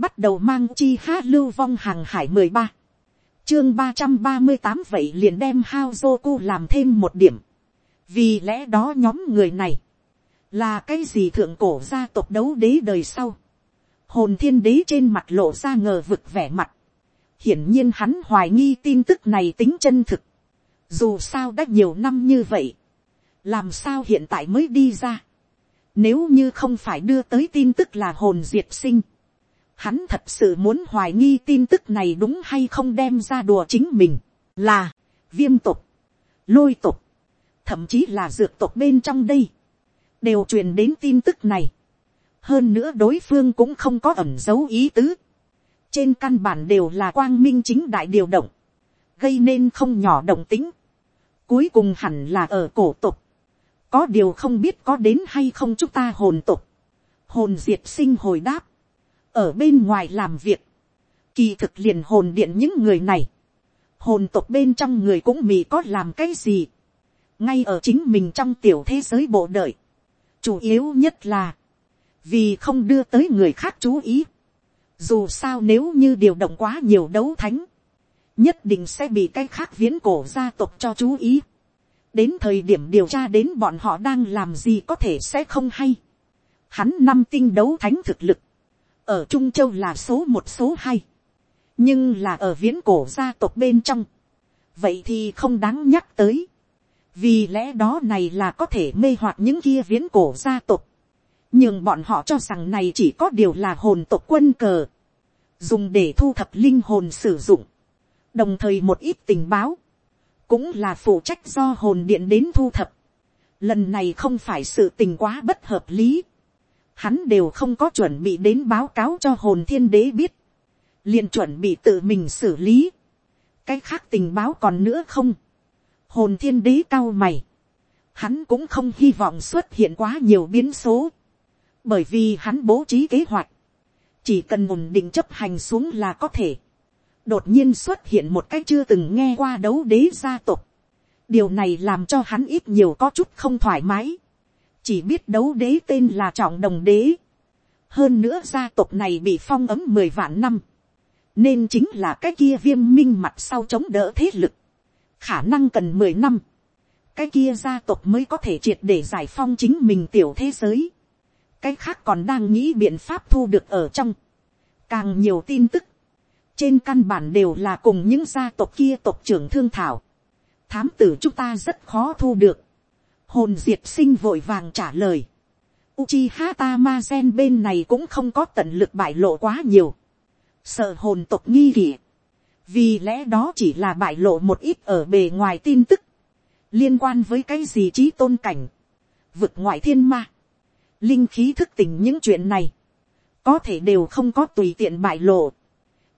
bắt đầu mang chi ha lưu vong hàng hải mười ba, chương ba trăm ba mươi tám vậy liền đem hao Joku làm thêm một điểm, vì lẽ đó nhóm người này, là cái gì thượng cổ gia tộc đấu đế đời sau, hồn thiên đế trên mặt lộ ra ngờ vực vẻ mặt, hiển nhiên hắn hoài nghi tin tức này tính chân thực, dù sao đã nhiều năm như vậy, làm sao hiện tại mới đi ra, nếu như không phải đưa tới tin tức là hồn diệt sinh, hắn thật sự muốn hoài nghi tin tức này đúng hay không đem ra đùa chính mình, là, viêm tục, lôi tục, thậm chí là dược tục bên trong đây, đều truyền đến tin tức này. hơn nữa đối phương cũng không có ẩm dấu ý tứ. trên căn bản đều là quang minh chính đại điều động, gây nên không nhỏ động tính. cuối cùng hẳn là ở cổ tục. có điều không biết có đến hay không chúng ta hồn tục. hồn diệt sinh hồi đáp ở bên ngoài làm việc. kỳ thực liền hồn điện những người này. hồn tộc bên trong người cũng mì có làm cái gì. ngay ở chính mình trong tiểu thế giới bộ đợi chủ yếu nhất là, vì không đưa tới người khác chú ý. Dù sao nếu như điều động quá nhiều đấu thánh, nhất định sẽ bị cái khác viễn cổ gia tộc cho chú ý. đến thời điểm điều tra đến bọn họ đang làm gì có thể sẽ không hay. Hắn năm tinh đấu thánh thực lực, ở Trung Châu là số một số hai, nhưng là ở viễn cổ gia tộc bên trong, vậy thì không đáng nhắc tới. Vì lẽ đó này là có thể mê hoặc những kia viễn cổ gia tộc, nhưng bọn họ cho rằng này chỉ có điều là hồn tộc quân cờ, dùng để thu thập linh hồn sử dụng, đồng thời một ít tình báo, cũng là phụ trách do hồn điện đến thu thập. Lần này không phải sự tình quá bất hợp lý, hắn đều không có chuẩn bị đến báo cáo cho hồn thiên đế biết, liền chuẩn bị tự mình xử lý, cái khác tình báo còn nữa không, hồn thiên đế cao mày, hắn cũng không hy vọng xuất hiện quá nhiều biến số, bởi vì hắn bố trí kế hoạch, chỉ cần ổn định chấp hành xuống là có thể, đột nhiên xuất hiện một cách chưa từng nghe qua đấu đế gia tộc, điều này làm cho hắn ít nhiều có chút không thoải mái, chỉ biết đấu đế tên là trọng đồng đế, hơn nữa gia tộc này bị phong ấm mười vạn năm, nên chính là cái kia viêm minh mặt sau chống đỡ thế lực, khả năng cần mười năm, cái kia gia tộc mới có thể triệt để giải phong chính mình tiểu thế giới, cái khác còn đang nghĩ biện pháp thu được ở trong, càng nhiều tin tức, trên căn bản đều là cùng những gia tộc kia tộc trưởng thương thảo, thám tử chúng ta rất khó thu được, hồn diệt sinh vội vàng trả lời, Uchiha Tamazen bên này cũng không có tận lực bại lộ quá nhiều. Sợ hồn tộc nghi kỵ. Vì lẽ đó chỉ là bại lộ một ít ở bề ngoài tin tức, liên quan với cái gì trí tôn cảnh, vực ngoại thiên ma, linh khí thức tỉnh những chuyện này, có thể đều không có tùy tiện bại lộ,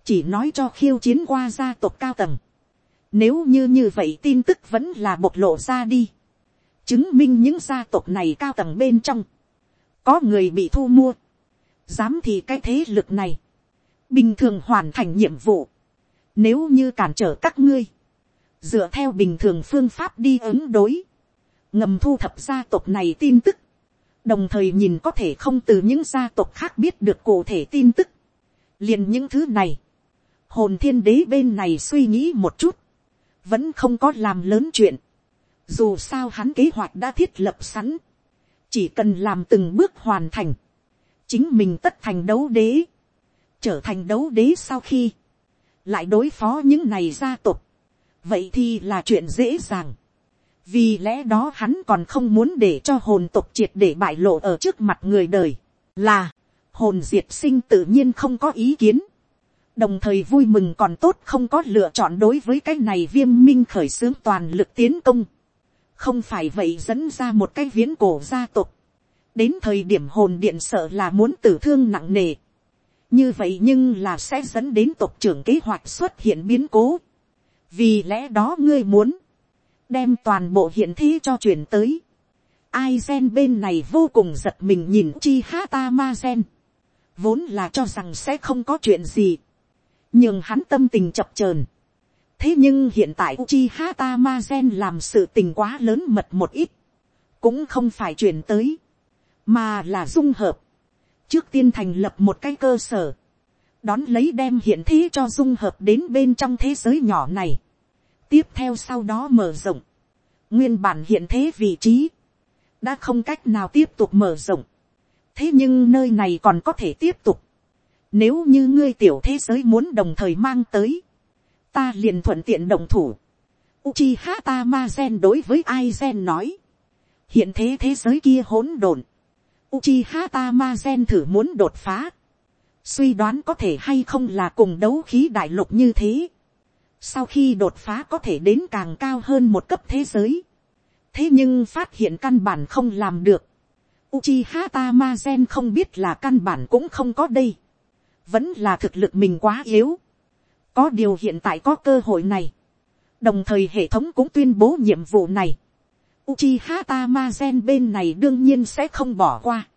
chỉ nói cho khiêu chiến qua gia tộc cao tầng, nếu như như vậy tin tức vẫn là bộc lộ ra đi, chứng minh những gia tộc này cao tầng bên trong, có người bị thu mua, dám thì cái thế lực này, bình thường hoàn thành nhiệm vụ, nếu như cản trở các ngươi, dựa theo bình thường phương pháp đi ứng đối, ngầm thu thập gia tộc này tin tức, đồng thời nhìn có thể không từ những gia tộc khác biết được cụ thể tin tức, liền những thứ này, hồn thiên đế bên này suy nghĩ một chút, vẫn không có làm lớn chuyện, dù sao hắn kế hoạch đã thiết lập sẵn, chỉ cần làm từng bước hoàn thành, chính mình tất thành đấu đế, trở thành đấu đế sau khi, lại đối phó những này gia tộc, vậy thì là chuyện dễ dàng. vì lẽ đó hắn còn không muốn để cho hồn tộc triệt để bại lộ ở trước mặt người đời, là, hồn diệt sinh tự nhiên không có ý kiến, đồng thời vui mừng còn tốt không có lựa chọn đối với cái này viêm minh khởi xướng toàn lực tiến công, không phải vậy dẫn ra một cái viễn cổ gia tộc, đến thời điểm hồn điện sợ là muốn tử thương nặng nề, như vậy nhưng là sẽ dẫn đến tộc trưởng kế hoạch xuất hiện biến cố. vì lẽ đó ngươi muốn đem toàn bộ hiện thế cho chuyển tới. ai gen bên này vô cùng giật mình nhìn chi hata ma gen. vốn là cho rằng sẽ không có chuyện gì. nhưng hắn tâm tình chập chờn thế nhưng hiện tại Uchiha hata ma gen làm sự tình quá lớn mật một ít. cũng không phải chuyển tới. mà là dung hợp. Trước tiên thành lập một cái cơ sở, đón lấy đem hiện thế cho dung hợp đến bên trong thế giới nhỏ này, tiếp theo sau đó mở rộng, nguyên bản hiện thế vị trí, đã không cách nào tiếp tục mở rộng, thế nhưng nơi này còn có thể tiếp tục, nếu như ngươi tiểu thế giới muốn đồng thời mang tới, ta liền thuận tiện đồng thủ, Uchiha Tamazen đối với Aizen nói. Hiện thế thế giới kia hỗn độn. Uchiha Tamazen thử muốn đột phá. Suy đoán có thể hay không là cùng đấu khí đại lục như thế. Sau khi đột phá có thể đến càng cao hơn một cấp thế giới. Thế nhưng phát hiện căn bản không làm được. Uchiha Tamazen không biết là căn bản cũng không có đây. Vẫn là thực lực mình quá yếu. Có điều hiện tại có cơ hội này đồng thời hệ thống cũng tuyên bố nhiệm vụ này. Uchiha Tamazen bên này đương nhiên sẽ không bỏ qua.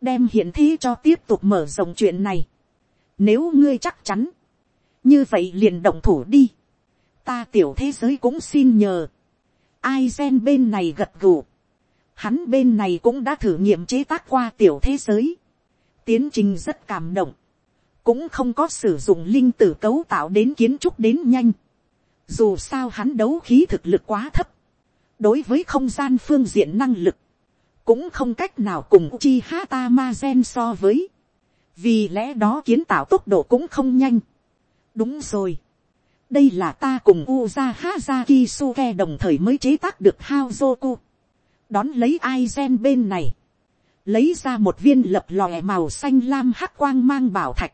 đem hiện thế cho tiếp tục mở rộng chuyện này. nếu ngươi chắc chắn, như vậy liền động thủ đi. ta tiểu thế giới cũng xin nhờ. Aizen bên này gật gù. Hắn bên này cũng đã thử nghiệm chế tác qua tiểu thế giới. Tiến trình rất cảm động. Cũng không có sử dụng linh tử cấu tạo đến kiến trúc đến nhanh dù sao hắn đấu khí thực lực quá thấp. Đối với không gian phương diện năng lực. Cũng không cách nào cùng chi hata ma gen so với. Vì lẽ đó kiến tạo tốc độ cũng không nhanh. Đúng rồi. Đây là ta cùng Uza Hazaki Suke đồng thời mới chế tác được Haozoku. Đón lấy Aizen bên này. Lấy ra một viên lập lòe màu xanh lam hắc quang mang bảo thạch.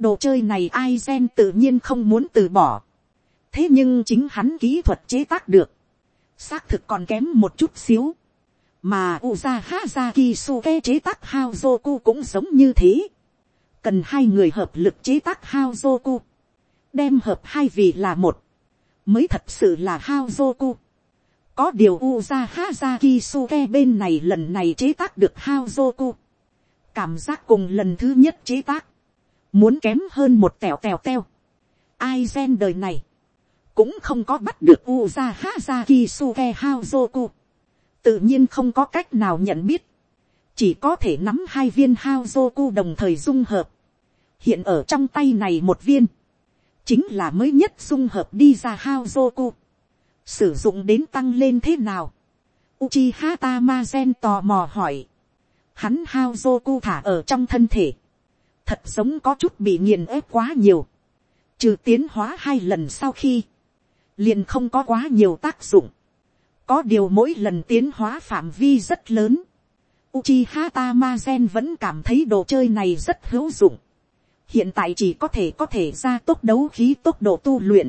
Đồ chơi này ai gen tự nhiên không muốn từ bỏ. Thế nhưng chính hắn kỹ thuật chế tác được, xác thực còn kém một chút xíu, mà uza hazaki suke chế tác haozoku cũng giống như thế, cần hai người hợp lực chế tác haozoku, đem hợp hai vị là một, mới thật sự là haozoku. có điều uza hazaki suke bên này lần này chế tác được haozoku, cảm giác cùng lần thứ nhất chế tác, muốn kém hơn một tèo tèo teo. ai gen đời này, cũng không có bắt được Uza Hazaki Suke Haozoku. Tự nhiên không có cách nào nhận biết. Chỉ có thể nắm hai viên Haozoku đồng thời dung hợp. Hiện ở trong tay này một viên. Chính là mới nhất dung hợp đi ra Haozoku. Sử dụng đến tăng lên thế nào? Uchiha Tamazen tò mò hỏi. Hắn Haozoku thả ở trong thân thể. Thật giống có chút bị nghiền ép quá nhiều. Trừ tiến hóa hai lần sau khi, liền không có quá nhiều tác dụng. Có điều mỗi lần tiến hóa phạm vi rất lớn. Uchiha Tamazen vẫn cảm thấy đồ chơi này rất hữu dụng. Hiện tại chỉ có thể có thể ra tốc đấu khí tốc độ tu luyện.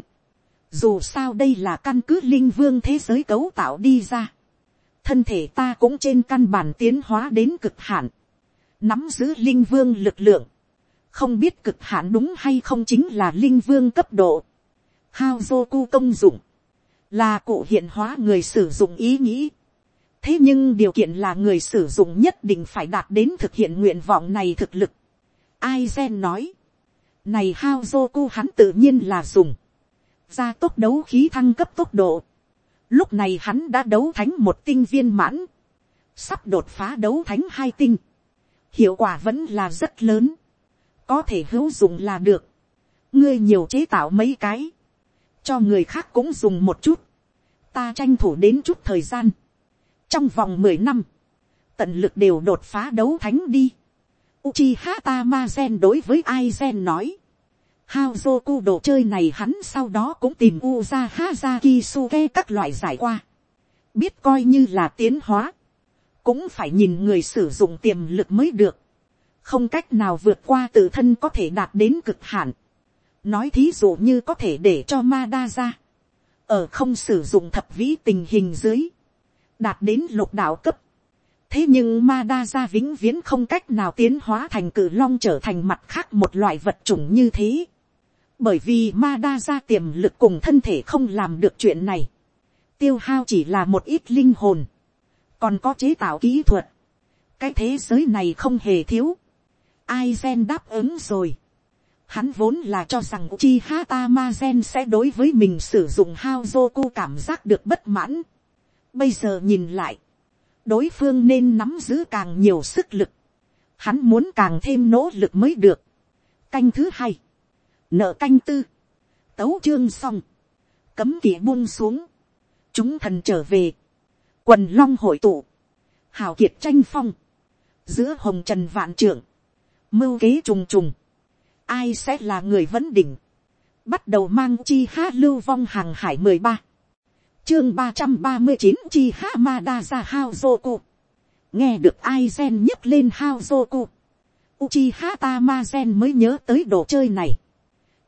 Dù sao đây là căn cứ linh vương thế giới cấu tạo đi ra. Thân thể ta cũng trên căn bản tiến hóa đến cực hạn. Nắm giữ linh vương lực lượng. Không biết cực hạn đúng hay không chính là linh vương cấp độ Hao Haozoku công dụng, là cụ hiện hóa người sử dụng ý nghĩ. thế nhưng điều kiện là người sử dụng nhất định phải đạt đến thực hiện nguyện vọng này thực lực. Aizen nói, này Hao Haozoku hắn tự nhiên là dùng, ra tốc đấu khí thăng cấp tốc độ. Lúc này hắn đã đấu thánh một tinh viên mãn, sắp đột phá đấu thánh hai tinh. Hiệu quả vẫn là rất lớn, có thể hữu dụng là được. ngươi nhiều chế tạo mấy cái, cho người khác cũng dùng một chút, ta tranh thủ đến chút thời gian, trong vòng mười năm, tận lực đều đột phá đấu thánh đi. Uchiha Tamazen đối với Aizen nói. Haozoku đồ chơi này hắn sau đó cũng tìm Uza Hazaki Suke các loại giải qua. Biết coi như là tiến hóa. Cũng phải nhìn người sử dụng tiềm lực mới được. Không cách nào vượt qua tự thân có thể đạt đến cực hạn nói thí dụ như có thể để cho ma đa ra, ở không sử dụng thập vĩ tình hình dưới, đạt đến lục đạo cấp. thế nhưng ma đa ra vĩnh viễn không cách nào tiến hóa thành cử long trở thành mặt khác một loại vật chủng như thế. bởi vì ma đa ra tiềm lực cùng thân thể không làm được chuyện này. tiêu hao chỉ là một ít linh hồn, còn có chế tạo kỹ thuật. cái thế giới này không hề thiếu ai gen đáp ứng rồi. Hắn vốn là cho rằng chi hata Tamazen sẽ đối với mình sử dụng hao zoku cảm giác được bất mãn. Bây giờ nhìn lại, đối phương nên nắm giữ càng nhiều sức lực. Hắn muốn càng thêm nỗ lực mới được. canh thứ hai, nợ canh tư, tấu chương xong, cấm kỵ buông xuống, chúng thần trở về, quần long hội tụ, hào kiệt tranh phong, giữa hồng trần vạn trưởng, mưu kế trùng trùng, ai sẽ là người vấn đỉnh, bắt đầu mang chi ha lưu vong hàng hải mười ba, chương ba trăm ba mươi chín chi ha ma đa ra hao zoku, nghe được ai gen nhấc lên hao zoku, Uchiha gen mới nhớ tới đồ chơi này.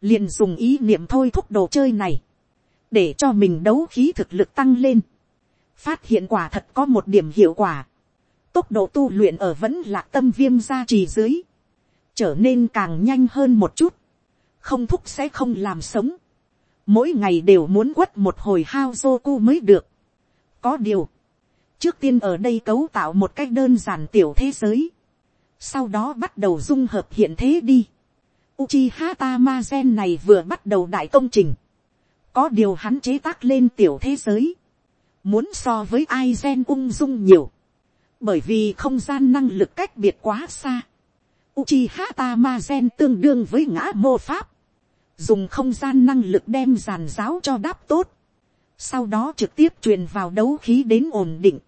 Liền dùng ý niệm thôi thúc đồ chơi này. Để cho mình đấu khí thực lực tăng lên. Phát hiện quả thật có một điểm hiệu quả. Tốc độ tu luyện ở vẫn là tâm viêm gia trì dưới. Trở nên càng nhanh hơn một chút. Không thúc sẽ không làm sống. Mỗi ngày đều muốn quất một hồi hao dô cu mới được. Có điều. Trước tiên ở đây cấu tạo một cách đơn giản tiểu thế giới sau đó bắt đầu dung hợp hiện thế đi. Uchiha Tamazen này vừa bắt đầu đại công trình, có điều hắn chế tác lên tiểu thế giới, muốn so với ai gen ung dung nhiều, bởi vì không gian năng lực cách biệt quá xa. Uchiha Tamazen tương đương với ngã mô pháp, dùng không gian năng lực đem giàn giáo cho đáp tốt, sau đó trực tiếp truyền vào đấu khí đến ổn định.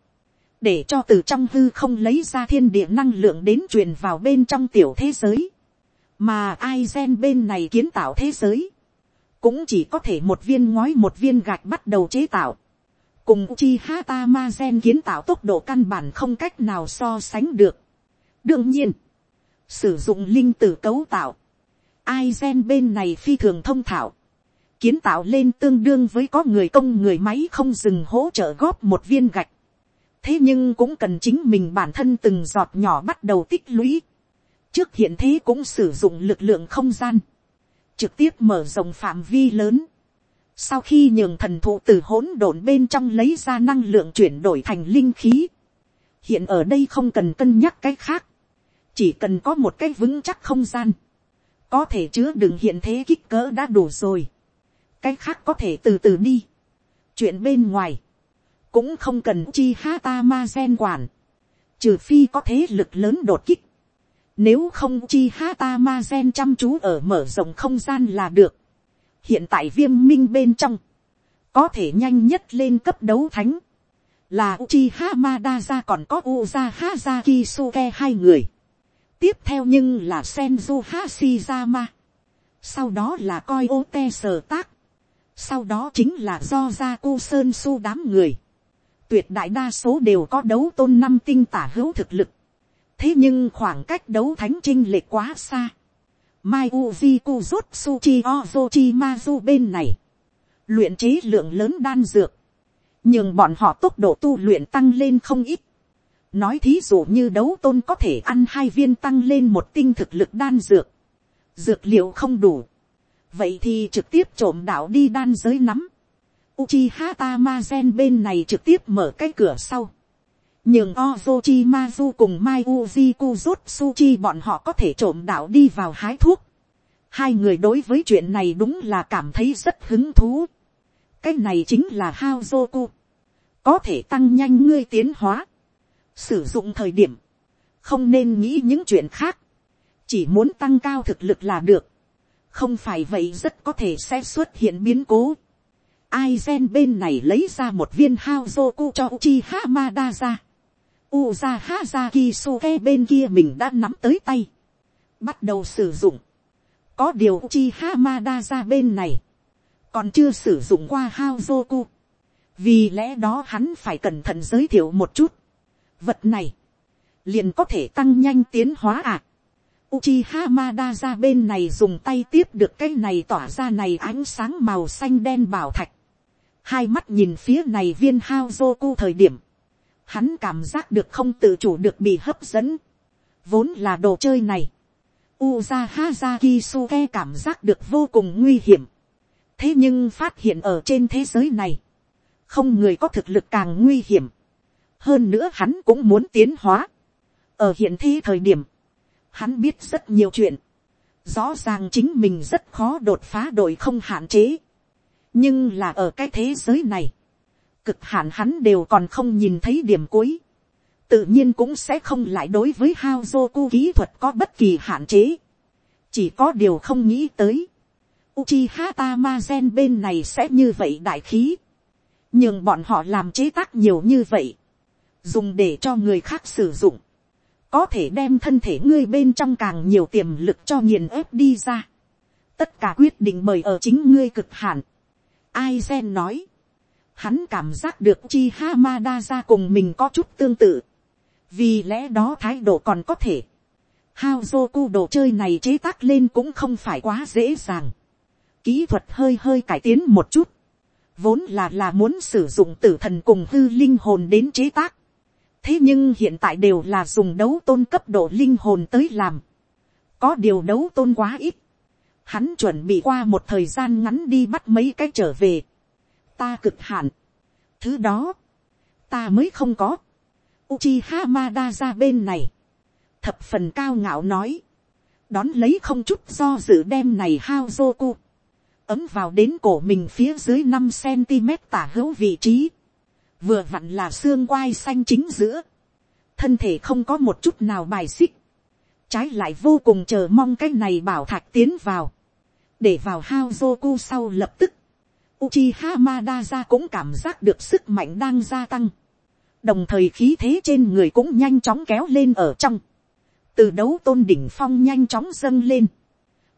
Để cho từ trong hư không lấy ra thiên địa năng lượng đến truyền vào bên trong tiểu thế giới, mà ai gen bên này kiến tạo thế giới, cũng chỉ có thể một viên ngói một viên gạch bắt đầu chế tạo, cùng Uchiha Tamazen kiến tạo tốc độ căn bản không cách nào so sánh được. đương nhiên, sử dụng linh tử cấu tạo, ai gen bên này phi thường thông thạo, kiến tạo lên tương đương với có người công người máy không dừng hỗ trợ góp một viên gạch, thế nhưng cũng cần chính mình bản thân từng giọt nhỏ bắt đầu tích lũy. trước hiện thế cũng sử dụng lực lượng không gian, trực tiếp mở rộng phạm vi lớn. sau khi nhường thần thụ từ hỗn độn bên trong lấy ra năng lượng chuyển đổi thành linh khí, hiện ở đây không cần cân nhắc cái khác, chỉ cần có một cái vững chắc không gian, có thể chứa đựng hiện thế kích cỡ đã đủ rồi, cái khác có thể từ từ đi. chuyện bên ngoài, cũng không cần chi ha ta ma gen quản, trừ phi có thế lực lớn đột kích, nếu không chi ha ta ma gen chăm chú ở mở rộng không gian là được, hiện tại viêm minh bên trong, có thể nhanh nhất lên cấp đấu thánh, là Uchiha Madara còn có Uza Zakisuke hai người. Tiếp theo nhưng là Senju hashizama, Sau đó là coi Ote Sở Tác. Sau đó chính là do Jaku Sơn Su đám người tuyệt đại đa số đều có đấu tôn năm tinh tả hữu thực lực. thế nhưng khoảng cách đấu thánh trinh lệ quá xa. mai uji kuzutsuchi ozochi mazu bên này, luyện chế lượng lớn đan dược, nhưng bọn họ tốc độ tu luyện tăng lên không ít nói thí dụ như đấu tôn có thể ăn hai viên tăng lên một tinh thực lực đan dược, dược liệu không đủ, vậy thì trực tiếp trộm đạo đi đan giới nắm Uchiha Tamazen bên này trực tiếp mở cái cửa sau. Nhưng Ozochimazu cùng Mai Uji Kuzutsuchi bọn họ có thể trộm đạo đi vào hái thuốc. Hai người đối với chuyện này đúng là cảm thấy rất hứng thú. Cái này chính là Haozoku. Có thể tăng nhanh ngươi tiến hóa. Sử dụng thời điểm. Không nên nghĩ những chuyện khác. Chỉ muốn tăng cao thực lực là được. Không phải vậy rất có thể sẽ xuất hiện biến cố Aizen bên này lấy ra một viên hao zoku cho Uchi Hamada ra. Uza Hazaki Suke bên kia mình đã nắm tới tay. Bắt đầu sử dụng. Có điều Uchi Hamada ra bên này. Còn chưa sử dụng qua hao zoku Vì lẽ đó hắn phải cẩn thận giới thiệu một chút. Vật này. Liền có thể tăng nhanh tiến hóa à. Uchiha Madara bên này dùng tay tiếp được cái này tỏa ra này ánh sáng màu xanh đen bảo thạch. Hai mắt nhìn phía này viên hao Zoku thời điểm, hắn cảm giác được không tự chủ được bị hấp dẫn, vốn là đồ chơi này, Uza Kisuke cảm giác được vô cùng nguy hiểm, thế nhưng phát hiện ở trên thế giới này, không người có thực lực càng nguy hiểm, hơn nữa hắn cũng muốn tiến hóa, ở hiện thế thời điểm, hắn biết rất nhiều chuyện, rõ ràng chính mình rất khó đột phá đội không hạn chế, nhưng là ở cái thế giới này, cực hạn hắn đều còn không nhìn thấy điểm cuối, tự nhiên cũng sẽ không lại đối với hao dô cu kỹ thuật có bất kỳ hạn chế, chỉ có điều không nghĩ tới, Uchiha Gen bên này sẽ như vậy đại khí, nhưng bọn họ làm chế tác nhiều như vậy, dùng để cho người khác sử dụng, có thể đem thân thể ngươi bên trong càng nhiều tiềm lực cho nghiền ép đi ra. tất cả quyết định mời ở chính ngươi cực hạn. ai gen nói, hắn cảm giác được chi Hamada ra cùng mình có chút tương tự, vì lẽ đó thái độ còn có thể. Hao Zoku đồ chơi này chế tác lên cũng không phải quá dễ dàng. Kỹ thuật hơi hơi cải tiến một chút. Vốn là là muốn sử dụng tử thần cùng hư linh hồn đến chế tác thế nhưng hiện tại đều là dùng đấu tôn cấp độ linh hồn tới làm. có điều đấu tôn quá ít. hắn chuẩn bị qua một thời gian ngắn đi bắt mấy cái trở về. ta cực hạn. thứ đó, ta mới không có. Uchiha Mada ra bên này. thập phần cao ngạo nói. đón lấy không chút do dự đem này hao Zoku. ấm vào đến cổ mình phía dưới năm cm tả hữu vị trí vừa vặn là xương quai xanh chính giữa, thân thể không có một chút nào bài xích, trái lại vô cùng chờ mong cái này bảo thạch tiến vào, để vào hao Zoku sau lập tức, Uchiha Madara cũng cảm giác được sức mạnh đang gia tăng, đồng thời khí thế trên người cũng nhanh chóng kéo lên ở trong, từ đấu tôn đỉnh phong nhanh chóng dâng lên,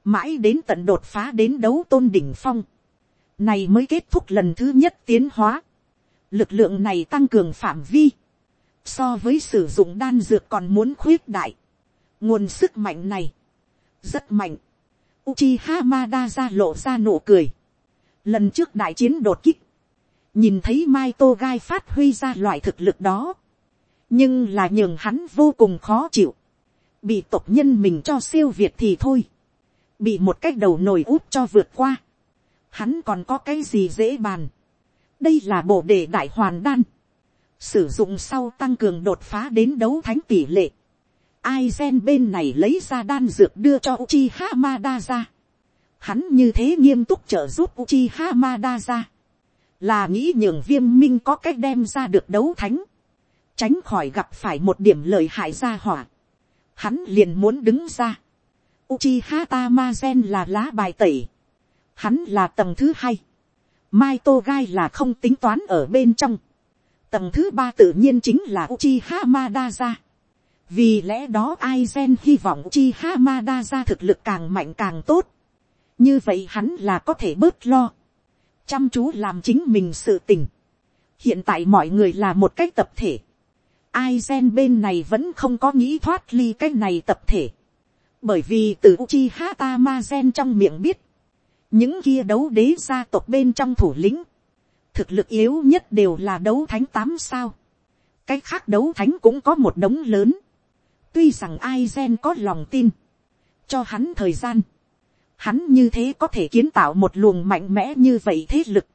mãi đến tận đột phá đến đấu tôn đỉnh phong, này mới kết thúc lần thứ nhất tiến hóa, lực lượng này tăng cường phạm vi, so với sử dụng đan dược còn muốn khuyết đại, nguồn sức mạnh này, rất mạnh, Uchiha Madara lộ ra nụ cười, lần trước đại chiến đột kích, nhìn thấy Mai Tô Gai phát huy ra loại thực lực đó, nhưng là nhường hắn vô cùng khó chịu, bị tộc nhân mình cho siêu việt thì thôi, bị một cái đầu nồi út cho vượt qua, hắn còn có cái gì dễ bàn, đây là bộ đề đại hoàn đan, sử dụng sau tăng cường đột phá đến đấu thánh tỷ lệ. Ai gen bên này lấy ra đan dược đưa cho Uchiha Madara. Hắn như thế nghiêm túc trợ giúp Uchiha Madara. Là nghĩ nhường viêm minh có cách đem ra được đấu thánh. Tránh khỏi gặp phải một điểm lợi hại ra hỏa. Hắn liền muốn đứng ra. Uchiha Tamazen là lá bài tẩy. Hắn là tầng thứ hai. Mai Tô Gai là không tính toán ở bên trong. Tầng thứ ba tự nhiên chính là Uchiha Madara. Vì lẽ đó Aizen hy vọng Uchiha Madara thực lực càng mạnh càng tốt. Như vậy hắn là có thể bớt lo. Chăm chú làm chính mình sự tình. Hiện tại mọi người là một cách tập thể. Aizen bên này vẫn không có nghĩ thoát ly cách này tập thể. Bởi vì từ Uchiha Tamazen trong miệng biết. Những kia đấu đế gia tộc bên trong thủ lĩnh thực lực yếu nhất đều là đấu thánh tám sao. cái khác đấu thánh cũng có một đống lớn. tuy rằng ai gen có lòng tin, cho hắn thời gian, hắn như thế có thể kiến tạo một luồng mạnh mẽ như vậy thế lực.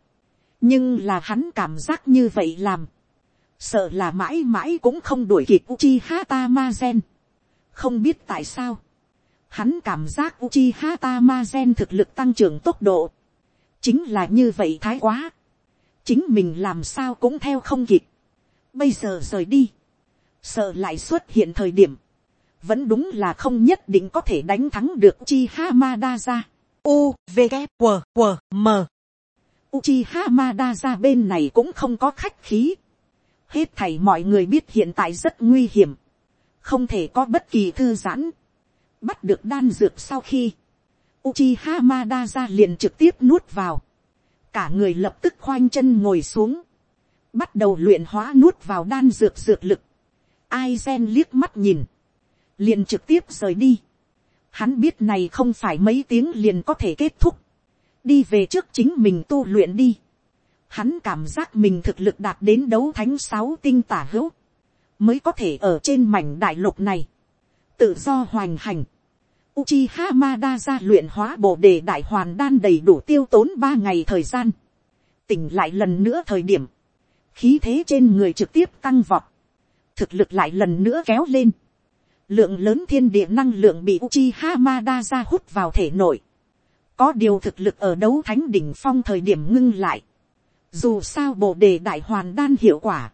nhưng là hắn cảm giác như vậy làm, sợ là mãi mãi cũng không đuổi kịp Uchiha Tamazen. không biết tại sao, hắn cảm giác Uchiha Tamazen thực lực tăng trưởng tốc độ, chính là như vậy thái quá chính mình làm sao cũng theo không kịp, bây giờ rời đi, sợ lại xuất hiện thời điểm, vẫn đúng là không nhất định có thể đánh thắng được uchiha madara. U, V, K, W, W, M. Uchiha Madara bên này cũng không có khách khí. Hết thảy mọi người biết hiện tại rất nguy hiểm. Không thể có bất kỳ thư giãn. Bắt được đan dược sau khi. Uchiha Madara liền trực tiếp nuốt vào cả người lập tức khoanh chân ngồi xuống, bắt đầu luyện hóa nuốt vào đan dược dược lực, ai gen liếc mắt nhìn, liền trực tiếp rời đi. Hắn biết này không phải mấy tiếng liền có thể kết thúc, đi về trước chính mình tu luyện đi. Hắn cảm giác mình thực lực đạt đến đấu thánh sáu tinh tả hữu, mới có thể ở trên mảnh đại lục này, tự do hoành hành. Uchiha Madara luyện hóa bộ đề đại hoàn đan đầy đủ tiêu tốn ba ngày thời gian. Tỉnh lại lần nữa thời điểm. Khí thế trên người trực tiếp tăng vọt. Thực lực lại lần nữa kéo lên. Lượng lớn thiên địa năng lượng bị Uchiha Madara hút vào thể nội. Có điều thực lực ở đấu thánh đỉnh phong thời điểm ngưng lại. Dù sao bộ đề đại hoàn đan hiệu quả.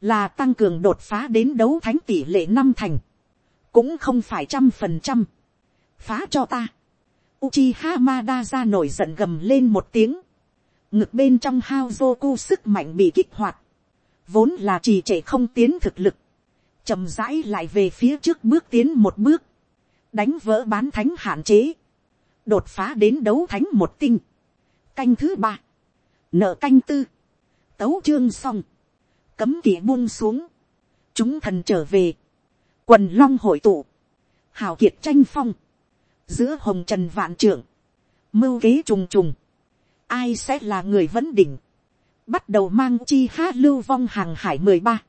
Là tăng cường đột phá đến đấu thánh tỷ lệ năm thành. Cũng không phải trăm phần trăm phá cho ta. Uchiha Madara nổi giận gầm lên một tiếng. Ngực bên trong Haozoku sức mạnh bị kích hoạt. Vốn là trì trệ không tiến thực lực. chậm rãi lại về phía trước bước tiến một bước. Đánh vỡ bán thánh hạn chế. Đột phá đến đấu thánh một tinh. Canh thứ ba. Nợ canh tư. Tấu chương xong. Cấm kỵ buông xuống. Chúng thần trở về. Quần long hội tụ. Hào kiệt tranh phong giữa hồng trần vạn trưởng, mưu kế trùng trùng, ai sẽ là người vấn đỉnh, bắt đầu mang chi hát lưu vong hàng hải mười ba,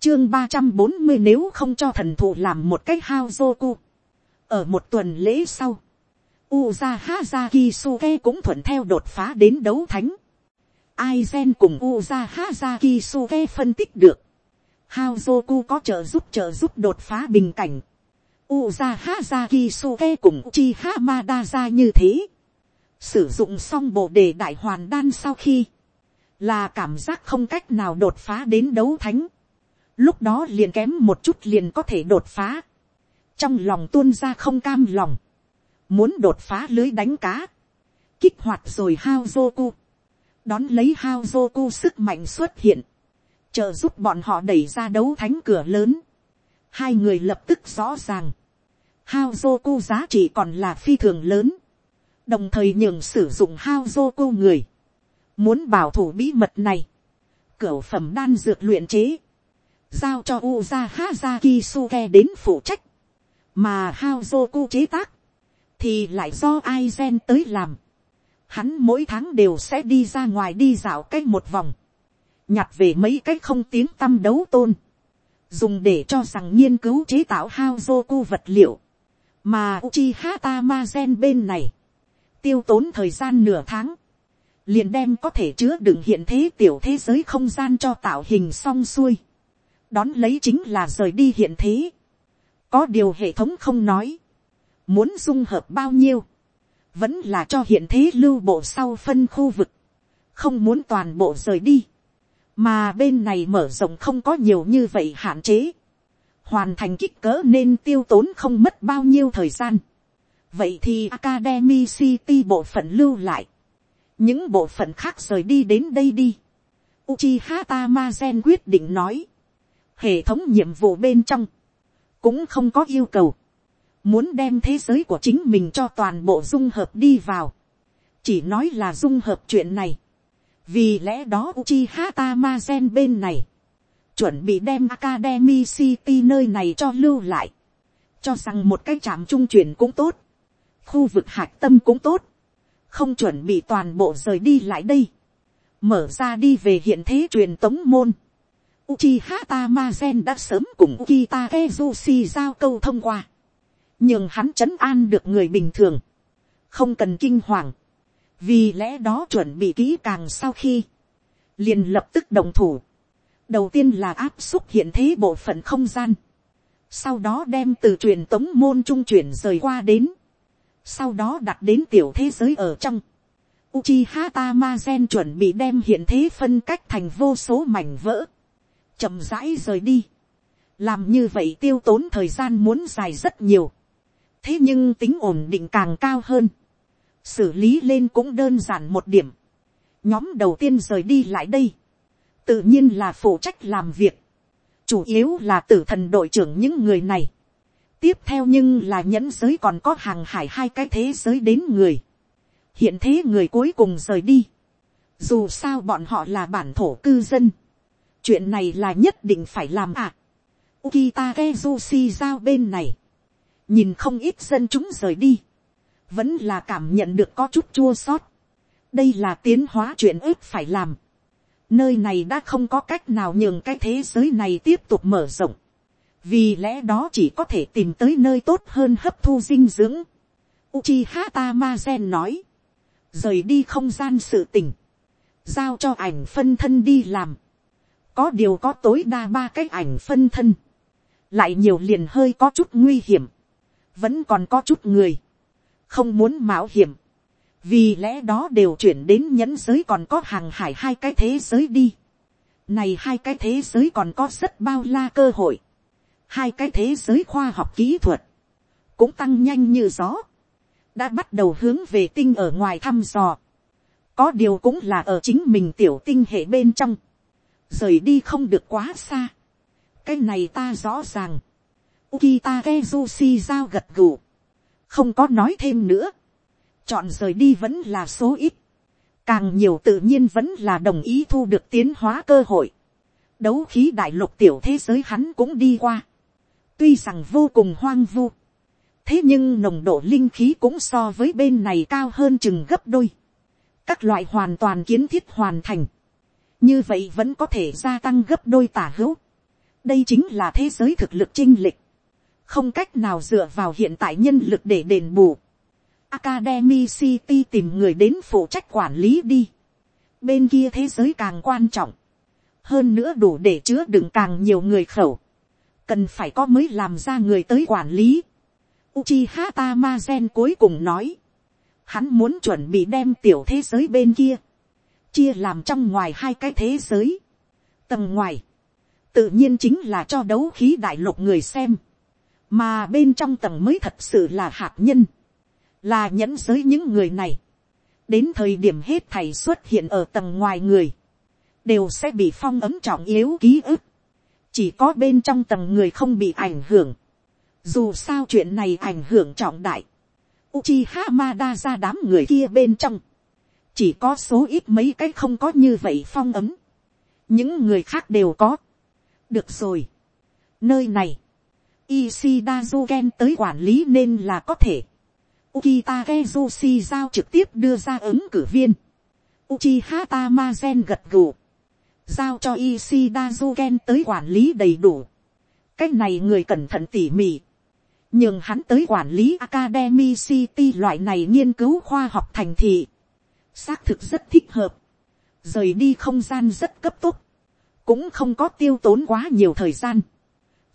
chương ba trăm bốn mươi nếu không cho thần thụ làm một cách hao dô cu, ở một tuần lễ sau, Uza haza kisuke cũng thuận theo đột phá đến đấu thánh. Aizen cùng Uza haza kisuke phân tích được. Haozoku có trợ giúp trợ giúp đột phá bình cảnh. Uza Hazaki Suke cùng Uchiha Madara như thế. Sử dụng xong bộ đề đại hoàn đan sau khi. Là cảm giác không cách nào đột phá đến đấu thánh. Lúc đó liền kém một chút liền có thể đột phá. Trong lòng tuôn ra không cam lòng. Muốn đột phá lưới đánh cá. Kích hoạt rồi Haozoku. Đón lấy Haozoku sức mạnh xuất hiện. Trợ giúp bọn họ đẩy ra đấu thánh cửa lớn hai người lập tức rõ ràng, hao Haozoku giá trị còn là phi thường lớn, đồng thời nhường sử dụng hao Haozoku người, muốn bảo thủ bí mật này, cửa phẩm đan dược luyện chế, giao cho Uza Hazaki Suke đến phụ trách, mà hao Haozoku chế tác, thì lại do Aizen tới làm. Hắn mỗi tháng đều sẽ đi ra ngoài đi dạo cách một vòng, nhặt về mấy cách không tiếng tâm đấu tôn, dùng để cho rằng nghiên cứu chế tạo hao Haozoku vật liệu, mà Uchiha Tamazen bên này, tiêu tốn thời gian nửa tháng, liền đem có thể chứa đựng hiện thế tiểu thế giới không gian cho tạo hình xong xuôi, đón lấy chính là rời đi hiện thế, có điều hệ thống không nói, muốn dung hợp bao nhiêu, vẫn là cho hiện thế lưu bộ sau phân khu vực, không muốn toàn bộ rời đi, mà bên này mở rộng không có nhiều như vậy hạn chế, hoàn thành kích cỡ nên tiêu tốn không mất bao nhiêu thời gian. vậy thì Academy City bộ phận lưu lại, những bộ phận khác rời đi đến đây đi. Uchiha Tamazen quyết định nói, hệ thống nhiệm vụ bên trong, cũng không có yêu cầu, muốn đem thế giới của chính mình cho toàn bộ dung hợp đi vào, chỉ nói là dung hợp chuyện này, vì lẽ đó Uchiha Tamazen bên này, chuẩn bị đem Academy City nơi này cho lưu lại, cho rằng một cái trạm trung chuyển cũng tốt, khu vực hạch tâm cũng tốt, không chuẩn bị toàn bộ rời đi lại đây, mở ra đi về hiện thế truyền tống môn. Uchiha Tamazen đã sớm cùng Ukita Kezushi giao câu thông qua, nhưng hắn trấn an được người bình thường, không cần kinh hoàng, vì lẽ đó chuẩn bị kỹ càng sau khi, liền lập tức đồng thủ, đầu tiên là áp xúc hiện thế bộ phận không gian, sau đó đem từ truyền tống môn trung chuyển rời qua đến, sau đó đặt đến tiểu thế giới ở trong. Uchiha Tamazen chuẩn bị đem hiện thế phân cách thành vô số mảnh vỡ, chậm rãi rời đi. làm như vậy tiêu tốn thời gian muốn dài rất nhiều, thế nhưng tính ổn định càng cao hơn, xử lý lên cũng đơn giản một điểm. nhóm đầu tiên rời đi lại đây, tự nhiên là phụ trách làm việc, chủ yếu là tử thần đội trưởng những người này. tiếp theo nhưng là nhẫn giới còn có hàng hải hai cái thế giới đến người. hiện thế người cuối cùng rời đi. dù sao bọn họ là bản thổ cư dân. chuyện này là nhất định phải làm à. Ukita Kezushi giao bên này. nhìn không ít dân chúng rời đi vẫn là cảm nhận được có chút chua sót. đây là tiến hóa chuyện ước phải làm Nơi này đã không có cách nào nhường cái thế giới này tiếp tục mở rộng. Vì lẽ đó chỉ có thể tìm tới nơi tốt hơn hấp thu dinh dưỡng. Uchiha Tamazen nói. Rời đi không gian sự tình. Giao cho ảnh phân thân đi làm. Có điều có tối đa ba cái ảnh phân thân. Lại nhiều liền hơi có chút nguy hiểm. Vẫn còn có chút người. Không muốn mạo hiểm. Vì lẽ đó đều chuyển đến nhẫn giới còn có hàng hải hai cái thế giới đi. này hai cái thế giới còn có rất bao la cơ hội. hai cái thế giới khoa học kỹ thuật, cũng tăng nhanh như gió, đã bắt đầu hướng về tinh ở ngoài thăm dò, có điều cũng là ở chính mình tiểu tinh hệ bên trong, rời đi không được quá xa, cái này ta rõ ràng, Ukita Kezushi giao gật gù, không có nói thêm nữa, chọn rời đi vẫn là số ít, càng nhiều tự nhiên vẫn là đồng ý thu được tiến hóa cơ hội, đấu khí đại lục tiểu thế giới hắn cũng đi qua, tuy rằng vô cùng hoang vu, thế nhưng nồng độ linh khí cũng so với bên này cao hơn chừng gấp đôi, các loại hoàn toàn kiến thiết hoàn thành, như vậy vẫn có thể gia tăng gấp đôi tả hữu, đây chính là thế giới thực lực chinh lịch, không cách nào dựa vào hiện tại nhân lực để đền bù. Academy City tìm người đến phụ trách quản lý đi. Bên kia thế giới càng quan trọng. Hơn nữa đủ để chứa đựng càng nhiều người khẩu. Cần phải có mới làm ra người tới quản lý. Uchiha Tamazen cuối cùng nói. Hắn muốn chuẩn bị đem tiểu thế giới bên kia. Chia làm trong ngoài hai cái thế giới. Tầng ngoài. Tự nhiên chính là cho đấu khí đại lục người xem mà bên trong tầng mới thật sự là hạt nhân, là nhẫn giới những người này, đến thời điểm hết thầy xuất hiện ở tầng ngoài người, đều sẽ bị phong ấm trọng yếu ký ức, chỉ có bên trong tầng người không bị ảnh hưởng, dù sao chuyện này ảnh hưởng trọng đại, Uchiha Hamada ra đám người kia bên trong, chỉ có số ít mấy cái không có như vậy phong ấm, những người khác đều có, được rồi, nơi này, Ishida Zuken tới quản lý nên là có thể. Ukita Kezushi giao trực tiếp đưa ra ứng cử viên. Uchiha Tamazen gật gù. Giao cho Ishida Zuken tới quản lý đầy đủ. Cách này người cẩn thận tỉ mỉ. Nhưng hắn tới quản lý Academy City loại này nghiên cứu khoa học thành thị. Xác thực rất thích hợp. Rời đi không gian rất cấp tốc. Cũng không có tiêu tốn quá nhiều thời gian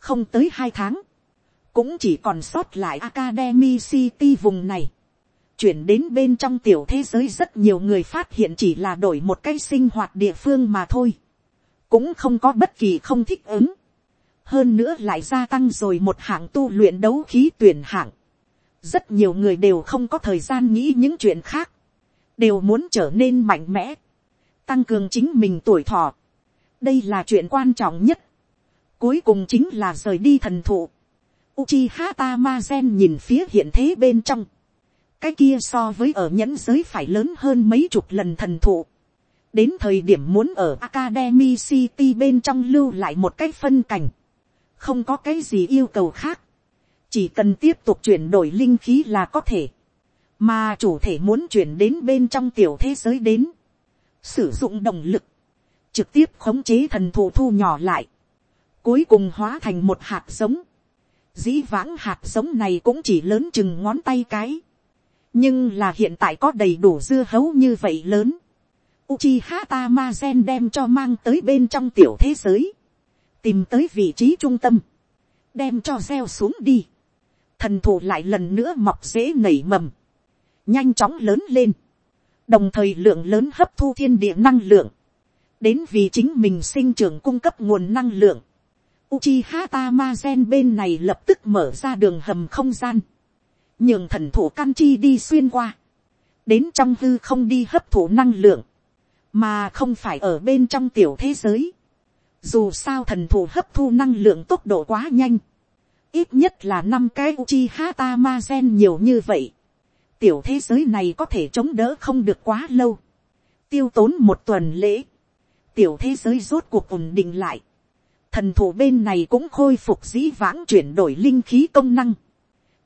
không tới hai tháng, cũng chỉ còn sót lại Academy City vùng này. Chuyển đến bên trong tiểu thế giới rất nhiều người phát hiện chỉ là đổi một cái sinh hoạt địa phương mà thôi. Cũng không có bất kỳ không thích ứng. Hơn nữa lại gia tăng rồi một hạng tu luyện đấu khí tuyển hạng. Rất nhiều người đều không có thời gian nghĩ những chuyện khác. Đều muốn trở nên mạnh mẽ. Tăng cường chính mình tuổi thọ. Đây là chuyện quan trọng nhất Cuối cùng chính là rời đi thần thụ. Uchiha Tamazen nhìn phía hiện thế bên trong. Cái kia so với ở nhẫn giới phải lớn hơn mấy chục lần thần thụ. Đến thời điểm muốn ở Academy City bên trong lưu lại một cái phân cảnh. Không có cái gì yêu cầu khác. Chỉ cần tiếp tục chuyển đổi linh khí là có thể. Mà chủ thể muốn chuyển đến bên trong tiểu thế giới đến. Sử dụng động lực. Trực tiếp khống chế thần thụ thu nhỏ lại cuối cùng hóa thành một hạt giống. Dĩ vãng hạt giống này cũng chỉ lớn chừng ngón tay cái. nhưng là hiện tại có đầy đủ dưa hấu như vậy lớn. Uchiha Tamazen đem cho mang tới bên trong tiểu thế giới. tìm tới vị trí trung tâm. đem cho gieo xuống đi. thần thụ lại lần nữa mọc dễ nảy mầm. nhanh chóng lớn lên. đồng thời lượng lớn hấp thu thiên địa năng lượng. đến vì chính mình sinh trưởng cung cấp nguồn năng lượng Uchiha Tamazen bên này lập tức mở ra đường hầm không gian. Nhường thần thủ can chi đi xuyên qua. Đến trong hư không đi hấp thụ năng lượng. Mà không phải ở bên trong tiểu thế giới. Dù sao thần thủ hấp thu năng lượng tốc độ quá nhanh. Ít nhất là năm cái Uchiha Tamazen nhiều như vậy. Tiểu thế giới này có thể chống đỡ không được quá lâu. Tiêu tốn một tuần lễ. Tiểu thế giới rốt cuộc ổn định lại thần thủ bên này cũng khôi phục dĩ vãng chuyển đổi linh khí công năng.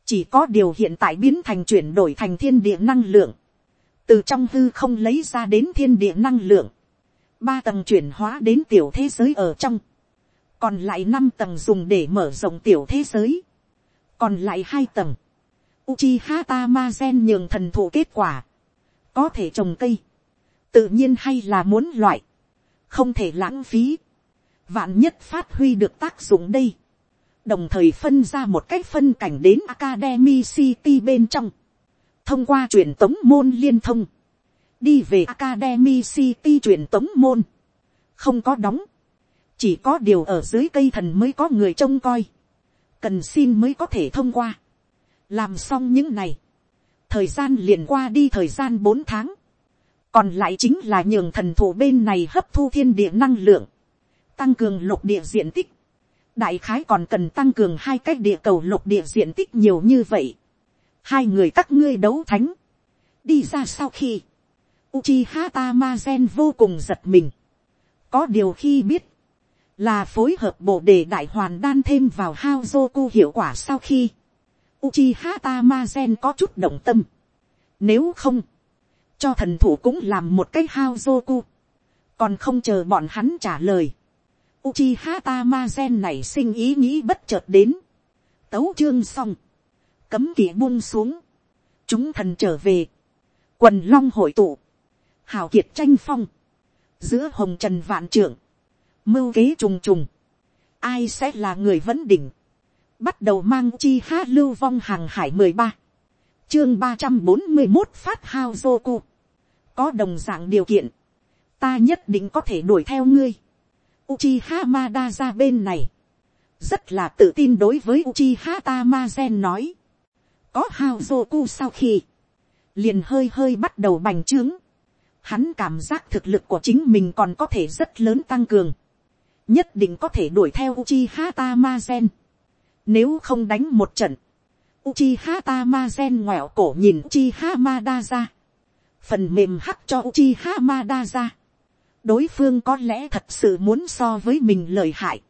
chỉ có điều hiện tại biến thành chuyển đổi thành thiên địa năng lượng. từ trong hư không lấy ra đến thiên địa năng lượng. ba tầng chuyển hóa đến tiểu thế giới ở trong. còn lại năm tầng dùng để mở rộng tiểu thế giới. còn lại hai tầng. Uchiha Tamazen nhường thần thủ kết quả. có thể trồng cây. tự nhiên hay là muốn loại. không thể lãng phí vạn nhất phát huy được tác dụng đây, đồng thời phân ra một cách phân cảnh đến Academy City bên trong, thông qua truyền tống môn liên thông, đi về Academy City truyền tống môn, không có đóng, chỉ có điều ở dưới cây thần mới có người trông coi, cần xin mới có thể thông qua, làm xong những này, thời gian liền qua đi thời gian bốn tháng, còn lại chính là nhường thần thủ bên này hấp thu thiên địa năng lượng, tăng cường lục địa diện tích, đại khái còn cần tăng cường hai cách địa cầu lục địa diện tích nhiều như vậy, hai người các ngươi đấu thánh, đi ra sau khi, Uchiha Tamazen vô cùng giật mình, có điều khi biết, là phối hợp bộ đề đại hoàn đan thêm vào hao zoku hiệu quả sau khi, Uchiha Tamazen có chút động tâm. Nếu không, cho thần thủ cũng làm một cái hao zoku. Còn không chờ bọn hắn trả lời. Uchiha Tamazen này sinh ý nghĩ bất chợt đến. Tấu chương xong, cấm kỵ buông xuống, chúng thần trở về, quần long hội tụ, hào kiệt tranh phong, giữa hồng trần vạn trưởng, mưu kế trùng trùng, ai sẽ là người vấn đỉnh, bắt đầu mang Uchiha lưu vong hàng hải mười ba, chương ba trăm bốn mươi một phát hao Zoku. có đồng dạng điều kiện, ta nhất định có thể đuổi theo ngươi, Uchiha Mada ra bên này, rất là tự tin đối với Uchiha Tamazen nói, có hao sau khi, liền hơi hơi bắt đầu bành trướng, hắn cảm giác thực lực của chính mình còn có thể rất lớn tăng cường, nhất định có thể đuổi theo Uchiha Tamazen. Nếu không đánh một trận, Uchiha Tamazen ngoẹo cổ nhìn Uchiha Madara. Phần mềm hắc cho Uchiha Madara. Đối phương có lẽ thật sự muốn so với mình lợi hại.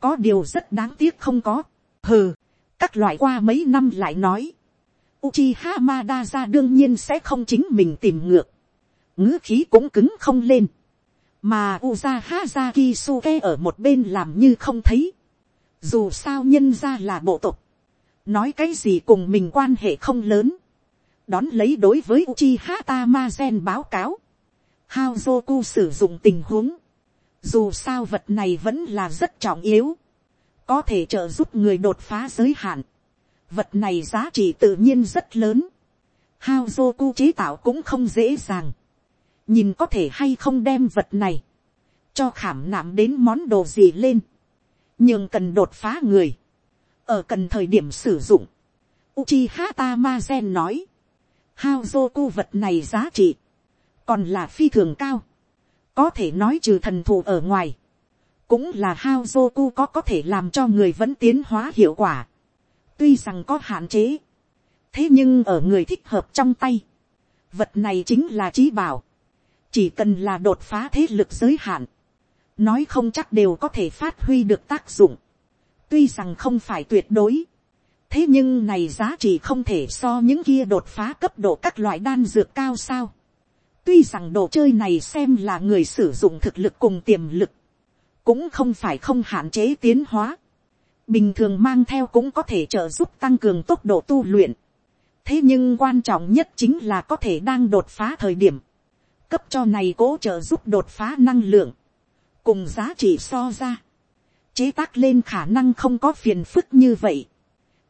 Có điều rất đáng tiếc không có. Hừ, các loại qua mấy năm lại nói. Uchiha Madara đương nhiên sẽ không chính mình tìm ngược. ngữ khí cũng cứng không lên mà uza hazaki suke ở một bên làm như không thấy. dù sao nhân ra là bộ tộc, nói cái gì cùng mình quan hệ không lớn, đón lấy đối với Uchiha Tamazen báo cáo, Haozoku sử dụng tình huống, dù sao vật này vẫn là rất trọng yếu, có thể trợ giúp người đột phá giới hạn, vật này giá trị tự nhiên rất lớn, Haozoku chế tạo cũng không dễ dàng, nhìn có thể hay không đem vật này, cho khảm nạm đến món đồ gì lên, nhưng cần đột phá người, ở cần thời điểm sử dụng, Uchiha Tamazen nói, Haozoku vật này giá trị, còn là phi thường cao, có thể nói trừ thần thù ở ngoài, cũng là hao zoku có có thể làm cho người vẫn tiến hóa hiệu quả, tuy rằng có hạn chế, thế nhưng ở người thích hợp trong tay, vật này chính là trí bảo, chỉ cần là đột phá thế lực giới hạn, nói không chắc đều có thể phát huy được tác dụng, tuy rằng không phải tuyệt đối, thế nhưng này giá trị không thể so những kia đột phá cấp độ các loại đan dược cao sao tuy rằng đồ chơi này xem là người sử dụng thực lực cùng tiềm lực, cũng không phải không hạn chế tiến hóa, bình thường mang theo cũng có thể trợ giúp tăng cường tốc độ tu luyện. thế nhưng quan trọng nhất chính là có thể đang đột phá thời điểm, cấp cho này cố trợ giúp đột phá năng lượng, cùng giá trị so ra, chế tác lên khả năng không có phiền phức như vậy.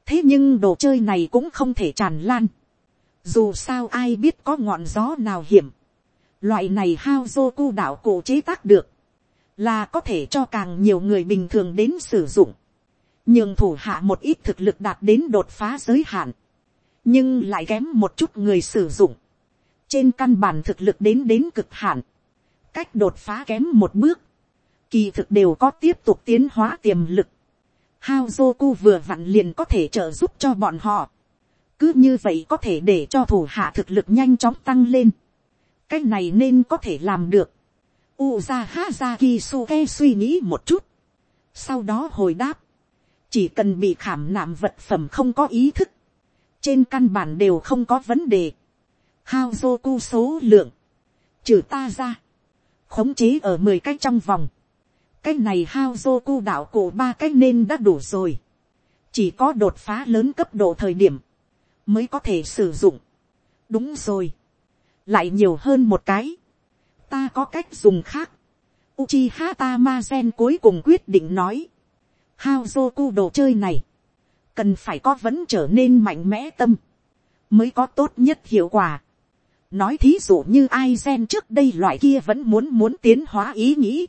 thế nhưng đồ chơi này cũng không thể tràn lan. dù sao ai biết có ngọn gió nào hiểm loại này hao dô cu đạo cổ chế tác được, là có thể cho càng nhiều người bình thường đến sử dụng. nhưng thủ hạ một ít thực lực đạt đến đột phá giới hạn. nhưng lại kém một chút người sử dụng trên căn bản thực lực đến đến cực hạn, cách đột phá kém một bước, kỳ thực đều có tiếp tục tiến hóa tiềm lực. hao zoku vừa vặn liền có thể trợ giúp cho bọn họ. Cứ như vậy có thể để cho thủ hạ thực lực nhanh chóng tăng lên. Cái này nên có thể làm được. Uza Hazaki Suke suy nghĩ một chút. Sau đó hồi đáp. Chỉ cần bị khảm nạm vật phẩm không có ý thức. Trên căn bản đều không có vấn đề. Haozoku số lượng. Trừ ta ra. Khống chế ở mười cái trong vòng. Cái này Haozoku đạo cổ ba cái nên đã đủ rồi. Chỉ có đột phá lớn cấp độ thời điểm. Mới có thể sử dụng. Đúng rồi. Lại nhiều hơn một cái. Ta có cách dùng khác. Uchiha Tamazen cuối cùng quyết định nói. Haozoku đồ chơi này. Cần phải có vẫn trở nên mạnh mẽ tâm. Mới có tốt nhất hiệu quả nói thí dụ như ai gen trước đây loại kia vẫn muốn muốn tiến hóa ý nghĩ.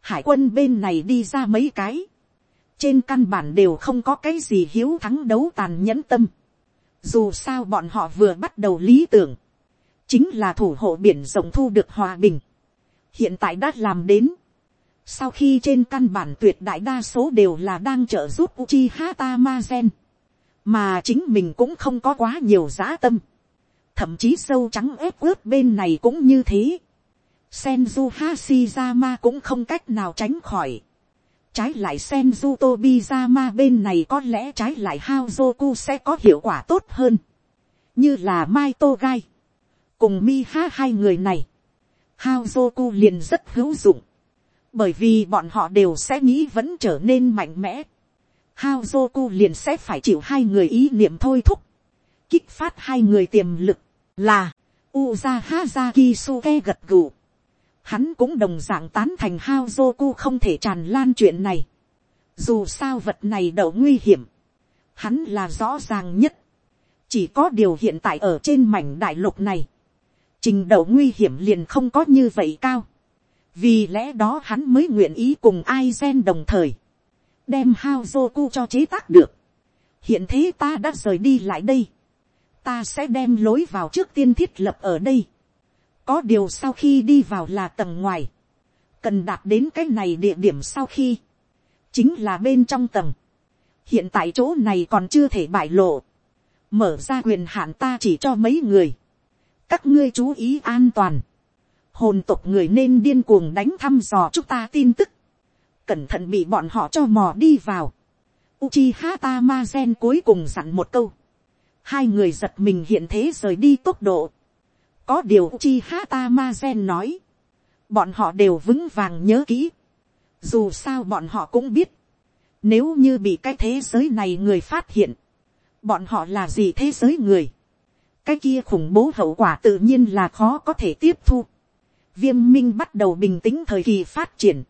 hải quân bên này đi ra mấy cái. trên căn bản đều không có cái gì hiếu thắng đấu tàn nhẫn tâm. Dù sao bọn họ vừa bắt đầu lý tưởng. Chính là thủ hộ biển rộng thu được hòa bình. Hiện tại đã làm đến. Sau khi trên căn bản tuyệt đại đa số đều là đang trợ giúp Uchiha Tamazen. Mà chính mình cũng không có quá nhiều giá tâm. Thậm chí sâu trắng ép ướt bên này cũng như thế. Senju Hashirama cũng không cách nào tránh khỏi. Trái lại Senju Tobizama bên này có lẽ trái lại Haozoku sẽ có hiệu quả tốt hơn. Như là Mai Togai. Cùng mi ha hai người này. hao Haozoku liền rất hữu dụng. Bởi vì bọn họ đều sẽ nghĩ vẫn trở nên mạnh mẽ. hao Haozoku liền sẽ phải chịu hai người ý niệm thôi thúc. Kích phát hai người tiềm lực là Uza Uzaha Zakisuke gật gù hắn cũng đồng dạng tán thành hao Haozoku không thể tràn lan chuyện này. Dù sao vật này đậu nguy hiểm, hắn là rõ ràng nhất. Chỉ có điều hiện tại ở trên mảnh đại lục này, trình độ nguy hiểm liền không có như vậy cao. Vì lẽ đó hắn mới nguyện ý cùng Aizen đồng thời, đem hao Haozoku cho chế tác được. Hiện thế ta đã rời đi lại đây. Ta sẽ đem lối vào trước tiên thiết lập ở đây có điều sau khi đi vào là tầng ngoài. Cần đạt đến cái này địa điểm sau khi. Chính là bên trong tầng. Hiện tại chỗ này còn chưa thể bại lộ. Mở ra quyền hạn ta chỉ cho mấy người. Các ngươi chú ý an toàn. Hồn tộc người nên điên cuồng đánh thăm dò chúng ta tin tức. Cẩn thận bị bọn họ cho mò đi vào. Uchiha Tamazen cuối cùng dặn một câu. Hai người giật mình hiện thế rời đi tốc độ có điều Uchiha Tamazen nói. bọn họ đều vững vàng nhớ kỹ. dù sao bọn họ cũng biết. nếu như bị cái thế giới này người phát hiện. bọn họ là gì thế giới người cái kia khủng bố hậu quả tự nhiên là khó có thể tiếp thu. viêm minh bắt đầu bình tĩnh thời kỳ phát triển.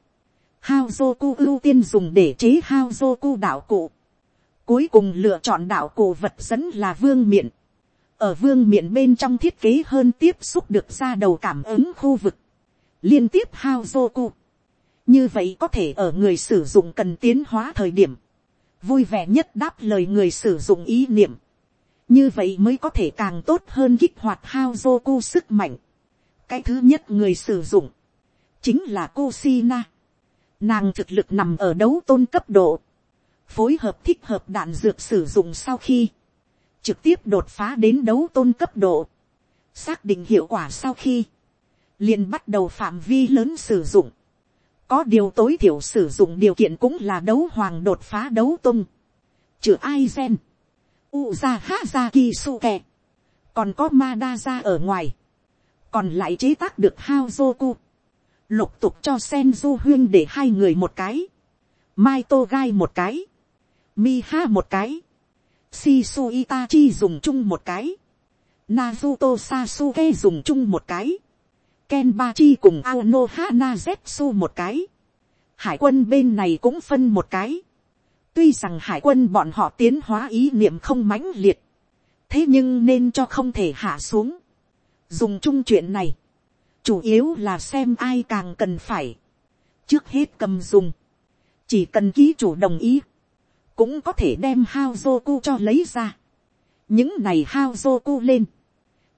Hao Zoku ưu tiên dùng để chế Hao Zoku đạo cụ. Cuối cùng lựa chọn đạo cụ vật dẫn là vương miện ở vương miện bên trong thiết kế hơn tiếp xúc được ra đầu cảm ứng khu vực, liên tiếp hao Joku. như vậy có thể ở người sử dụng cần tiến hóa thời điểm, vui vẻ nhất đáp lời người sử dụng ý niệm, như vậy mới có thể càng tốt hơn kích hoạt hao Joku sức mạnh. cái thứ nhất người sử dụng, chính là cô Sina. Nàng thực lực nằm ở đấu tôn cấp độ, phối hợp thích hợp đạn dược sử dụng sau khi, trực tiếp đột phá đến đấu tôn cấp độ, xác định hiệu quả sau khi, liền bắt đầu phạm vi lớn sử dụng, có điều tối thiểu sử dụng điều kiện cũng là đấu hoàng đột phá đấu tung, trừ ai gen, uza haza kisuke, còn có Madara ở ngoài, còn lại chế tác được hao Haozoku, lục tục cho Senju huyên để hai người một cái, Mai Tô Gai một cái, Miha một cái, Shisu Itachi dùng chung một cái. Naruto Sasuke dùng chung một cái. Kenpachi cùng Aonohana Zetsu một cái. Hải quân bên này cũng phân một cái. Tuy rằng hải quân bọn họ tiến hóa ý niệm không mãnh liệt. Thế nhưng nên cho không thể hạ xuống. Dùng chung chuyện này. Chủ yếu là xem ai càng cần phải. Trước hết cầm dùng. Chỉ cần ký chủ đồng ý cũng có thể đem hao Joku cho lấy ra. những này hao Joku lên,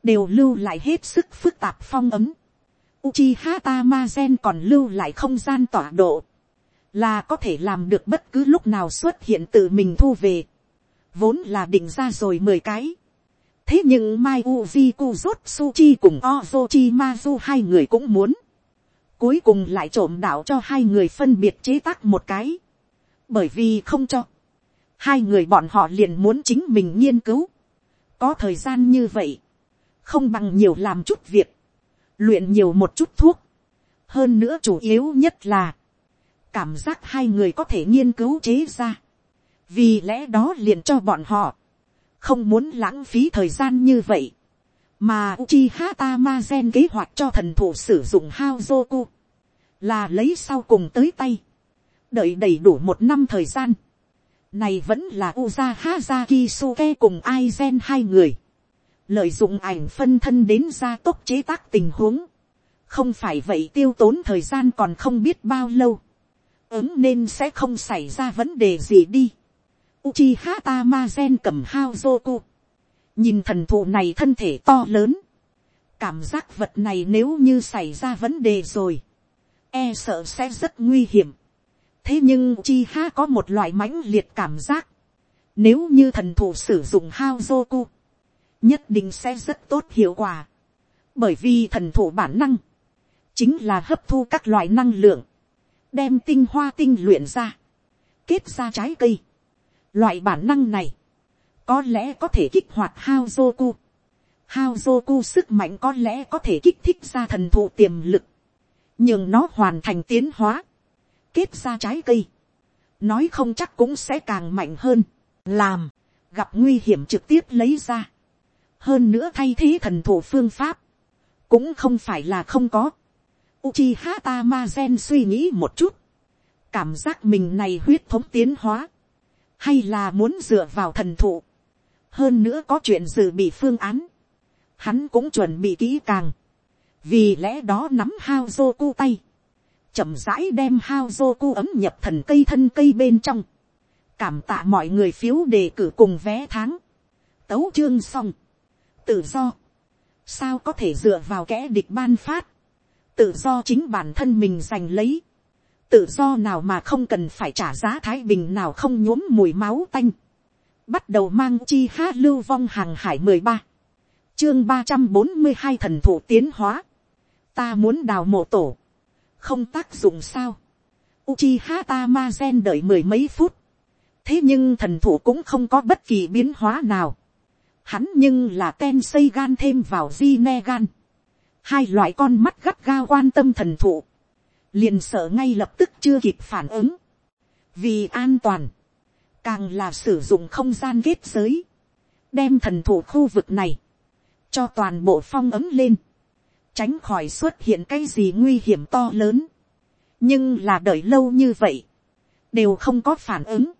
đều lưu lại hết sức phức tạp phong ấm. Uchiha Tamazen còn lưu lại không gian tỏa độ, là có thể làm được bất cứ lúc nào xuất hiện tự mình thu về. vốn là định ra rồi mười cái. thế nhưng mai uji kuzut suchi cùng ozochi mazu hai người cũng muốn. cuối cùng lại trộm đạo cho hai người phân biệt chế tác một cái. bởi vì không cho hai người bọn họ liền muốn chính mình nghiên cứu, có thời gian như vậy, không bằng nhiều làm chút việc, luyện nhiều một chút thuốc, hơn nữa chủ yếu nhất là, cảm giác hai người có thể nghiên cứu chế ra, vì lẽ đó liền cho bọn họ, không muốn lãng phí thời gian như vậy, mà Uchiha Tamazen kế hoạch cho thần thủ sử dụng Haozoku, là lấy sau cùng tới tay, đợi đầy đủ một năm thời gian, này vẫn là Uza Hazaki Suke cùng Aizen hai người. Lợi dụng ảnh phân thân đến gia tốc chế tác tình huống. Không phải vậy tiêu tốn thời gian còn không biết bao lâu. Ứng nên sẽ không xảy ra vấn đề gì đi. Uchiha Tamazen cầm Haozoku. nhìn thần thụ này thân thể to lớn, cảm giác vật này nếu như xảy ra vấn đề rồi, e sợ sẽ rất nguy hiểm. thế nhưng Uchiha có một loại mãnh liệt cảm giác, nếu như thần thụ sử dụng hao Zoku. nhất định sẽ rất tốt hiệu quả, bởi vì thần thụ bản năng, chính là hấp thu các loại năng lượng, đem tinh hoa tinh luyện ra, kết ra trái cây. Loại bản năng này, có lẽ có thể kích hoạt hao zoku Hao zoku sức mạnh có lẽ có thể kích thích ra thần thụ tiềm lực, nhưng nó hoàn thành tiến hóa, kết ra trái cây. Nói không chắc cũng sẽ càng mạnh hơn, làm, gặp nguy hiểm trực tiếp lấy ra. Hơn nữa thay thế thần thụ phương pháp, cũng không phải là không có. Uchiha Tamazen suy nghĩ một chút, cảm giác mình này huyết thống tiến hóa, hay là muốn dựa vào thần thụ, hơn nữa có chuyện dự bị phương án, hắn cũng chuẩn bị kỹ càng, vì lẽ đó nắm hao dô cu tay, chậm rãi đem hao dô cu ấm nhập thần cây thân cây bên trong, cảm tạ mọi người phiếu đề cử cùng vé tháng, tấu chương xong, tự do, sao có thể dựa vào kẻ địch ban phát, tự do chính bản thân mình giành lấy, tự do nào mà không cần phải trả giá thái bình nào không nhuốm mùi máu tanh, bắt đầu mang chi ha lưu vong hàng hải mười ba, chương ba trăm bốn mươi hai thần thủ tiến hóa, ta muốn đào mộ tổ, không tác dụng sao, Uchiha Tamazen đợi mười mấy phút. Thế nhưng thần thủ cũng không có bất kỳ biến hóa nào. Hắn nhưng là ten xây gan thêm vào di ne gan. Hai loại con mắt gắt gao quan tâm thần thụ liền sợ ngay lập tức chưa kịp phản ứng. vì an toàn, càng là sử dụng không gian kết giới, đem thần thụ khu vực này, cho toàn bộ phong ấm lên, tránh khỏi xuất hiện cái gì nguy hiểm to lớn. nhưng là đợi lâu như vậy, đều không có phản ứng.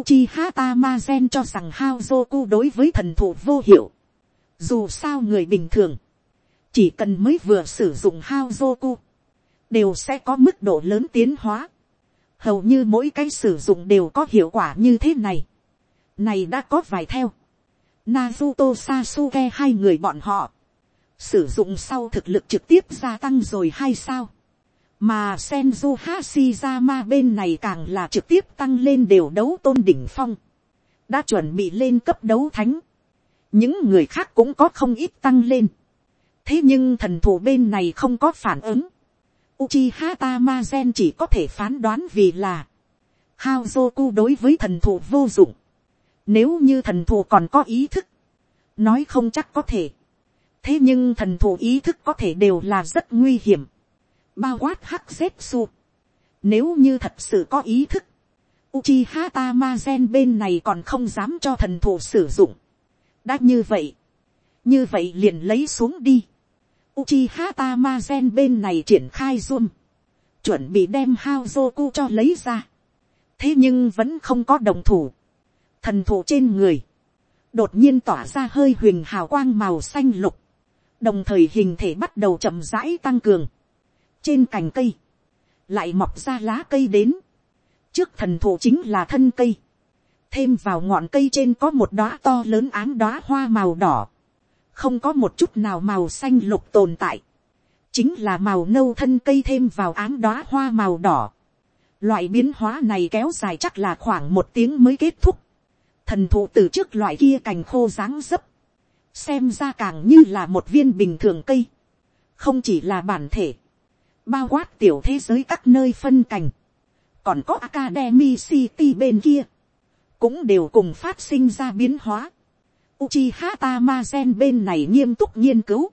Uchiha Tamazen cho rằng Haozoku đối với thần thụ vô hiệu. Dù sao người bình thường, chỉ cần mới vừa sử dụng Haozoku, đều sẽ có mức độ lớn tiến hóa. Hầu như mỗi cái sử dụng đều có hiệu quả như thế này. Này đã có vài theo. Naruto Sasuke hai người bọn họ. Sử dụng sau thực lực trực tiếp gia tăng rồi hay sao? Mà Senju Hashirama bên này càng là trực tiếp tăng lên đều đấu tôn đỉnh phong. Đã chuẩn bị lên cấp đấu thánh. Những người khác cũng có không ít tăng lên. Thế nhưng thần thủ bên này không có phản ứng. Uchiha Tamazen chỉ có thể phán đoán vì là Haozoku đối với thần thủ vô dụng. Nếu như thần thủ còn có ý thức, nói không chắc có thể. Thế nhưng thần thủ ý thức có thể đều là rất nguy hiểm. Bao quát hắc Zetsu. Nếu như thật sự có ý thức, Uchiha Tamazen bên này còn không dám cho thần thủ sử dụng. Đã như vậy, như vậy liền lấy xuống đi Uchiha Tamazen bên này triển khai zoom. Chuẩn bị đem Haozoku cho lấy ra. Thế nhưng vẫn không có đồng thủ. Thần thủ trên người. Đột nhiên tỏa ra hơi huyền hào quang màu xanh lục. Đồng thời hình thể bắt đầu chậm rãi tăng cường. Trên cành cây. Lại mọc ra lá cây đến. Trước thần thủ chính là thân cây. Thêm vào ngọn cây trên có một đóa to lớn áng đóa hoa màu đỏ không có một chút nào màu xanh lục tồn tại, chính là màu nâu thân cây thêm vào áng đóa hoa màu đỏ. Loại biến hóa này kéo dài chắc là khoảng một tiếng mới kết thúc. Thần thụ từ trước loại kia cành khô dáng dấp. Xem ra càng như là một viên bình thường cây. Không chỉ là bản thể. Bao quát tiểu thế giới các nơi phân cành. Còn có Academy City bên kia. Cũng đều cùng phát sinh ra biến hóa. Uchiha Tamazen bên này nghiêm túc nghiên cứu.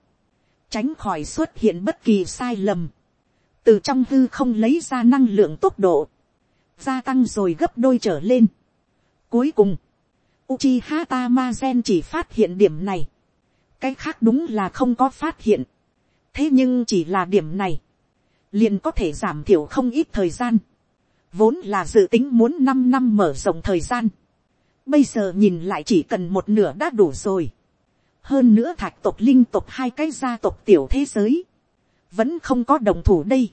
Tránh khỏi xuất hiện bất kỳ sai lầm. Từ trong hư không lấy ra năng lượng tốc độ. Gia tăng rồi gấp đôi trở lên. Cuối cùng. Uchiha Tamazen chỉ phát hiện điểm này. Cái khác đúng là không có phát hiện. Thế nhưng chỉ là điểm này. Liền có thể giảm thiểu không ít thời gian. Vốn là dự tính muốn 5 năm mở rộng thời gian Bây giờ nhìn lại chỉ cần một nửa đã đủ rồi. Hơn nữa thạch tộc linh tộc hai cái gia tộc tiểu thế giới. Vẫn không có đồng thủ đây.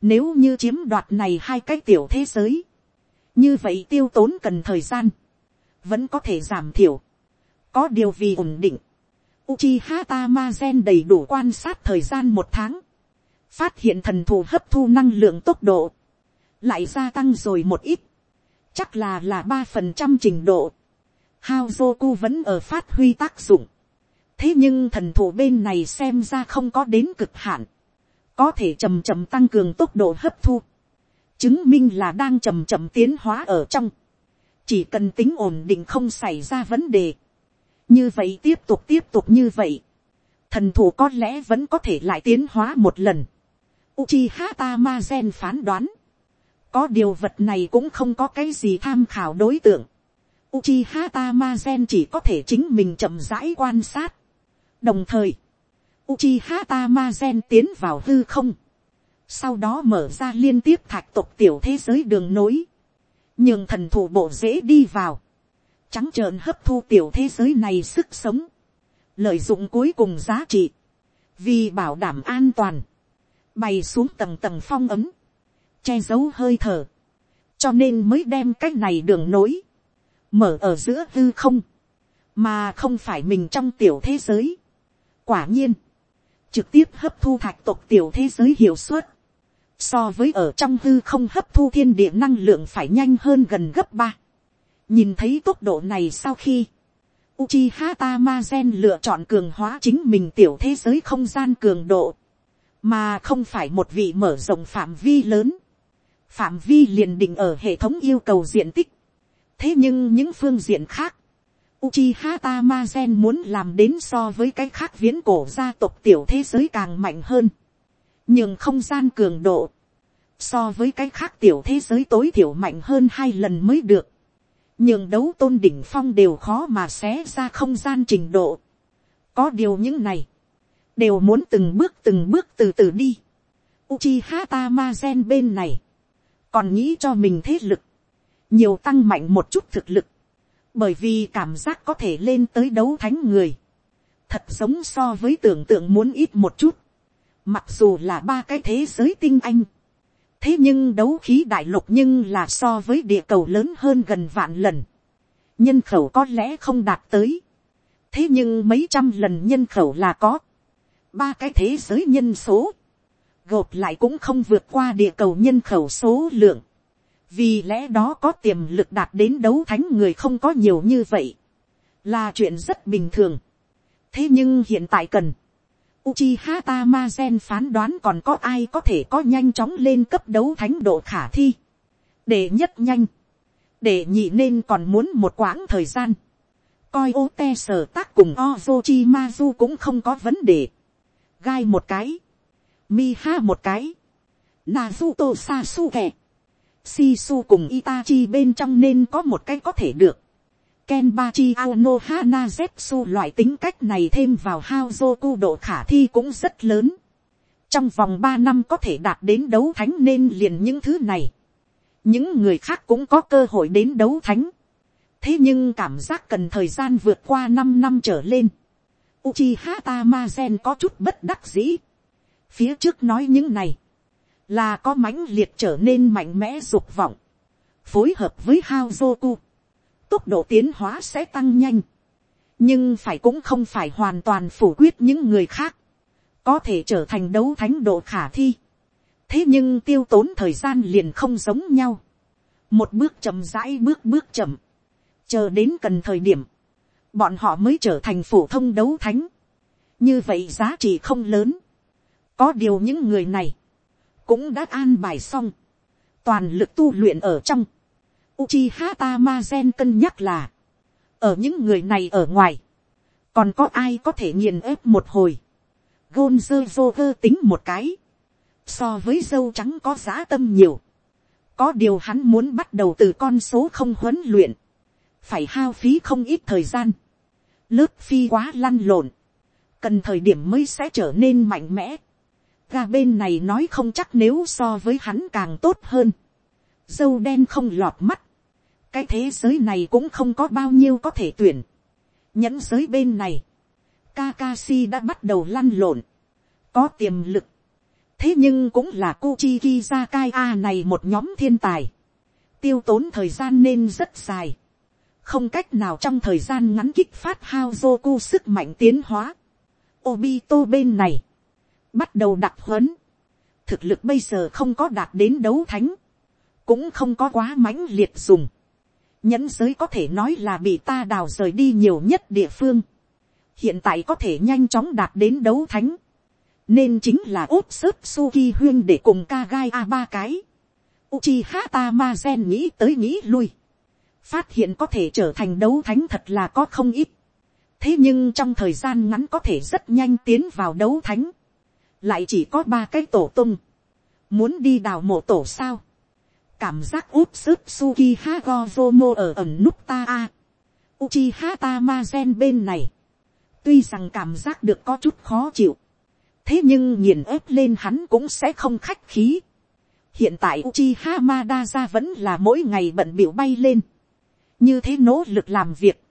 Nếu như chiếm đoạt này hai cái tiểu thế giới. Như vậy tiêu tốn cần thời gian. Vẫn có thể giảm thiểu. Có điều vì ổn định. Uchiha Tamazen đầy đủ quan sát thời gian một tháng. Phát hiện thần thù hấp thu năng lượng tốc độ. Lại gia tăng rồi một ít. Chắc là là ba phần trăm trình độ. Haozoku vẫn ở phát huy tác dụng. Thế nhưng thần thủ bên này xem ra không có đến cực hạn. Có thể chầm chậm tăng cường tốc độ hấp thu. Chứng minh là đang chầm chậm tiến hóa ở trong. Chỉ cần tính ổn định không xảy ra vấn đề. Như vậy tiếp tục tiếp tục như vậy. Thần thủ có lẽ vẫn có thể lại tiến hóa một lần. Uchiha Tamazen phán đoán. Có điều vật này cũng không có cái gì tham khảo đối tượng. Uchiha Tamazen chỉ có thể chính mình chậm rãi quan sát. Đồng thời, Uchiha Tamazen tiến vào hư không. Sau đó mở ra liên tiếp thạch tộc tiểu thế giới đường nối. Nhưng thần thủ bộ dễ đi vào. Trắng trợn hấp thu tiểu thế giới này sức sống. Lợi dụng cuối cùng giá trị. Vì bảo đảm an toàn. Bày xuống tầng tầng phong ấm. Che giấu hơi thở. Cho nên mới đem cách này đường nối mở ở giữa hư không, mà không phải mình trong tiểu thế giới. quả nhiên, trực tiếp hấp thu thạch tộc tiểu thế giới hiệu suất, so với ở trong hư không hấp thu thiên địa năng lượng phải nhanh hơn gần gấp ba. nhìn thấy tốc độ này sau khi, Uchiha Tamazen lựa chọn cường hóa chính mình tiểu thế giới không gian cường độ, mà không phải một vị mở rộng phạm vi lớn. Phạm vi liền định ở hệ thống yêu cầu diện tích thế nhưng những phương diện khác, Uchiha Tamazen muốn làm đến so với cái khác viễn cổ gia tộc tiểu thế giới càng mạnh hơn. Nhưng không gian cường độ. So với cái khác tiểu thế giới tối thiểu mạnh hơn hai lần mới được. Nhưng đấu tôn đỉnh phong đều khó mà xé ra không gian trình độ. Có điều những này. Đều muốn từng bước từng bước từ từ đi. Uchiha Tamazen bên này. Còn nghĩ cho mình thế lực. Nhiều tăng mạnh một chút thực lực, bởi vì cảm giác có thể lên tới đấu thánh người, thật giống so với tưởng tượng muốn ít một chút, mặc dù là ba cái thế giới tinh anh, thế nhưng đấu khí đại lục nhưng là so với địa cầu lớn hơn gần vạn lần, nhân khẩu có lẽ không đạt tới, thế nhưng mấy trăm lần nhân khẩu là có, ba cái thế giới nhân số, gộp lại cũng không vượt qua địa cầu nhân khẩu số lượng, vì lẽ đó có tiềm lực đạt đến đấu thánh người không có nhiều như vậy, là chuyện rất bình thường. thế nhưng hiện tại cần, Uchiha Tamazen phán đoán còn có ai có thể có nhanh chóng lên cấp đấu thánh độ khả thi. Để nhất nhanh. Để nhị nên còn muốn một quãng thời gian. Coi ô te sở tác cùng Ozochimazu cũng không có vấn đề. Gai một cái mi ha một cái. Naruto Sasuke. Sisu cùng Itachi bên trong nên có một cái có thể được. Kenbachi Aono Hana Zetsu loại tính cách này thêm vào Haozoku độ khả thi cũng rất lớn. Trong vòng ba năm có thể đạt đến đấu thánh nên liền những thứ này. Những người khác cũng có cơ hội đến đấu thánh. Thế nhưng cảm giác cần thời gian vượt qua năm năm trở lên. Uchiha Tamazen có chút bất đắc dĩ. Phía trước nói những này. Là có mãnh liệt trở nên mạnh mẽ dục vọng, phối hợp với hao zoku. Tốc độ tiến hóa sẽ tăng nhanh, nhưng phải cũng không phải hoàn toàn phủ quyết những người khác, có thể trở thành đấu thánh độ khả thi, thế nhưng tiêu tốn thời gian liền không giống nhau, một bước chậm rãi bước bước chậm, chờ đến cần thời điểm, bọn họ mới trở thành phổ thông đấu thánh, như vậy giá trị không lớn, có điều những người này, cũng đã an bài xong, toàn lực tu luyện ở trong. Uchiha Tamazen cân nhắc là, ở những người này ở ngoài, còn có ai có thể nghiền ép một hồi. Gonzo Joker tính một cái, so với dâu trắng có giá tâm nhiều. Có điều hắn muốn bắt đầu từ con số không huấn luyện, phải hao phí không ít thời gian. Lớp phi quá lăn lộn, cần thời điểm mới sẽ trở nên mạnh mẽ ga bên này nói không chắc nếu so với hắn càng tốt hơn. Dâu đen không lọt mắt. Cái thế giới này cũng không có bao nhiêu có thể tuyển. Nhẫn giới bên này. Kakashi đã bắt đầu lăn lộn. Có tiềm lực. Thế nhưng cũng là Kuchiki Zakai A này một nhóm thiên tài. Tiêu tốn thời gian nên rất dài. không cách nào trong thời gian ngắn kích phát hao Zoku sức mạnh tiến hóa. Obito bên này, bắt đầu đặc huấn, thực lực bây giờ không có đạt đến đấu thánh, cũng không có quá mãnh liệt dùng. Nhẫn giới có thể nói là bị ta đào rời đi nhiều nhất địa phương. Hiện tại có thể nhanh chóng đạt đến đấu thánh. Nên chính là út sớp Suki Huyên để cùng ca gai A ba cái. uchi hata Tamazen nghĩ tới nghĩ lui. Phát hiện có thể trở thành đấu thánh thật là có không ít. Thế nhưng trong thời gian ngắn có thể rất nhanh tiến vào đấu thánh. Lại chỉ có ba cái tổ tung. Muốn đi đào mộ tổ sao? Cảm giác úp sức Suki Hagozomo ở ẩn nút ta a. Uchi hata ma sen bên này. Tuy rằng cảm giác được có chút khó chịu. Thế nhưng nhìn ép lên hắn cũng sẽ không khách khí hiện tại Uchi hata da ra vẫn là mỗi ngày bận biểu bay lên. Như thế nỗ lực làm việc.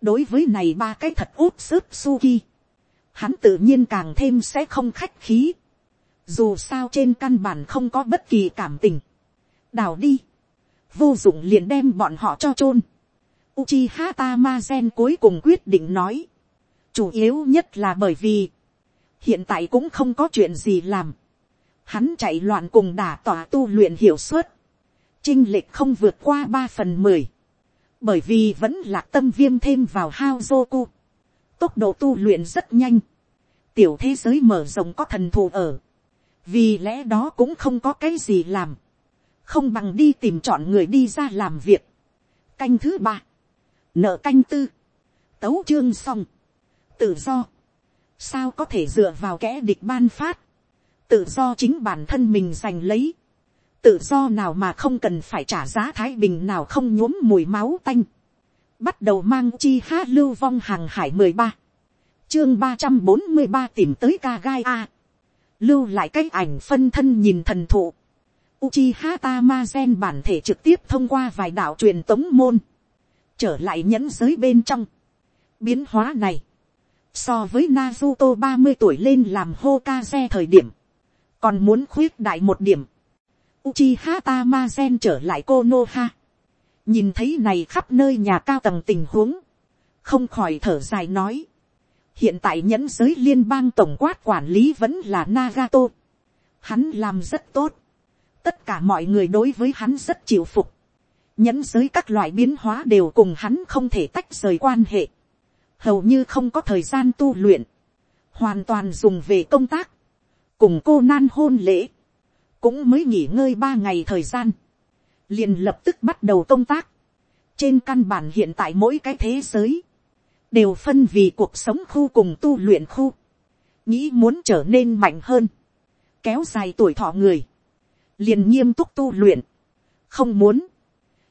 Đối với này ba cái thật úp sức Suki. Hắn tự nhiên càng thêm sẽ không khách khí. Dù sao trên căn bản không có bất kỳ cảm tình. Đào đi. Vô dụng liền đem bọn họ cho chôn. Uchiha Tamazen cuối cùng quyết định nói. Chủ yếu nhất là bởi vì. Hiện tại cũng không có chuyện gì làm hắn chạy loạn cùng đả tỏa tu luyện hiệu suất, trinh lệch không vượt qua ba phần mười, bởi vì vẫn là tâm viêm thêm vào hao Joku. Tốc độ tu luyện rất nhanh, tiểu thế giới mở rộng có thần thù ở, vì lẽ đó cũng không có cái gì làm, không bằng đi tìm chọn người đi ra làm việc. Canh thứ ba, nợ canh tư, tấu chương xong, tự do, sao có thể dựa vào kẻ địch ban phát, tự do chính bản thân mình giành lấy, tự do nào mà không cần phải trả giá thái bình nào không nhuốm mùi máu tanh, bắt đầu mang chi hát lưu vong hàng hải mười ba, chương ba trăm bốn mươi ba tìm tới ca gai a, lưu lại cái ảnh phân thân nhìn thần thụ, Uchiha Tamazen bản thể trực tiếp thông qua vài đạo truyền tống môn, trở lại nhẫn giới bên trong. Biến hóa này, so với Naruto ba mươi tuổi lên làm Hokage thời điểm, còn muốn khuyết đại một điểm, Uchiha Tamazen trở lại Konoha, nhìn thấy này khắp nơi nhà cao tầng tình huống, không khỏi thở dài nói, hiện tại nhẫn giới liên bang tổng quát quản lý vẫn là Nagato, hắn làm rất tốt, tất cả mọi người đối với hắn rất chịu phục, nhẫn giới các loại biến hóa đều cùng hắn không thể tách rời quan hệ, hầu như không có thời gian tu luyện, hoàn toàn dùng về công tác, cùng cô nan hôn lễ, cũng mới nghỉ ngơi ba ngày thời gian, liền lập tức bắt đầu công tác. trên căn bản hiện tại mỗi cái thế giới, đều phân vì cuộc sống khu cùng tu luyện khu, nghĩ muốn trở nên mạnh hơn, kéo dài tuổi thọ người, liền nghiêm túc tu luyện, không muốn,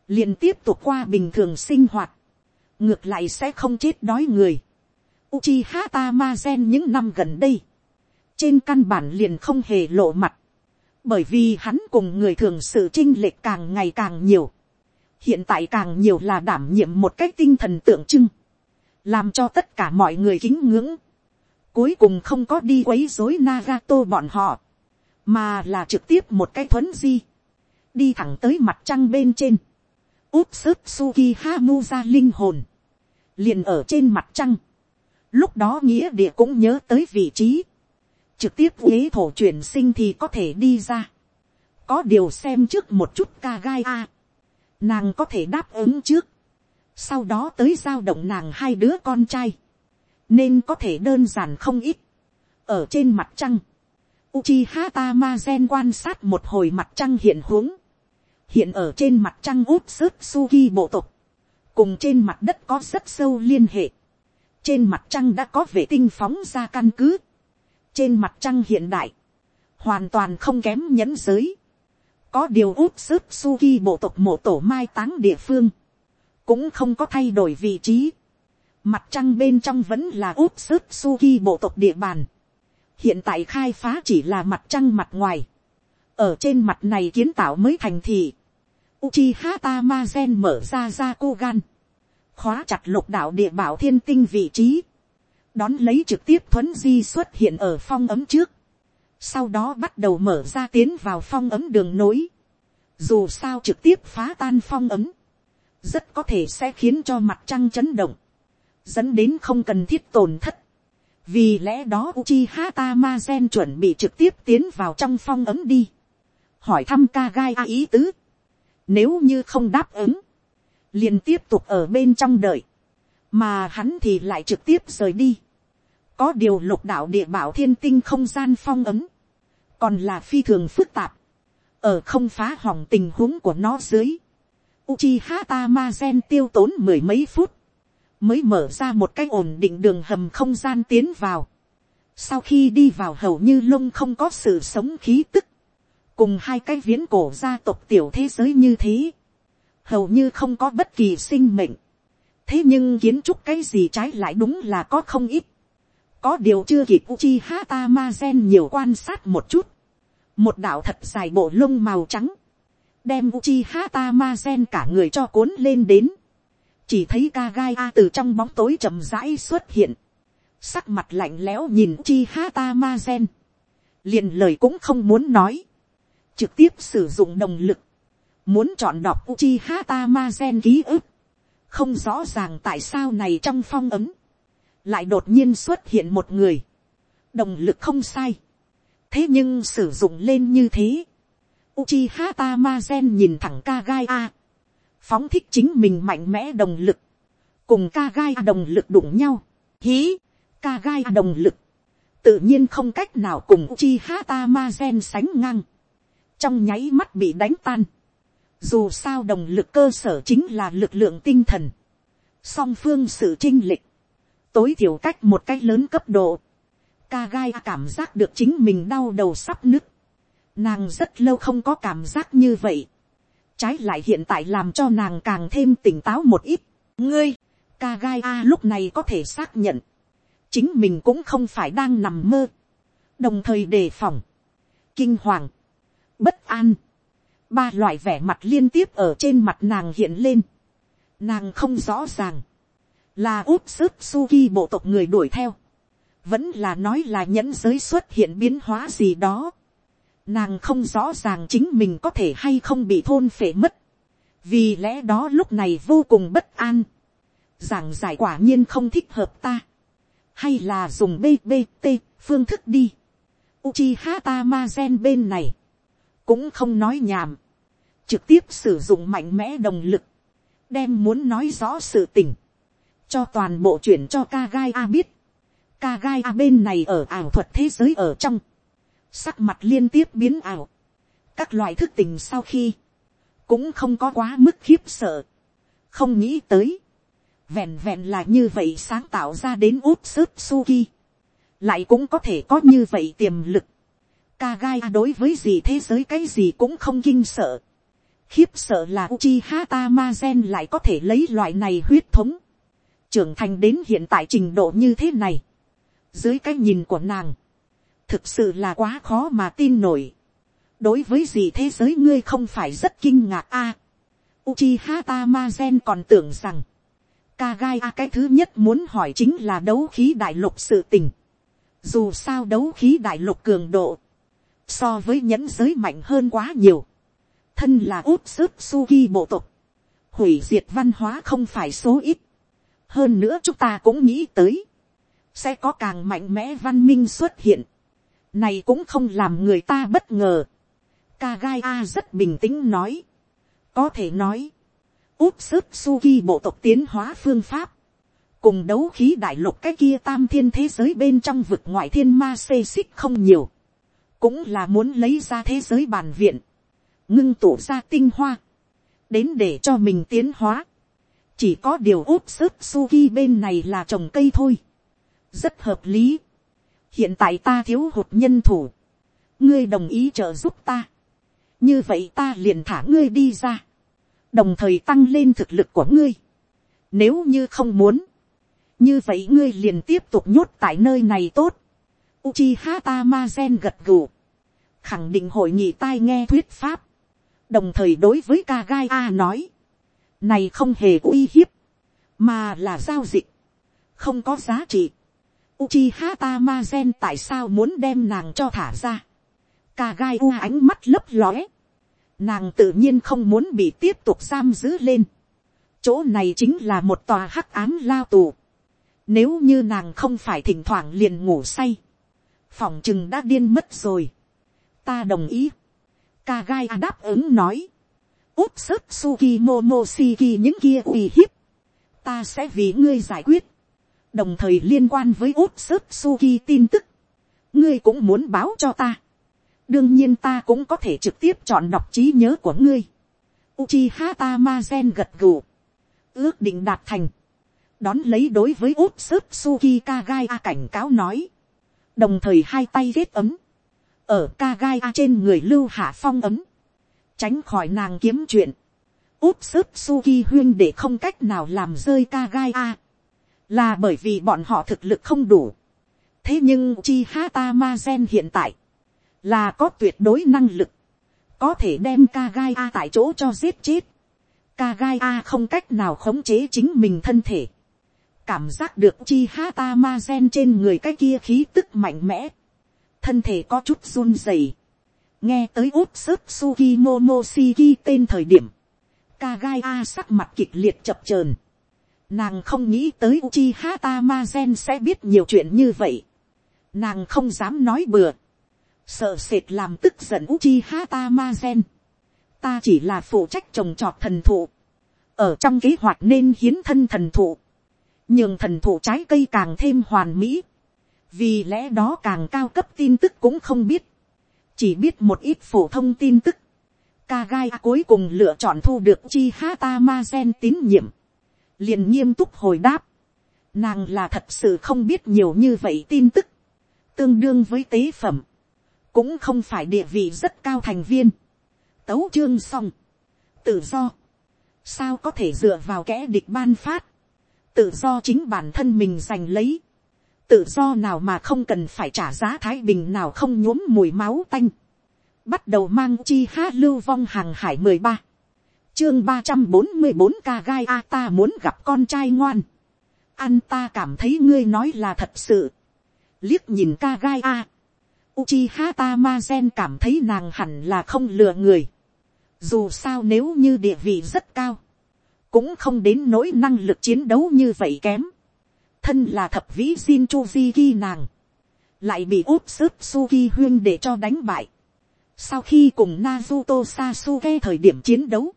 liền tiếp tục qua bình thường sinh hoạt, ngược lại sẽ không chết đói người. Uchiha Tamazen những năm gần đây, trên căn bản liền không hề lộ mặt, bởi vì hắn cùng người thường sự chinh lệch càng ngày càng nhiều, hiện tại càng nhiều là đảm nhiệm một cách tinh thần tượng trưng, làm cho tất cả mọi người kính ngưỡng, cuối cùng không có đi quấy dối Nagato bọn họ, mà là trực tiếp một cái thuấn di, đi thẳng tới mặt trăng bên trên, úp sức suki hamu ra linh hồn, liền ở trên mặt trăng, lúc đó nghĩa địa cũng nhớ tới vị trí, trực tiếp ghế thổ chuyển sinh thì có thể đi ra. có điều xem trước một chút ca gai a. nàng có thể đáp ứng trước. sau đó tới giao động nàng hai đứa con trai. nên có thể đơn giản không ít. ở trên mặt trăng, Uchiha Tamazen quan sát một hồi mặt trăng hiện huống. Hiện ở trên mặt trăng út sức Suki bộ tộc. Cùng trên mặt đất có rất sâu liên hệ. Trên mặt trăng đã có vệ tinh phóng ra căn cứ trên mặt trăng hiện đại, hoàn toàn không kém nhẫn giới. có điều út sức suki bộ tộc mộ tổ mai táng địa phương, cũng không có thay đổi vị trí. mặt trăng bên trong vẫn là út sức suki bộ tộc địa bàn. hiện tại khai phá chỉ là mặt trăng mặt ngoài. ở trên mặt này kiến tạo mới thành thị. Uchiha Tamazen mở ra ra cô gan. khóa chặt lục đạo địa bảo thiên tinh vị trí đón lấy trực tiếp thuấn di xuất hiện ở phong ấm trước, sau đó bắt đầu mở ra tiến vào phong ấm đường nối, dù sao trực tiếp phá tan phong ấm, rất có thể sẽ khiến cho mặt trăng chấn động, dẫn đến không cần thiết tổn thất. vì lẽ đó Uchiha Gen chuẩn bị trực tiếp tiến vào trong phong ấm đi, hỏi thăm Kagai a ý tứ, nếu như không đáp ứng, liền tiếp tục ở bên trong đợi, mà hắn thì lại trực tiếp rời đi. có điều lục đạo địa bảo thiên tinh không gian phong ấm, còn là phi thường phức tạp, ở không phá hỏng tình huống của nó dưới. Uchiha Tamazen tiêu tốn mười mấy phút, mới mở ra một cái ổn định đường hầm không gian tiến vào. Sau khi đi vào hầu như lông không có sự sống khí tức, cùng hai cái viễn cổ gia tộc tiểu thế giới như thế, hầu như không có bất kỳ sinh mệnh thế nhưng kiến trúc cái gì trái lại đúng là có không ít. có điều chưa kịp Uchiha gen nhiều quan sát một chút. một đạo thật dài bộ lông màu trắng, đem Uchiha gen cả người cho cuốn lên đến. chỉ thấy Kagai A từ trong bóng tối chậm rãi xuất hiện. sắc mặt lạnh lẽo nhìn Uchiha gen. liền lời cũng không muốn nói trực tiếp sử dụng đồng lực, muốn chọn đọc Uchiha gen ký ức, không rõ ràng tại sao này trong phong ấm, lại đột nhiên xuất hiện một người, đồng lực không sai, thế nhưng sử dụng lên như thế, Uchiha Tamazen nhìn thẳng Kagai A, phóng thích chính mình mạnh mẽ đồng lực, cùng Kagai đồng lực đụng nhau, hí, Kagai đồng lực, tự nhiên không cách nào cùng Uchiha Tamazen sánh ngang. Trong nháy mắt bị đánh tan. Dù sao đồng lực cơ sở chính là lực lượng tinh thần. Song phương sự trinh lịch. Tối thiểu cách một cách lớn cấp độ. Ca gai cảm giác được chính mình đau đầu sắp nứt. Nàng rất lâu không có cảm giác như vậy. Trái lại hiện tại làm cho nàng càng thêm tỉnh táo một ít. Ngươi, ca gai a lúc này có thể xác nhận. Chính mình cũng không phải đang nằm mơ. Đồng thời đề phòng. Kinh hoàng bất an, ba loại vẻ mặt liên tiếp ở trên mặt nàng hiện lên, nàng không rõ ràng, là úp sức suki bộ tộc người đuổi theo, vẫn là nói là nhẫn giới xuất hiện biến hóa gì đó, nàng không rõ ràng chính mình có thể hay không bị thôn phệ mất, vì lẽ đó lúc này vô cùng bất an, giảng giải quả nhiên không thích hợp ta, hay là dùng bbt phương thức đi, Uchiha Tamazen bên này, cũng không nói nhảm, trực tiếp sử dụng mạnh mẽ đồng lực, đem muốn nói rõ sự tình, cho toàn bộ chuyển cho ca gai a biết, ca gai a bên này ở ảo thuật thế giới ở trong, sắc mặt liên tiếp biến ảo, các loại thức tình sau khi, cũng không có quá mức khiếp sợ, không nghĩ tới, vẹn vẹn là như vậy sáng tạo ra đến út sớt suki, lại cũng có thể có như vậy tiềm lực, ca gai đối với gì thế giới cái gì cũng không kinh sợ khiếp sợ là Uchiha Tamazen lại có thể lấy loại này huyết thống. trưởng thành đến hiện tại trình độ như thế này. dưới cái nhìn của nàng, thực sự là quá khó mà tin nổi. đối với gì thế giới ngươi không phải rất kinh ngạc a. À, Uchiha Tamazen còn tưởng rằng, Kagai a cái thứ nhất muốn hỏi chính là đấu khí đại lục sự tình. Dù sao đấu khí đại lục cường độ, so với nhẫn giới mạnh hơn quá nhiều, thân là út sức suki bộ tộc, hủy diệt văn hóa không phải số ít, hơn nữa chúng ta cũng nghĩ tới, sẽ có càng mạnh mẽ văn minh xuất hiện, này cũng không làm người ta bất ngờ, Kagai A rất bình tĩnh nói, có thể nói, út sức suki bộ tộc tiến hóa phương pháp, cùng đấu khí đại lục cái kia tam thiên thế giới bên trong vực ngoại thiên ma xê xích không nhiều, cũng là muốn lấy ra thế giới bàn viện, ngưng tụ ra tinh hoa, đến để cho mình tiến hóa. chỉ có điều úp sức suki bên này là trồng cây thôi, rất hợp lý. hiện tại ta thiếu hụt nhân thủ, ngươi đồng ý trợ giúp ta, như vậy ta liền thả ngươi đi ra, đồng thời tăng lên thực lực của ngươi. nếu như không muốn, như vậy ngươi liền tiếp tục nhốt tại nơi này tốt. Uchiha Tamazen gật gù. Khẳng định hội nghị tai nghe thuyết pháp. Đồng thời đối với Kagai A nói. Này không hề uy hiếp. Mà là giao dịch. Không có giá trị. Uchiha Tamazen tại sao muốn đem nàng cho thả ra. Kagai U ánh mắt lấp lóe. Nàng tự nhiên không muốn bị tiếp tục giam giữ lên. chỗ này chính là một tòa hắc ám lao tù. Nếu như nàng không phải thỉnh thoảng liền ngủ say, phòng chừng đã điên mất rồi. Ta đồng ý. Ca gai đáp ứng nói. Úp sớt suki momoshiki những kia uy hiếp. Ta sẽ vì ngươi giải quyết. Đồng thời liên quan với úp sớt suki tin tức. Ngươi cũng muốn báo cho ta. Đương nhiên ta cũng có thể trực tiếp chọn đọc trí nhớ của ngươi. Uchiha Tamazen gật gù. Ước định đạt thành. Đón lấy đối với úp sớt suki kagai a cảnh cáo nói. Đồng thời hai tay ghét ấm ở ca gai a trên người lưu hạ phong ấm, tránh khỏi nàng kiếm chuyện, úp sức suki huyên để không cách nào làm rơi ca gai a, là bởi vì bọn họ thực lực không đủ. thế nhưng chi hata ma gen hiện tại, là có tuyệt đối năng lực, có thể đem ca gai a tại chỗ cho giết chết. ca gai a không cách nào khống chế chính mình thân thể, cảm giác được chi hata ma gen trên người cái kia khí tức mạnh mẽ, thân thể có chút run rẩy, nghe tới út sức suki momoshiki tên thời điểm, Kagai A sắc mặt kịch liệt chập chờn. Nàng không nghĩ tới Uchiha Tamazen sẽ biết nhiều chuyện như vậy. Nàng không dám nói bừa. Sợ sệt làm tức giận Uchiha Tamazen. Ta chỉ là phụ trách trồng trọt thần thụ. Ở trong kế hoạch nên hiến thân thần thụ. Nhưng thần thụ trái cây càng thêm hoàn mỹ vì lẽ đó càng cao cấp tin tức cũng không biết, chỉ biết một ít phổ thông tin tức. Kagai cuối cùng lựa chọn thu được chi hata ma gen tín nhiệm, liền nghiêm túc hồi đáp, nàng là thật sự không biết nhiều như vậy tin tức, tương đương với tế phẩm, cũng không phải địa vị rất cao thành viên. Tấu chương xong, tự do, sao có thể dựa vào kẽ địch ban phát, tự do chính bản thân mình giành lấy, tự do nào mà không cần phải trả giá thái bình nào không nhuốm mùi máu tanh. Bắt đầu mang chi ha lưu vong hàng hải mười ba Chương ba trăm bốn mươi bốn, ca gai a, ta muốn gặp con trai ngoan. An ta cảm thấy ngươi nói là thật sự. Liếc nhìn ca gai a. Uchiha Tamazen cảm thấy nàng hẳn là không lừa người. Dù sao nếu như địa vị rất cao. Cũng không đến nỗi năng lực chiến đấu như vậy kém thân là thập vĩ xin Chu nàng, lại bị úp sức Suki huyên để cho đánh bại. Sau khi cùng Naruto Sasuke thời điểm chiến đấu,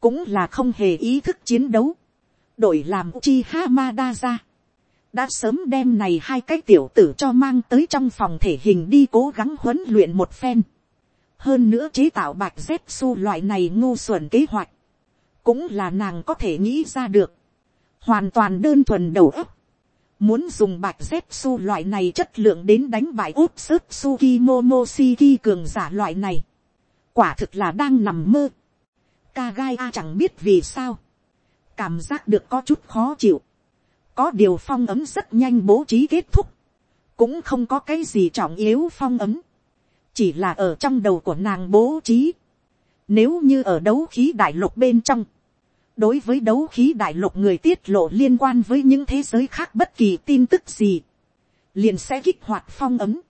cũng là không hề ý thức chiến đấu, đổi làm Uchiha Madara. đã sớm đem này hai cái tiểu tử cho mang tới trong phòng thể hình đi cố gắng huấn luyện một phen. hơn nữa chế tạo bạch Zetsu loại này ngu xuẩn kế hoạch, cũng là nàng có thể nghĩ ra được, hoàn toàn đơn thuần đầu óc Muốn dùng bạch dép su loại này chất lượng đến đánh bại út sức suki momoshiki cường giả loại này. Quả thực là đang nằm mơ. Kagai A chẳng biết vì sao. Cảm giác được có chút khó chịu. Có điều phong ấm rất nhanh bố trí kết thúc. Cũng không có cái gì trọng yếu phong ấm. Chỉ là ở trong đầu của nàng bố trí. Nếu như ở đấu khí đại lục bên trong đối với đấu khí đại lục người tiết lộ liên quan với những thế giới khác bất kỳ tin tức gì, liền sẽ kích hoạt phong ấm.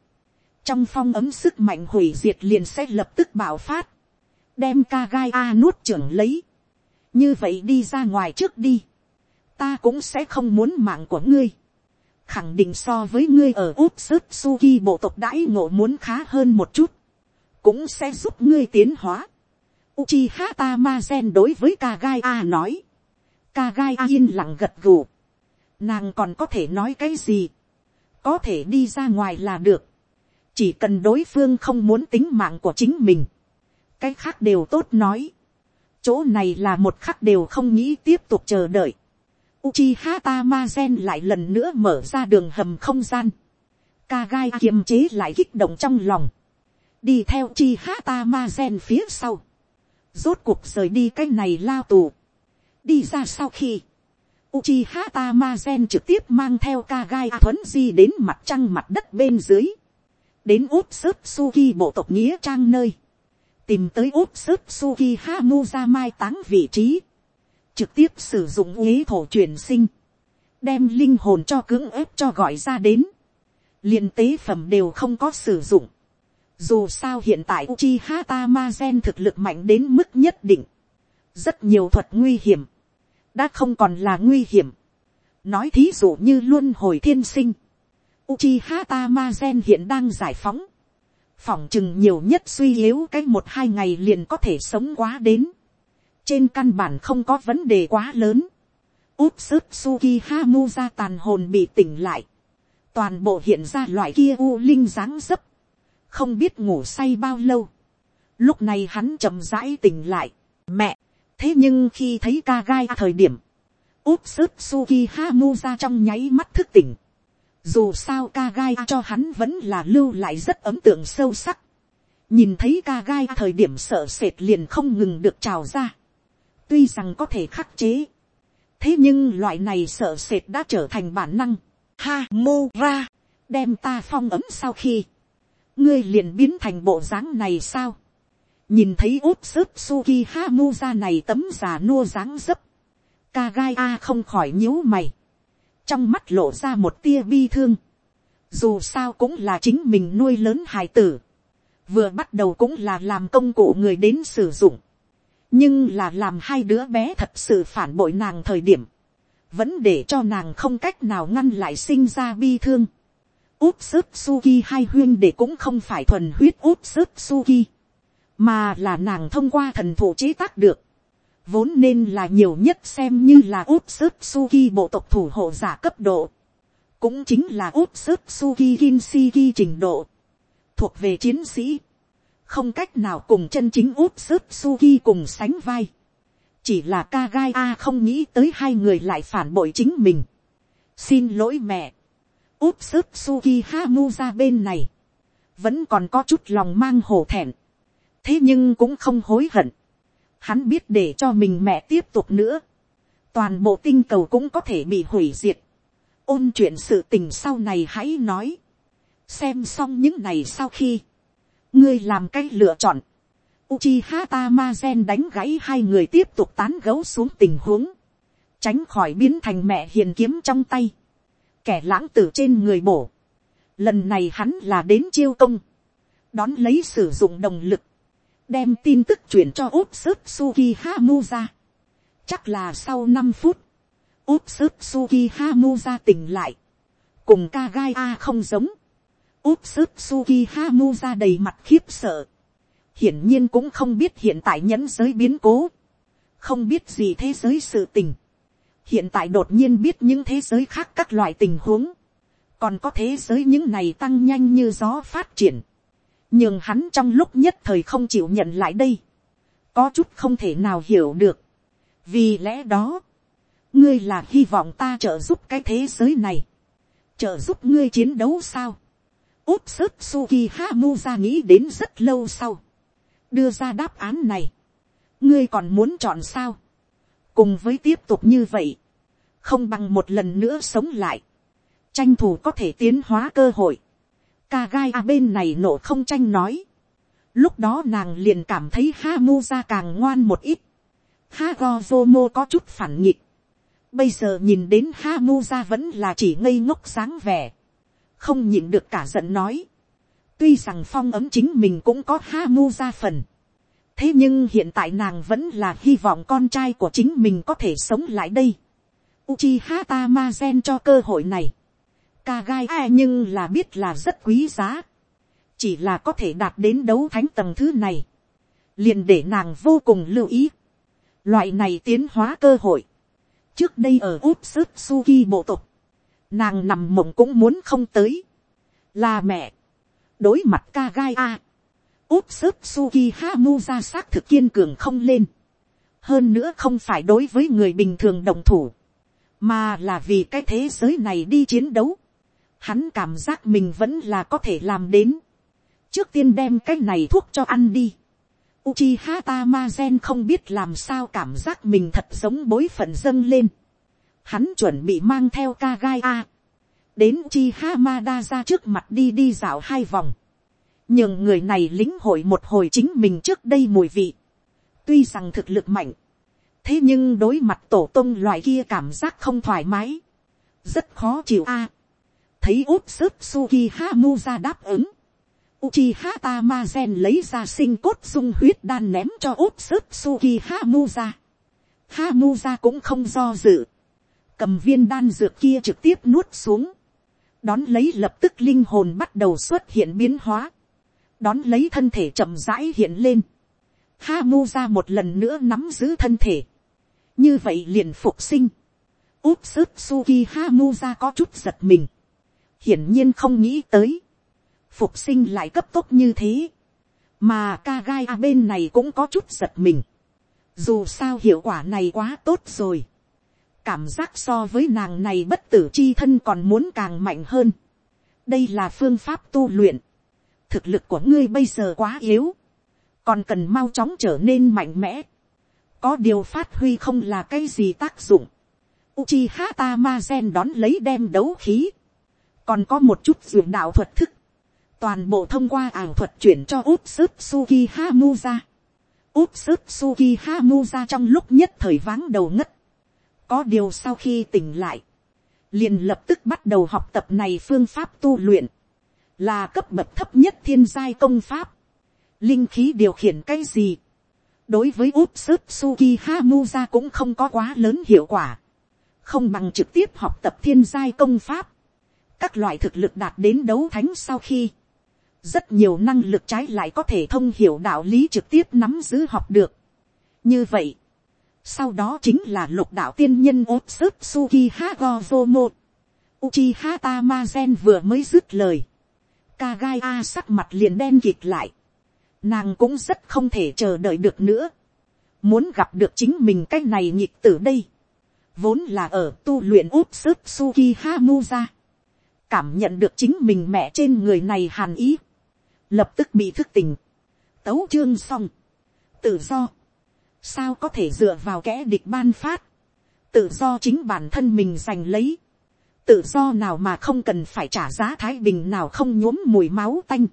trong phong ấm sức mạnh hủy diệt liền sẽ lập tức bảo phát, đem ca gai a nuốt trưởng lấy. như vậy đi ra ngoài trước đi, ta cũng sẽ không muốn mạng của ngươi. khẳng định so với ngươi ở úp sức suki bộ tộc đãi ngộ muốn khá hơn một chút, cũng sẽ giúp ngươi tiến hóa Uchiha Tamazen đối với kagaya nói. kagaya yên lặng gật gù. Nàng còn có thể nói cái gì? Có thể đi ra ngoài là được. Chỉ cần đối phương không muốn tính mạng của chính mình. Cái khác đều tốt nói. Chỗ này là một khắc đều không nghĩ tiếp tục chờ đợi. Uchiha Tamazen lại lần nữa mở ra đường hầm không gian. Kagai kiềm chế lại kích động trong lòng. Đi theo Uchiha Tamazen phía sau rốt cuộc rời đi cái này lao tù. đi ra sau khi, Uchiha Tamazen trực tiếp mang theo Kagai Thuấn Di đến mặt trăng mặt đất bên dưới. Đến út sớp Suki bộ tộc Nghĩa Trang nơi. Tìm tới út sớp Suki Hamuza mai táng vị trí. Trực tiếp sử dụng ý thổ truyền sinh. Đem linh hồn cho cưỡng ép cho gọi ra đến. liền tế phẩm đều không có sử dụng. Dù sao hiện tại Uchiha Tamazen thực lực mạnh đến mức nhất định. Rất nhiều thuật nguy hiểm. đã không còn là nguy hiểm. nói thí dụ như luôn hồi thiên sinh, Uchiha Tamazen hiện đang giải phóng, phỏng chừng nhiều nhất suy yếu cái một hai ngày liền có thể sống quá đến, trên căn bản không có vấn đề quá lớn, úp sức suki hamu ra tàn hồn bị tỉnh lại, toàn bộ hiện ra loại kia u linh dáng dấp, không biết ngủ say bao lâu, lúc này hắn chậm rãi tỉnh lại, mẹ, thế nhưng khi thấy ca gai thời điểm, úp sức suki ha mu ra trong nháy mắt thức tỉnh, dù sao ca gai cho hắn vẫn là lưu lại rất ấm tượng sâu sắc, nhìn thấy ca gai thời điểm sợ sệt liền không ngừng được trào ra, tuy rằng có thể khắc chế, thế nhưng loại này sợ sệt đã trở thành bản năng, ha mu ra, đem ta phong ấm sau khi, ngươi liền biến thành bộ dáng này sao, nhìn thấy út sớp suki ha mu ra này tấm già nua dáng dấp, ca gai a không khỏi nhíu mày, trong mắt lộ ra một tia bi thương, dù sao cũng là chính mình nuôi lớn hài tử, vừa bắt đầu cũng là làm công cụ người đến sử dụng, nhưng là làm hai đứa bé thật sự phản bội nàng thời điểm, vẫn để cho nàng không cách nào ngăn lại sinh ra bi thương úp sức suki hai huyên để cũng không phải thuần huyết úp sức suki, mà là nàng thông qua thần thụ chế tác được, vốn nên là nhiều nhất xem như là úp sức suki bộ tộc thủ hộ giả cấp độ, cũng chính là úp sức suki kinshiki trình độ, thuộc về chiến sĩ, không cách nào cùng chân chính út sức suki cùng sánh vai. chỉ là Kagai a không nghĩ tới hai người lại phản bội chính mình. xin lỗi mẹ úp sức suki hamu ra bên này. vẫn còn có chút lòng mang hổ thẹn. thế nhưng cũng không hối hận. hắn biết để cho mình mẹ tiếp tục nữa. toàn bộ tinh cầu cũng có thể bị hủy diệt. ôn chuyện sự tình sau này hãy nói. xem xong những này sau khi ngươi làm cái lựa chọn. Uchiha Tamazen đánh gãy hai người tiếp tục tán gấu xuống tình huống. Tránh khỏi biến thành mẹ hiền kiếm trong tay. Kẻ lãng tử trên người bổ. Lần này hắn là đến chiêu công. Đón lấy sử dụng đồng lực. Đem tin tức chuyển cho úp sức Suki Hamuza. Chắc là sau năm phút. Úp sức Suki Hamuza tỉnh lại. Cùng ca gai A không giống úp sức suki hamu ra đầy mặt khiếp sợ. hiển nhiên cũng không biết hiện tại nhẫn giới biến cố. không biết gì thế giới sự tình hiện tại đột nhiên biết những thế giới khác các loại tình huống. còn có thế giới những này tăng nhanh như gió phát triển. nhưng hắn trong lúc nhất thời không chịu nhận lại đây. có chút không thể nào hiểu được. vì lẽ đó, ngươi là hy vọng ta trợ giúp cái thế giới này. trợ giúp ngươi chiến đấu sao úp sức suki hamu ra nghĩ đến rất lâu sau, đưa ra đáp án này, ngươi còn muốn chọn sao, cùng với tiếp tục như vậy, không bằng một lần nữa sống lại, tranh thủ có thể tiến hóa cơ hội, ca gai a bên này nổ không tranh nói, lúc đó nàng liền cảm thấy ha mu ra càng ngoan một ít, ha go vô có chút phản nghịch, bây giờ nhìn đến ha mu ra vẫn là chỉ ngây ngốc sáng vẻ, không nhìn được cả giận nói. tuy rằng phong ấm chính mình cũng có ha mu ra phần thế nhưng hiện tại nàng vẫn là hy vọng con trai của chính mình có thể sống lại đây. Uchiha Tamazen cho cơ hội này. Kagai ai nhưng là biết là rất quý giá. Chỉ là có thể đạt đến đấu thánh tầng thứ này. Liền để nàng vô cùng lưu ý. Loại này tiến hóa cơ hội. Trước đây ở Út Sức Suki bộ tộc nàng nằm mộng cũng muốn không tới, là mẹ, đối mặt Kagai a, úp sức suki ha mu ra xác thực kiên cường không lên, hơn nữa không phải đối với người bình thường đồng thủ, mà là vì cái thế giới này đi chiến đấu, hắn cảm giác mình vẫn là có thể làm đến, trước tiên đem cái này thuốc cho ăn đi, Uchiha Tamazen không biết làm sao cảm giác mình thật giống bối phận dâng lên. Hắn chuẩn bị mang theo Kagaya gai a, đến chi ha ma ra trước mặt đi đi dạo hai vòng, nhưng người này lính hội một hồi chính mình trước đây mùi vị, tuy rằng thực lực mạnh, thế nhưng đối mặt tổ tông loại kia cảm giác không thoải mái, rất khó chịu a. thấy út sức suki ha mu ra đáp ứng, Uchiha Tamazen lấy ra sinh cốt dung huyết đan ném cho út sức suki ha mu ra Hamuza cũng không do dự. Cầm viên đan dược kia trực tiếp nuốt xuống. Đón lấy lập tức linh hồn bắt đầu xuất hiện biến hóa. Đón lấy thân thể chậm rãi hiện lên. Ha Mu ra một lần nữa nắm giữ thân thể. Như vậy liền phục sinh. Úp sức Suki ra có chút giật mình. Hiển nhiên không nghĩ tới. Phục sinh lại cấp tốc như thế. Mà Kagai bên này cũng có chút giật mình dù sao hiệu quả này quá tốt rồi. cảm giác so với nàng này bất tử chi thân còn muốn càng mạnh hơn. đây là phương pháp tu luyện thực lực của ngươi bây giờ quá yếu. còn cần mau chóng trở nên mạnh mẽ. có điều phát huy không là cái gì tác dụng. Uchiha gen đón lấy đem đấu khí. còn có một chút dường đạo thuật thức. toàn bộ thông qua ảo thuật chuyển cho út sức Suki Hamuza úp sức suki hamu ra trong lúc nhất thời váng đầu ngất. có điều sau khi tỉnh lại, liền lập tức bắt đầu học tập này phương pháp tu luyện, là cấp bậc thấp nhất thiên giai công pháp, linh khí điều khiển cái gì. đối với úp sức suki hamu ra cũng không có quá lớn hiệu quả, không bằng trực tiếp học tập thiên giai công pháp, các loại thực lực đạt đến đấu thánh sau khi, rất nhiều năng lực trái lại có thể thông hiểu đạo lý trực tiếp nắm giữ học được. như vậy, sau đó chính là lục đạo tiên nhân ốt sức suki hagozomo. Uchiha Tamazen vừa mới dứt lời ca gai A sắc mặt liền đen kịt lại. Nàng cũng rất không thể chờ đợi được nữa. Muốn gặp được chính mình cái này nhịp tử đây. Vốn là ở tu luyện úp sức Suki Hamuza. Cảm nhận được chính mình mẹ trên người này hàn ý lập tức bị thức tỉnh, tấu chương xong, tự do, sao có thể dựa vào kẻ địch ban phát, tự do chính bản thân mình giành lấy, tự do nào mà không cần phải trả giá thái bình nào không nhuốm mùi máu tanh,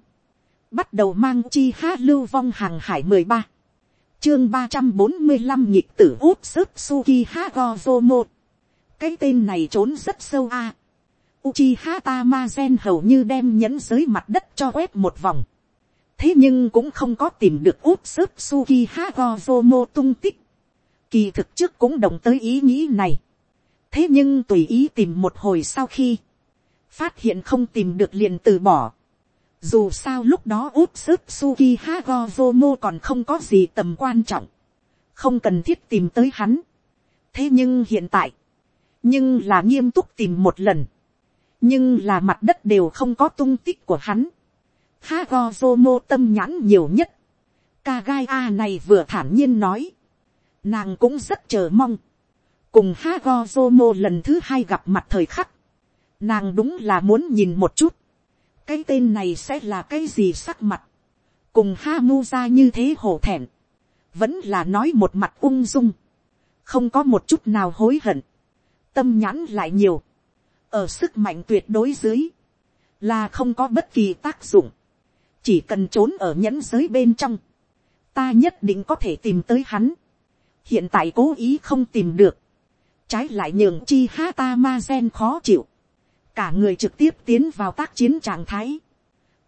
bắt đầu mang chi hát lưu vong hàng hải mười ba, chương ba trăm bốn mươi năm nhịp tử út sức suki ha go một, cái tên này trốn rất sâu a, Uchiha Tamazen hầu như đem nhẫn dưới mặt đất cho quét một vòng. Thế nhưng cũng không có tìm được út sức suki mô tung tích. kỳ thực trước cũng đồng tới ý nghĩ này thế nhưng tùy ý tìm một hồi sau khi, phát hiện không tìm được liền từ bỏ. dù sao lúc đó út sức suki hagozomo còn không có gì tầm quan trọng, không cần thiết tìm tới hắn. thế nhưng hiện tại, nhưng là nghiêm túc tìm một lần, nhưng là mặt đất đều không có tung tích của hắn Hagozomo tâm nhãn nhiều nhất. Kagai A này vừa thản nhiên nói. Nàng cũng rất chờ mong. Cùng Hagozomo lần thứ hai gặp mặt thời khắc. Nàng đúng là muốn nhìn một chút. Cái tên này sẽ là cái gì sắc mặt. Cùng Hamuza như thế hổ thẹn. Vẫn là nói một mặt ung dung. Không có một chút nào hối hận. Tâm nhãn lại nhiều. Ở sức mạnh tuyệt đối dưới. Là không có bất kỳ tác dụng chỉ cần trốn ở nhẫn giới bên trong, ta nhất định có thể tìm tới hắn. hiện tại cố ý không tìm được, trái lại nhường chi ha ta ma gen khó chịu, cả người trực tiếp tiến vào tác chiến trạng thái.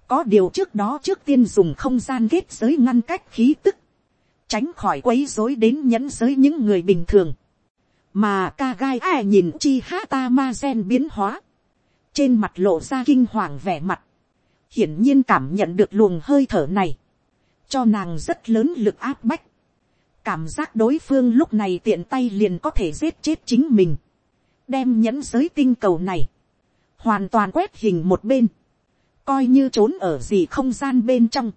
có điều trước đó trước tiên dùng không gian kết giới ngăn cách khí tức, tránh khỏi quấy rối đến nhẫn giới những người bình thường. mà ca gai ai nhìn chi ha ta ma gen biến hóa, trên mặt lộ ra kinh hoàng vẻ mặt, hiển nhiên cảm nhận được luồng hơi thở này, cho nàng rất lớn lực áp bách, cảm giác đối phương lúc này tiện tay liền có thể giết chết chính mình, đem nhẫn giới tinh cầu này, hoàn toàn quét hình một bên, coi như trốn ở gì không gian bên trong,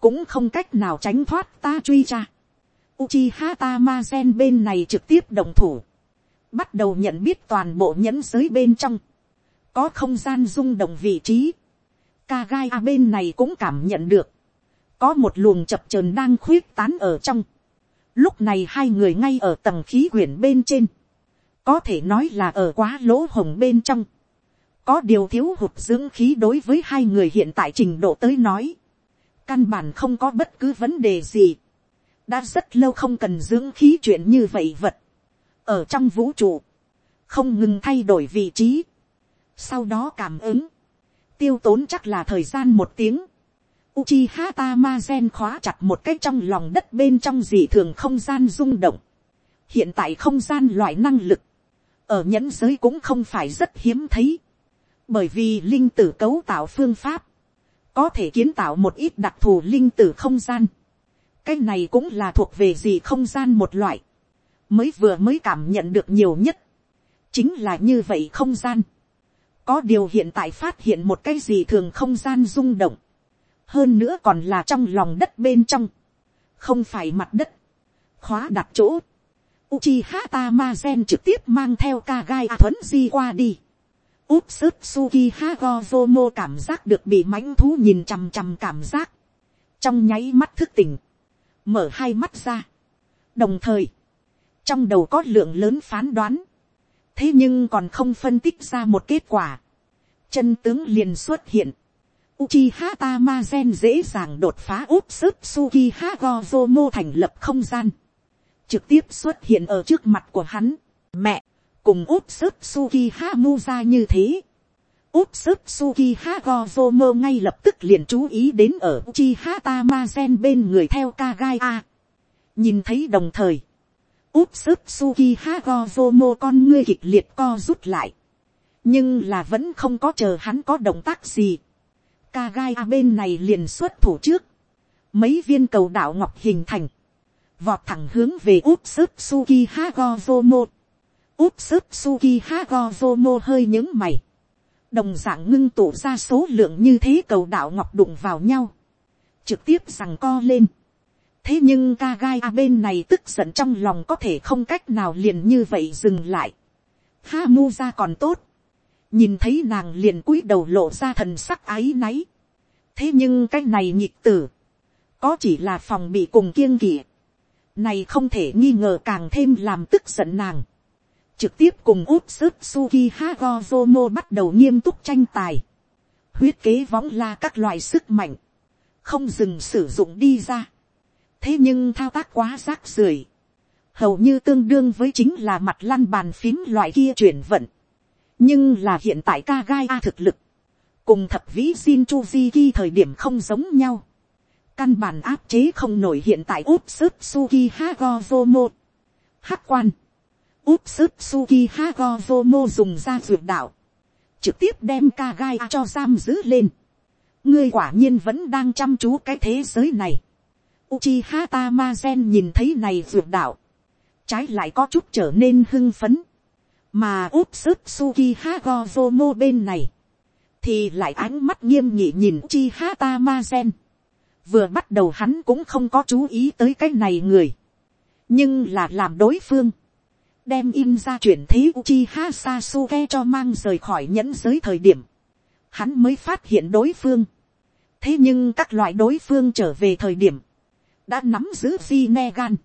cũng không cách nào tránh thoát ta truy ra. Uchiha Tamazen bên này trực tiếp đồng thủ, bắt đầu nhận biết toàn bộ nhẫn giới bên trong, có không gian rung động vị trí, Kagai a bên này cũng cảm nhận được, có một luồng chập trờn đang khuyết tán ở trong. Lúc này hai người ngay ở tầng khí quyển bên trên, có thể nói là ở quá lỗ hồng bên trong. Có điều thiếu hụt dưỡng khí đối với hai người hiện tại trình độ tới nói. Căn bản không có bất cứ vấn đề gì. Đã rất lâu không cần dưỡng khí chuyện như vậy vật. Ở trong vũ trụ, không ngừng thay đổi vị trí. Sau đó cảm ứng tiêu tốn chắc là thời gian một tiếng. Uchiha Tamazen khóa chặt một cái trong lòng đất bên trong dị thường không gian rung động. hiện tại không gian loại năng lực, ở nhẫn giới cũng không phải rất hiếm thấy, bởi vì linh tử cấu tạo phương pháp, có thể kiến tạo một ít đặc thù linh tử không gian, cái này cũng là thuộc về gì không gian một loại, mới vừa mới cảm nhận được nhiều nhất, chính là như vậy không gian, có điều hiện tại phát hiện một cái gì thường không gian rung động, hơn nữa còn là trong lòng đất bên trong, không phải mặt đất, khóa đặt chỗ, Uchiha Tamazen trực tiếp mang theo Kagai A Thuấn Di qua đi. Úp sức Suki Hagozomo cảm giác được bị mãnh thú nhìn chằm chằm cảm giác. Trong nháy mắt thức tỉnh. Mở hai mắt ra. Đồng thời. Trong đầu có lượng lớn phán đoán. Thế nhưng còn không phân tích ra một kết quả. Chân tướng liền xuất hiện. Uchiha Tamazen dễ dàng đột phá úp sức Sukiha Gozomo thành lập không gian trực tiếp xuất hiện ở trước mặt của hắn. Mẹ, cùng úp sức Sukiha Muza như thế. Úp sức Sukiha Gozomo ngay lập tức liền chú ý đến ở Uchiha Tamazen bên người theo Kagaya. Nhìn thấy đồng thời. Úp sức Sukiha Gozomo con ngươi kịch liệt co rút lại. Nhưng là vẫn không có chờ hắn có động tác gì. Kagai A bên này liền xuất thủ trước. Mấy viên cầu đạo ngọc hình thành vọt thẳng hướng về úp sức suki hagozomo. úp sức suki hagozomo hơi những mày. đồng d ạ n g ngưng tụ ra số lượng như thế cầu đạo ngọc đụng vào nhau. trực tiếp rằng co lên. thế nhưng ca gai a bên này tức giận trong lòng có thể không cách nào liền như vậy dừng lại. ha, mu ra còn tốt nhìn thấy nàng liền cúi đầu lộ ra thần sắc áy náy. thế nhưng cái này nhịp tử. có chỉ là phòng bị cùng kiêng kỵ này không thể nghi ngờ càng thêm làm tức giận nàng. Trực tiếp cùng út sức Suki Hagozomo bắt đầu nghiêm túc tranh tài. Huyết kế võng la các loại sức mạnh. Không dừng sử dụng đi ra. Thế nhưng thao tác quá rác rưởi Hầu như tương đương với chính là mặt lăn bàn phím loại kia chuyển vận. Nhưng là hiện tại ca gai A thực lực. Cùng thập vĩ xin Chu thời điểm không giống nhau căn bản áp chế không nổi hiện tại úp sức suki hagozomo. hát quan, úp sức suki hagozomo dùng ra dược đạo, trực tiếp đem ca gai cho giam giữ lên. ngươi quả nhiên vẫn đang chăm chú cái thế giới này. Uchiha Tamazen nhìn thấy này dược đạo, trái lại có chút trở nên hưng phấn, mà úp sức suki hagozomo bên này, thì lại ánh mắt nghiêm nghị nhìn Uchiha Tamazen vừa bắt đầu hắn cũng không có chú ý tới cái này người, nhưng là làm đối phương, đem in ra chuyển thế Uchiha Sasuke cho mang rời khỏi nhẫn giới thời điểm, hắn mới phát hiện đối phương. thế nhưng các loại đối phương trở về thời điểm, đã nắm giữ di ne gan,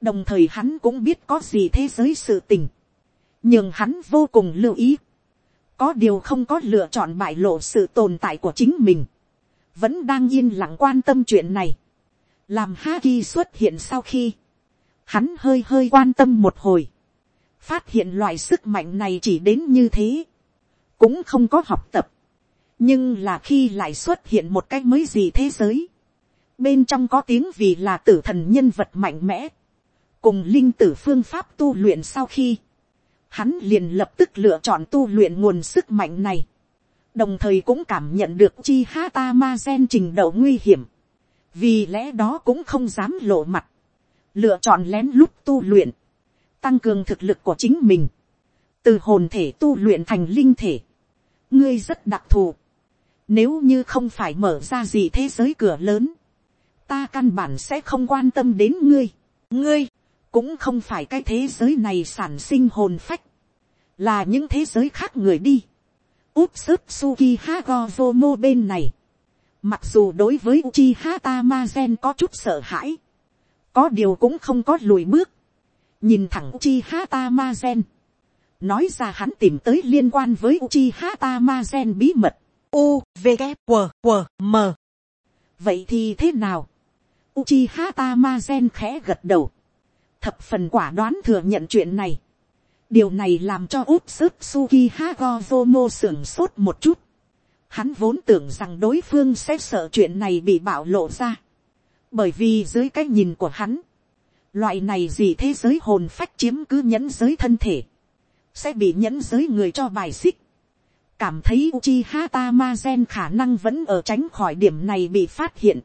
đồng thời hắn cũng biết có gì thế giới sự tình, nhưng hắn vô cùng lưu ý, có điều không có lựa chọn bại lộ sự tồn tại của chính mình. Vẫn đang yên lặng quan tâm chuyện này. làm Haki xuất hiện sau khi, hắn hơi hơi quan tâm một hồi, phát hiện loại sức mạnh này chỉ đến như thế, cũng không có học tập, nhưng là khi lại xuất hiện một cách mới gì thế giới, bên trong có tiếng vì là tử thần nhân vật mạnh mẽ, cùng linh tử phương pháp tu luyện sau khi, hắn liền lập tức lựa chọn tu luyện nguồn sức mạnh này, đồng thời cũng cảm nhận được chi ha ta ma gen trình độ nguy hiểm, vì lẽ đó cũng không dám lộ mặt, lựa chọn lén lút tu luyện, tăng cường thực lực của chính mình, từ hồn thể tu luyện thành linh thể, ngươi rất đặc thù, nếu như không phải mở ra gì thế giới cửa lớn, ta căn bản sẽ không quan tâm đến ngươi, ngươi! Cũng không phải cái thế giới này sản sinh hồn phách, là những thế giới khác người đi úp sức suki hagozomo bên này. Mặc dù đối với Uchiha Tamazen có chút sợ hãi. Có điều cũng không có lùi bước. Nhìn thẳng Uchiha Tamazen. Nói ra hắn tìm tới liên quan với Uchiha Tamazen bí mật. U, V, W, W, M. Vậy thì thế nào? Uchiha Tamazen khẽ gật đầu. Thập phần quả đoán thừa nhận chuyện này điều này làm cho út sức suki mô sưởng sốt một chút. hắn vốn tưởng rằng đối phương sẽ sợ chuyện này bị bạo lộ ra. bởi vì dưới cái nhìn của hắn, Loại này gì thế giới hồn phách chiếm cứ nhẫn giới thân thể. Sẽ bị nhẫn giới người cho bài xích. Cảm thấy Uchiha Tamazen khả năng vẫn ở tránh khỏi điểm này bị phát hiện.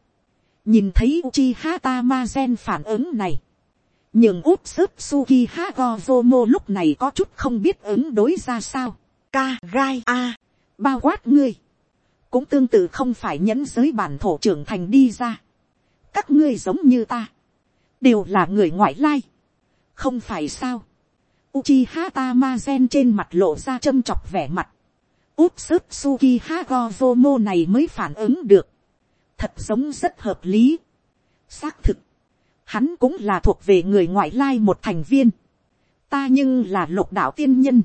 Nhìn thấy Uchiha Tamazen phản ứng này. Nhưng út ha go zomo lúc này có chút không biết ứng đối ra sao. Ka gai a. Bao quát ngươi. Cũng tương tự không phải nhẫn giới bản thổ trưởng thành đi ra. Các ngươi giống như ta đều là người ngoại lai, không phải sao. Uchiha Tamazen trên mặt lộ ra châm chọc vẻ mặt. Úp sức Suki Hagozomo này mới phản ứng được. Thật giống rất hợp lý. Xác thực. Hắn cũng là thuộc về người ngoại lai một thành viên. Ta nhưng là lục đạo tiên nhân.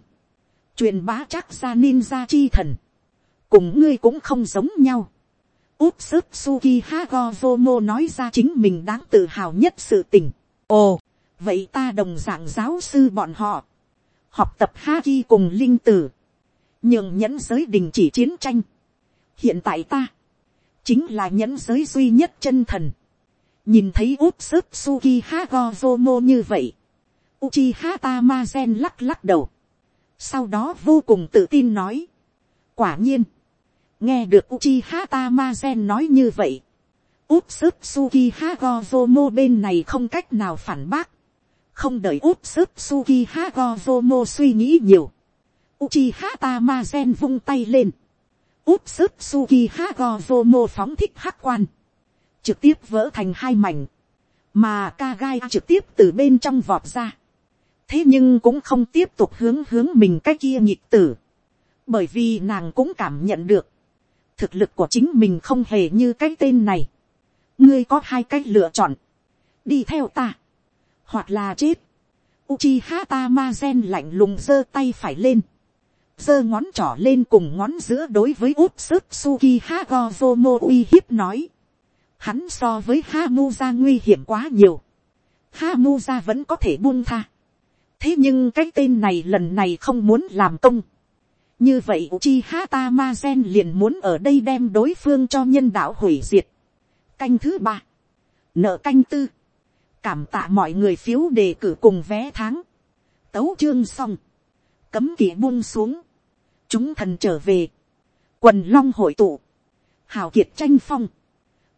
Truyền bá chắc ra ninja chi thần. Cùng ngươi cũng không giống nhau. Úp sức Suki Hagozomo nói ra chính mình đáng tự hào nhất sự tình. Ồ, vậy ta đồng dạng giáo sư bọn họ. Học tập Haki cùng linh tử. Nhưng nhẫn giới đình chỉ chiến tranh. Hiện tại ta, chính là nhẫn giới duy nhất chân thần. Nhìn thấy úp sớp Suki Hagozomo như vậy. Uchiha Tamazen lắc lắc đầu. Sau đó vô cùng tự tin nói. Quả nhiên nghe được Uchiha Tamazen nói như vậy, úp sớp Suki Hagozomo bên này không cách nào phản bác, không đợi úp sớp Suki Hagozomo suy nghĩ nhiều, Uchiha Tamazen vung tay lên, úp sớp Suki Hagozomo phóng thích hắc quan, trực tiếp vỡ thành hai mảnh, mà ca gai trực tiếp từ bên trong vọt ra, thế nhưng cũng không tiếp tục hướng hướng mình cái kia nhịp tử, bởi vì nàng cũng cảm nhận được, thực lực của chính mình không hề như cái tên này. ngươi có hai cách lựa chọn. đi theo ta. hoặc là chết. Uchiha Tamazen lạnh lùng giơ tay phải lên. giơ ngón trỏ lên cùng ngón giữa đối với út sức Suki Hagozomo uy hiếp nói. Hắn so với ha mu ra nguy hiểm quá nhiều. ha mu ra vẫn có thể buông tha. Thế nhưng cái tên này lần này không muốn làm công như vậy chi ha ta ma gen liền muốn ở đây đem đối phương cho nhân đạo hủy diệt. Canh thứ ba, nợ canh tư, cảm tạ mọi người phiếu đề cử cùng vé tháng. Tấu chương xong, cấm kỳ buông xuống, chúng thần trở về, quần long hội tụ, hào kiệt tranh phong,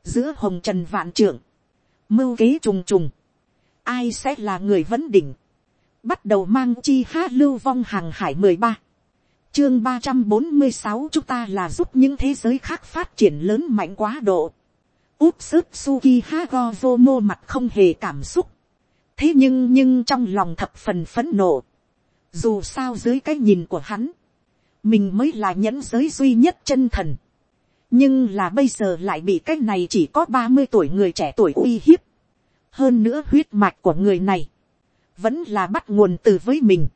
giữa hồng trần vạn trưởng, mưu kế trùng trùng, ai sẽ là người vấn đỉnh, bắt đầu mang chi hát lưu vong hàng hải mười ba chương ba trăm bốn mươi sáu chúng ta là giúp những thế giới khác phát triển lớn mạnh quá độ. úp sức suki hagozomo mặt không hề cảm xúc. thế nhưng nhưng trong lòng thập phần phấn nộ. dù sao dưới cái nhìn của hắn, mình mới là nhẫn giới duy nhất chân thần nhưng là bây giờ lại bị cái này chỉ có ba mươi tuổi người trẻ tuổi uy hiếp. hơn nữa huyết mạch của người này, vẫn là bắt nguồn từ với mình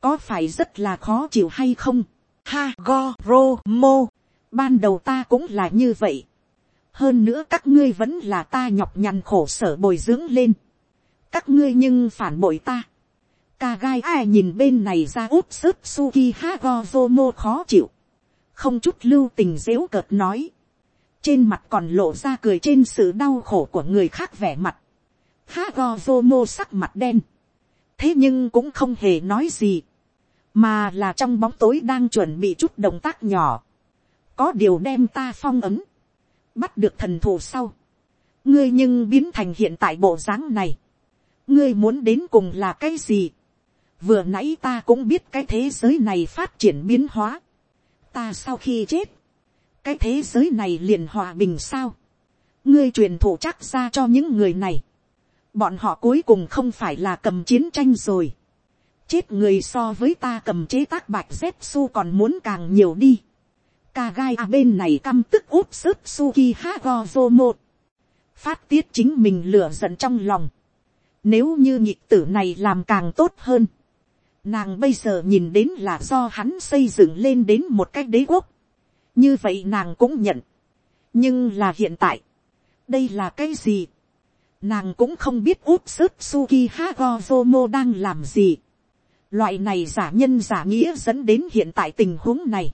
có phải rất là khó chịu hay không. Ha go ro mo, ban đầu ta cũng là như vậy. hơn nữa các ngươi vẫn là ta nhọc nhằn khổ sở bồi dưỡng lên. các ngươi nhưng phản bội ta. ca gai ai nhìn bên này ra út sức suki ha go ro mo khó chịu không chút lưu tình dếu cợt nói. trên mặt còn lộ ra cười trên sự đau khổ của người khác vẻ mặt. ha go vô mô sắc mặt đen. Thế nhưng cũng không hề nói gì. Mà là trong bóng tối đang chuẩn bị chút động tác nhỏ, có điều đem ta phong ấm, bắt được thần thù sau, ngươi nhưng biến thành hiện tại bộ dáng này, ngươi muốn đến cùng là cái gì, vừa nãy ta cũng biết cái thế giới này phát triển biến hóa, ta sau khi chết, cái thế giới này liền hòa bình sao, ngươi truyền thụ chắc ra cho những người này, bọn họ cuối cùng không phải là cầm chiến tranh rồi, chết người so với ta cầm chế tác bạch dép su còn muốn càng nhiều đi. Ca gai à bên này căm tức úp sức suki vô một. Phát tiết chính mình lửa giận trong lòng. Nếu như nhịp tử này làm càng tốt hơn. Nàng bây giờ nhìn đến là do hắn xây dựng lên đến một cách đế quốc. Như vậy nàng cũng nhận. Nhưng là hiện tại. Đây là cái gì? Nàng cũng không biết úp sức Suki Hagozomo đang làm gì Loại này giả nhân giả nghĩa dẫn đến hiện tại tình huống này.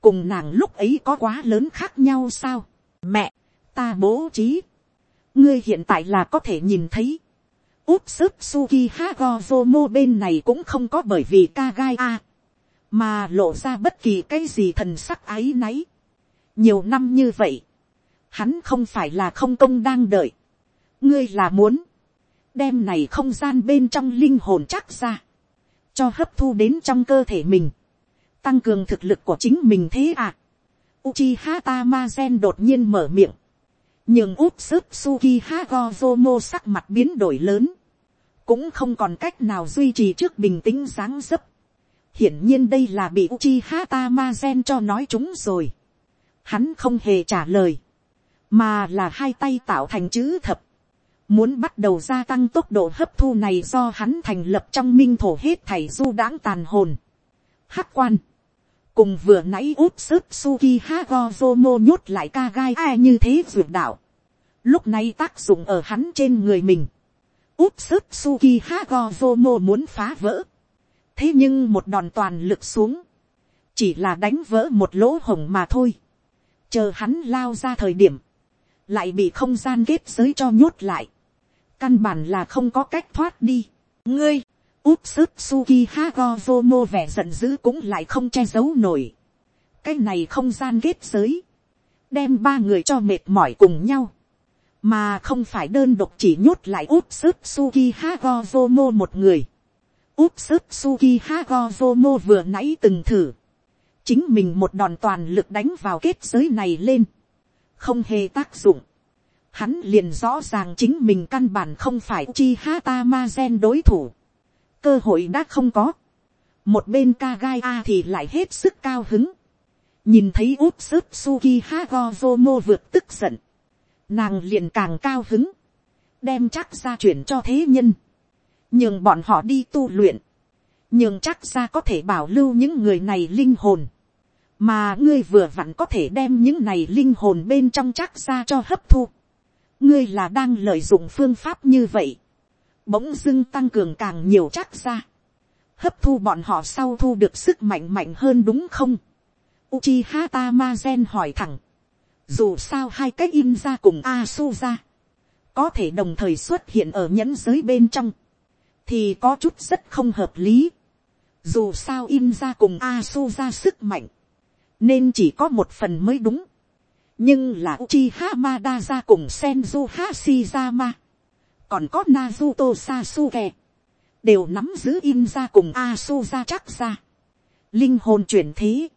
Cùng nàng lúc ấy có quá lớn khác nhau sao? Mẹ, ta bố trí. Ngươi hiện tại là có thể nhìn thấy úp sức suki hagozomo bên này cũng không có bởi vì ka gai a, mà lộ ra bất kỳ cái gì thần sắc áy náy. nhiều năm như vậy, hắn không phải là không công đang đợi, ngươi là muốn, đem này không gian bên trong linh hồn chắc ra, cho hấp thu đến trong cơ thể mình, tăng cường thực lực của chính mình thế à. Uchiha Tamazen đột nhiên mở miệng, nhưng úp sức Suki Hagozomo sắc mặt biến đổi lớn, cũng không còn cách nào duy trì trước bình tĩnh dáng dấp. hiển nhiên đây là bị Uchiha Tamazen cho nói chúng rồi. Hắn không hề trả lời, mà là hai tay tạo thành chữ thập, muốn bắt đầu gia tăng tốc độ hấp thu này do hắn thành lập trong minh thổ hết thảy du đãng tàn hồn. Hắc quan, cùng vừa nãy út sức suki hagozomo nhốt lại ca gai ai như thế duyệt đạo. lúc này tác dụng ở hắn trên người mình. út sức suki hagozomo muốn phá vỡ. thế nhưng một đòn toàn lực xuống, chỉ là đánh vỡ một lỗ hồng mà thôi. chờ hắn lao ra thời điểm, lại bị không gian kết giới cho nhốt lại căn bản là không có cách thoát đi. ngươi, úp sức suki hagozomo vẻ giận dữ cũng lại không che giấu nổi. cái này không gian kết giới, đem ba người cho mệt mỏi cùng nhau, mà không phải đơn độc chỉ nhốt lại úp sức suki hagozomo một người. úp sức suki hagozomo vừa nãy từng thử, chính mình một đòn toàn lực đánh vào kết giới này lên, không hề tác dụng hắn liền rõ ràng chính mình căn bản không phải chi hata ma gen đối thủ cơ hội đã không có. một bên ka gai a thì lại hết sức cao hứng. nhìn thấy út sức suki hagozomo vượt tức giận. nàng liền càng cao hứng. đem chắc ra chuyển cho thế nhân. nhường bọn họ đi tu luyện. nhường chắc ra có thể bảo lưu những người này linh hồn mà ngươi vừa vặn có thể đem những này linh hồn bên trong chắc ra cho hấp thu ngươi là đang lợi dụng phương pháp như vậy, bỗng dưng tăng cường càng nhiều chắc ra, hấp thu bọn họ sau thu được sức mạnh mạnh hơn đúng không. Uchiha Tamazen hỏi thẳng, dù sao hai cái in ra cùng Asu ra, có thể đồng thời xuất hiện ở nhẫn giới bên trong, thì có chút rất không hợp lý. Dù sao in ra cùng Asu ra sức mạnh, nên chỉ có một phần mới đúng nhưng là Uchiha Madara cùng Senju Hashirama, còn có Naruto Sasuke, đều nắm giữ in ra cùng Asuza chắc ra. Linh hồn chuyển thế.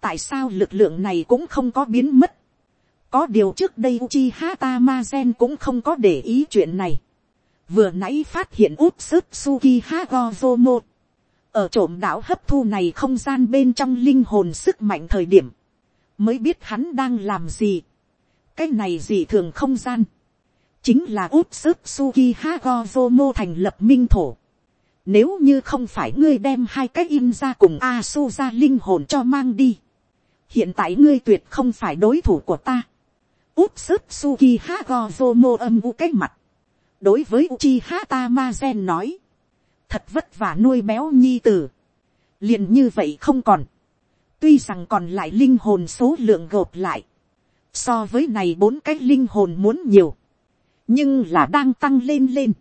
Tại sao lực lượng này cũng không có biến mất? Có điều trước đây Uchiha Tamazen cũng không có để ý chuyện này. Vừa nãy phát hiện út sức Hagozomo. Ở trộm đảo hấp thu này không gian bên trong linh hồn sức mạnh thời điểm mới biết hắn đang làm gì. cái này gì thường không gian, chính là út sức suki hagozomo thành lập minh thổ. Nếu như không phải ngươi đem hai cái in ra cùng Asu ra linh hồn cho mang đi. Hiện tại ngươi tuyệt không phải đối thủ của ta. Út sức Suki Hagozomo âm u cách mặt. Đối với Uchiha Tamazen nói. Thật vất vả nuôi béo nhi tử. liền như vậy không còn tuy rằng còn lại linh hồn số lượng gộp lại, so với này bốn cái linh hồn muốn nhiều, nhưng là đang tăng lên lên,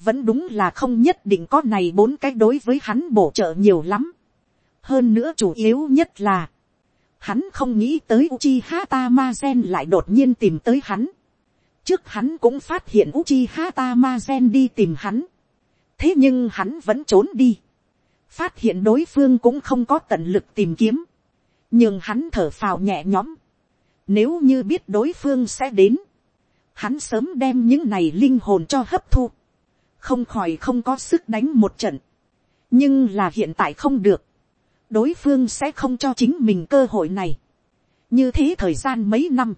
vẫn đúng là không nhất định có này bốn cái đối với hắn bổ trợ nhiều lắm. hơn nữa chủ yếu nhất là, hắn không nghĩ tới Uchiha Tamazen lại đột nhiên tìm tới hắn. trước hắn cũng phát hiện Uchiha Tamazen đi tìm hắn. thế nhưng hắn vẫn trốn đi phát hiện đối phương cũng không có tận lực tìm kiếm, nhưng hắn thở phào nhẹ nhõm, nếu như biết đối phương sẽ đến, hắn sớm đem những này linh hồn cho hấp thu, không khỏi không có sức đánh một trận, nhưng là hiện tại không được, đối phương sẽ không cho chính mình cơ hội này, như thế thời gian mấy năm,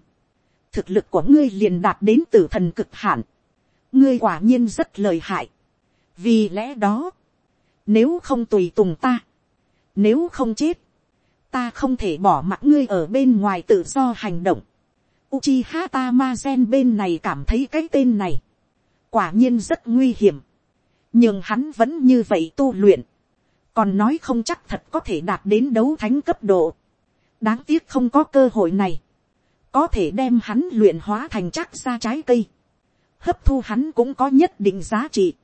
thực lực của ngươi liền đạt đến t thần cực hạn, ngươi quả nhiên rất lời hại, vì lẽ đó, nếu không tùy tùng ta. Nếu không chết. Ta không thể bỏ mặc ngươi ở bên ngoài tự do hành động. Uchiha Tamazen bên này cảm thấy cái tên này. Quả nhiên rất nguy hiểm. Nhưng hắn vẫn như vậy tu luyện. Còn nói không chắc thật có thể đạt đến đấu thánh cấp độ. Đáng tiếc không có cơ hội này. Có thể đem hắn luyện hóa thành chắc ra trái cây. hấp thu hắn cũng có nhất định giá trị.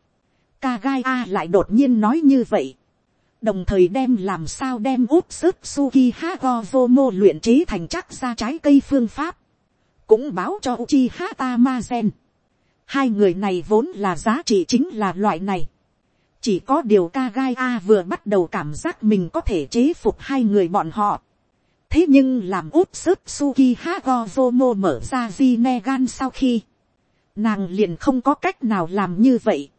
Kagai A lại đột nhiên nói như vậy. Đồng thời đem làm sao đem úp sức Suki Hagozomo luyện chế thành chắc ra trái cây phương pháp. Cũng báo cho Uchiha Tamazen. Hai người này vốn là giá trị chính là loại này. Chỉ có điều Kagaya vừa bắt đầu cảm giác mình có thể chế phục hai người bọn họ. Thế nhưng làm út sức Suki Hagozomo mở ra Zinegan sau khi. Nàng liền không có cách nào làm như vậy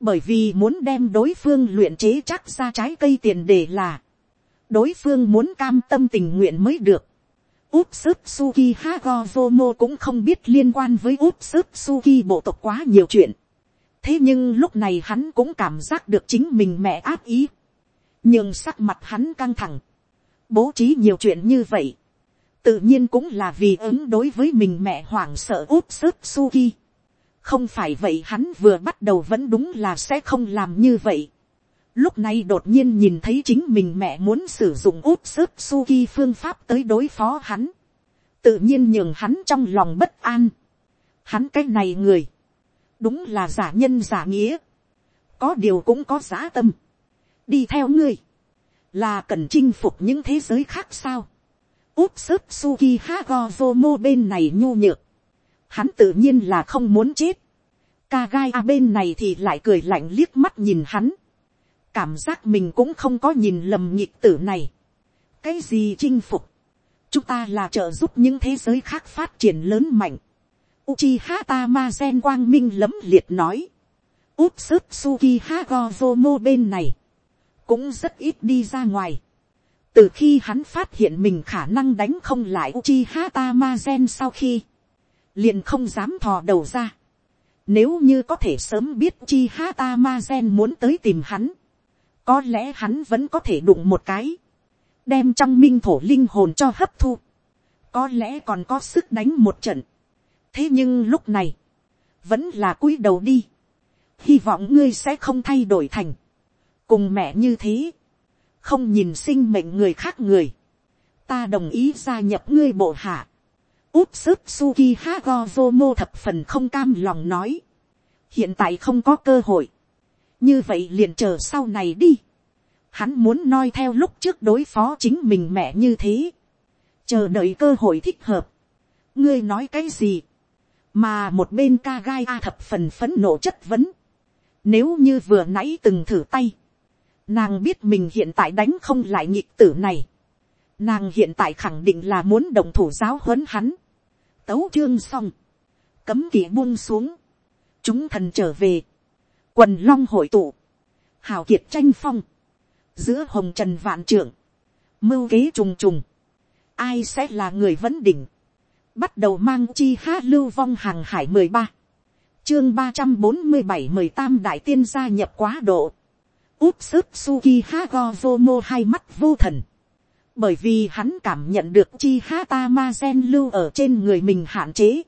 bởi vì muốn đem đối phương luyện chế chắc ra trái cây tiền đề là, đối phương muốn cam tâm tình nguyện mới được. Úp sức Suki Hagozomo cũng không biết liên quan với úp sức Suki bộ tộc quá nhiều chuyện. Thế nhưng lúc này hắn cũng cảm giác được chính mình mẹ áp ý. Nhưng sắc mặt hắn căng thẳng. Bố trí nhiều chuyện như vậy. Tự nhiên cũng là vì ứng đối với mình mẹ hoảng sợ úp sức Suki không phải vậy hắn vừa bắt đầu vẫn đúng là sẽ không làm như vậy lúc này đột nhiên nhìn thấy chính mình mẹ muốn sử dụng út sức suki phương pháp tới đối phó hắn. tự nhiên nhường hắn trong lòng bất an. hắn cái này người, đúng là giả nhân giả nghĩa. có điều cũng có giá tâm. đi theo ngươi, là cần chinh phục những thế giới khác sao. út sức suki hagozomo bên này nhu nhược hắn tự nhiên là không muốn chết. Kagai a bên này thì lại cười lạnh liếc mắt nhìn hắn. Cảm giác mình cũng không có nhìn lầm nhịp tử này. Cái gì chinh phục? Chúng ta là trợ giúp những thế giới khác phát triển lớn mạnh. Uchiha Tamazen quang minh lấm liệt nói. Úp sức Suki Hagozomo bên này. Cũng rất ít đi ra ngoài. Từ khi hắn phát hiện mình khả năng đánh không lại Uchiha Tamazen sau khi liền không dám thò đầu ra. Nếu như có thể sớm biết chi hata ma gen muốn tới tìm hắn, có lẽ hắn vẫn có thể đụng một cái, đem trong minh thổ linh hồn cho hấp thu, có lẽ còn có sức đánh một trận. thế nhưng lúc này, vẫn là cúi đầu đi, hy vọng ngươi sẽ không thay đổi thành, cùng mẹ như thế, không nhìn sinh mệnh người khác người, ta đồng ý gia nhập ngươi bộ hạ, úp sức suki hagozomo thập phần không cam lòng nói. hiện tại không có cơ hội như vậy liền chờ sau này đi. hắn muốn noi theo lúc trước đối phó chính mình mẹ như thế. chờ đợi cơ hội thích hợp. ngươi nói cái gì. mà một bên ca gai a thập phần phấn nộ chất vấn. nếu như vừa nãy từng thử tay. nàng biết mình hiện tại đánh không lại nhịp tử này Nàng hiện tại khẳng định là muốn đồng thủ giáo huấn hắn. Tấu chương xong. Cấm kỵ buông xuống. Chúng thần trở về. Quần long hội tụ. Hào kiệt tranh phong. Giữa hồng trần vạn trưởng. Mưu kế trùng trùng. Ai sẽ là người vấn đỉnh. Bắt đầu mang chi há lưu vong hàng hải mười ba chương ba trăm bốn mươi bảy mười tam đại tiên gia nhập quá độ. Úp sức Suki ha go vô mô hai mắt vô thần bởi vì hắn cảm nhận được chi ha ta ma gen lưu ở trên người mình hạn chế,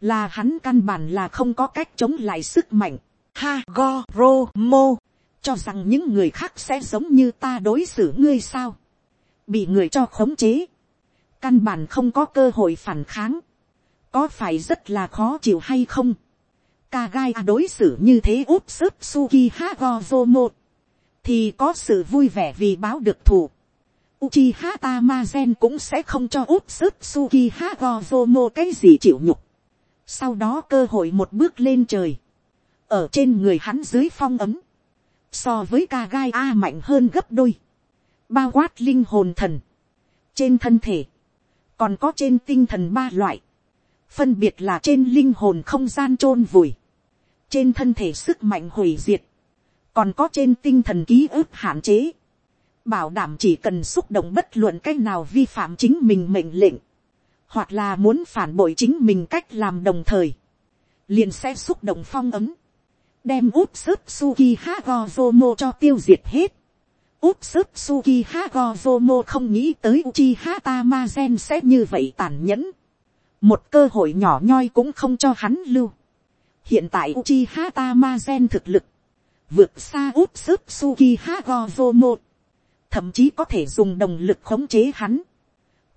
là hắn căn bản là không có cách chống lại sức mạnh. Ha go ro mo, cho rằng những người khác sẽ giống như ta đối xử ngươi sao, bị người cho khống chế, căn bản không có cơ hội phản kháng, có phải rất là khó chịu hay không. Kagai đối xử như thế úp sức suki ha một, thì có sự vui vẻ vì báo được thù Uchiha Tamazen cũng sẽ không cho úp sức Suki Hagozomo cái gì chịu nhục. Sau đó cơ hội một bước lên trời. Ở trên người hắn dưới phong ấm. So với ca gai A mạnh hơn gấp đôi. Bao quát linh hồn thần. Trên thân thể. Còn có trên tinh thần ba loại. Phân biệt là trên linh hồn không gian chôn vùi. Trên thân thể sức mạnh hủy diệt. Còn có trên tinh thần ký ức hạn chế bảo đảm chỉ cần xúc động bất luận cách nào vi phạm chính mình mệnh lệnh, hoặc là muốn phản bội chính mình cách làm đồng thời, liền sẽ xúc động phong ấm, đem úp sức suki hagozomo cho tiêu diệt hết. úp sức suki hagozomo không nghĩ tới uchi hata ma gen sẽ như vậy tàn nhẫn, một cơ hội nhỏ nhoi cũng không cho hắn lưu. hiện tại uchi hata ma gen thực lực, vượt xa úp sức suki hagozomo thậm chí có thể dùng đồng lực khống chế hắn,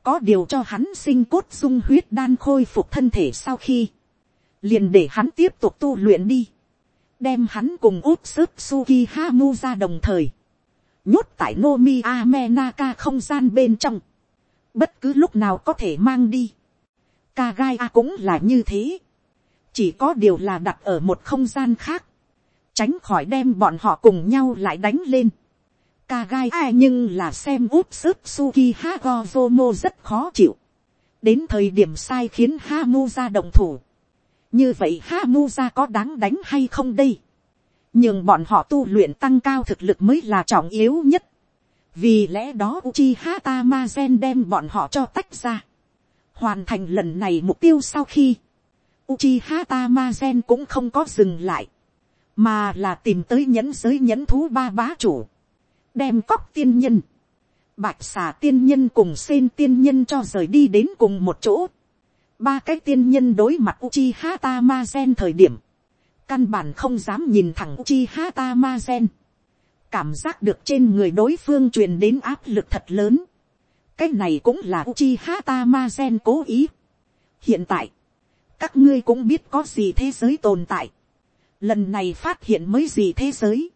có điều cho hắn sinh cốt dung huyết đan khôi phục thân thể sau khi, liền để hắn tiếp tục tu luyện đi, đem hắn cùng út sức suki hamu ra đồng thời, nhốt tại nomi amenaka không gian bên trong, bất cứ lúc nào có thể mang đi. Kagai a cũng là như thế, chỉ có điều là đặt ở một không gian khác, tránh khỏi đem bọn họ cùng nhau lại đánh lên. Kagai a nhưng là xem út sức suki hagozomo rất khó chịu, đến thời điểm sai khiến Hamu ra động thủ như vậy Hamu ra có đáng đánh hay không đây. nhưng bọn họ tu luyện tăng cao thực lực mới là trọng yếu nhất. vì lẽ đó Uchiha gen đem bọn họ cho tách ra. hoàn thành lần này mục tiêu sau khi Uchiha gen cũng không có dừng lại, mà là tìm tới nhẫn giới nhẫn thú ba bá chủ, đem cóc tiên nhân, bạch xà tiên nhân cùng sen tiên nhân cho rời đi đến cùng một chỗ. Ba cái tiên nhân đối mặt Uchiha Tamazen thời điểm, căn bản không dám nhìn thẳng Uchiha Tamazen. Cảm giác được trên người đối phương truyền đến áp lực thật lớn. Cái này cũng là Uchiha Tamazen cố ý. Hiện tại, các ngươi cũng biết có gì thế giới tồn tại. Lần này phát hiện mới gì thế giới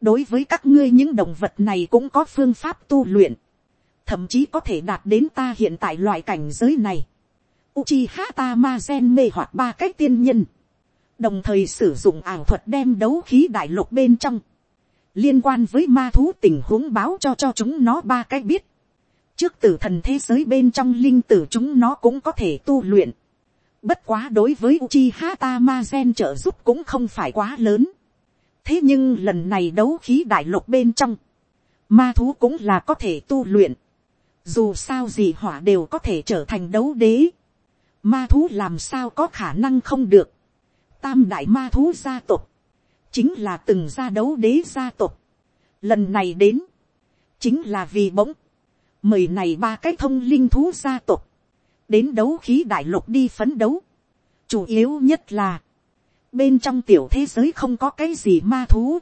đối với các ngươi những động vật này cũng có phương pháp tu luyện, thậm chí có thể đạt đến ta hiện tại loại cảnh giới này. Uchiha Tamazen mê hoặc ba cách tiên nhân, đồng thời sử dụng ảo thuật đem đấu khí đại lục bên trong, liên quan với ma thú tình huống báo cho cho chúng nó ba cách biết. trước tử thần thế giới bên trong linh tử chúng nó cũng có thể tu luyện. Bất quá đối với Uchiha Tamazen trợ giúp cũng không phải quá lớn thế nhưng lần này đấu khí đại lục bên trong, ma thú cũng là có thể tu luyện. dù sao gì hỏa đều có thể trở thành đấu đế ma thú làm sao có khả năng không được. tam đại ma thú gia tộc, chính là từng gia đấu đế gia tộc. lần này đến, chính là vì bỗng, mời này ba cái thông linh thú gia tộc, đến đấu khí đại lục đi phấn đấu. chủ yếu nhất là, bên trong tiểu thế giới không có cái gì ma thú.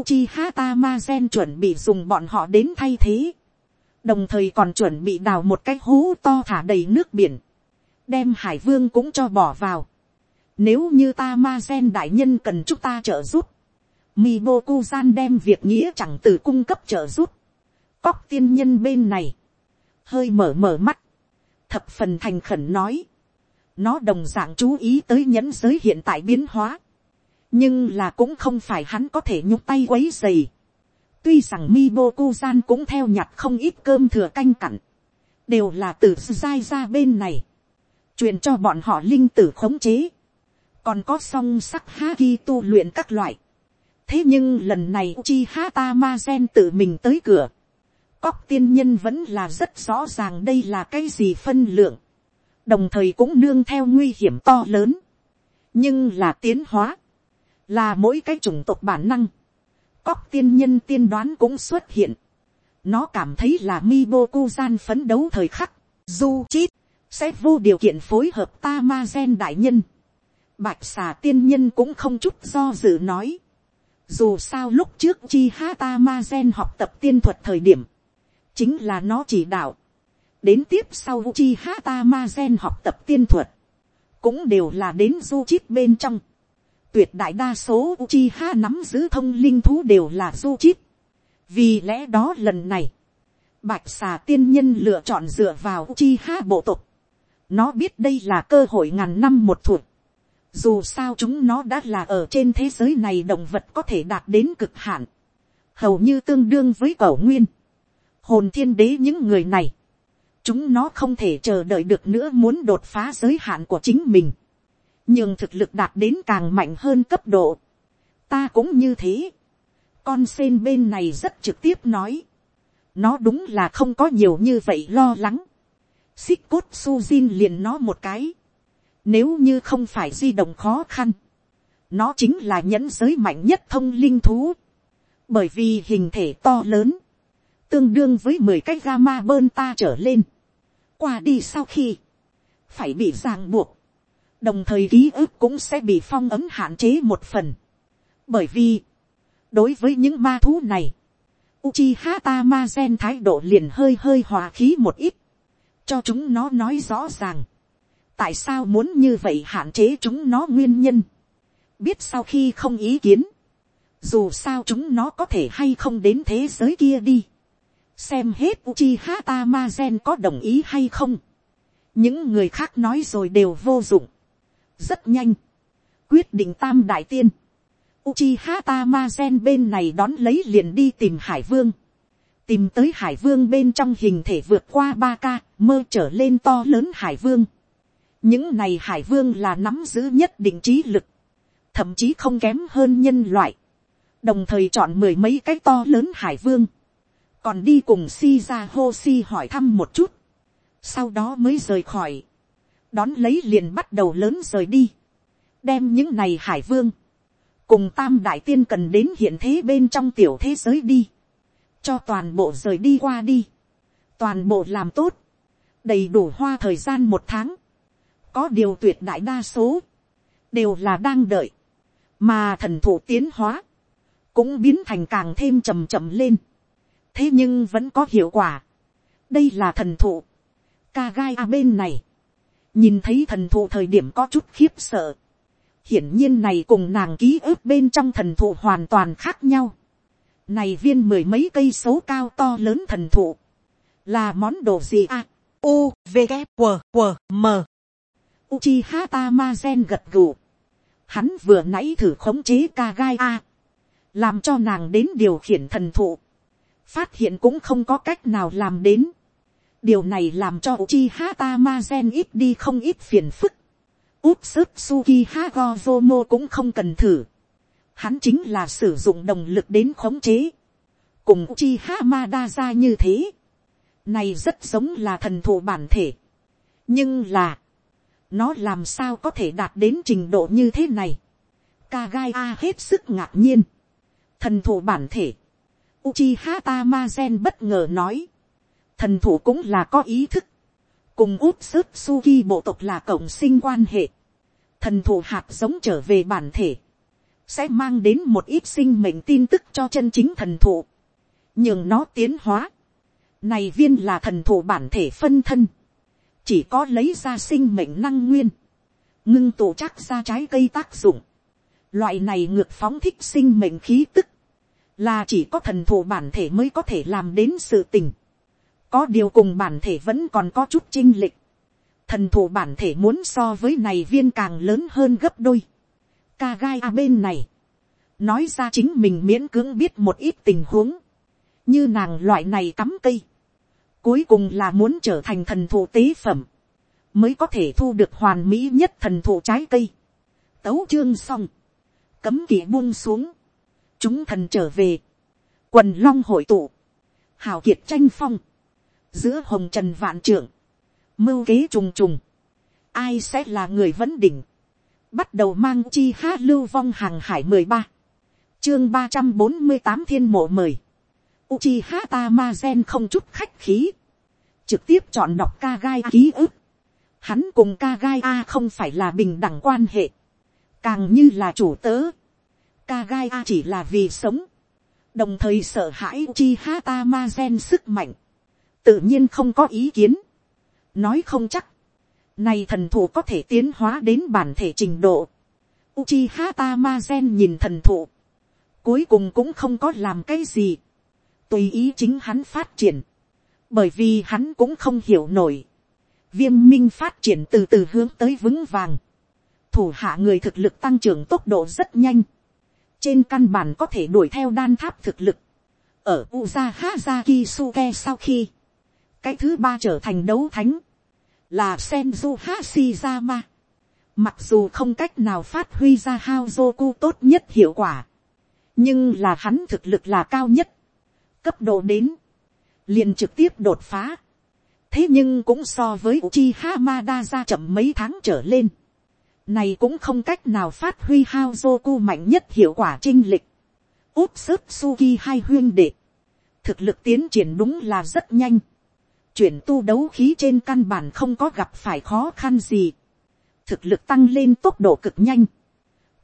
Uchiha Tamazen chuẩn bị dùng bọn họ đến thay thế. Đồng thời còn chuẩn bị đào một cái hố to thả đầy nước biển. Đem hải vương cũng cho bỏ vào. Nếu như ta ma gen đại nhân cần chúng ta trợ giúp. Miboku gian đem việc nghĩa chẳng từ cung cấp trợ giúp. Cóc tiên nhân bên này. Hơi mở mở mắt. Thập phần thành khẩn nói nó đồng dạng chú ý tới nhẫn giới hiện tại biến hóa, nhưng là cũng không phải hắn có thể nhúc tay quấy dày. tuy rằng Miboku gian cũng theo nhặt không ít cơm thừa canh cặn, đều là từ dai ra bên này, truyền cho bọn họ linh tử khống chế, còn có song sắc haki tu luyện các loại. thế nhưng lần này chi hata ma gen tự mình tới cửa, cóc tiên nhân vẫn là rất rõ ràng đây là cái gì phân lượng. Đồng thời cũng nương theo nguy hiểm to lớn, nhưng là tiến hóa, là mỗi cái chủng tộc bản năng, cóc tiên nhân tiên đoán cũng xuất hiện, nó cảm thấy là mi bô cu gian phấn đấu thời khắc, du chít, sẽ vô điều kiện phối hợp ta ma gen đại nhân, bạch xà tiên nhân cũng không chút do dự nói, dù sao lúc trước chi ha ta ma gen học tập tiên thuật thời điểm, chính là nó chỉ đạo, đến tiếp sau chi ha ta ma gen học tập tiên thuật, cũng đều là đến du chít bên trong. Tuyệt đại đa số Uchiha nắm giữ thông linh thú đều là du chít. Vì lẽ đó lần này, bạch xà tiên nhân lựa chọn dựa vào Uchiha bộ tộc. Nó biết đây là cơ hội ngàn năm một thuộc. Dù sao chúng nó đã là ở trên thế giới này động vật có thể đạt đến cực hạn. Hầu như tương đương với cẩu nguyên. Hồn thiên đế những người này chúng nó không thể chờ đợi được nữa muốn đột phá giới hạn của chính mình, nhưng thực lực đạt đến càng mạnh hơn cấp độ. ta cũng như thế. con sen bên này rất trực tiếp nói, nó đúng là không có nhiều như vậy lo lắng xích cốt suzin liền nó một cái. nếu như không phải di động khó khăn, nó chính là nhẫn giới mạnh nhất thông linh thú. bởi vì hình thể to lớn, tương đương với mười cái gamma bơn ta trở lên. Qua đi sau khi, phải bị ràng buộc, đồng thời ký ức cũng sẽ bị phong ấm hạn chế một phần. Bởi vì, đối với những ma thú này, Uchiha Tamazen thái độ liền hơi hơi hòa khí một ít, cho chúng nó nói rõ ràng. tại sao muốn như vậy hạn chế chúng nó nguyên nhân, biết sau khi không ý kiến, dù sao chúng nó có thể hay không đến thế giới kia đi, xem hết Uchiha Tamazen có đồng ý hay không, những người khác nói rồi đều vô dụng, rất nhanh, quyết định tam đại tiên, Uchiha Tamazen bên này đón lấy liền đi tìm Hải Vương. Tìm tới Hải Vương bên trong hình thể vượt qua ba ca, mơ trở lên to lớn Hải Vương. Những này Hải Vương là nắm giữ nhất định trí lực. Thậm chí không kém hơn nhân loại. Đồng thời chọn mười mấy cái to lớn Hải Vương. Còn đi cùng Si ra hô Si hỏi thăm một chút. Sau đó mới rời khỏi. Đón lấy liền bắt đầu lớn rời đi. Đem những này Hải Vương cùng tam đại tiên cần đến hiện thế bên trong tiểu thế giới đi, cho toàn bộ rời đi qua đi, toàn bộ làm tốt, đầy đủ hoa thời gian một tháng, có điều tuyệt đại đa số, đều là đang đợi, mà thần thủ tiến hóa, cũng biến thành càng thêm chầm chậm lên, thế nhưng vẫn có hiệu quả, đây là thần thụ, ca gai a bên này, nhìn thấy thần thụ thời điểm có chút khiếp sợ, hiển nhiên này cùng nàng ký ức bên trong thần thụ hoàn toàn khác nhau. Này viên mười mấy cây số cao to lớn thần thụ. Là món đồ gì à? U, V, K, W, W, M. Uchiha Tamazen gật gù. Hắn vừa nãy thử khống chế Kagai A. Làm cho nàng đến điều khiển thần thụ. Phát hiện cũng không có cách nào làm đến. Điều này làm cho Uchiha Tamazen ít đi không ít phiền phức úp sức hagozomo cũng không cần thử. Hắn chính là sử dụng đồng lực đến khống chế. cùng chi hamada ra như thế. này rất giống là thần thụ bản thể. nhưng là, nó làm sao có thể đạt đến trình độ như thế này. Kagai a hết sức ngạc nhiên. thần thụ bản thể. Uchiha Tamazen bất ngờ nói. Thần thụ cũng là có ý thức cùng út sức suki bộ tộc là cộng sinh quan hệ, thần thụ hạt giống trở về bản thể, sẽ mang đến một ít sinh mệnh tin tức cho chân chính thần thụ, nhưng nó tiến hóa. Này viên là thần thụ bản thể phân thân, chỉ có lấy ra sinh mệnh năng nguyên, ngưng tụ chắc ra trái cây tác dụng. Loại này ngược phóng thích sinh mệnh khí tức, là chỉ có thần thụ bản thể mới có thể làm đến sự tình có điều cùng bản thể vẫn còn có chút chinh lịch. thần thụ bản thể muốn so với này viên càng lớn hơn gấp đôi ca gai a bên này, nói ra chính mình miễn cưỡng biết một ít tình huống, như nàng loại này cắm cây, cuối cùng là muốn trở thành thần thụ tế phẩm, mới có thể thu được hoàn mỹ nhất thần thụ trái cây. tấu chương xong, cấm kỵ buông xuống, chúng thần trở về, quần long hội tụ, hào kiệt tranh phong, giữa hồng trần vạn trưởng, mưu kế trùng trùng, ai sẽ là người vấn đỉnh, bắt đầu mang chi ha lưu vong hàng hải mười ba, chương ba trăm bốn mươi tám thiên mộ mời, Uchiha Tamazen không chút khách khí. Trực tiếp chọn đọc Kagai ký ức. Hắn cùng Kagai A không phải là bình đẳng quan hệ. Càng như là chủ tớ. Kagai A chỉ là vì sống. Đồng thời sợ hãi Uchiha Tamazen sức mạnh tự nhiên không có ý kiến, nói không chắc, này thần thụ có thể tiến hóa đến bản thể trình độ. Uchiha Tamazen nhìn thần thụ, cuối cùng cũng không có làm cái gì, tùy ý chính hắn phát triển, bởi vì hắn cũng không hiểu nổi, viêm minh phát triển từ từ hướng tới vững vàng, thủ hạ người thực lực tăng trưởng tốc độ rất nhanh, trên căn bản có thể đuổi theo đan tháp thực lực, ở Uzaha Zakisuke sau khi, cái thứ ba trở thành đấu thánh, là Senju Hashirama. Mặc dù không cách nào phát huy ra Haozoku tốt nhất hiệu quả, nhưng là hắn thực lực là cao nhất, cấp độ đến, liền trực tiếp đột phá. thế nhưng cũng so với Uchiha Madara chậm mấy tháng trở lên, này cũng không cách nào phát huy Haozoku mạnh nhất hiệu quả trinh lịch. Úp sức Suki hai huyên đệ, thực lực tiến triển đúng là rất nhanh chuyển tu đấu khí trên căn bản không có gặp phải khó khăn gì. Thực lực tăng lên tốc độ cực nhanh.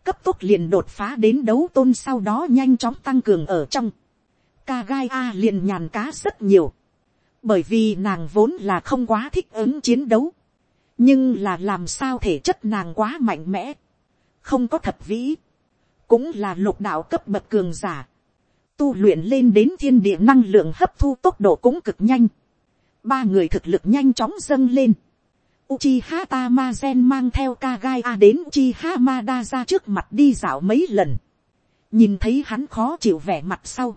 Cấp tốc liền đột phá đến đấu tôn sau đó nhanh chóng tăng cường ở trong. Ca gai A liền nhàn cá rất nhiều. Bởi vì nàng vốn là không quá thích ứng chiến đấu. nhưng là làm sao thể chất nàng quá mạnh mẽ, không có thập vĩ, cũng là lục đạo cấp bậc cường giả, tu luyện lên đến thiên địa năng lượng hấp thu tốc độ cũng cực nhanh, ba người thực lực nhanh chóng dâng lên, Uchiha Tamazen mang theo Kagaya đến Uchiha Madara trước mặt đi dạo mấy lần. Nhìn thấy hắn khó chịu vẻ mặt sau.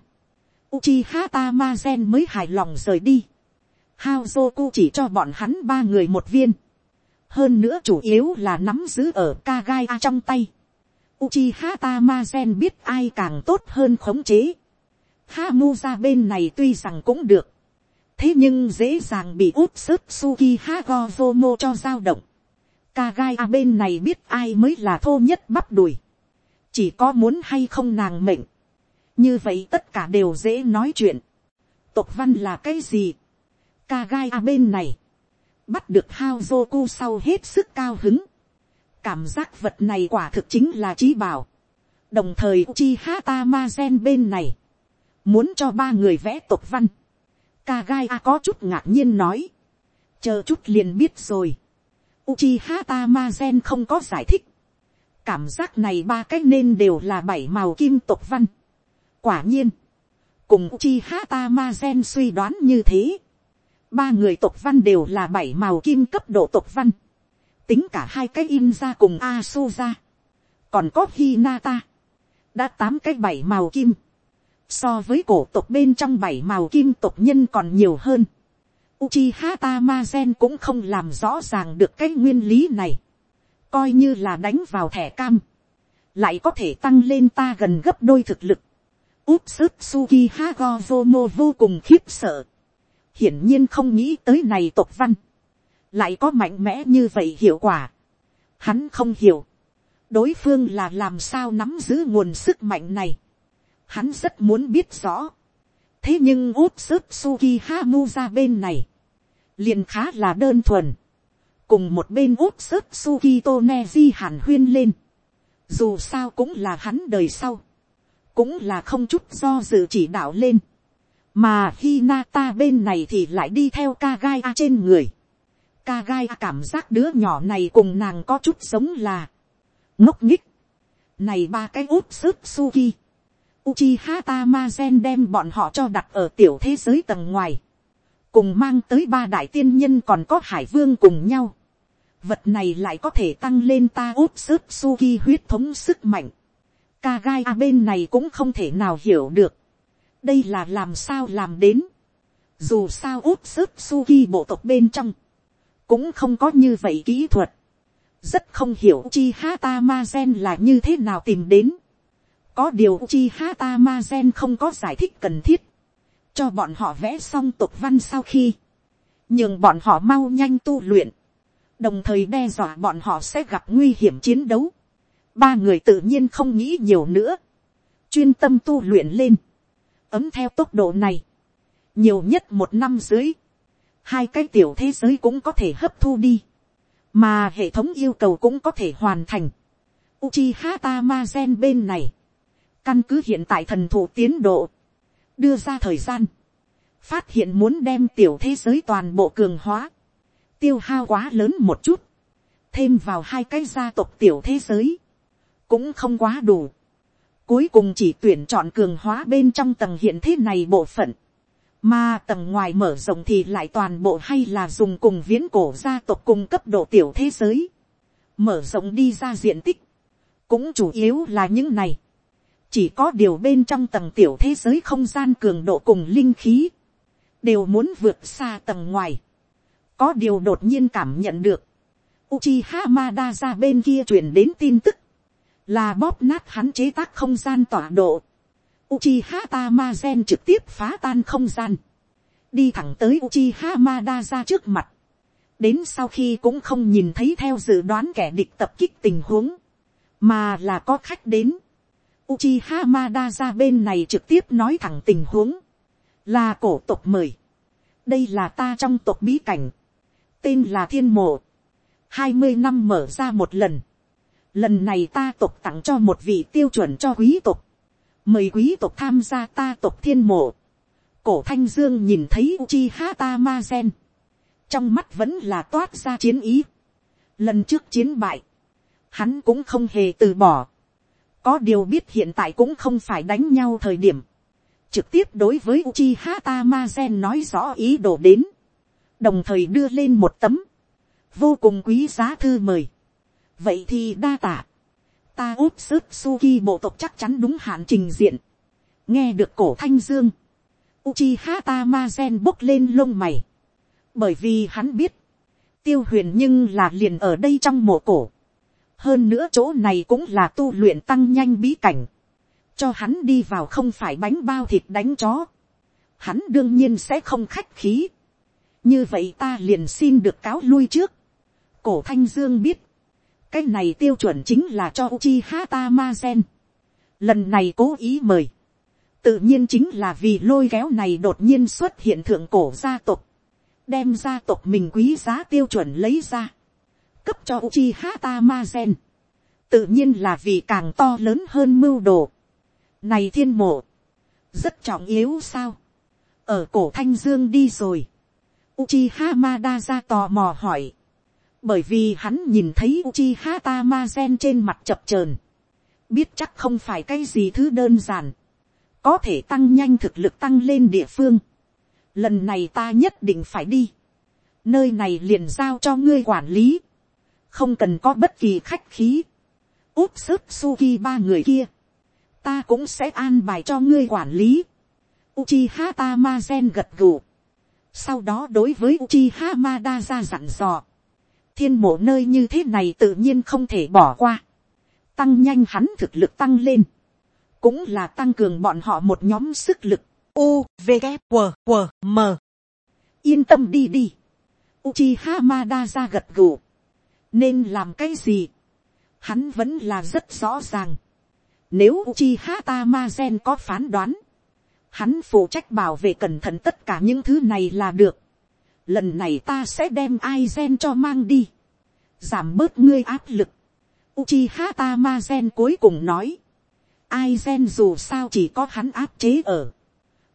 Uchiha Tamazen mới hài lòng rời đi. Haozoku chỉ cho bọn hắn ba người một viên. Hơn nữa chủ yếu là nắm giữ ở Kagaya trong tay. Uchiha Tamazen biết ai càng tốt hơn khống chế. Hamuza bên này tuy rằng cũng được thế nhưng dễ dàng bị út sức suki hagozomo cho dao động. Kagai a bên này biết ai mới là thô nhất bắp đùi. chỉ có muốn hay không nàng mệnh. như vậy tất cả đều dễ nói chuyện. tộc văn là cái gì. Kagai a bên này. bắt được hao zoku sau hết sức cao hứng. cảm giác vật này quả thực chính là trí bảo. đồng thời chi hata ma gen bên này. muốn cho ba người vẽ tộc văn Kagai A có chút ngạc nhiên nói. Chờ chút liền biết rồi. Uchiha Tamazen không có giải thích. Cảm giác này ba cách nên đều là bảy màu kim tộc văn. Quả nhiên. Cùng Uchiha Tamazen suy đoán như thế. Ba người tộc văn đều là bảy màu kim cấp độ tộc văn. Tính cả hai cái in ra cùng Asuza. Còn có Hinata. Đã tám cái bảy màu kim so với cổ tộc bên trong bảy màu kim tộc nhân còn nhiều hơn. Uchiha Tamazen cũng không làm rõ ràng được cái nguyên lý này. Coi như là đánh vào thẻ cam. Lại có thể tăng lên ta gần gấp đôi thực lực. Utsutsuki Hagozomo vô cùng khiếp sợ. Hiển nhiên không nghĩ tới này tộc văn. Lại có mạnh mẽ như vậy hiệu quả. Hắn không hiểu. Đối phương là làm sao nắm giữ nguồn sức mạnh này hắn rất muốn biết rõ. thế nhưng út sức suki ha mu ra bên này, liền khá là đơn thuần, cùng một bên út sức suki toneji hàn huyên lên, dù sao cũng là hắn đời sau, cũng là không chút do dự chỉ đạo lên, mà khi na ta bên này thì lại đi theo Kagaya trên người. Kagaya cảm giác đứa nhỏ này cùng nàng có chút giống là ngốc nghích. Này ba cái út sức Suki. Uchiha Tamazen đem bọn họ cho đặt ở tiểu thế giới tầng ngoài. Cùng mang tới ba đại tiên nhân còn có hải vương cùng nhau. Vật này lại có thể tăng lên ta út sức suki huyết thống sức mạnh. Kagai a bên này cũng không thể nào hiểu được. Đây là làm sao làm đến. Dù sao út sức suki bộ tộc bên trong. Cũng không có như vậy kỹ thuật. Rất không hiểu chi hata Mazen là như thế nào tìm đến có điều chi hata ma gen không có giải thích cần thiết, cho bọn họ vẽ xong tục văn sau khi, nhưng bọn họ mau nhanh tu luyện, đồng thời đe dọa bọn họ sẽ gặp nguy hiểm chiến đấu. ba người tự nhiên không nghĩ nhiều nữa, chuyên tâm tu luyện lên, ấm theo tốc độ này, nhiều nhất một năm dưới, hai cái tiểu thế giới cũng có thể hấp thu đi, mà hệ thống yêu cầu cũng có thể hoàn thành. Uchiha Tamazen bên này, Căn cứ hiện tại thần thụ tiến độ. Đưa ra thời gian. Phát hiện muốn đem tiểu thế giới toàn bộ cường hóa. Tiêu hao quá lớn một chút. Thêm vào hai cái gia tộc tiểu thế giới. Cũng không quá đủ. Cuối cùng chỉ tuyển chọn cường hóa bên trong tầng hiện thế này bộ phận. Mà tầng ngoài mở rộng thì lại toàn bộ hay là dùng cùng viễn cổ gia tộc cùng cấp độ tiểu thế giới. Mở rộng đi ra diện tích. Cũng chủ yếu là những này chỉ có điều bên trong tầng tiểu thế giới không gian cường độ cùng linh khí, đều muốn vượt xa tầng ngoài. có điều đột nhiên cảm nhận được, Uchiha Hamada ra bên kia truyền đến tin tức, là bóp nát hắn chế tác không gian tọa độ. Uchiha Tamazen trực tiếp phá tan không gian, đi thẳng tới Uchiha Hamada ra trước mặt. đến sau khi cũng không nhìn thấy theo dự đoán kẻ địch tập kích tình huống, mà là có khách đến Uchiha Madara bên này trực tiếp nói thẳng tình huống. Là cổ tộc mời. Đây là ta trong tộc bí cảnh. Tên là Thiên Mộ. 20 năm mở ra một lần. Lần này ta tộc tặng cho một vị tiêu chuẩn cho quý tộc. Mời quý tộc tham gia ta tộc Thiên Mộ. Cổ Thanh Dương nhìn thấy Uchiha Tamazen. Trong mắt vẫn là toát ra chiến ý. Lần trước chiến bại, hắn cũng không hề từ bỏ. Có điều biết hiện tại cũng không phải đánh nhau thời điểm. Trực tiếp đối với Uchiha Tamazen nói rõ ý đồ đến. Đồng thời đưa lên một tấm. Vô cùng quý giá thư mời. Vậy thì đa tạ. Ta út sức Suki bộ tộc chắc chắn đúng hạn trình diện. Nghe được cổ thanh dương. Uchiha Tamazen bốc lên lông mày. Bởi vì hắn biết. Tiêu huyền nhưng là liền ở đây trong mộ cổ. Hơn nữa chỗ này cũng là tu luyện tăng nhanh bí cảnh. Cho hắn đi vào không phải bánh bao thịt đánh chó. Hắn đương nhiên sẽ không khách khí. Như vậy ta liền xin được cáo lui trước. Cổ thanh dương biết. Cái này tiêu chuẩn chính là cho Uchiha Tamazen. Lần này cố ý mời tự nhiên chính là vì lôi kéo này đột nhiên xuất hiện thượng cổ gia tộc, đem gia tộc mình quý giá tiêu chuẩn lấy ra, cấp cho Uchiha Tamazen, tự nhiên là vì càng to lớn hơn mưu đồ. Này thiên mộ, rất trọng yếu sao, ở cổ thanh dương đi rồi, Uchiha Madara tò mò hỏi, bởi vì hắn nhìn thấy Uchiha Tamazen trên mặt chập chờn, biết chắc không phải cái gì thứ đơn giản, có thể tăng nhanh thực lực tăng lên địa phương. Lần này ta nhất định phải đi. Nơi này liền giao cho ngươi quản lý. Không cần có bất kỳ khách khí. Úp sức Suki ba người kia. Ta cũng sẽ an bài cho ngươi quản lý. Uchiha Tamazen gật gù. Sau đó đối với Uchiha Madara dặn dò. Thiên mộ nơi như thế này tự nhiên không thể bỏ qua. Tăng nhanh hắn thực lực tăng lên cũng là tăng cường bọn họ một nhóm sức lực. U, V, K, W, W, M. Yên tâm đi đi. Uchiha Madara gật gù. Nên làm cái gì? Hắn vẫn là rất rõ ràng. Nếu Uchiha Tamazen có phán đoán, hắn phụ trách bảo vệ cẩn thận tất cả những thứ này là được. Lần này ta sẽ đem Aizen cho mang đi. Giảm bớt ngươi áp lực. Uchiha Tamazen cuối cùng nói Aizen dù sao chỉ có hắn áp chế ở.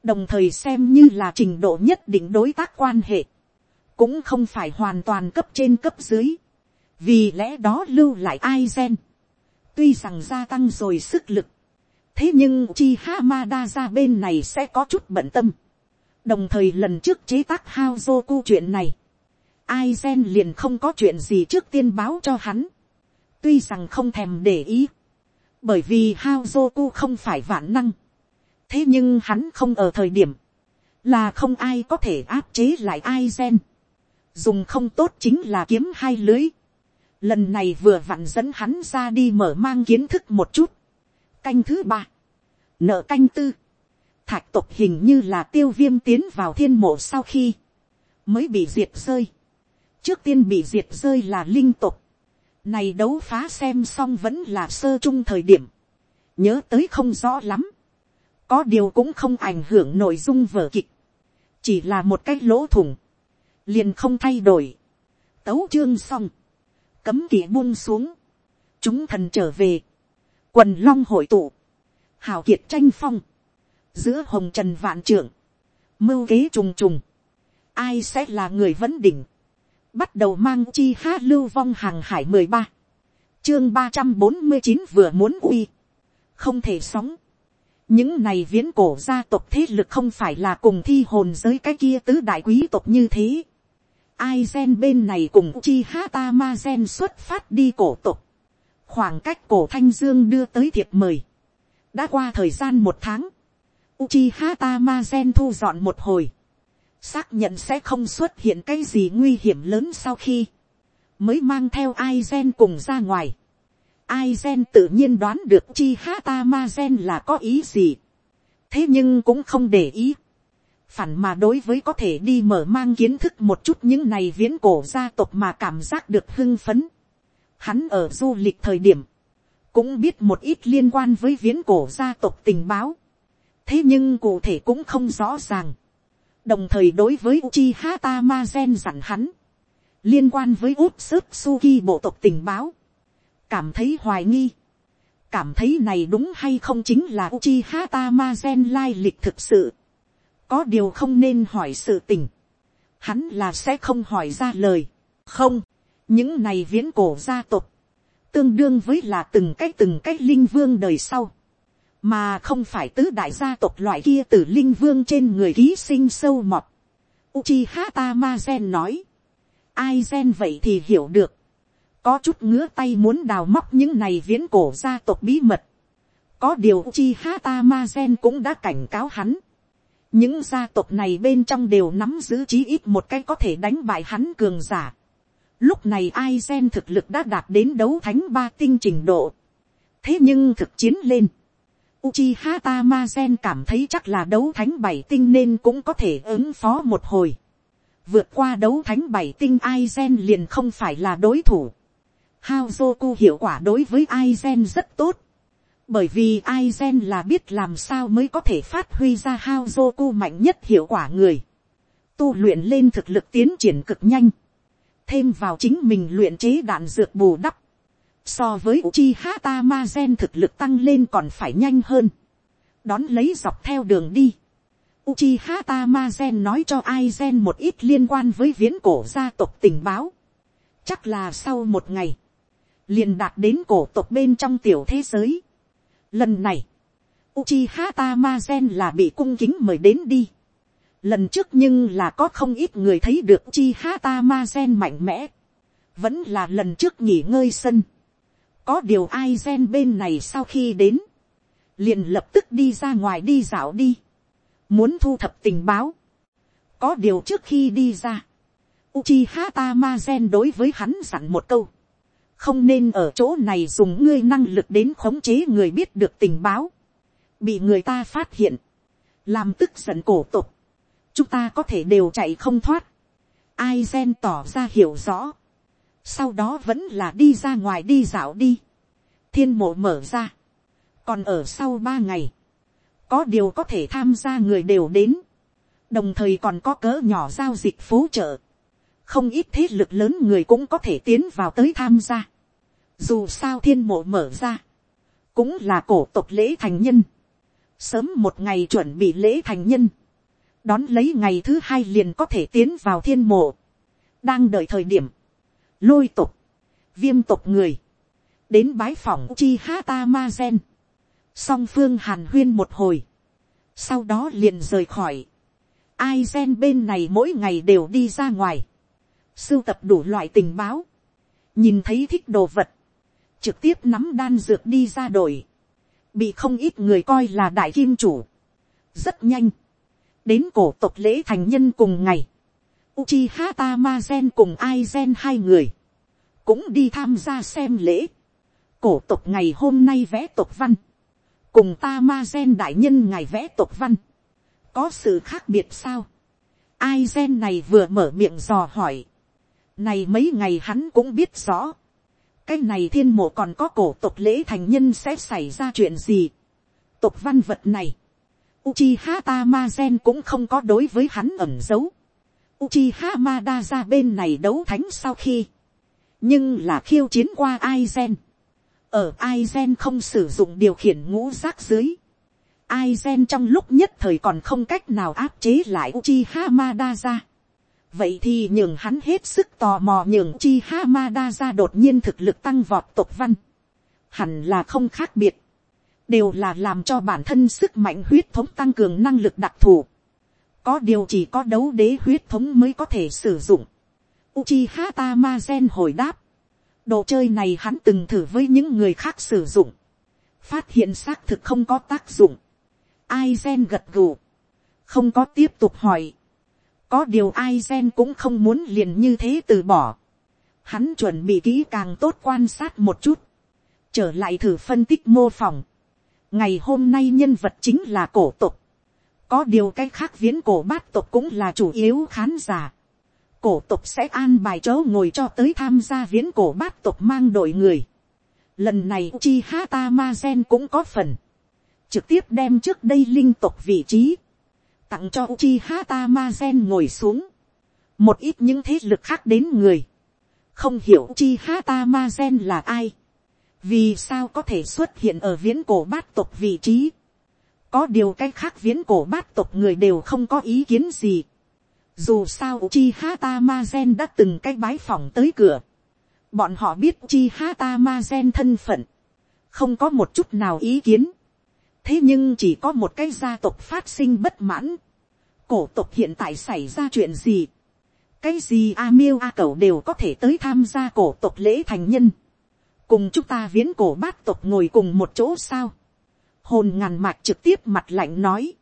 Đồng thời xem như là trình độ nhất định đối tác quan hệ. Cũng không phải hoàn toàn cấp trên cấp dưới. Vì lẽ đó lưu lại ai gen. Tuy rằng gia tăng rồi sức lực. Thế nhưng chi Hamada ra bên này sẽ có chút bận tâm. Đồng thời lần trước chế tác Haozoku chuyện này. Aizen liền không có chuyện gì trước tiên báo cho hắn. Tuy rằng không thèm để ý bởi vì Haozoku không phải vạn năng. thế nhưng hắn không ở thời điểm, là không ai có thể áp chế lại ai gen. dùng không tốt chính là kiếm hai lưới lần này vừa vặn dẫn hắn ra đi mở mang kiến thức một chút. canh thứ ba, nợ canh tư, thạch tộc hình như là tiêu viêm tiến vào thiên mộ sau khi, mới bị diệt rơi. trước tiên bị diệt rơi là linh tộc này đấu phá xem xong vẫn là sơ trung thời điểm. Nhớ tới không rõ lắm. Có điều cũng không ảnh hưởng nội dung vở kịch. Chỉ là một cái lỗ thủng. Liền không thay đổi. Tấu chương xong. Cấm kỵ buông xuống. Chúng thần trở về. Quần long hội tụ. Hào kiệt tranh phong. Giữa hồng trần vạn trưởng. Mưu kế trùng trùng. Ai sẽ là người vấn đỉnh bắt đầu mang chi ha lưu vong hàng hải mười ba chương ba trăm bốn mươi chín vừa muốn uy không thể sóng những này viễn cổ gia tộc thế lực không phải là cùng thi hồn giới cái kia tứ đại quý tộc như thế ai gen bên này cùng chi ha ta ma gen xuất phát đi cổ tộc khoảng cách cổ thanh dương đưa tới thiệp mời đã qua thời gian một tháng Uchiha Tamazen thu dọn một hồi xác nhận sẽ không xuất hiện cái gì nguy hiểm lớn sau khi, mới mang theo Aizen cùng ra ngoài. Aizen tự nhiên đoán được Uchiha Tamazen là có ý gì. thế nhưng cũng không để ý phản mà đối với có thể đi mở mang kiến thức một chút những này viễn cổ gia tộc mà cảm giác được hưng phấn. hắn ở du lịch thời điểm, cũng biết một ít liên quan với viễn cổ gia tộc tình báo. thế nhưng cụ thể cũng không rõ ràng đồng thời đối với Uchiha Tamazen dặn hắn, liên quan với út sức suki bộ tộc tình báo, cảm thấy hoài nghi, cảm thấy này đúng hay không chính là Uchiha Tamazen lai lịch thực sự, có điều không nên hỏi sự tình, hắn là sẽ không hỏi ra lời, không, những này viễn cổ gia tộc, tương đương với là từng cái từng cái linh vương đời sau, mà không phải tứ đại gia tộc loại kia từ linh vương trên người ký sinh sâu mọt. Uchiha Tamazen nói, ai gen vậy thì hiểu được, có chút ngứa tay muốn đào móc những này viễn cổ gia tộc bí mật. có điều Uchiha Tamazen cũng đã cảnh cáo hắn, những gia tộc này bên trong đều nắm giữ chí ít một cái có thể đánh bại hắn cường giả. Lúc này Aizen thực lực đã đạt đến đấu thánh ba tinh trình độ. Thế nhưng thực chiến lên. Uchiha Tamazen cảm thấy chắc là đấu thánh bảy tinh nên cũng có thể ứng phó một hồi. Vượt qua đấu thánh bảy tinh Aizen liền không phải là đối thủ. Haozoku hiệu quả đối với Aizen rất tốt. Bởi vì Aizen là biết làm sao mới có thể phát huy ra hao Zoku mạnh nhất hiệu quả người. Tu luyện lên thực lực tiến triển cực nhanh thêm vào chính mình luyện chế đạn dược bù đắp, so với Uchiha Tamazen thực lực tăng lên còn phải nhanh hơn, đón lấy dọc theo đường đi. Uchiha Tamazen nói cho Aizen một ít liên quan với viễn cổ gia tộc tình báo. Chắc là sau một ngày, liền đạt đến cổ tộc bên trong tiểu thế giới. Lần này, Uchiha Tamazen là bị cung kính mời đến đi. Lần trước nhưng là có không ít người thấy được Uchiha Tamazen mạnh mẽ. Vẫn là lần trước nghỉ ngơi sân. Có điều ai gen bên này sau khi đến. Liền lập tức đi ra ngoài đi dạo đi. Muốn thu thập tình báo. Có điều trước khi đi ra. Uchiha Tamazen đối với hắn dặn một câu. Không nên ở chỗ này dùng ngươi năng lực đến khống chế người biết được tình báo. Bị người ta phát hiện. Làm tức giận cổ tục chúng ta có thể đều chạy không thoát. ai gen tỏ ra hiểu rõ. sau đó vẫn là đi ra ngoài đi dạo đi. thiên mộ mở ra. còn ở sau ba ngày, có điều có thể tham gia người đều đến. đồng thời còn có cỡ nhỏ giao dịch phố chợ không ít thế lực lớn người cũng có thể tiến vào tới tham gia. dù sao thiên mộ mở ra, cũng là cổ tộc lễ thành nhân. sớm một ngày chuẩn bị lễ thành nhân. Đón lấy ngày thứ hai liền có thể tiến vào thiên mộ, đang đợi thời điểm, lôi tục, viêm tục người, đến bái phòng chi hata ma gen, song phương hàn huyên một hồi, sau đó liền rời khỏi, ai gen bên này mỗi ngày đều đi ra ngoài, sưu tập đủ loại tình báo, nhìn thấy thích đồ vật, trực tiếp nắm đan dược đi ra đổi, bị không ít người coi là đại kim chủ, rất nhanh, đến cổ tộc lễ thành nhân cùng ngày, Uchiha Tamazen cùng Aizen hai người, cũng đi tham gia xem lễ. Cổ tộc ngày hôm nay vẽ tộc văn, cùng Tamazen đại nhân ngày vẽ tộc văn, có sự khác biệt sao? Aizen này vừa mở miệng dò hỏi, này mấy ngày hắn cũng biết rõ, cái này thiên mộ còn có cổ tộc lễ thành nhân sẽ xảy ra chuyện gì. Tộc văn vật này, Uchiha Tamazen cũng không có đối với hắn ẩn giấu. Uchiha Madara bên này đấu thánh sau khi. Nhưng là khiêu chiến qua Aizen. Ở Aizen không sử dụng điều khiển ngũ rác dưới. Aizen trong lúc nhất thời còn không cách nào áp chế lại Uchiha Madara. Vậy thì nhường hắn hết sức tò mò nhường Uchiha Madara đột nhiên thực lực tăng vọt tộc văn. Hẳn là không khác biệt đều là làm cho bản thân sức mạnh huyết thống tăng cường năng lực đặc thù. Có điều chỉ có đấu đế huyết thống mới có thể sử dụng. Uchiha Tamazen hồi đáp. Đồ chơi này hắn từng thử với những người khác sử dụng. Phát hiện xác thực không có tác dụng. Aizen gật gù. Không có tiếp tục hỏi. Có điều ai gen cũng không muốn liền như thế từ bỏ. Hắn chuẩn bị kỹ càng tốt quan sát một chút. Trở lại thử phân tích mô phỏng ngày hôm nay nhân vật chính là cổ tục. có điều cái khác viễn cổ bát tục cũng là chủ yếu khán giả. cổ tục sẽ an bài chỗ ngồi cho tới tham gia viễn cổ bát tục mang đội người. lần này chi hata ma gen cũng có phần. trực tiếp đem trước đây linh tục vị trí tặng cho chi hata ma ngồi xuống. một ít những thế lực khác đến người. không hiểu chi hata ma là ai vì sao có thể xuất hiện ở viễn cổ bát tộc vị trí. có điều cái khác viễn cổ bát tộc người đều không có ý kiến gì. dù sao chi hata ma đã từng cái bái phỏng tới cửa. Bọn họ biết chi hata ma thân phận. Không có một chút nào ý kiến. Thế nhưng chỉ có một cái gia tộc phát sinh bất mãn. Cổ tộc hiện tại xảy ra chuyện gì? Cái gì A miêu A cầu đều có thể tới tham gia cổ tộc lễ thành nhân. Cùng chúng ta viễn cổ bát tộc ngồi cùng một chỗ sao? Hồn ngàn mạc trực tiếp mặt lạnh nói.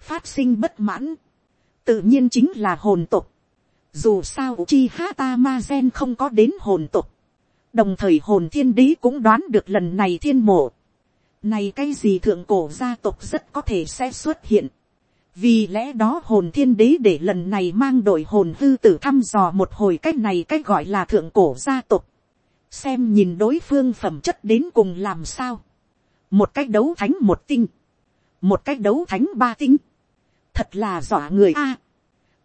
Phát sinh bất mãn. Tự nhiên chính là hồn tộc dù sao chi hata ma gen không có đến hồn tộc Đồng thời hồn thiên đế cũng đoán được lần này thiên mộ. Này cái gì thượng cổ gia tộc rất có thể sẽ xuất hiện. Vì lẽ đó hồn thiên đế để lần này mang đội hồn hư tử thăm dò một hồi cách này cách gọi là thượng cổ gia tộc. Xem nhìn đối phương phẩm chất đến cùng làm sao. Một cách đấu thánh một tinh. Một cách đấu thánh ba tinh. Thật là dọa người a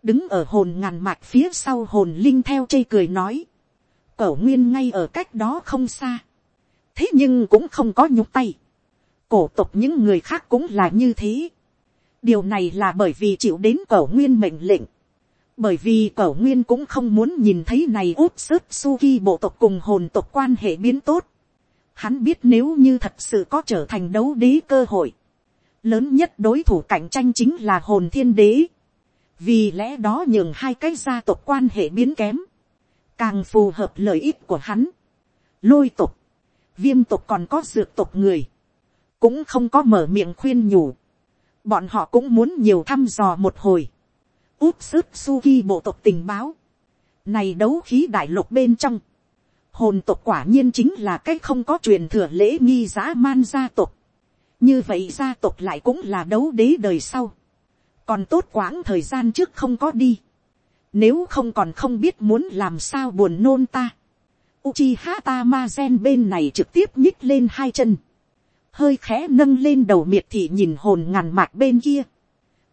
đứng ở hồn ngàn mạch phía sau hồn linh theo chê cười nói, cẩu nguyên ngay ở cách đó không xa, thế nhưng cũng không có nhúc tay, cổ tục những người khác cũng là như thế, điều này là bởi vì chịu đến cẩu nguyên mệnh lệnh, bởi vì cẩu nguyên cũng không muốn nhìn thấy này út sức suki bộ tộc cùng hồn tộc quan hệ biến tốt, hắn biết nếu như thật sự có trở thành đấu đế cơ hội, lớn nhất đối thủ cạnh tranh chính là hồn thiên đế. Vì lẽ đó nhường hai cái gia tộc quan hệ biến kém, càng phù hợp lợi ích của hắn. lôi tộc, viêm tộc còn có dược tộc người, cũng không có mở miệng khuyên nhủ, bọn họ cũng muốn nhiều thăm dò một hồi, úp sức suki bộ tộc tình báo, này đấu khí đại lục bên trong, hồn tộc quả nhiên chính là cách không có truyền thừa lễ nghi giã man gia tộc, như vậy gia tộc lại cũng là đấu đế đời sau, còn tốt quãng thời gian trước không có đi, nếu không còn không biết muốn làm sao buồn nôn ta. Uchiha Tamazen bên này trực tiếp nhích lên hai chân, hơi khẽ nâng lên đầu miệt thị nhìn hồn ngàn mạc bên kia.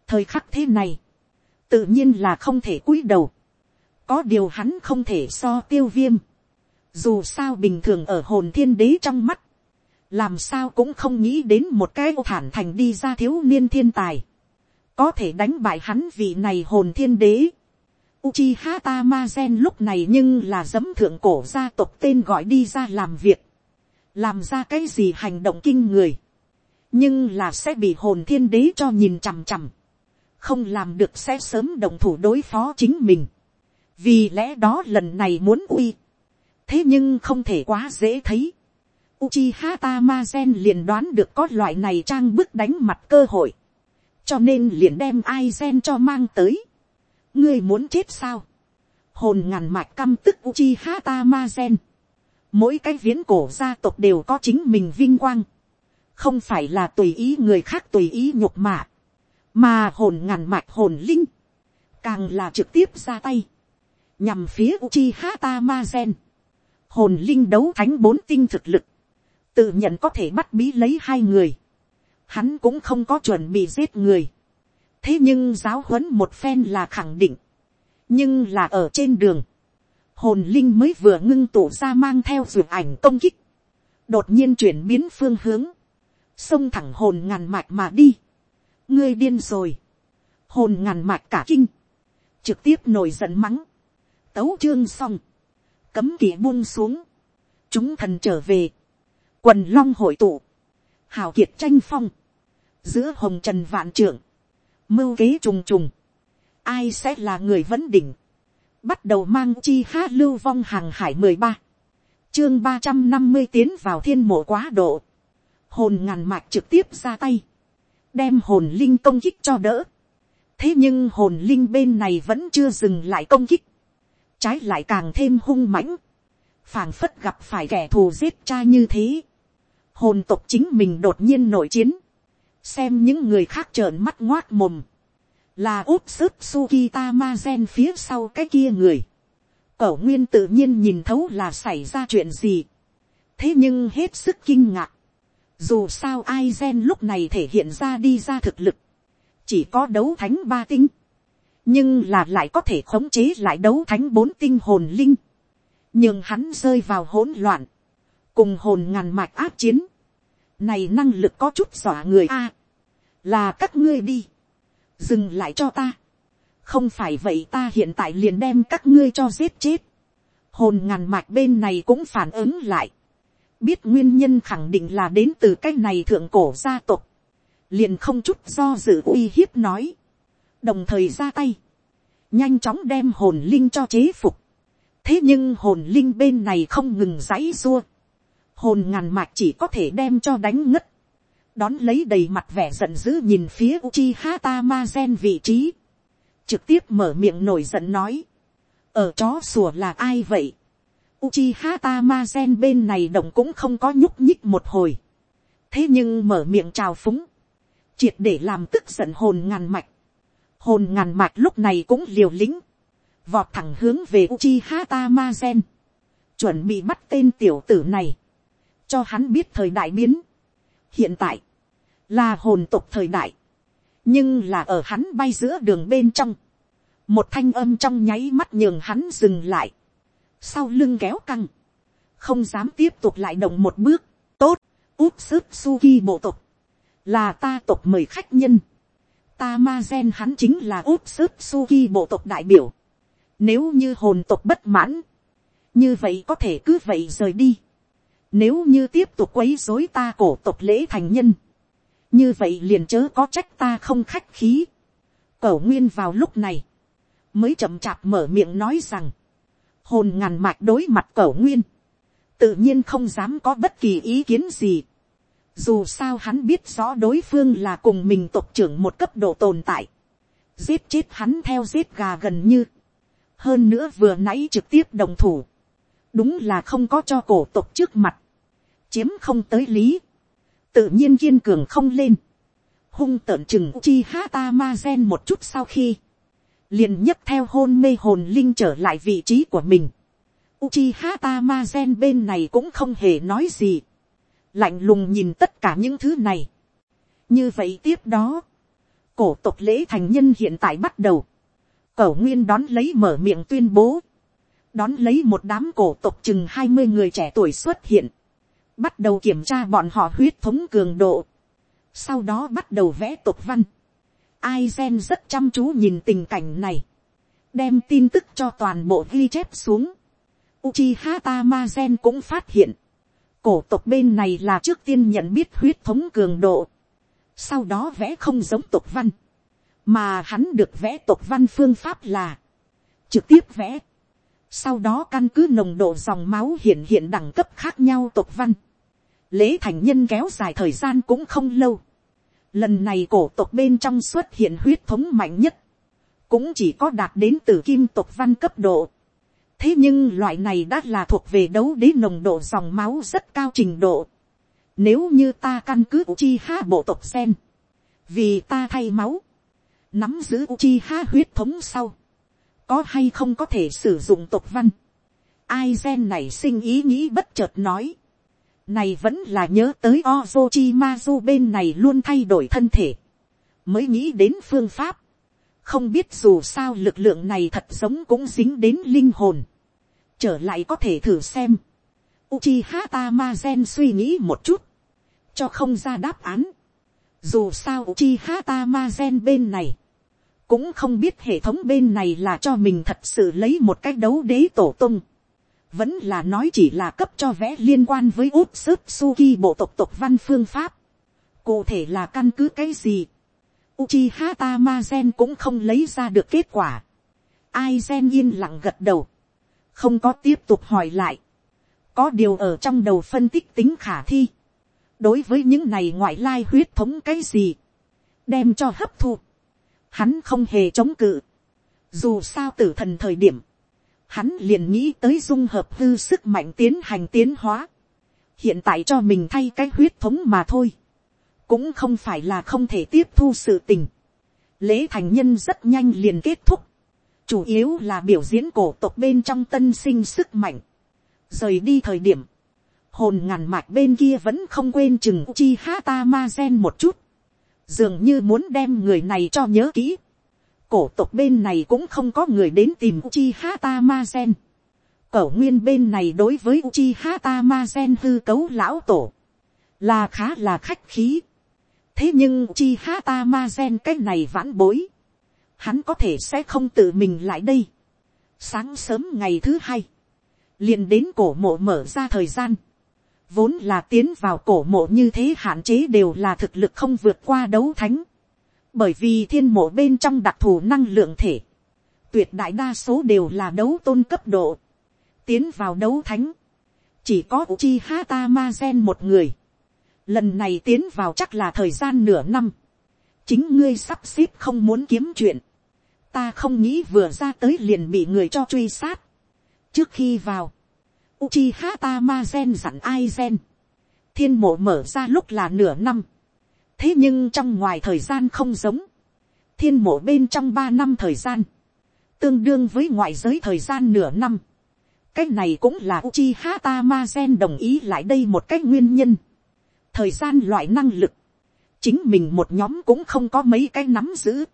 thời khắc thế này, tự nhiên là không thể cúi đầu, có điều hắn không thể so tiêu viêm, dù sao bình thường ở hồn thiên đế trong mắt, làm sao cũng không nghĩ đến một cái thản thành đi ra thiếu niên thiên tài có thể đánh bại hắn vị này hồn thiên đế. Uchiha Tamazen lúc này nhưng là giấm thượng cổ gia tộc tên gọi đi ra làm việc. Làm ra cái gì hành động kinh người. Nhưng là sẽ bị hồn thiên đế cho nhìn chằm chằm. Không làm được sẽ sớm đồng thủ đối phó chính mình. Vì lẽ đó lần này muốn uy. Thế nhưng không thể quá dễ thấy. Uchiha Tamazen liền đoán được có loại này trang bức đánh mặt cơ hội cho nên liền đem ai gen cho mang tới. ngươi muốn chết sao. hồn ngàn mạch căm tức uchi hata ma gen mỗi cái viễn cổ gia tộc đều có chính mình vinh quang. không phải là tùy ý người khác tùy ý nhục mạ. mà hồn ngàn mạch hồn linh. càng là trực tiếp ra tay. nhằm phía uchi hata ma gen. hồn linh đấu thánh bốn tinh thực lực. tự nhận có thể bắt bí lấy hai người hắn cũng không có chuẩn bị giết người. thế nhưng giáo huấn một phen là khẳng định. nhưng là ở trên đường, hồn linh mới vừa ngưng tụ ra mang theo ruột ảnh công kích, đột nhiên chuyển biến phương hướng, xông thẳng hồn ngàn mạch mà đi. ngươi điên rồi, hồn ngàn mạch cả kinh, trực tiếp nổi giận mắng, tấu chương xong, cấm kỵ buông xuống, chúng thần trở về, quần long hội tụ, hào kiệt tranh phong, giữa hồng trần vạn trưởng, mưu kế trùng trùng, ai sẽ là người vấn đỉnh, bắt đầu mang chi hát lưu vong hàng hải mười ba, chương ba trăm năm mươi tiến vào thiên mộ quá độ, hồn ngàn mạch trực tiếp ra tay, đem hồn linh công kích cho đỡ, thế nhưng hồn linh bên này vẫn chưa dừng lại công kích, trái lại càng thêm hung mãnh, phảng phất gặp phải kẻ thù giết cha như thế, hồn tộc chính mình đột nhiên nội chiến, xem những người khác trợn mắt ngoác mồm, là úp sức suki tamazen phía sau cái kia người. Cẩu nguyên tự nhiên nhìn thấu là xảy ra chuyện gì. thế nhưng hết sức kinh ngạc. dù sao ai gen lúc này thể hiện ra đi ra thực lực, chỉ có đấu thánh ba tinh, nhưng là lại có thể khống chế lại đấu thánh bốn tinh hồn linh, nhưng hắn rơi vào hỗn loạn, cùng hồn ngàn mạch áp chiến, này năng lực có chút dọa người a, là các ngươi đi, dừng lại cho ta, không phải vậy ta hiện tại liền đem các ngươi cho giết chết, hồn ngàn mạch bên này cũng phản ứng lại, biết nguyên nhân khẳng định là đến từ cái này thượng cổ gia tộc, liền không chút do dự uy hiếp nói, đồng thời ra tay, nhanh chóng đem hồn linh cho chế phục, thế nhưng hồn linh bên này không ngừng giãy dua, hồn ngàn mạch chỉ có thể đem cho đánh ngất, đón lấy đầy mặt vẻ giận dữ nhìn phía Uchiha Tamazen vị trí, trực tiếp mở miệng nổi giận nói, ở chó sủa là ai vậy, Uchiha Tamazen bên này động cũng không có nhúc nhích một hồi, thế nhưng mở miệng chào phúng, triệt để làm tức giận hồn ngàn mạch, hồn ngàn mạch lúc này cũng liều lĩnh, vọt thẳng hướng về Uchiha Tamazen, chuẩn bị bắt tên tiểu tử này, cho hắn biết thời đại biến, hiện tại, là hồn tục thời đại, nhưng là ở hắn bay giữa đường bên trong, một thanh âm trong nháy mắt nhường hắn dừng lại, sau lưng kéo căng, không dám tiếp tục lại động một bước, tốt, úp sức suki bộ tục, là ta tục mời khách nhân, ta ma gen hắn chính là úp sức suki bộ tộc đại biểu, nếu như hồn tộc bất mãn, như vậy có thể cứ vậy rời đi, nếu như tiếp tục quấy dối ta cổ tộc lễ thành nhân. Như vậy liền chớ có trách ta không khách khí. Cẩu nguyên vào lúc này. Mới chậm chạp mở miệng nói rằng. Hồn ngàn mạch đối mặt cẩu nguyên. Tự nhiên không dám có bất kỳ ý kiến gì. Dù sao hắn biết rõ đối phương là cùng mình tộc trưởng một cấp độ tồn tại. Giết chết hắn theo giết gà gần như. Hơn nữa vừa nãy trực tiếp đồng thủ. Đúng là không có cho cổ tộc trước mặt chiếm không tới lý, tự nhiên kiên cường không lên, hung tợn chừng chi ha ta ma gen một chút sau khi, liền nhấp theo hôn mê hồn linh trở lại vị trí của mình. Uchiha Tamazen bên này cũng không hề nói gì. Lạnh lùng nhìn tất cả những thứ này. Như vậy tiếp đó. Cổ tộc lễ thành nhân hiện tại bắt đầu. Cẩu nguyên đón lấy mở miệng tuyên bố. Đón lấy một đám cổ tộc chừng hai mươi người trẻ tuổi xuất hiện bắt đầu kiểm tra bọn họ huyết thống cường độ, sau đó bắt đầu vẽ tục văn. Ai gen rất chăm chú nhìn tình cảnh này, đem tin tức cho toàn bộ ghi chép xuống. Uchiha Tamazen cũng phát hiện, cổ tộc bên này là trước tiên nhận biết huyết thống cường độ, sau đó vẽ không giống tục văn, mà hắn được vẽ tục văn phương pháp là trực tiếp vẽ sau đó căn cứ nồng độ dòng máu hiện hiện đẳng cấp khác nhau tộc văn. Lễ thành nhân kéo dài thời gian cũng không lâu. Lần này cổ tộc bên trong xuất hiện huyết thống mạnh nhất. Cũng chỉ có đạt đến từ kim tộc văn cấp độ. Thế nhưng loại này đã là thuộc về đấu đế nồng độ dòng máu rất cao trình độ. Nếu như ta căn cứ chi ha bộ tộc sen. Vì ta thay máu. Nắm giữ chi ha huyết thống sau, có hay không có thể sử dụng Tộc văn. Ai gen này sinh ý nghĩ bất chợt nói. Này vẫn là nhớ tới Ozochimazu bên này luôn thay đổi thân thể. Mới nghĩ đến phương pháp. Không biết dù sao lực lượng này thật giống cũng dính đến linh hồn. Trở lại có thể thử xem. Uchiha Tamazen suy nghĩ một chút. Cho không ra đáp án. Dù sao Uchiha Tamazen bên này cũng không biết hệ thống bên này là cho mình thật sự lấy một cách đấu đế tổ tung, vẫn là nói chỉ là cấp cho vẽ liên quan với út sức suki bộ tộc tộc văn phương pháp, cụ thể là căn cứ cái gì, Uchiha Tamazen cũng không lấy ra được kết quả. Ai gen yên lặng gật đầu. Không có tiếp tục hỏi lại. Có điều ở trong đầu phân tích tính khả thi. Đối với những này ngoại lai huyết thống cái gì. Đem cho hấp thu hắn không hề chống cự. Dù sao tử thần thời điểm, hắn liền nghĩ tới dung hợp hư sức mạnh tiến hành tiến hóa. Hiện tại cho mình thay cái huyết thống mà thôi. Cũng không phải là không thể tiếp thu sự tình. Lễ thành nhân rất nhanh liền kết thúc. Chủ yếu là biểu diễn cổ tộc bên trong tân sinh sức mạnh. Rời đi thời điểm. Hồn ngàn mạch bên kia vẫn không quên chừng chi hata ma gen một chút dường như muốn đem người này cho nhớ kỹ cổ tộc bên này cũng không có người đến tìm Uchiha Tamazen. cẩu nguyên bên này đối với Uchiha Tamazen hư cấu lão tổ, là khá là khách khí. thế nhưng Uchiha Tamazen cái này vãn bối, hắn có thể sẽ không tự mình lại đây. sáng sớm ngày thứ hai, liền đến cổ mộ mở ra thời gian, vốn là tiến vào cổ mộ như thế hạn chế đều là thực lực không vượt qua đấu thánh, bởi vì thiên mộ bên trong đặc thù năng lượng thể, tuyệt đại đa số đều là đấu tôn cấp độ, tiến vào đấu thánh, chỉ có Uchi Hata Ma một người, lần này tiến vào chắc là thời gian nửa năm, chính ngươi sắp xếp không muốn kiếm chuyện, ta không nghĩ vừa ra tới liền bị người cho truy sát. trước khi vào, Uchiha Tamazen dặn ai gen, thiên mộ mở ra lúc là nửa năm, thế nhưng trong ngoài thời gian không giống, thiên mộ bên trong ba năm thời gian, tương đương với ngoại giới thời gian nửa năm, cái này cũng là Uchiha Tamazen đồng ý lại đây một cái nguyên nhân, thời gian loại năng lực, chính mình một nhóm cũng không có mấy cái nắm giữ,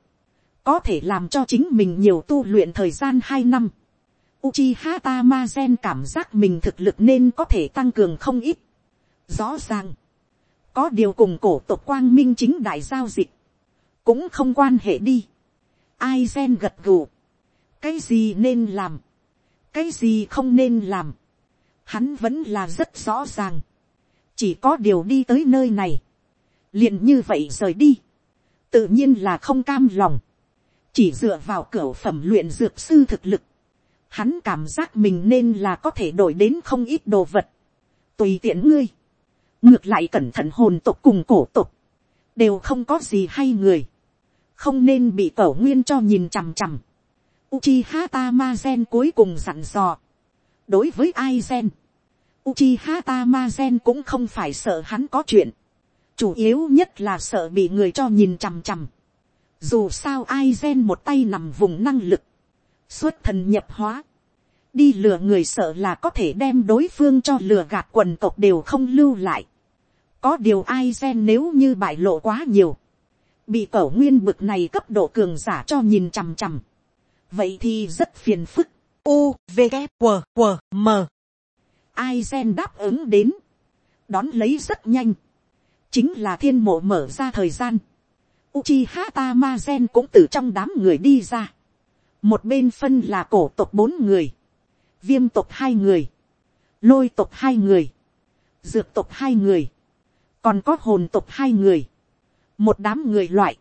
có thể làm cho chính mình nhiều tu luyện thời gian hai năm. Uchiha Tamazen cảm giác mình thực lực nên có thể tăng cường không ít. Rõ ràng, có điều cùng cổ tộc quang minh chính đại giao dịch, cũng không quan hệ đi. Ai gen gật gù, cái gì nên làm, cái gì không nên làm, hắn vẫn là rất rõ ràng. chỉ có điều đi tới nơi này, liền như vậy rời đi, tự nhiên là không cam lòng, chỉ dựa vào cửa phẩm luyện dược sư thực lực, hắn cảm giác mình nên là có thể đổi đến không ít đồ vật, tùy tiện ngươi, ngược lại cẩn thận hồn tục cùng cổ tục, đều không có gì hay người, không nên bị cẩu nguyên cho nhìn chằm chằm. Uchiha Tamazen cuối cùng dặn dò. đối với Aizen. Uchiha Tamazen cũng không phải sợ hắn có chuyện, chủ yếu nhất là sợ bị người cho nhìn chằm chằm. Dù sao Aizen một tay nằm vùng năng lực, xuất thần nhập hóa, đi lừa người sợ là có thể đem đối phương cho lừa gạt quần tộc đều không lưu lại. Có điều ai gen nếu như bại lộ quá nhiều, bị cẩu nguyên bực này cấp độ cường giả cho nhìn chằm chằm. Vậy thì rất phiền phức. U, V, g W, W, M. Ai gen đáp ứng đến. Đón lấy rất nhanh chính là thiên mộ mở ra thời gian. Uchiha Tamazen cũng từ trong đám người đi ra. Một bên phân là cổ tộc bốn người, viêm tộc hai người, lôi tộc hai người, dược tộc hai người, còn có hồn tộc hai người. Một đám người loại.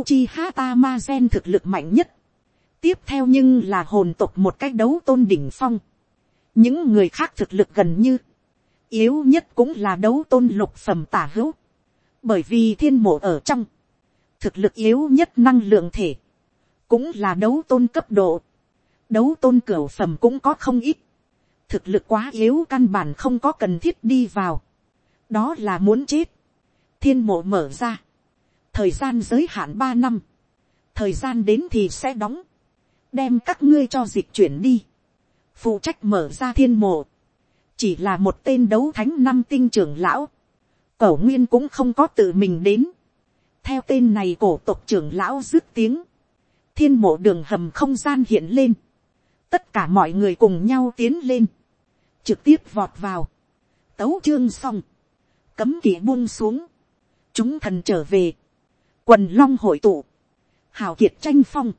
Uchiha Tamazen thực lực mạnh nhất. Tiếp theo nhưng là hồn tộc một cách đấu tôn đỉnh phong. Những người khác thực lực gần như yếu nhất cũng là đấu tôn lục phẩm tả hữu, bởi vì thiên mộ ở trong, thực lực yếu nhất năng lượng thể, cũng là đấu tôn cấp độ, đấu tôn cửa phẩm cũng có không ít, thực lực quá yếu căn bản không có cần thiết đi vào, đó là muốn chết, thiên mộ mở ra, thời gian giới hạn ba năm, thời gian đến thì sẽ đóng, đem các ngươi cho dịch chuyển đi, phụ trách mở ra thiên mộ, chỉ là một tên đấu thánh năm tinh trưởng lão, cẩu nguyên cũng không có tự mình đến, theo tên này cổ tộc trưởng lão dứt tiếng, thiên mộ đường hầm không gian hiện lên, tất cả mọi người cùng nhau tiến lên, trực tiếp vọt vào, tấu chương xong, cấm kỵ buông xuống, chúng thần trở về, quần long hội tụ, hào kiệt tranh phong,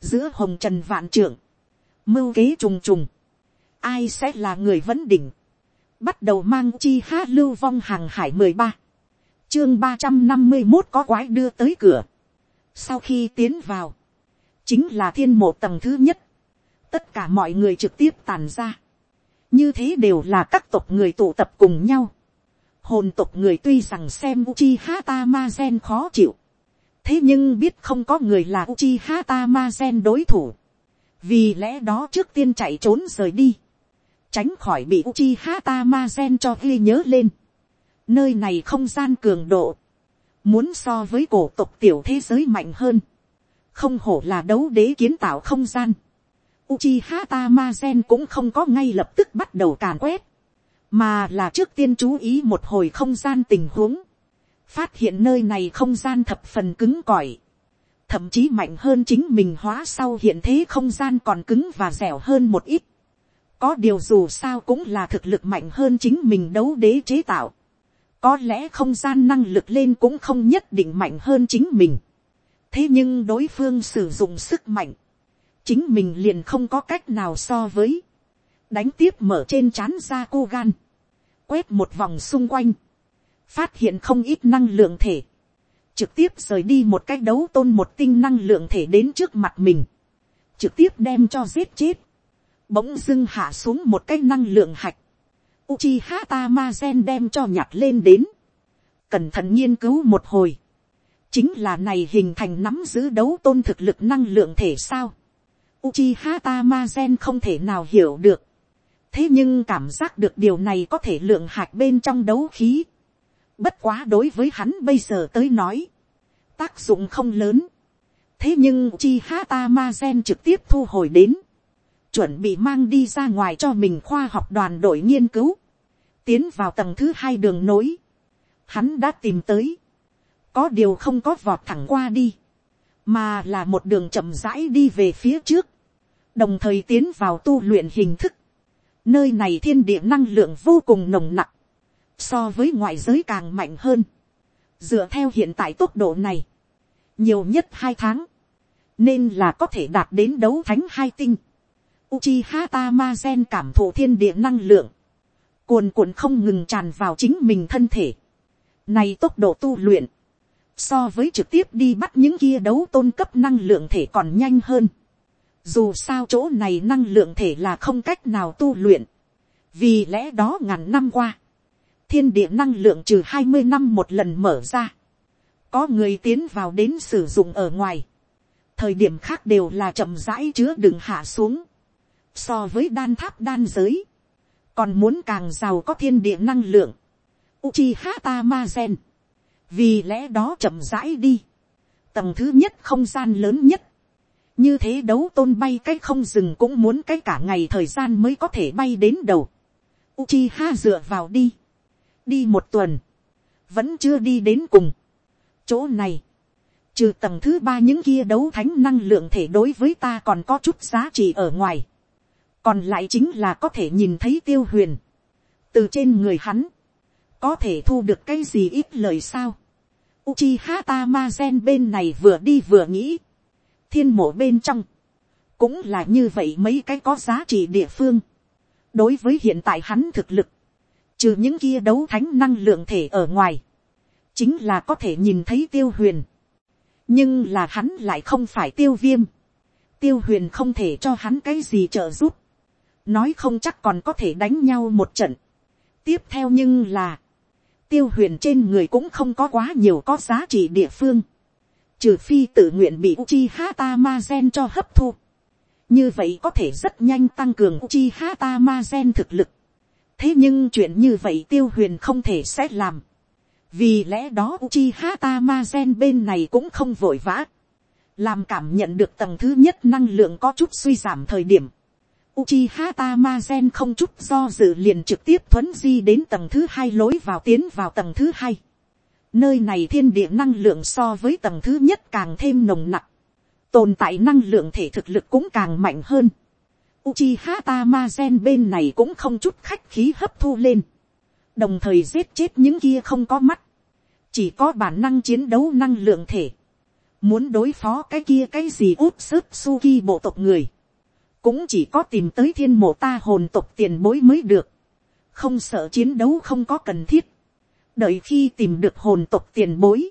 giữa hồng trần vạn trưởng, mưu kế trùng trùng, ai sẽ là người vấn đỉnh, bắt đầu mang chi hát lưu vong hàng hải mười ba, chương ba trăm năm mươi một có quái đưa tới cửa, sau khi tiến vào, chính là thiên mộ tầng thứ nhất, tất cả mọi người trực tiếp tàn ra, như thế đều là các tộc người tụ tập cùng nhau, hồn tộc người tuy rằng xem uchi hata ma gen khó chịu, thế nhưng biết không có người là uchi hata ma gen đối thủ, vì lẽ đó trước tiên chạy trốn rời đi, tránh khỏi bị Uchiha Tamazen cho ghi nhớ lên. Nơi này không gian cường độ, muốn so với cổ tộc tiểu thế giới mạnh hơn, không hổ là đấu đế kiến tạo không gian. Uchiha Tamazen cũng không có ngay lập tức bắt đầu càn quét, mà là trước tiên chú ý một hồi không gian tình huống, phát hiện nơi này không gian thập phần cứng cỏi, thậm chí mạnh hơn chính mình hóa sau hiện thế không gian còn cứng và dẻo hơn một ít có điều dù sao cũng là thực lực mạnh hơn chính mình đấu đế chế tạo. có lẽ không gian năng lực lên cũng không nhất định mạnh hơn chính mình. thế nhưng đối phương sử dụng sức mạnh, chính mình liền không có cách nào so với. đánh tiếp mở trên c h á n ra cô gan, quét một vòng xung quanh, phát hiện không ít năng lượng thể, trực tiếp rời đi một cách đấu tôn một tinh năng lượng thể đến trước mặt mình, trực tiếp đem cho giết chết, bỗng dưng hạ xuống một cái năng lượng hạch, Uchiha Tamazen đem cho nhặt lên đến, cẩn thận nghiên cứu một hồi, chính là này hình thành nắm giữ đấu tôn thực lực năng lượng thể sao. Uchiha Tamazen không thể nào hiểu được, thế nhưng cảm giác được điều này có thể lượng hạt bên trong đấu khí. bất quá đối với hắn bây giờ tới nói, tác dụng không lớn. thế nhưng Uchiha Tamazen trực tiếp thu hồi đến, chuẩn bị mang đi ra ngoài cho mình khoa học đoàn đội nghiên cứu, tiến vào tầng thứ hai đường nối. hắn đã tìm tới, có điều không có vọt thẳng qua đi, mà là một đường chậm rãi đi về phía trước, đồng thời tiến vào tu luyện hình thức, Nơi này thiên địa năng lượng vô cùng nồng nặc. So với ngoại giới càng mạnh hơn. Dựa theo hiện tại tốc độ này. Nhiều nhất hai tháng. Nên là có thể đạt đến đấu thánh hai tinh. Uchiha Tamazen cảm thụ thiên địa năng lượng. Cuồn cuộn không ngừng tràn vào chính mình thân thể. Này tốc độ tu luyện. So với trực tiếp đi bắt những kia đấu tôn cấp năng lượng thể còn nhanh hơn dù sao chỗ này năng lượng thể là không cách nào tu luyện. Vì lẽ đó ngàn năm qua. Thiên địa năng lượng trừ hai mươi năm một lần mở ra. Có người tiến vào đến sử dụng ở ngoài. Thời điểm khác đều là chậm rãi chứa đừng hạ xuống. So với đan tháp đan giới. Còn muốn càng giàu có thiên địa năng lượng. Uchiha Tamazen. Vì lẽ đó chậm rãi đi. Tầng thứ nhất không gian lớn nhất như thế đấu tôn bay cái không dừng cũng muốn cái cả ngày thời gian mới có thể bay đến đầu. Uchiha dựa vào đi. Đi một tuần. Vẫn chưa đi đến cùng. Chỗ này. Trừ tầng thứ ba những kia đấu thánh năng lượng thể đối với ta còn có chút giá trị ở ngoài. Còn lại chính là có thể nhìn thấy tiêu huyền. Từ trên người hắn. Có thể thu được cái gì ít lời sao. Uchiha Tamazen bên này vừa đi vừa nghĩ thiên mộ bên trong, cũng là như vậy mấy cái có giá trị địa phương. đối với hiện tại hắn thực lực, trừ những kia đấu thánh năng lượng thể ở ngoài, chính là có thể nhìn thấy tiêu huyền. nhưng là hắn lại không phải tiêu viêm. tiêu huyền không thể cho hắn cái gì trợ giúp. nói không chắc còn có thể đánh nhau một trận. tiếp theo nhưng là, tiêu huyền trên người cũng không có quá nhiều có giá trị địa phương trừ phi tự nguyện bị Uchiha Tamazen cho hấp thu. Như vậy có thể rất nhanh tăng cường Uchiha Tamazen thực lực. Thế nhưng chuyện như vậy tiêu huyền không thể sẽ làm. Vì lẽ đó Uchiha Tamazen bên này cũng không vội vã. Làm cảm nhận được tầng thứ nhất năng lượng có chút suy giảm thời điểm. Uchiha Tamazen không chút do dự liền trực tiếp thuấn di đến tầng thứ hai lối vào tiến vào tầng thứ hai Nơi này thiên địa năng lượng so với tầng thứ nhất càng thêm nồng nặng. Tồn tại năng lượng thể thực lực cũng càng mạnh hơn. Uchiha Tamazen bên này cũng không chút khách khí hấp thu lên. Đồng thời giết chết những kia không có mắt. Chỉ có bản năng chiến đấu năng lượng thể. Muốn đối phó cái kia cái gì út sức suki bộ tộc người. Cũng chỉ có tìm tới thiên mộ ta hồn tộc tiền bối mới được. Không sợ chiến đấu không có cần thiết. Đợi khi tìm được hồn tộc tiền bối,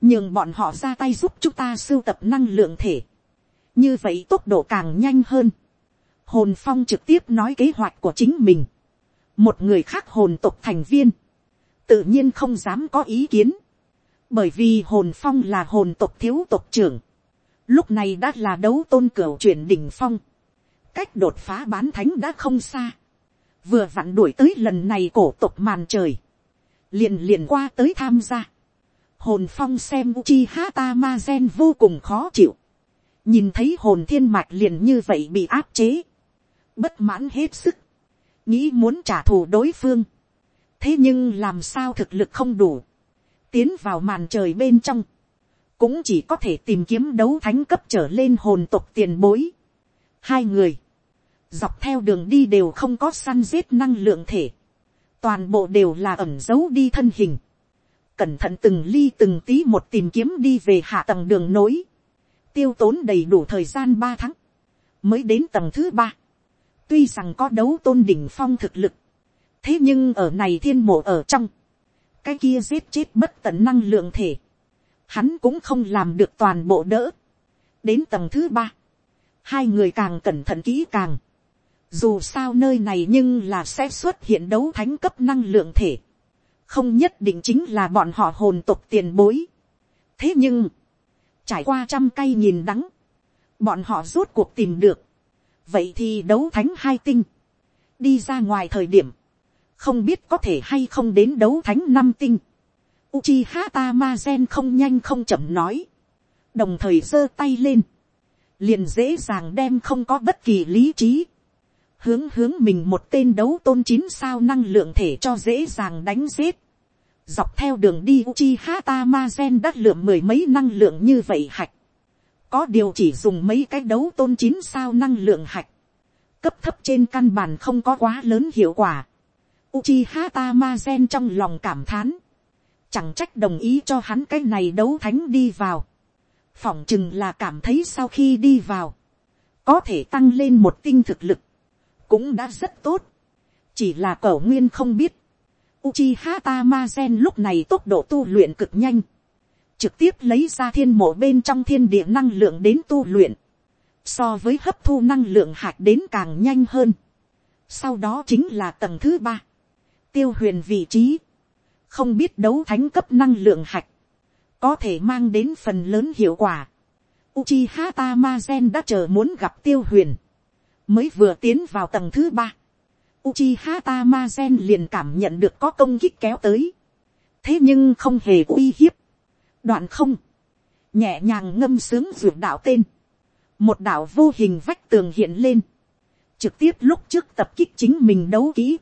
nhường bọn họ ra tay giúp chúng ta sưu tập năng lượng thể, như vậy tốc độ càng nhanh hơn. hồn phong trực tiếp nói kế hoạch của chính mình, một người khác hồn tộc thành viên, tự nhiên không dám có ý kiến, bởi vì hồn phong là hồn tộc thiếu tộc trưởng, lúc này đã là đấu tôn cửu chuyển đỉnh phong, cách đột phá bán thánh đã không xa, vừa vặn đuổi tới lần này cổ tộc màn trời, liền liền qua tới tham gia. Hồn phong xem chi hata ma gen vô cùng khó chịu. Nhìn thấy hồn thiên mạch liền như vậy bị áp chế. Bất mãn hết sức. Nghĩ muốn trả thù đối phương. Thế nhưng làm sao thực lực không đủ. Tiến vào màn trời bên trong. Cũng chỉ có thể tìm kiếm đấu thánh cấp trở lên hồn tộc tiền bối. Hai người. Dọc theo đường đi đều không có săn giết năng lượng thể toàn bộ đều là ẩn giấu đi thân hình, cẩn thận từng ly từng tí một tìm kiếm đi về hạ tầng đường nối, tiêu tốn đầy đủ thời gian ba tháng, mới đến tầng thứ ba, Tuy rằng có đấu tôn đỉnh phong thực lực. Thế nhưng ở này thiên mộ ở trong. Cái kia giết chết bất tận năng lượng thể. Hắn cũng không làm được toàn bộ đỡ. Đến tầng thứ ba. Hai người càng cẩn thận kỹ càng. Dù sao nơi này nhưng là sẽ xuất hiện đấu thánh cấp năng lượng thể. Không nhất định chính là bọn họ hồn tục tiền bối. Thế nhưng. Trải qua trăm cây nhìn đắng. Bọn họ rốt cuộc tìm được vậy thì đấu thánh hai tinh, đi ra ngoài thời điểm, không biết có thể hay không đến đấu thánh năm tinh. Uchiha Tamazen không nhanh không chậm nói, đồng thời giơ tay lên, liền dễ dàng đem không có bất kỳ lý trí, hướng hướng mình một tên đấu tôn chín sao năng lượng thể cho dễ dàng đánh giết. Dọc theo đường đi Uchiha Tamazen đã lượm mười mấy năng lượng như vậy hạch có điều chỉ dùng mấy cái đấu tôn chín sao năng lượng hạch, cấp thấp trên căn bản không có quá lớn hiệu quả. Uchiha Tamazen trong lòng cảm thán, chẳng trách đồng ý cho hắn cái này đấu thánh đi vào phỏng chừng là cảm thấy sau khi đi vào, có thể tăng lên một tinh thực lực, cũng đã rất tốt. chỉ là cẩu nguyên không biết, Uchiha Tamazen lúc này tốc độ tu luyện cực nhanh trực tiếp lấy ra thiên mộ bên trong thiên địa năng lượng đến tu luyện, so với hấp thu năng lượng hạt đến càng nhanh hơn. Sau đó chính là tầng thứ ba, tiêu huyền vị trí, không biết đấu thánh cấp năng lượng hạch có thể mang đến phần lớn hiệu quả. Uchiha Tamazen đã chờ muốn gặp tiêu huyền, mới vừa tiến vào tầng thứ ba. Uchiha Tamazen liền cảm nhận được có công kích kéo tới. Thế nhưng không hề uy hiếp. Đoạn không, nhẹ nhàng ngâm sướng ruột đạo tên, một đạo vô hình vách tường hiện lên, trực tiếp lúc trước tập kích chính mình đấu kỹ,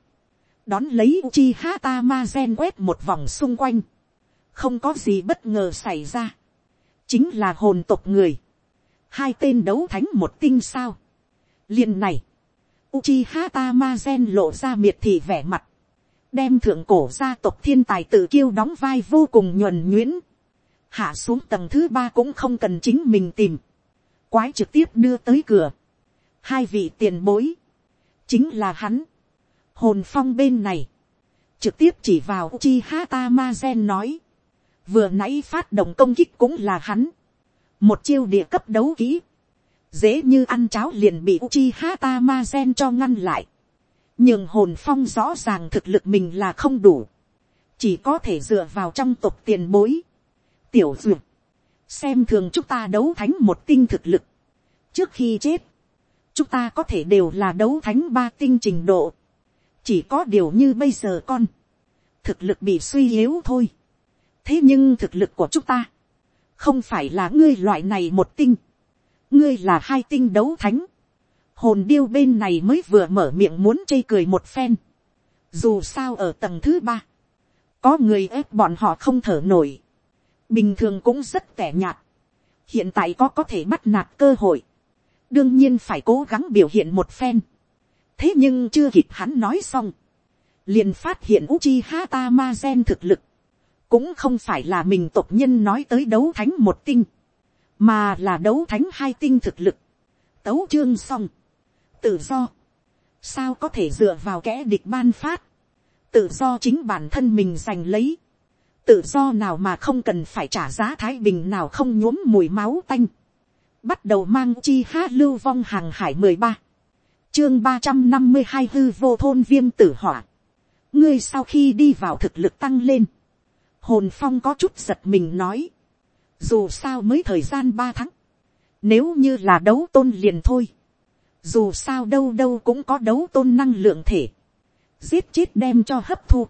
đón lấy Uchi Hata Ma quét một vòng xung quanh, không có gì bất ngờ xảy ra, chính là hồn tộc người, hai tên đấu thánh một tinh sao, liền này, Uchi Hata Ma Gen lộ ra miệt thị vẻ mặt, đem thượng cổ gia tộc thiên tài tự kiêu đóng vai vô cùng nhuần nhuyễn, hạ xuống tầng thứ ba cũng không cần chính mình tìm, quái trực tiếp đưa tới cửa, hai vị tiền bối, chính là hắn, hồn phong bên này, trực tiếp chỉ vào Uchiha hata ma gen nói, vừa nãy phát động công kích cũng là hắn, một chiêu địa cấp đấu kỹ, dễ như ăn cháo liền bị Uchi Hata Ma Gen cho ngăn lại. Nhưng hồn phong rõ ràng thực lực mình là không đủ. Chỉ có thể dựa vào trong tộc tiền bối tiểu duyệt, xem thường chúng ta đấu thánh một tinh thực lực. trước khi chết, chúng ta có thể đều là đấu thánh ba tinh trình độ. chỉ có điều như bây giờ con, thực lực bị suy yếu thôi thế nhưng thực lực của chúng ta, không phải là ngươi loại này một tinh, ngươi là hai tinh đấu thánh. hồn điêu bên này mới vừa mở miệng muốn chê cười một phen. dù sao ở tầng thứ ba, có người ép bọn họ không thở nổi bình thường cũng rất tẻ nhạt, hiện tại có có thể bắt nạt cơ hội, đương nhiên phải cố gắng biểu hiện một phen. thế nhưng chưa kịp hắn nói xong, liền phát hiện Uchi Hata Ma Gen thực lực, cũng không phải là mình tộc nhân nói tới đấu thánh một tinh, mà là đấu thánh hai tinh thực lực. Tấu chương xong, tự do, sao có thể dựa vào kẻ địch ban phát, tự do chính bản thân mình giành lấy, tự do nào mà không cần phải trả giá thái bình nào không nhuốm mùi máu tanh. Bắt đầu mang chi hát lưu vong hàng hải mười ba Chương ba trăm năm mươi hai hư vô thôn viêm tử hỏa. Ngươi sau khi đi vào thực lực tăng lên. Hồn phong có chút giật mình nói. Dù sao mới thời gian ba tháng. Nếu như là đấu tôn liền thôi. Dù sao đâu đâu cũng có đấu tôn năng lượng thể. Giết chết đem cho hấp thu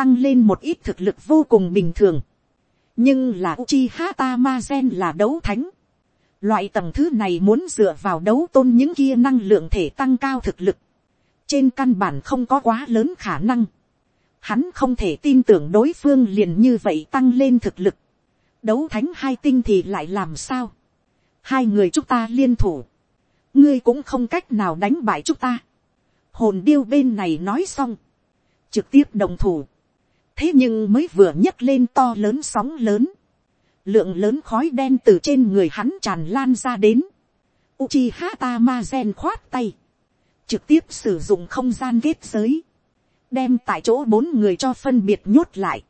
tăng lên một ít thực lực vô cùng bình thường. nhưng là Uchiha Tamazen là đấu thánh. loại tầng thứ này muốn dựa vào đấu tôn những kia năng lượng thể tăng cao thực lực. trên căn bản không có quá lớn khả năng hắn không thể tin tưởng đối phương liền như vậy tăng lên thực lực. đấu thánh hai tinh thì lại làm sao. hai người chúng ta liên thủ. ngươi cũng không cách nào đánh bại chúng ta. hồn điêu bên này nói xong trực tiếp đồng thủ thế nhưng mới vừa nhấc lên to lớn sóng lớn, lượng lớn khói đen từ trên người hắn tràn lan ra đến, Uchiha Tamazen khoát tay, trực tiếp sử dụng không gian kết giới, đem tại chỗ bốn người cho phân biệt nhốt lại,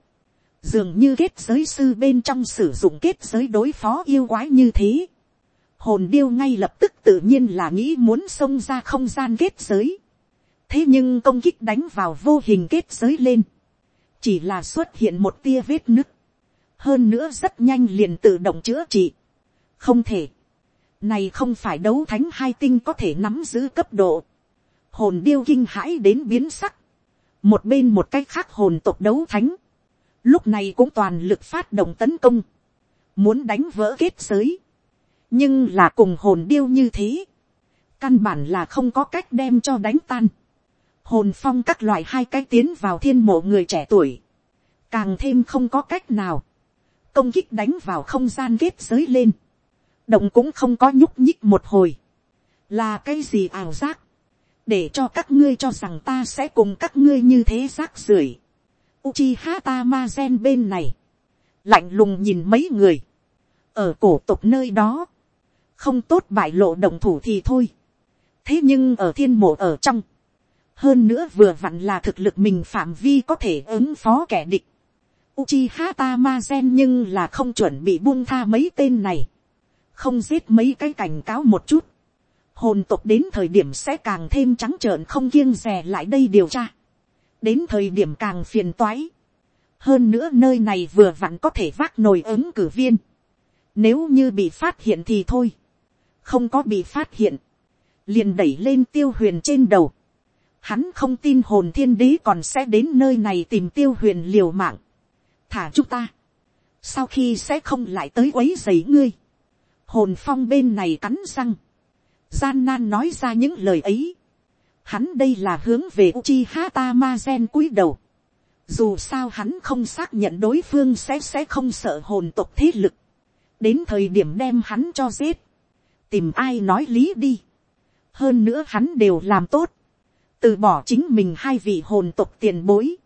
dường như kết giới sư bên trong sử dụng kết giới đối phó yêu quái như thế, hồn điêu ngay lập tức tự nhiên là nghĩ muốn xông ra không gian kết giới, thế nhưng công kích đánh vào vô hình kết giới lên, chỉ là xuất hiện một tia vết nứt, hơn nữa rất nhanh liền tự động chữa trị, không thể, này không phải đấu thánh hai tinh có thể nắm giữ cấp độ, hồn điêu kinh hãi đến biến sắc, một bên một cách khác hồn tộc đấu thánh, lúc này cũng toàn lực phát động tấn công, muốn đánh vỡ kết giới, nhưng là cùng hồn điêu như thế, căn bản là không có cách đem cho đánh tan, hồn phong các loại hai cái tiến vào thiên mộ người trẻ tuổi, càng thêm không có cách nào, công kích đánh vào không gian kết giới lên, động cũng không có nhúc nhích một hồi, là cái gì ảo giác, để cho các ngươi cho rằng ta sẽ cùng các ngươi như thế rác rưởi. Uchiha Tamazen bên này, lạnh lùng nhìn mấy người, ở cổ tục nơi đó, không tốt bại lộ động thủ thì thôi. thế nhưng ở thiên mộ ở trong, hơn nữa vừa vặn là thực lực mình phạm vi có thể ứng phó kẻ địch. Uchiha Tamazen nhưng là không chuẩn bị buông tha mấy tên này, không giết mấy cái cảnh cáo một chút, hồn tộc đến thời điểm sẽ càng thêm trắng trợn không kiêng rè lại đây điều tra. đến thời điểm càng phiền toái. hơn nữa nơi này vừa vặn có thể vác nồi ứng cử viên. nếu như bị phát hiện thì thôi. không có bị phát hiện. liền đẩy lên tiêu huyền trên đầu. hắn không tin hồn thiên đế còn sẽ đến nơi này tìm tiêu huyền liều mạng. thả chúng ta. sau khi sẽ không lại tới quấy giấy ngươi. hồn phong bên này cắn răng gian nan nói ra những lời ấy. Hắn đây là hướng về Uchiha Tamazen cúi đầu. Dù sao hắn không xác nhận đối phương sẽ sẽ không sợ hồn tộc thế lực. Đến thời điểm đem hắn cho giết. Tìm ai nói lý đi. Hơn nữa hắn đều làm tốt. Từ bỏ chính mình hai vị hồn tộc tiền bối.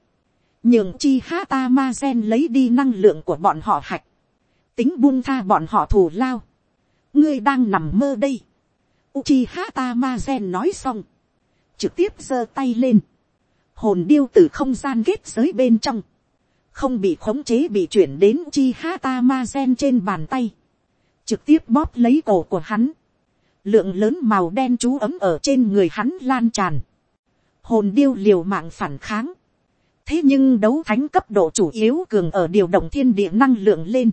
Nhường chi ha ta ma gen lấy đi năng lượng của bọn họ hạch. Tính buông tha bọn họ thù lao. Ngươi đang nằm mơ đây Uchiha Tamazen nói xong. Trực tiếp giơ tay lên. Hồn điêu từ không gian kết giới bên trong. Không bị khống chế bị chuyển đến Uchiha Tamazen trên bàn tay. Trực tiếp bóp lấy cổ của hắn. Lượng lớn màu đen chú ấm ở trên người hắn lan tràn. Hồn điêu liều mạng phản kháng. Thế nhưng đấu thánh cấp độ chủ yếu cường ở điều động thiên địa năng lượng lên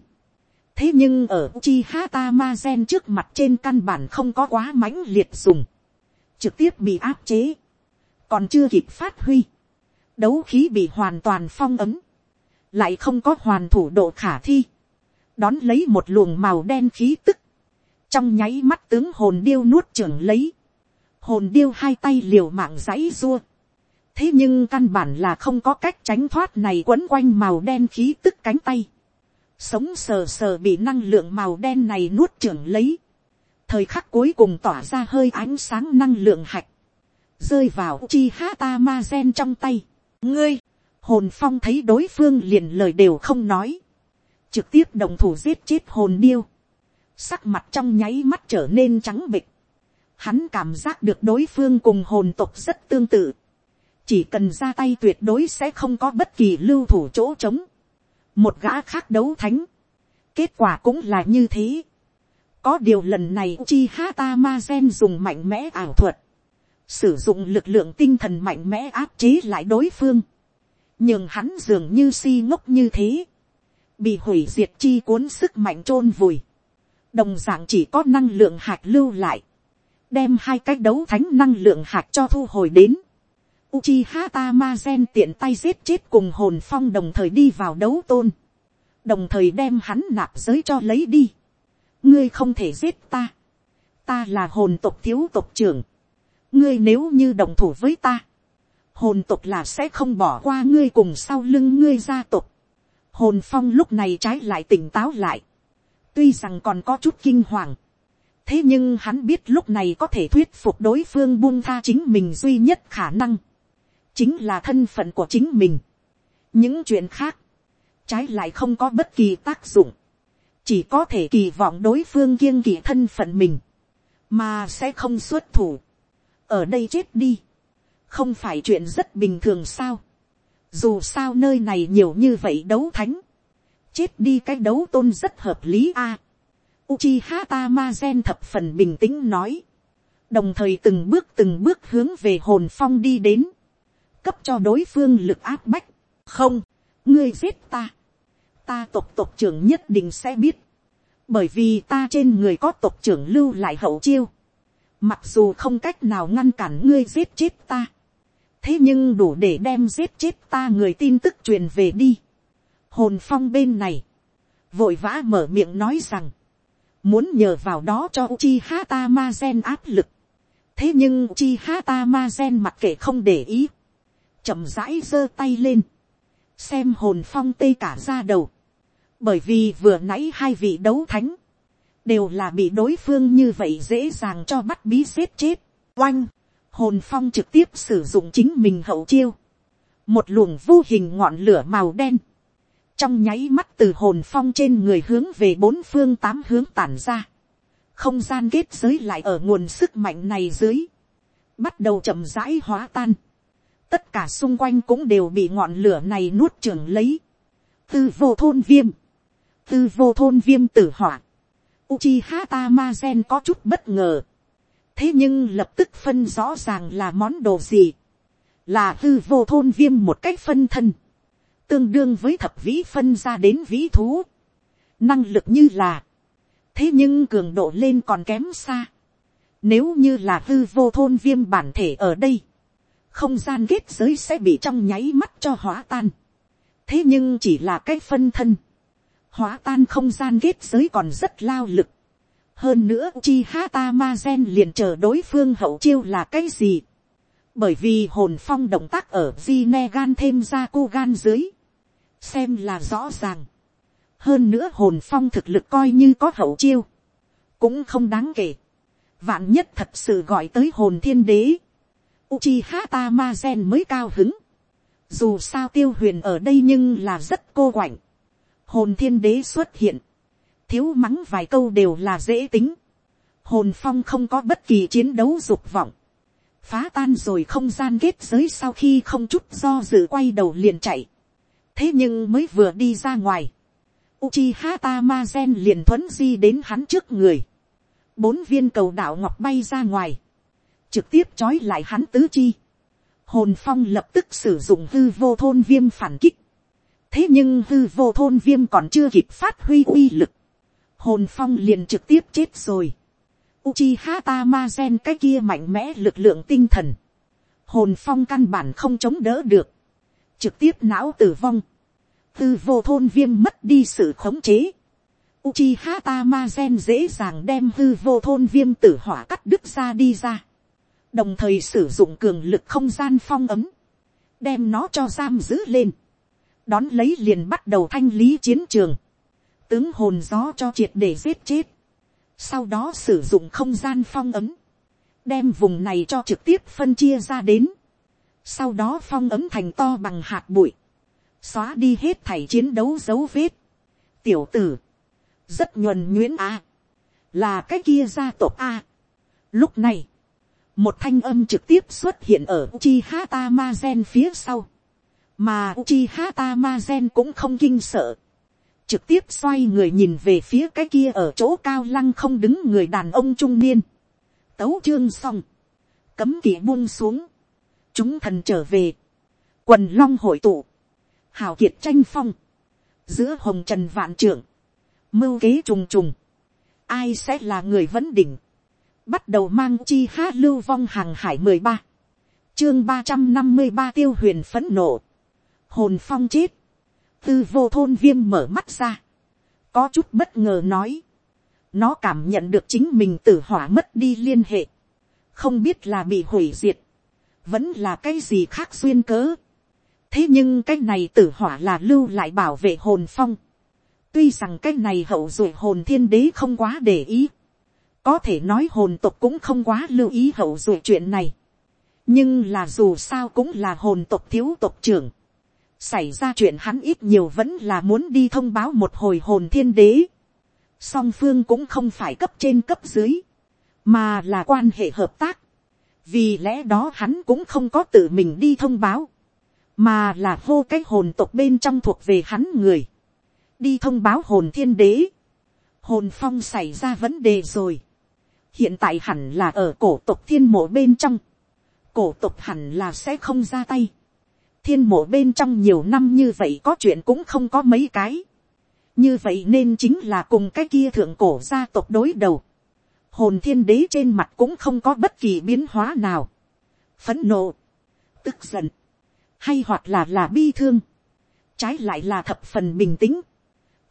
thế nhưng ở chi hata ma gen trước mặt trên căn bản không có quá mãnh liệt dùng, trực tiếp bị áp chế, còn chưa kịp phát huy, đấu khí bị hoàn toàn phong ấm, lại không có hoàn thủ độ khả thi, đón lấy một luồng màu đen khí tức, trong nháy mắt tướng hồn điêu nuốt trưởng lấy, hồn điêu hai tay liều mạng dãy dua, thế nhưng căn bản là không có cách tránh thoát này quấn quanh màu đen khí tức cánh tay, sống sờ sờ bị năng lượng màu đen này nuốt trưởng lấy, thời khắc cuối cùng tỏa ra hơi ánh sáng năng lượng hạch, rơi vào chi hata ma gen trong tay. ngươi, hồn phong thấy đối phương liền lời đều không nói, trực tiếp đồng thủ giết chết hồn điêu, sắc mặt trong nháy mắt trở nên trắng bịch, hắn cảm giác được đối phương cùng hồn tộc rất tương tự, chỉ cần ra tay tuyệt đối sẽ không có bất kỳ lưu thủ chỗ trống, một gã khác đấu thánh, kết quả cũng là như thế. có điều lần này chi hata ma gen dùng mạnh mẽ ảo thuật, sử dụng lực lượng tinh thần mạnh mẽ áp chế lại đối phương, nhưng hắn dường như si ngốc như thế, bị hủy diệt chi cuốn sức mạnh chôn vùi, đồng d ạ n g chỉ có năng lượng hạt lưu lại, đem hai cái đấu thánh năng lượng hạt cho thu hồi đến, Uchiha Tamazen tiện tay giết chết cùng hồn phong đồng thời đi vào đấu tôn. Đồng thời đem hắn nạp giới cho lấy đi. Ngươi không thể giết ta. Ta là hồn tộc thiếu tộc trưởng. Ngươi nếu như đồng thủ với ta. Hồn tộc là sẽ không bỏ qua ngươi cùng sau lưng ngươi gia tộc. Hồn phong lúc này trái lại tỉnh táo lại. Tuy rằng còn có chút kinh hoàng. Thế nhưng hắn biết lúc này có thể thuyết phục đối phương buông tha chính mình duy nhất khả năng chính là thân phận của chính mình. những chuyện khác, trái lại không có bất kỳ tác dụng, chỉ có thể kỳ vọng đối phương kiêng kỵ thân phận mình, mà sẽ không xuất thủ. ở đây chết đi, không phải chuyện rất bình thường sao, dù sao nơi này nhiều như vậy đấu thánh, chết đi cái đấu tôn rất hợp lý a. À, Uchiha Tamazen thập phần bình tĩnh nói, đồng thời từng bước từng bước hướng về hồn phong đi đến, cấp cho đối phương lực áp bách, không, ngươi giết ta, ta tộc tộc trưởng nhất định sẽ biết, bởi vì ta trên người có tộc trưởng lưu lại hậu chiêu, mặc dù không cách nào ngăn cản ngươi giết chết ta, thế nhưng đủ để đem giết chết ta người tin tức truyền về đi. hồn phong bên này, vội vã mở miệng nói rằng, muốn nhờ vào đó cho Uchi Hata Ma Gen áp lực. thế nhưng Uchi Hata Ma Gen mặc kệ không để ý, chậm rãi giơ tay lên, xem hồn phong tê cả ra đầu, bởi vì vừa nãy hai vị đấu thánh, đều là bị đối phương như vậy dễ dàng cho bắt bí giết chết, oanh, hồn phong trực tiếp sử dụng chính mình hậu chiêu, một luồng vô hình ngọn lửa màu đen, trong nháy mắt từ hồn phong trên người hướng về bốn phương tám hướng tản ra, không gian kết giới lại ở nguồn sức mạnh này dưới, bắt đầu chậm rãi hóa tan, tất cả xung quanh cũng đều bị ngọn lửa này nuốt chửng lấy, tư vô thôn viêm, tư vô thôn viêm tử hỏa, Uchiha Tamazen có chút bất ngờ, thế nhưng lập tức phân rõ ràng là món đồ gì, là hư vô thôn viêm một cách phân thân, tương đương với thập vĩ phân ra đến vĩ thú, năng lực như là, thế nhưng cường độ lên còn kém xa, nếu như là hư vô thôn viêm bản thể ở đây, không gian kết giới sẽ bị trong nháy mắt cho hóa tan, thế nhưng chỉ là cái phân thân, hóa tan không gian kết giới còn rất lao lực, hơn nữa chi hata ma gen liền chờ đối phương hậu chiêu là cái gì. bởi vì hồn phong động tác ở di ne gan thêm ra cô gan dưới. xem là rõ ràng. hơn nữa hồn phong thực lực coi như có hậu chiêu. cũng không đáng kể. vạn nhất thật sự gọi tới hồn thiên đế. Uchiha Tamazen mới cao hứng. Dù sao tiêu huyền ở đây nhưng là rất cô quạnh. Hồn thiên đế xuất hiện thiếu mắng vài câu đều là dễ tính. Hồn phong không có bất kỳ chiến đấu dục vọng. Phá tan rồi không gian kết giới sau khi không chút do dự quay đầu liền chạy. Thế nhưng mới vừa đi ra ngoài. Uchiha Tamazen liền thuấn di đến hắn trước người. Bốn viên cầu đạo ngọc bay ra ngoài. Trực tiếp trói lại hắn tứ chi. Hồn phong lập tức sử dụng hư vô thôn viêm phản kích. Thế nhưng hư vô thôn viêm còn chưa kịp phát huy uy lực hồn phong liền trực tiếp chết rồi. Uchiha Tamazen cái kia mạnh mẽ lực lượng tinh thần. Hồn phong căn bản không chống đỡ được. Trực tiếp não tử vong. Tư vô thôn viêm mất đi sự khống chế. Uchiha Tamazen dễ dàng đem hư vô thôn viêm tử hỏa cắt đứt ra đi ra. Đồng thời sử dụng cường lực không gian phong ấm. Đem nó cho giam giữ lên. Đón lấy liền bắt đầu thanh lý chiến trường, tướng hồn gió cho triệt để giết chết. Sau đó sử dụng không gian phong ấm. Đem vùng này cho trực tiếp phân chia ra đến. Sau đó phong ấm thành to bằng hạt bụi. Xóa đi hết thảy chiến đấu dấu vết. Tiểu tử. Rất nhuần nhuyễn a, Là cái kia gia tộc a Lúc này. Một thanh âm trực tiếp xuất hiện ở Uchiha Tamazen phía sau. Mà Uchiha Tamazen cũng không kinh sợ. Trực tiếp xoay người nhìn về phía cái kia ở chỗ cao lăng không đứng người đàn ông trung niên. Tấu chương xong, cấm kỵ buông xuống, chúng thần trở về, quần long hội tụ, hào kiệt tranh phong, giữa hồng trần vạn trưởng, mưu kế trùng trùng, ai sẽ là người vấn đỉnh, bắt đầu mang chi hát lưu vong hàng hải mười ba, chương ba trăm năm mươi ba tiêu huyền phấn nộ, hồn phong chết, tư vô thôn viêm mở mắt ra, có chút bất ngờ nói, nó cảm nhận được chính mình tử hỏa mất đi liên hệ, không biết là bị hủy diệt, vẫn là cái gì khác xuyên cớ. thế nhưng cái này tử hỏa là lưu lại bảo vệ hồn phong, tuy rằng cái này hậu duệ hồn thiên đế không quá để ý, có thể nói hồn tộc cũng không quá lưu ý hậu duệ chuyện này, nhưng là dù sao cũng là hồn tộc thiếu tộc trưởng, xảy ra chuyện hắn ít nhiều vẫn là muốn đi thông báo một hồi hồn thiên đế. song phương cũng không phải cấp trên cấp dưới, mà là quan hệ hợp tác. vì lẽ đó hắn cũng không có tự mình đi thông báo, mà là hô cái hồn tộc bên trong thuộc về hắn người, đi thông báo hồn thiên đế, hồn phong xảy ra vấn đề rồi, hiện tại hẳn là ở cổ tộc thiên mộ bên trong, cổ tộc hẳn là sẽ không ra tay, thiên mộ bên trong nhiều năm như vậy có chuyện cũng không có mấy cái, như vậy nên chính là cùng cái kia thượng cổ gia tộc đối đầu, hồn thiên đế trên mặt cũng không có bất kỳ biến hóa nào, phấn nộ, tức giận, hay hoặc là là bi thương, trái lại là thập phần bình tĩnh,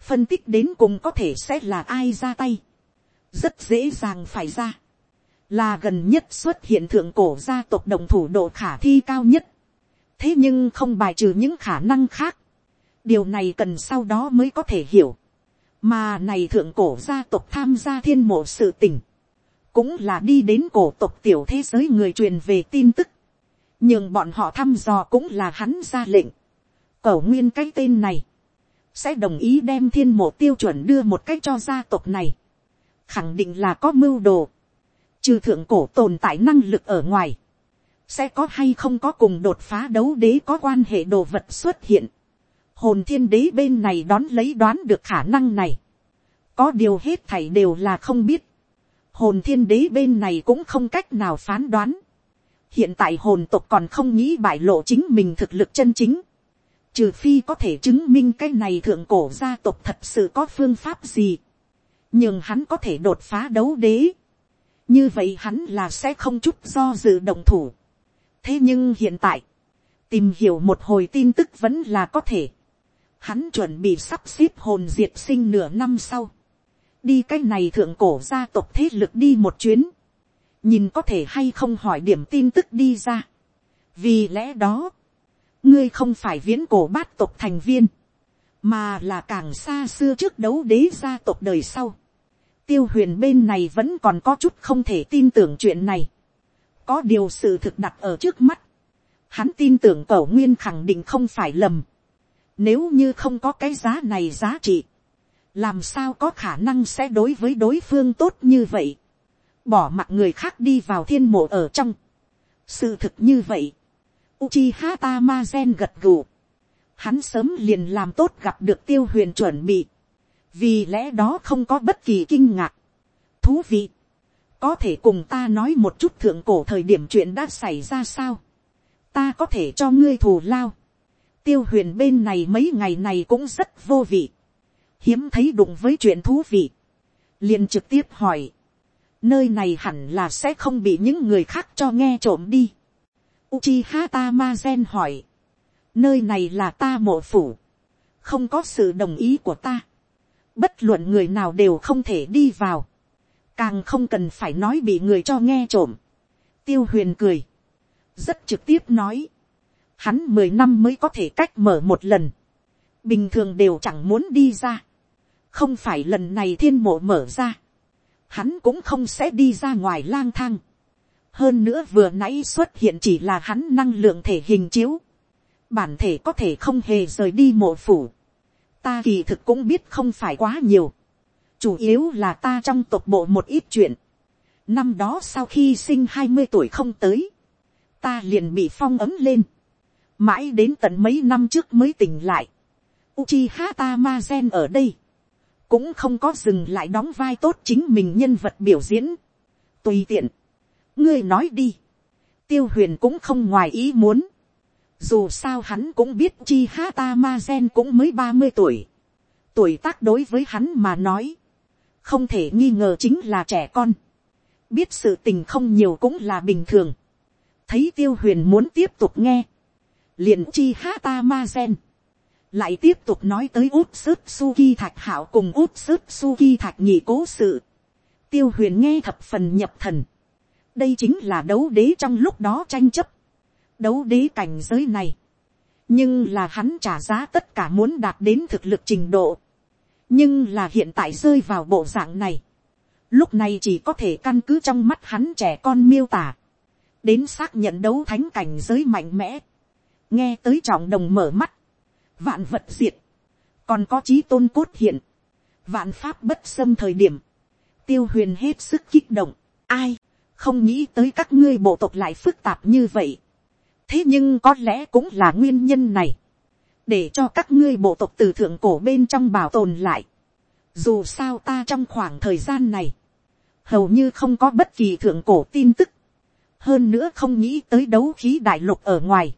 phân tích đến cùng có thể sẽ là ai ra tay, rất dễ dàng phải ra, là gần nhất xuất hiện thượng cổ gia tộc đồng thủ độ khả thi cao nhất, thế nhưng không bài trừ những khả năng khác, điều này cần sau đó mới có thể hiểu, mà này thượng cổ gia tộc tham gia thiên mộ sự tình, cũng là đi đến cổ tộc tiểu thế giới người truyền về tin tức, nhưng bọn họ thăm dò cũng là hắn ra lệnh, cầu nguyên cái tên này, sẽ đồng ý đem thiên mộ tiêu chuẩn đưa một cách cho gia tộc này, khẳng định là có mưu đồ, trừ thượng cổ tồn tại năng lực ở ngoài, sẽ có hay không có cùng đột phá đấu đế có quan hệ đồ vật xuất hiện. Hồn thiên đế bên này đón lấy đoán được khả năng này. Có điều hết thảy đều là không biết. Hồn thiên đế bên này cũng không cách nào phán đoán. Hiện tại hồn tộc còn không nghĩ bại lộ chính mình thực lực chân chính. Trừ phi có thể chứng minh cái này thượng cổ gia tộc thật sự có phương pháp gì. Nhưng hắn có thể đột phá đấu đế. Như vậy hắn là sẽ không chút do dự đồng thủ thế nhưng hiện tại, tìm hiểu một hồi tin tức vẫn là có thể. Hắn chuẩn bị sắp xếp hồn diệt sinh nửa năm sau. đi cái này thượng cổ gia tộc thế lực đi một chuyến. nhìn có thể hay không hỏi điểm tin tức đi ra. vì lẽ đó, ngươi không phải viễn cổ bát tộc thành viên, mà là càng xa xưa trước đấu đế gia tộc đời sau tiêu huyền bên này vẫn còn có chút không thể tin tưởng chuyện này có điều sự thực đặt ở trước mắt. Hắn tin tưởng cổ nguyên khẳng định không phải lầm. Nếu như không có cái giá này giá trị. Làm sao có khả năng sẽ đối với đối phương tốt như vậy. Bỏ mặt người khác đi vào thiên mộ ở trong. Sự thực như vậy. Uchiha Tamazen gật gù. Hắn sớm liền làm tốt gặp được tiêu huyền chuẩn bị. Vì lẽ đó không có bất kỳ kinh ngạc. Thú vị. Có thể cùng ta nói một chút thượng cổ thời điểm chuyện đã xảy ra sao, ta có thể cho ngươi thù lao, tiêu huyền bên này mấy ngày này cũng rất vô vị, hiếm thấy đụng với chuyện thú vị, liền trực tiếp hỏi, nơi này hẳn là sẽ không bị những người khác cho nghe trộm đi. Uchiha Tamazen hỏi, nơi này là ta mộ phủ, không có sự đồng ý của ta, bất luận người nào đều không thể đi vào. Càng không cần phải nói bị người cho nghe trộm. tiêu huyền cười, rất trực tiếp nói, hắn mười năm mới có thể cách mở một lần, bình thường đều chẳng muốn đi ra, không phải lần này thiên mộ mở ra, hắn cũng không sẽ đi ra ngoài lang thang, hơn nữa vừa nãy xuất hiện chỉ là hắn năng lượng thể hình chiếu, bản thể có thể không hề rời đi mộ phủ, ta kỳ thực cũng biết không phải quá nhiều, chủ yếu là ta trong tộc bộ một ít chuyện. năm đó sau khi sinh hai mươi tuổi không tới, ta liền bị phong ấm lên, mãi đến tận mấy năm trước mới tỉnh lại. Uchiha Tamazen ở đây, cũng không có dừng lại đóng vai tốt chính mình nhân vật biểu diễn. Tùy tiện, ngươi nói đi, tiêu huyền cũng không ngoài ý muốn. Dù sao hắn cũng biết chi hata ma gen cũng mới ba mươi tuổi. Tuổi tác đối với hắn mà nói, không thể nghi ngờ chính là trẻ con, biết sự tình không nhiều cũng là bình thường, thấy tiêu huyền muốn tiếp tục nghe, liền chi hata ma gen, lại tiếp tục nói tới út sức suki thạch hảo cùng út sức suki thạch nhị cố sự, tiêu huyền nghe thập phần nhập thần, đây chính là đấu đế trong lúc đó tranh chấp, đấu đế cảnh giới này, nhưng là hắn trả giá tất cả muốn đạt đến thực lực trình độ, nhưng là hiện tại rơi vào bộ dạng này, lúc này chỉ có thể căn cứ trong mắt hắn trẻ con miêu tả, đến xác nhận đấu thánh cảnh giới mạnh mẽ, nghe tới trọng đồng mở mắt, vạn vật diệt, còn có trí tôn cốt hiện, vạn pháp bất xâm thời điểm, tiêu huyền hết sức kích động, ai, không nghĩ tới các ngươi bộ tộc lại phức tạp như vậy thế nhưng có lẽ cũng là nguyên nhân này, để cho các ngươi bộ tộc từ thượng cổ bên trong bảo tồn lại. dù sao ta trong khoảng thời gian này, hầu như không có bất kỳ thượng cổ tin tức, hơn nữa không nghĩ tới đấu khí đại lục ở ngoài,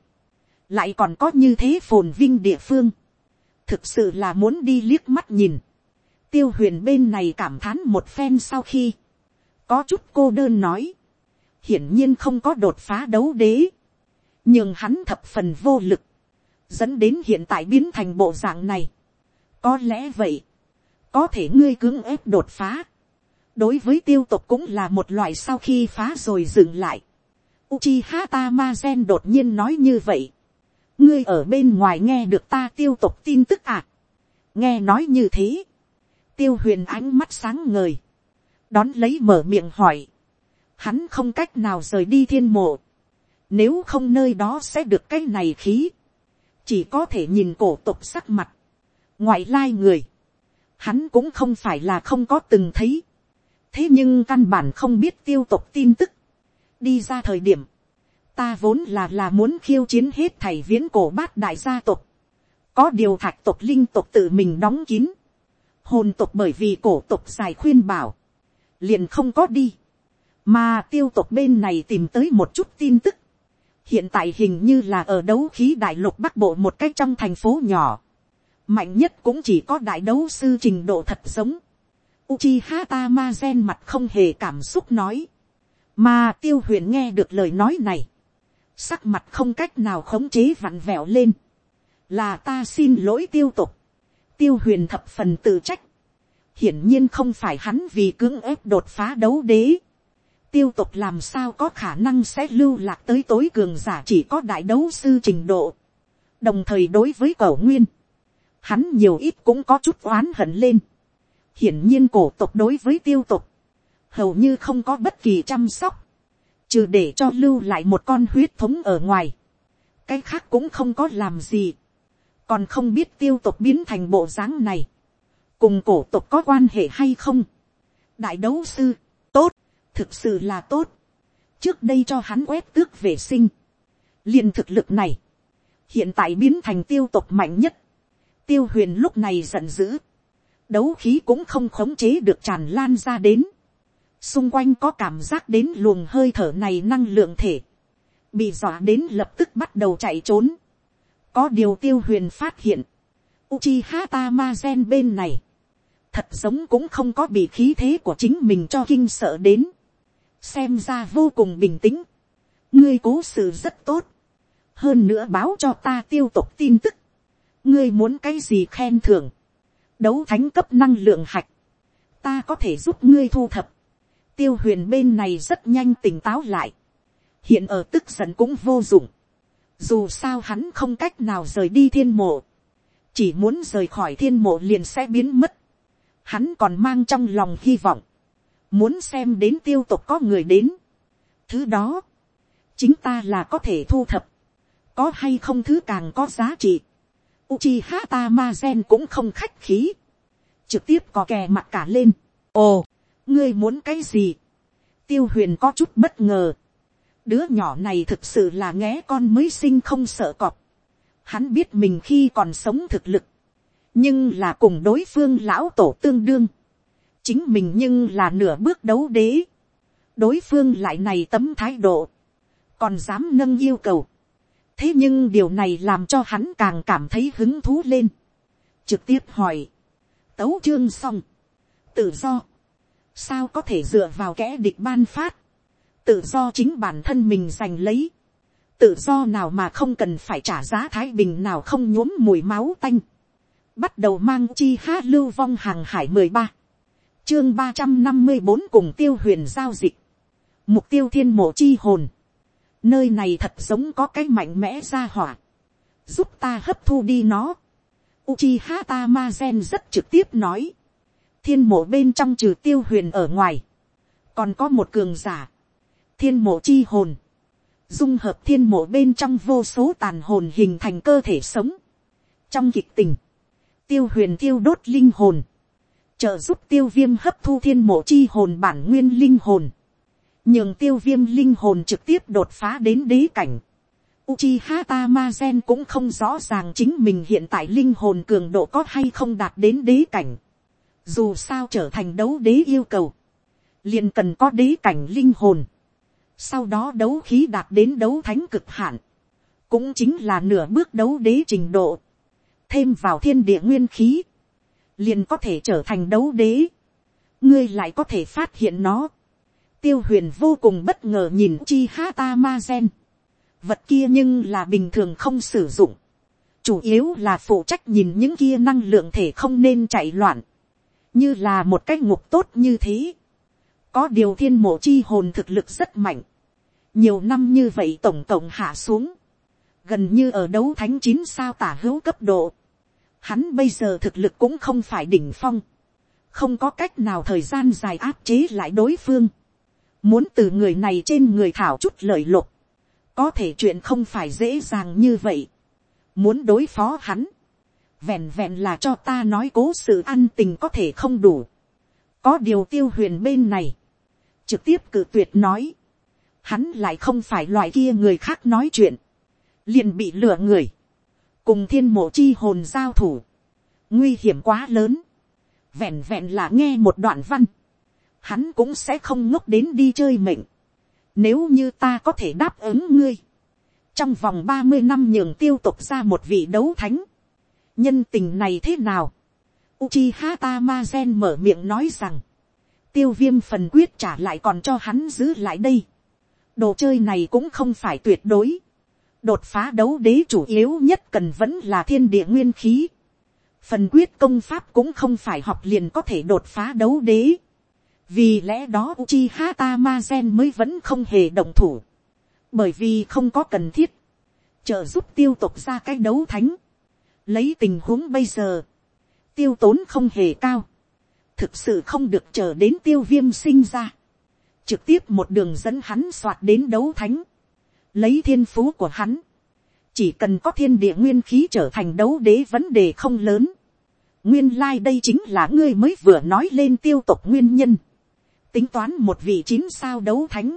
lại còn có như thế phồn vinh địa phương, thực sự là muốn đi liếc mắt nhìn, tiêu huyền bên này cảm thán một phen sau khi, có chút cô đơn nói, hiển nhiên không có đột phá đấu đế, nhưng hắn thập phần vô lực, dẫn đến hiện tại biến thành bộ dạng này. có lẽ vậy, có thể ngươi cưỡng ép đột phá, đối với tiêu tộc cũng là một loại sau khi phá rồi dừng lại. Uchiha Tamazen đột nhiên nói như vậy. ngươi ở bên ngoài nghe được ta tiêu tộc tin tức à. nghe nói như thế. tiêu huyền ánh mắt sáng ngời. đón lấy mở miệng hỏi. hắn không cách nào rời đi thiên mộ nếu không nơi đó sẽ được cái này khí. chỉ có thể nhìn cổ tộc sắc mặt. ngoại lai người. hắn cũng không phải là không có từng thấy. Thế nhưng căn bản không biết tiêu tộc tin tức, đi ra thời điểm, ta vốn là là muốn khiêu chiến hết thầy viễn cổ bát đại gia tộc, có điều thạch tộc linh tộc tự mình đóng kín, hồn tộc bởi vì cổ tộc dài khuyên bảo, liền không có đi, mà tiêu tộc bên này tìm tới một chút tin tức, hiện tại hình như là ở đấu khí đại lục bắc bộ một cách trong thành phố nhỏ, mạnh nhất cũng chỉ có đại đấu sư trình độ thật giống, Uchiha Tamazen mặt không hề cảm xúc nói. Mà tiêu huyền nghe được lời nói này. Sắc mặt không cách nào khống chế vặn vẹo lên. Là ta xin lỗi tiêu tục. Tiêu huyền thập phần tự trách. Hiển nhiên không phải hắn vì cưỡng ép đột phá đấu đế. Tiêu tục làm sao có khả năng sẽ lưu lạc tới tối cường giả chỉ có đại đấu sư trình độ. Đồng thời đối với cổ nguyên. Hắn nhiều ít cũng có chút oán hận lên hiển nhiên cổ tộc đối với tiêu tộc, hầu như không có bất kỳ chăm sóc, trừ để cho lưu lại một con huyết thống ở ngoài, cái khác cũng không có làm gì, còn không biết tiêu tộc biến thành bộ dáng này, cùng cổ tộc có quan hệ hay không. đại đấu sư, tốt, thực sự là tốt, trước đây cho hắn quét tước vệ sinh, liền thực lực này, hiện tại biến thành tiêu tộc mạnh nhất, tiêu huyền lúc này giận dữ, đấu khí cũng không khống chế được tràn lan ra đến. Xung quanh có cảm giác đến luồng hơi thở này năng lượng thể. Bị dọa đến lập tức bắt đầu chạy trốn. Có điều tiêu huyền phát hiện. Uchiha Tamazen bên này. Thật giống cũng không có bị khí thế của chính mình cho kinh sợ đến. Xem ra vô cùng bình tĩnh. Ngươi cố sự rất tốt. Hơn nữa báo cho ta tiêu tục tin tức. Ngươi muốn cái gì khen thưởng đấu thánh cấp năng lượng hạch, ta có thể giúp ngươi thu thập. tiêu huyền bên này rất nhanh tỉnh táo lại, hiện ở tức giận cũng vô dụng, dù sao hắn không cách nào rời đi thiên mộ, chỉ muốn rời khỏi thiên mộ liền sẽ biến mất, hắn còn mang trong lòng hy vọng, muốn xem đến tiêu tục có người đến. thứ đó, chính ta là có thể thu thập, có hay không thứ càng có giá trị. Uchiha Tamazen cũng không khách khí. Trực tiếp có kè mặt cả lên. Ồ, ngươi muốn cái gì? Tiêu huyền có chút bất ngờ. Đứa nhỏ này thực sự là nghé con mới sinh không sợ cọp. Hắn biết mình khi còn sống thực lực. Nhưng là cùng đối phương lão tổ tương đương. Chính mình nhưng là nửa bước đấu đế. Đối phương lại này tấm thái độ. Còn dám nâng yêu cầu. Thế nhưng điều này làm cho hắn càng cảm thấy hứng thú lên. trực tiếp hỏi, tấu chương xong, tự do, sao có thể dựa vào kẻ địch ban phát, tự do chính bản thân mình giành lấy, tự do nào mà không cần phải trả giá thái bình nào không nhuốm mùi máu tanh, bắt đầu mang chi hát lưu vong hàng hải mười ba, chương ba trăm năm mươi bốn cùng tiêu huyền giao dịch, mục tiêu thiên mộ chi hồn, nơi này thật giống có cái mạnh mẽ ra hỏa, giúp ta hấp thu đi nó. Uchiha Tamazen rất trực tiếp nói, thiên mộ bên trong trừ tiêu huyền ở ngoài, còn có một cường giả, thiên mộ chi hồn, dung hợp thiên mộ bên trong vô số tàn hồn hình thành cơ thể sống. trong kịch tình, tiêu huyền tiêu đốt linh hồn, trợ giúp tiêu viêm hấp thu thiên mộ chi hồn bản nguyên linh hồn, nhường tiêu viêm linh hồn trực tiếp đột phá đến đế cảnh. Uchiha Tamazen cũng không rõ ràng chính mình hiện tại linh hồn cường độ có hay không đạt đến đế cảnh. Dù sao trở thành đấu đế yêu cầu. liền cần có đế cảnh linh hồn. Sau đó đấu khí đạt đến đấu thánh cực hạn. Cũng chính là nửa bước đấu đế trình độ. Thêm vào thiên địa nguyên khí liền có thể trở thành đấu đế. Ngươi lại có thể phát hiện nó. Tiêu huyền vô cùng bất ngờ nhìn chi hata ma gen vật kia nhưng là bình thường không sử dụng, chủ yếu là phụ trách nhìn những kia năng lượng thể không nên chạy loạn, như là một cái ngục tốt như thế. có điều thiên mộ chi hồn thực lực rất mạnh, nhiều năm như vậy tổng tổng hạ xuống, gần như ở đấu thánh chín sao tả hữu cấp độ, hắn bây giờ thực lực cũng không phải đỉnh phong, không có cách nào thời gian dài áp chế lại đối phương, muốn từ người này trên người thảo chút lợi lộc, có thể chuyện không phải dễ dàng như vậy. muốn đối phó hắn, vẹn vẹn là cho ta nói cố sự ăn tình có thể không đủ. có điều tiêu huyền bên này, trực tiếp cự tuyệt nói, hắn lại không phải loại kia người khác nói chuyện, liền bị lừa người, cùng thiên mộ chi hồn giao thủ, nguy hiểm quá lớn, vẹn vẹn là nghe một đoạn văn, hắn cũng sẽ không ngốc đến đi chơi mệnh, nếu như ta có thể đáp ứng ngươi. Trong vòng ba mươi năm nhường tiêu tục ra một vị đấu thánh. Nhân tình này thế nào? Uchiha Tamazen mở miệng nói rằng. Tiêu viêm phần quyết trả lại còn cho hắn giữ lại đây. Đồ chơi này cũng không phải tuyệt đối. Đột phá đấu đế chủ yếu nhất cần vẫn là thiên địa nguyên khí. Phần quyết công pháp cũng không phải học liền có thể đột phá đấu đế. Vì lẽ đó Uchiha Tamazen mới vẫn không hề động thủ, bởi vì không có cần thiết, trợ giúp tiêu tục ra cái đấu thánh, lấy tình huống bây giờ, tiêu tốn không hề cao, thực sự không được chờ đến tiêu viêm sinh ra, trực tiếp một đường dẫn hắn soạt đến đấu thánh, lấy thiên phú của hắn, chỉ cần có thiên địa nguyên khí trở thành đấu đế vấn đề không lớn, nguyên lai、like、đây chính là ngươi mới vừa nói lên tiêu tục nguyên nhân. Tính toán một vị chín sao đấu thánh,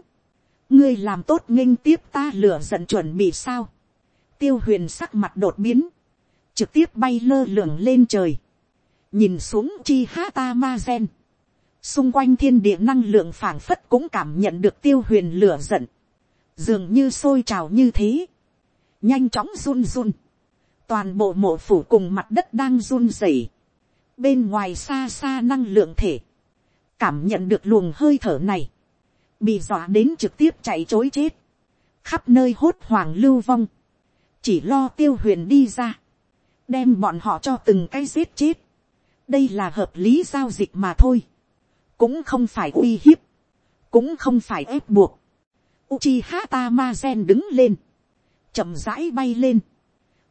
ngươi làm tốt nghênh tiếp ta lửa giận chuẩn bị sao, tiêu huyền sắc mặt đột biến, trực tiếp bay lơ lửng lên trời, nhìn xuống chi ha ta ma gen, xung quanh thiên địa năng lượng phảng phất cũng cảm nhận được tiêu huyền lửa giận, dường như sôi trào như thế, nhanh chóng run run, toàn bộ mộ phủ cùng mặt đất đang run rẩy, bên ngoài xa xa năng lượng thể, cảm nhận được luồng hơi thở này, bị dọa đến trực tiếp chạy chối chết, khắp nơi hốt hoàng lưu vong, chỉ lo tiêu huyền đi ra, đem bọn họ cho từng cái giết chết, đây là hợp lý giao dịch mà thôi, cũng không phải uy hiếp, cũng không phải ép buộc, Uchiha Tamazen đứng lên, chậm rãi bay lên,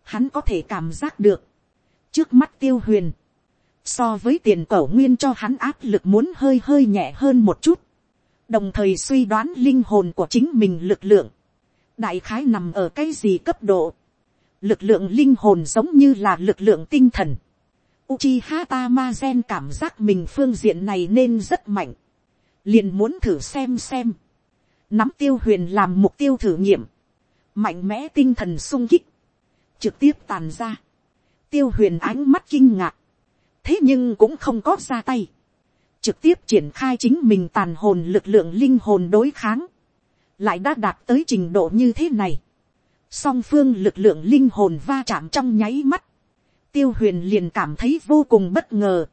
hắn có thể cảm giác được, trước mắt tiêu huyền, so với tiền cẩu nguyên cho hắn áp lực muốn hơi hơi nhẹ hơn một chút, đồng thời suy đoán linh hồn của chính mình lực lượng, đại khái nằm ở cái gì cấp độ, lực lượng linh hồn giống như là lực lượng tinh thần, Uchiha Tamazen cảm giác mình phương diện này nên rất mạnh, liền muốn thử xem xem, nắm tiêu huyền làm mục tiêu thử nghiệm, mạnh mẽ tinh thần sung kích, trực tiếp tàn ra, tiêu huyền ánh mắt kinh ngạc, thế nhưng cũng không có ra tay, trực tiếp triển khai chính mình tàn hồn lực lượng linh hồn đối kháng, lại đã đạt tới trình độ như thế này, song phương lực lượng linh hồn va chạm trong nháy mắt, tiêu huyền liền cảm thấy vô cùng bất ngờ,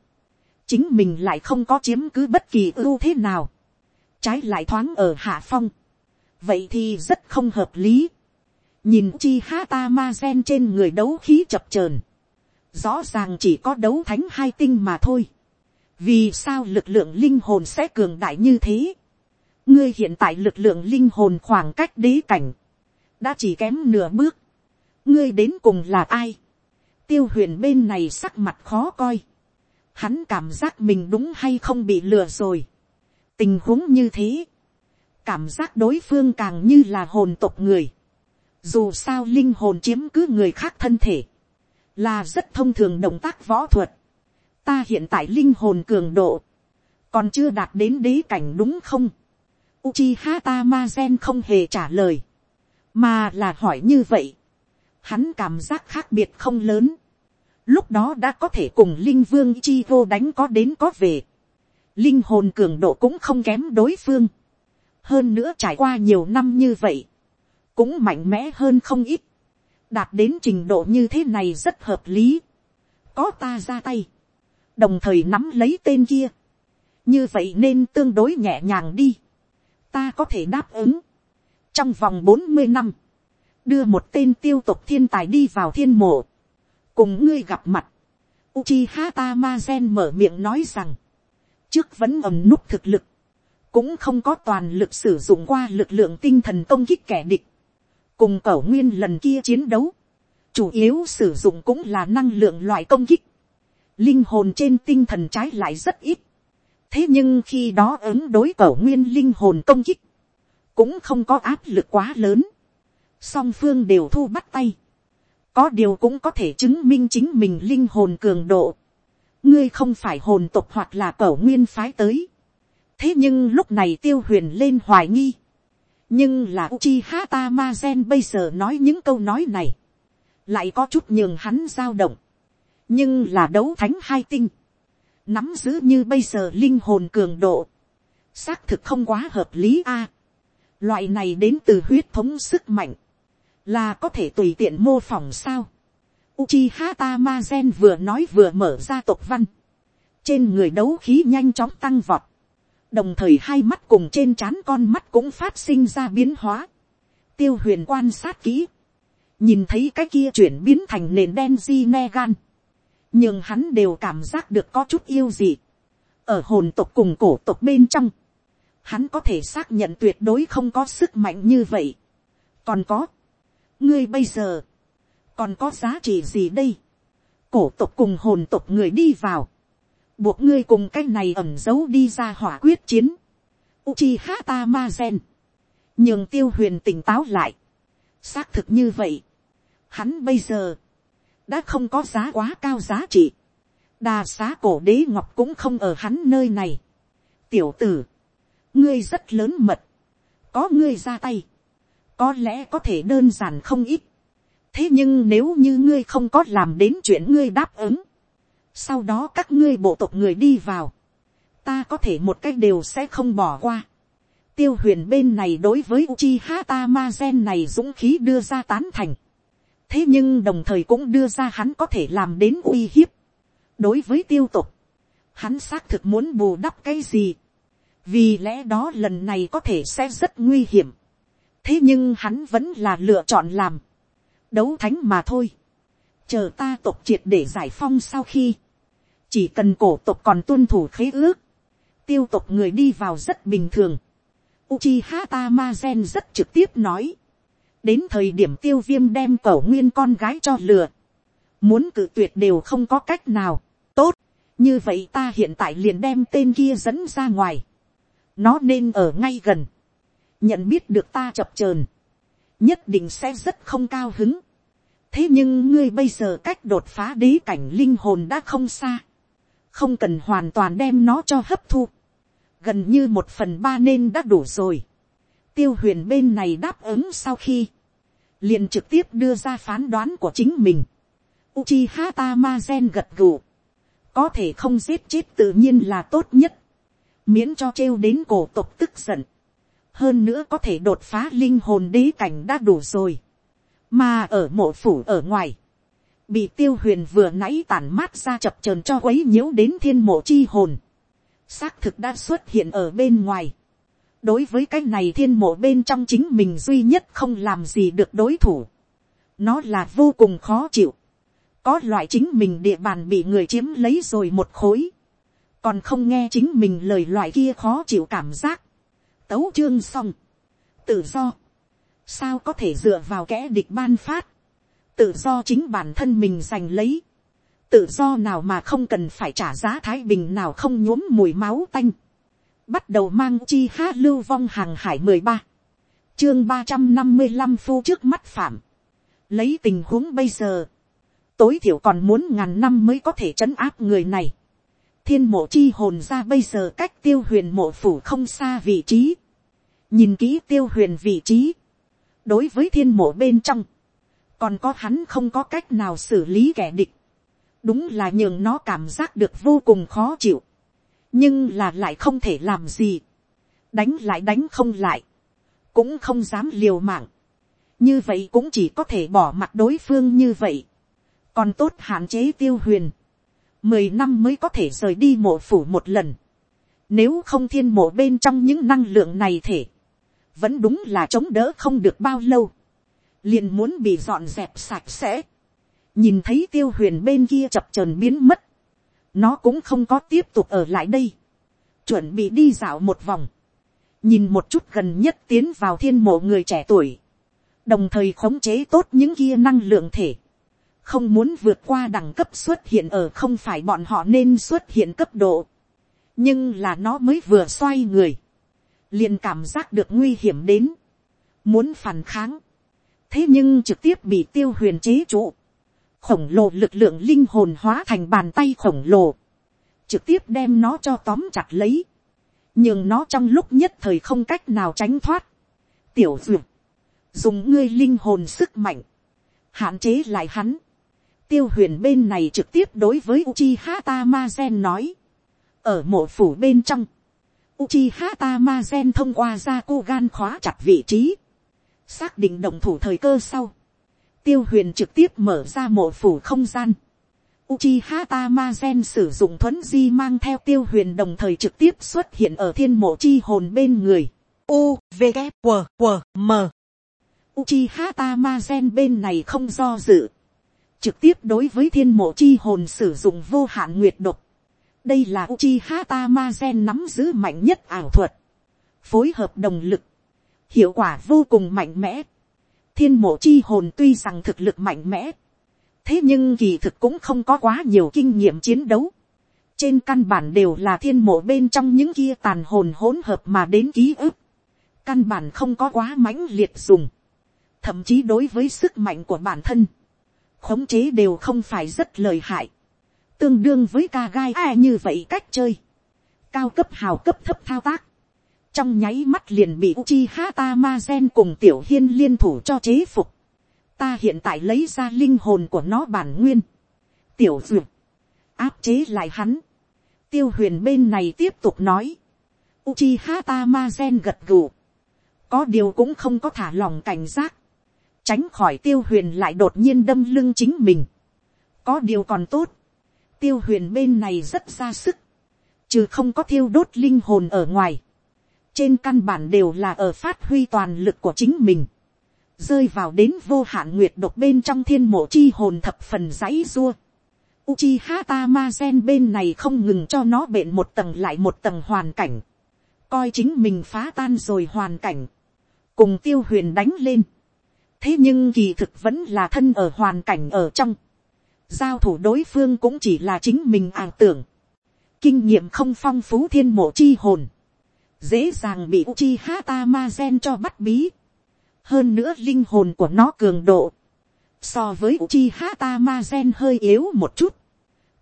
chính mình lại không có chiếm cứ bất kỳ ưu thế nào, trái lại thoáng ở hạ phong, vậy thì rất không hợp lý, nhìn chi ha ta ma gen trên người đấu khí chập chờn rõ ràng chỉ có đấu thánh hai tinh mà thôi. vì sao lực lượng linh hồn sẽ cường đại như thế. ngươi hiện tại lực lượng linh hồn khoảng cách đế cảnh, đã chỉ kém nửa bước. ngươi đến cùng là ai. tiêu huyền bên này sắc mặt khó coi. hắn cảm giác mình đúng hay không bị lừa rồi tình huống như thế, cảm giác đối phương càng như là hồn tộc người. dù sao linh hồn chiếm cứ người khác thân thể là rất thông thường động tác võ thuật. ta hiện tại linh hồn cường độ, còn chưa đạt đến đế cảnh đúng không. Uchiha Tamazen không hề trả lời. Mà là hỏi như vậy. Hắn cảm giác khác biệt không lớn. Lúc đó đã có thể cùng Linh Vương Ichigo đánh có đến có về. Linh hồn cường độ cũng không kém đối phương. Hơn nữa trải qua nhiều năm như vậy. Cũng mạnh mẽ hơn không ít. Đạt đến trình độ như thế này rất hợp lý. Có ta ra tay. Đồng thời nắm lấy tên kia. Như vậy nên tương đối nhẹ nhàng đi ta có thể đáp ứng. trong vòng bốn mươi năm, đưa một tên tiêu tục thiên tài đi vào thiên mộ, cùng ngươi gặp mặt. Uchiha Tamazen mở miệng nói rằng, trước vẫn ẩm nút thực lực, cũng không có toàn lực sử dụng qua lực lượng tinh thần công kích kẻ địch, cùng cẩu nguyên lần kia chiến đấu, chủ yếu sử dụng cũng là năng lượng loại công kích, linh hồn trên tinh thần trái lại rất ít, thế nhưng khi đó ứng đối cẩu nguyên linh hồn công kích, cũng không có áp lực quá lớn, song phương đều thu bắt tay, có điều cũng có thể chứng minh chính mình linh hồn cường độ, ngươi không phải hồn tộc hoặc là cẩu nguyên phái tới, thế nhưng lúc này tiêu huyền lên hoài nghi, nhưng là uchi hata ma gen bây giờ nói những câu nói này, lại có chút nhường hắn dao động, nhưng là đấu thánh hai tinh, nắm giữ như bây giờ linh hồn cường độ, xác thực không quá hợp lý a. loại này đến từ huyết thống sức mạnh, là có thể tùy tiện mô phỏng sao. Uchiha Tamazen vừa nói vừa mở ra tộc văn, trên người đấu khí nhanh chóng tăng vọt, đồng thời hai mắt cùng trên trán con mắt cũng phát sinh ra biến hóa. tiêu huyền quan sát kỹ, nhìn thấy cái kia chuyển biến thành nền đen di ne gan nhưng hắn đều cảm giác được có chút yêu gì. ở hồn tộc cùng cổ tộc bên trong, hắn có thể xác nhận tuyệt đối không có sức mạnh như vậy. còn có, ngươi bây giờ, còn có giá trị gì đây. cổ tộc cùng hồn tộc người đi vào, buộc ngươi cùng cái này ẩm giấu đi ra hỏa quyết chiến. Uchiha Tamazen, nhường tiêu huyền tỉnh táo lại. xác thực như vậy, hắn bây giờ, đã không có giá quá cao giá trị. đà xá cổ đế ngọc cũng không ở hắn nơi này. tiểu tử, ngươi rất lớn mật, có ngươi ra tay, có lẽ có thể đơn giản không ít thế nhưng nếu như ngươi không có làm đến chuyện ngươi đáp ứng, sau đó các ngươi bộ tộc người đi vào, ta có thể một cách đều sẽ không bỏ qua. tiêu huyền bên này đối với Uchiha Tamazen này dũng khí đưa ra tán thành thế nhưng đồng thời cũng đưa ra hắn có thể làm đến uy hiếp. đối với tiêu tục, hắn xác thực muốn bù đắp cái gì. vì lẽ đó lần này có thể sẽ rất nguy hiểm. thế nhưng hắn vẫn là lựa chọn làm đấu thánh mà thôi. chờ ta tộc triệt để giải phong sau khi, chỉ cần cổ tộc còn tuân thủ khế ước, tiêu tộc người đi vào rất bình thường. Uchiha Tamazen rất trực tiếp nói. Đến thời điểm tiêu viêm đem cẩu nguyên con gái cho lừa, muốn cự tuyệt đều không có cách nào, tốt, như vậy ta hiện tại liền đem tên kia dẫn ra ngoài, nó nên ở ngay gần, nhận biết được ta chập chờn, nhất định sẽ rất không cao hứng, thế nhưng ngươi bây giờ cách đột phá đế cảnh linh hồn đã không xa, không cần hoàn toàn đem nó cho hấp thu, gần như một phần ba nên đã đủ rồi tiêu huyền bên này đáp ứng sau khi, liền trực tiếp đưa ra phán đoán của chính mình. Uchiha Tamazen gật gù. Có thể không giết chết tự nhiên là tốt nhất. Miễn cho trêu đến cổ tộc tức giận. Hơn nữa có thể đột phá linh hồn đế cảnh đã đủ rồi. Mà ở mộ phủ ở ngoài. Bị tiêu huyền vừa nãy tản mát ra chập chờn cho quấy nhiễu đến thiên mộ chi hồn. Xác thực đã xuất hiện ở bên ngoài đối với cái này thiên mộ bên trong chính mình duy nhất không làm gì được đối thủ. nó là vô cùng khó chịu. có loại chính mình địa bàn bị người chiếm lấy rồi một khối. còn không nghe chính mình lời loại kia khó chịu cảm giác tấu chương xong. tự do. sao có thể dựa vào kẻ địch ban phát. tự do chính bản thân mình giành lấy. tự do nào mà không cần phải trả giá thái bình nào không nhuốm mùi máu tanh bắt đầu mang chi hát lưu vong hàng hải mười ba, chương ba trăm năm mươi năm phu trước mắt phạm, lấy tình huống bây giờ, tối thiểu còn muốn ngàn năm mới có thể trấn áp người này, thiên mộ chi hồn ra bây giờ cách tiêu huyền mộ phủ không xa vị trí, nhìn kỹ tiêu huyền vị trí, đối với thiên mộ bên trong, còn có hắn không có cách nào xử lý kẻ địch, đúng là nhường nó cảm giác được vô cùng khó chịu, nhưng là lại không thể làm gì, đánh lại đánh không lại, cũng không dám liều mạng, như vậy cũng chỉ có thể bỏ mặt đối phương như vậy, còn tốt hạn chế tiêu huyền, mười năm mới có thể rời đi mộ phủ một lần, nếu không thiên mộ bên trong những năng lượng này thể, vẫn đúng là chống đỡ không được bao lâu, liền muốn bị dọn dẹp sạch sẽ, nhìn thấy tiêu huyền bên kia chập trờn biến mất, nó cũng không có tiếp tục ở lại đây, chuẩn bị đi dạo một vòng, nhìn một chút gần nhất tiến vào thiên mộ người trẻ tuổi, đồng thời khống chế tốt những kia năng lượng thể, không muốn vượt qua đẳng cấp xuất hiện ở không phải bọn họ nên xuất hiện cấp độ, nhưng là nó mới vừa xoay người, liền cảm giác được nguy hiểm đến, muốn phản kháng, thế nhưng trực tiếp bị tiêu huyền chế trụ, khổng lồ lực lượng linh hồn hóa thành bàn tay khổng lồ, trực tiếp đem nó cho tóm chặt lấy, nhưng nó trong lúc nhất thời không cách nào tránh thoát. tiểu duyệt, dùng ngươi linh hồn sức mạnh, hạn chế lại hắn tiêu huyền bên này trực tiếp đối với Uchiha Tamazen nói, ở mộ phủ bên trong, Uchiha Tamazen thông qua ra cô gan khóa chặt vị trí, xác định động thủ thời cơ sau, tiêu huyền trực tiếp mở ra mộ phủ không gian, Uchiha Tamazen sử dụng thuấn di mang theo tiêu huyền đồng thời trực tiếp xuất hiện ở thiên mộ chi hồn bên người. U, V, K, W, W, M. Uchiha Tamazen bên này không do dự. Trực tiếp đối với thiên mộ chi hồn sử dụng vô hạn nguyệt độc. Đây là Uchiha Tamazen nắm giữ mạnh nhất ảo thuật. Phối hợp đồng lực. Hiệu quả vô cùng mạnh mẽ. Thiên mộ chi hồn tuy rằng thực lực mạnh mẽ thế nhưng kỳ thực cũng không có quá nhiều kinh nghiệm chiến đấu. trên căn bản đều là thiên mộ bên trong những kia tàn hồn hỗn hợp mà đến ký ức. căn bản không có quá mãnh liệt dùng. thậm chí đối với sức mạnh của bản thân, khống chế đều không phải rất lời hại. tương đương với ca gai ai như vậy cách chơi. cao cấp hào cấp thấp thao tác. trong nháy mắt liền bị Uchi Hata Ma Gen cùng Tiểu Hiên liên thủ cho chế phục. Ta hiện tại lấy ra linh hồn của nó bản nguyên, tiểu duyệt, áp chế lại hắn, tiêu huyền bên này tiếp tục nói, Uchiha Tamazen gật gù, có điều cũng không có thả lòng cảnh giác, tránh khỏi tiêu huyền lại đột nhiên đâm lưng chính mình, có điều còn tốt, tiêu huyền bên này rất ra sức, chứ không có thiêu đốt linh hồn ở ngoài, trên căn bản đều là ở phát huy toàn lực của chính mình, rơi vào đến vô hạn nguyệt độc bên trong thiên mộ chi hồn thập phần dãy dua. Uchiha Tamazen bên này không ngừng cho nó bện một tầng lại một tầng hoàn cảnh. Coi chính mình phá tan rồi hoàn cảnh. Cùng tiêu huyền đánh lên. Thế nhưng kỳ thực vẫn là thân ở hoàn cảnh ở trong. Giao thủ đối phương cũng chỉ là chính mình ảo tưởng. Kinh nghiệm không phong phú thiên mộ chi hồn. Dễ dàng bị Uchiha Tamazen cho bắt bí hơn nữa linh hồn của nó cường độ, so với Uchiha Tamazen hơi yếu một chút,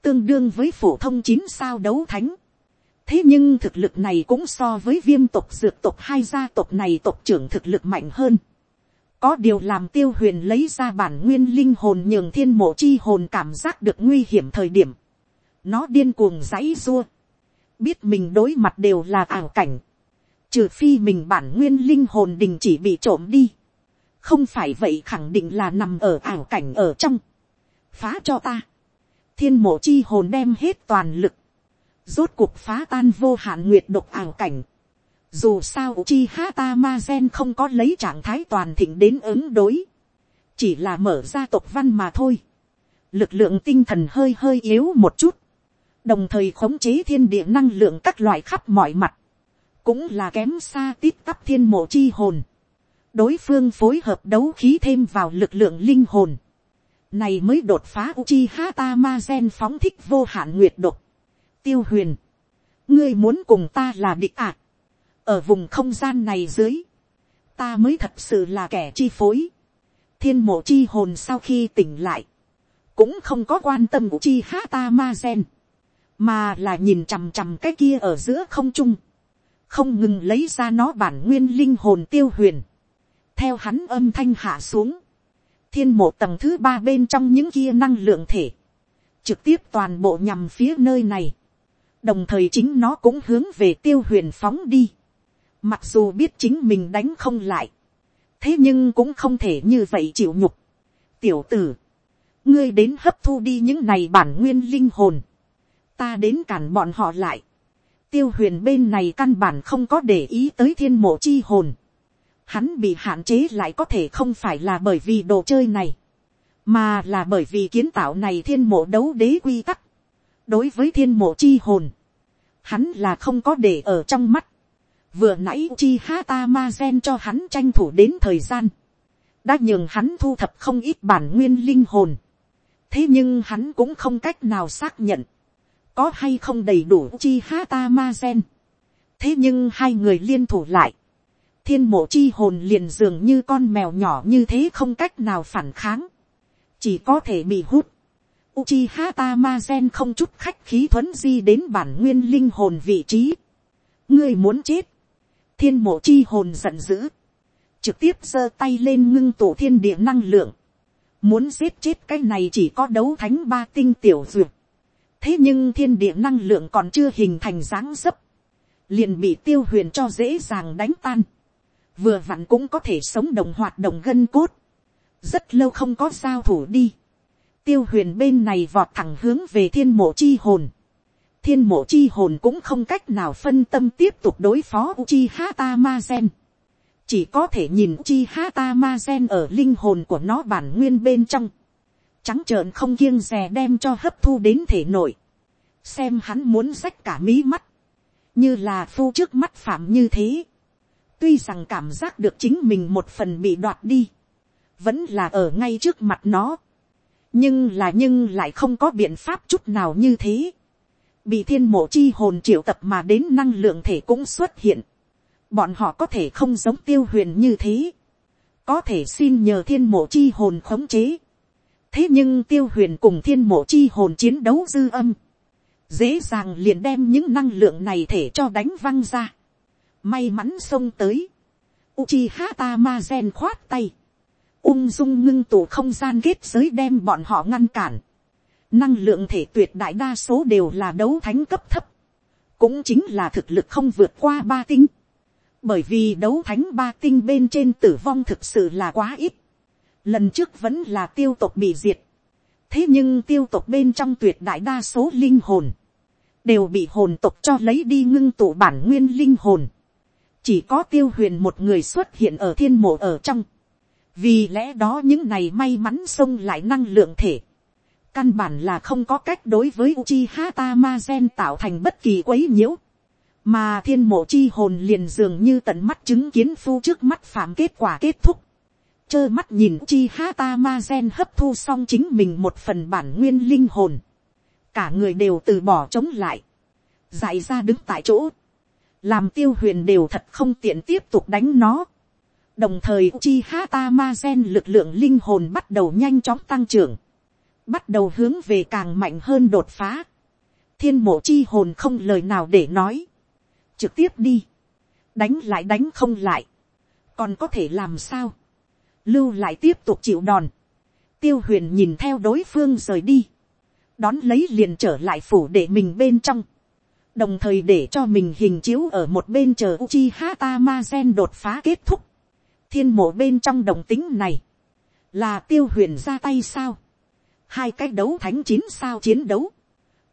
tương đương với phổ thông chín sao đấu thánh. thế nhưng thực lực này cũng so với viêm tộc dược tộc hai gia tộc này tộc trưởng thực lực mạnh hơn có điều làm tiêu huyền lấy ra bản nguyên linh hồn nhường thiên mộ chi hồn cảm giác được nguy hiểm thời điểm. nó điên cuồng giãy rua. biết mình đối mặt đều là ảo cảnh. Trừ phi mình bản nguyên linh hồn đình chỉ bị trộm đi, không phải vậy khẳng định là nằm ở ảo cảnh ở trong, phá cho ta, thiên mộ chi hồn đem hết toàn lực, rốt cuộc phá tan vô hạn nguyệt độc ảo cảnh, dù sao chi tamazen ma gen không có lấy trạng thái toàn thịnh đến ứng đối, chỉ là mở ra tộc văn mà thôi, lực lượng tinh thần hơi hơi yếu một chút, đồng thời khống chế thiên địa năng lượng các loại khắp mọi mặt, cũng là kém xa tít tắp thiên mộ chi hồn. đối phương phối hợp đấu khí thêm vào lực lượng linh hồn. này mới đột phá uchi hata ma gen phóng thích vô hạn nguyệt độc. tiêu huyền, ngươi muốn cùng ta là địch ạ. À? Ở vùng không gian này dưới, ta mới thật sự là kẻ chi phối. thiên mộ chi hồn sau khi tỉnh lại, cũng không có quan tâm của chi uchi ta ma gen, mà là nhìn chằm chằm cái kia ở giữa không trung không ngừng lấy ra nó bản nguyên linh hồn tiêu huyền, theo hắn âm thanh hạ xuống, thiên mộ tầng thứ ba bên trong những kia năng lượng thể, trực tiếp toàn bộ nhằm phía nơi này, đồng thời chính nó cũng hướng về tiêu huyền phóng đi, mặc dù biết chính mình đánh không lại, thế nhưng cũng không thể như vậy chịu nhục. tiểu tử, ngươi đến hấp thu đi những này bản nguyên linh hồn, ta đến cản bọn họ lại, tiêu huyền bên này căn bản không có để ý tới thiên mộ chi hồn, hắn bị hạn chế lại có thể không phải là bởi vì đồ chơi này, mà là bởi vì kiến tạo này thiên mộ đấu đế quy tắc. đối với thiên mộ chi hồn, hắn là không có để ở trong mắt vừa nãy chi hata ma gen cho hắn tranh thủ đến thời gian, đã nhường hắn thu thập không ít bản nguyên linh hồn. thế nhưng hắn cũng không cách nào xác nhận, có hay không đầy đủ chi hata ma gen. thế nhưng hai người liên thủ lại, thiên mộ chi hồn liền dường như con mèo nhỏ như thế không cách nào phản kháng, chỉ có thể bị hút. Uchiha Tamazen không chút khách khí thuấn di đến bản nguyên linh hồn vị trí. ngươi muốn chết thiên mộ chi hồn giận dữ. trực tiếp giơ tay lên ngưng tổ thiên địa năng lượng. muốn giết chết cái này chỉ có đấu thánh ba tinh tiểu duyệt. thế nhưng thiên địa năng lượng còn chưa hình thành dáng dấp. liền bị tiêu huyền cho dễ dàng đánh tan vừa vặn cũng có thể sống đồng hoạt động gân cốt, rất lâu không có giao thủ đi, tiêu huyền bên này vọt thẳng hướng về thiên mộ chi hồn, thiên mộ chi hồn cũng không cách nào phân tâm tiếp tục đối phó Uchi Hata Ma Gen. Chỉ có thể nhìn Uchi Hata Ma Gen ở linh hồn của nó bản nguyên bên trong. Trắng trợn không kiêng rè đem cho hấp thu đến thể nội. Xem hắn muốn rách cả mí mắt. Như là phu trước mắt phạm như thế tuy rằng cảm giác được chính mình một phần bị đoạt đi, vẫn là ở ngay trước mặt nó, nhưng là nhưng lại không có biện pháp chút nào như thế, bị thiên mộ chi hồn triệu tập mà đến năng lượng thể cũng xuất hiện, bọn họ có thể không giống tiêu huyền như thế, có thể xin nhờ thiên mộ chi hồn khống chế, thế nhưng tiêu huyền cùng thiên mộ chi hồn chiến đấu dư âm, dễ dàng liền đem những năng lượng này thể cho đánh văng ra. May mắn xông tới, Uchiha Tamazen khoát tay, ung dung ngưng tụ không gian kết giới đem bọn họ ngăn cản, năng lượng thể tuyệt đại đa số đều là đấu thánh cấp thấp, cũng chính là thực lực không vượt qua ba tinh, bởi vì đấu thánh ba tinh bên trên tử vong thực sự là quá ít, lần trước vẫn là tiêu tộc bị diệt, thế nhưng tiêu tộc bên trong tuyệt đại đa số linh hồn, đều bị hồn tộc cho lấy đi ngưng tụ bản nguyên linh hồn. Chỉ có tiêu huyền một người xuất hiện ở thiên mộ ở trong, vì lẽ đó những này may mắn xông lại năng lượng thể, căn bản là không có cách đối với Uchiha Tamazen tạo thành bất kỳ quấy nhiễu, mà thiên mộ chi hồn liền dường như tận mắt chứng kiến phu trước mắt phạm kết quả kết thúc, Chơ mắt nhìn Uchiha Tamazen hấp thu xong chính mình một phần bản nguyên linh hồn, cả người đều từ bỏ chống lại, dại ra đứng tại chỗ, làm tiêu huyền đều thật không tiện tiếp tục đánh nó. đồng thời chi hata ma lực lượng linh hồn bắt đầu nhanh chóng tăng trưởng, bắt đầu hướng về càng mạnh hơn đột phá. thiên mộ chi hồn không lời nào để nói, trực tiếp đi, đánh lại đánh không lại, còn có thể làm sao, lưu lại tiếp tục chịu đòn, tiêu huyền nhìn theo đối phương rời đi, đón lấy liền trở lại phủ để mình bên trong, đồng thời để cho mình hình chiếu ở một bên chờ Uchiha Tamazen đột phá kết thúc. Thiên mộ bên trong đồng tính này, là tiêu huyền ra tay sao. Hai cái đấu thánh chín sao chiến đấu,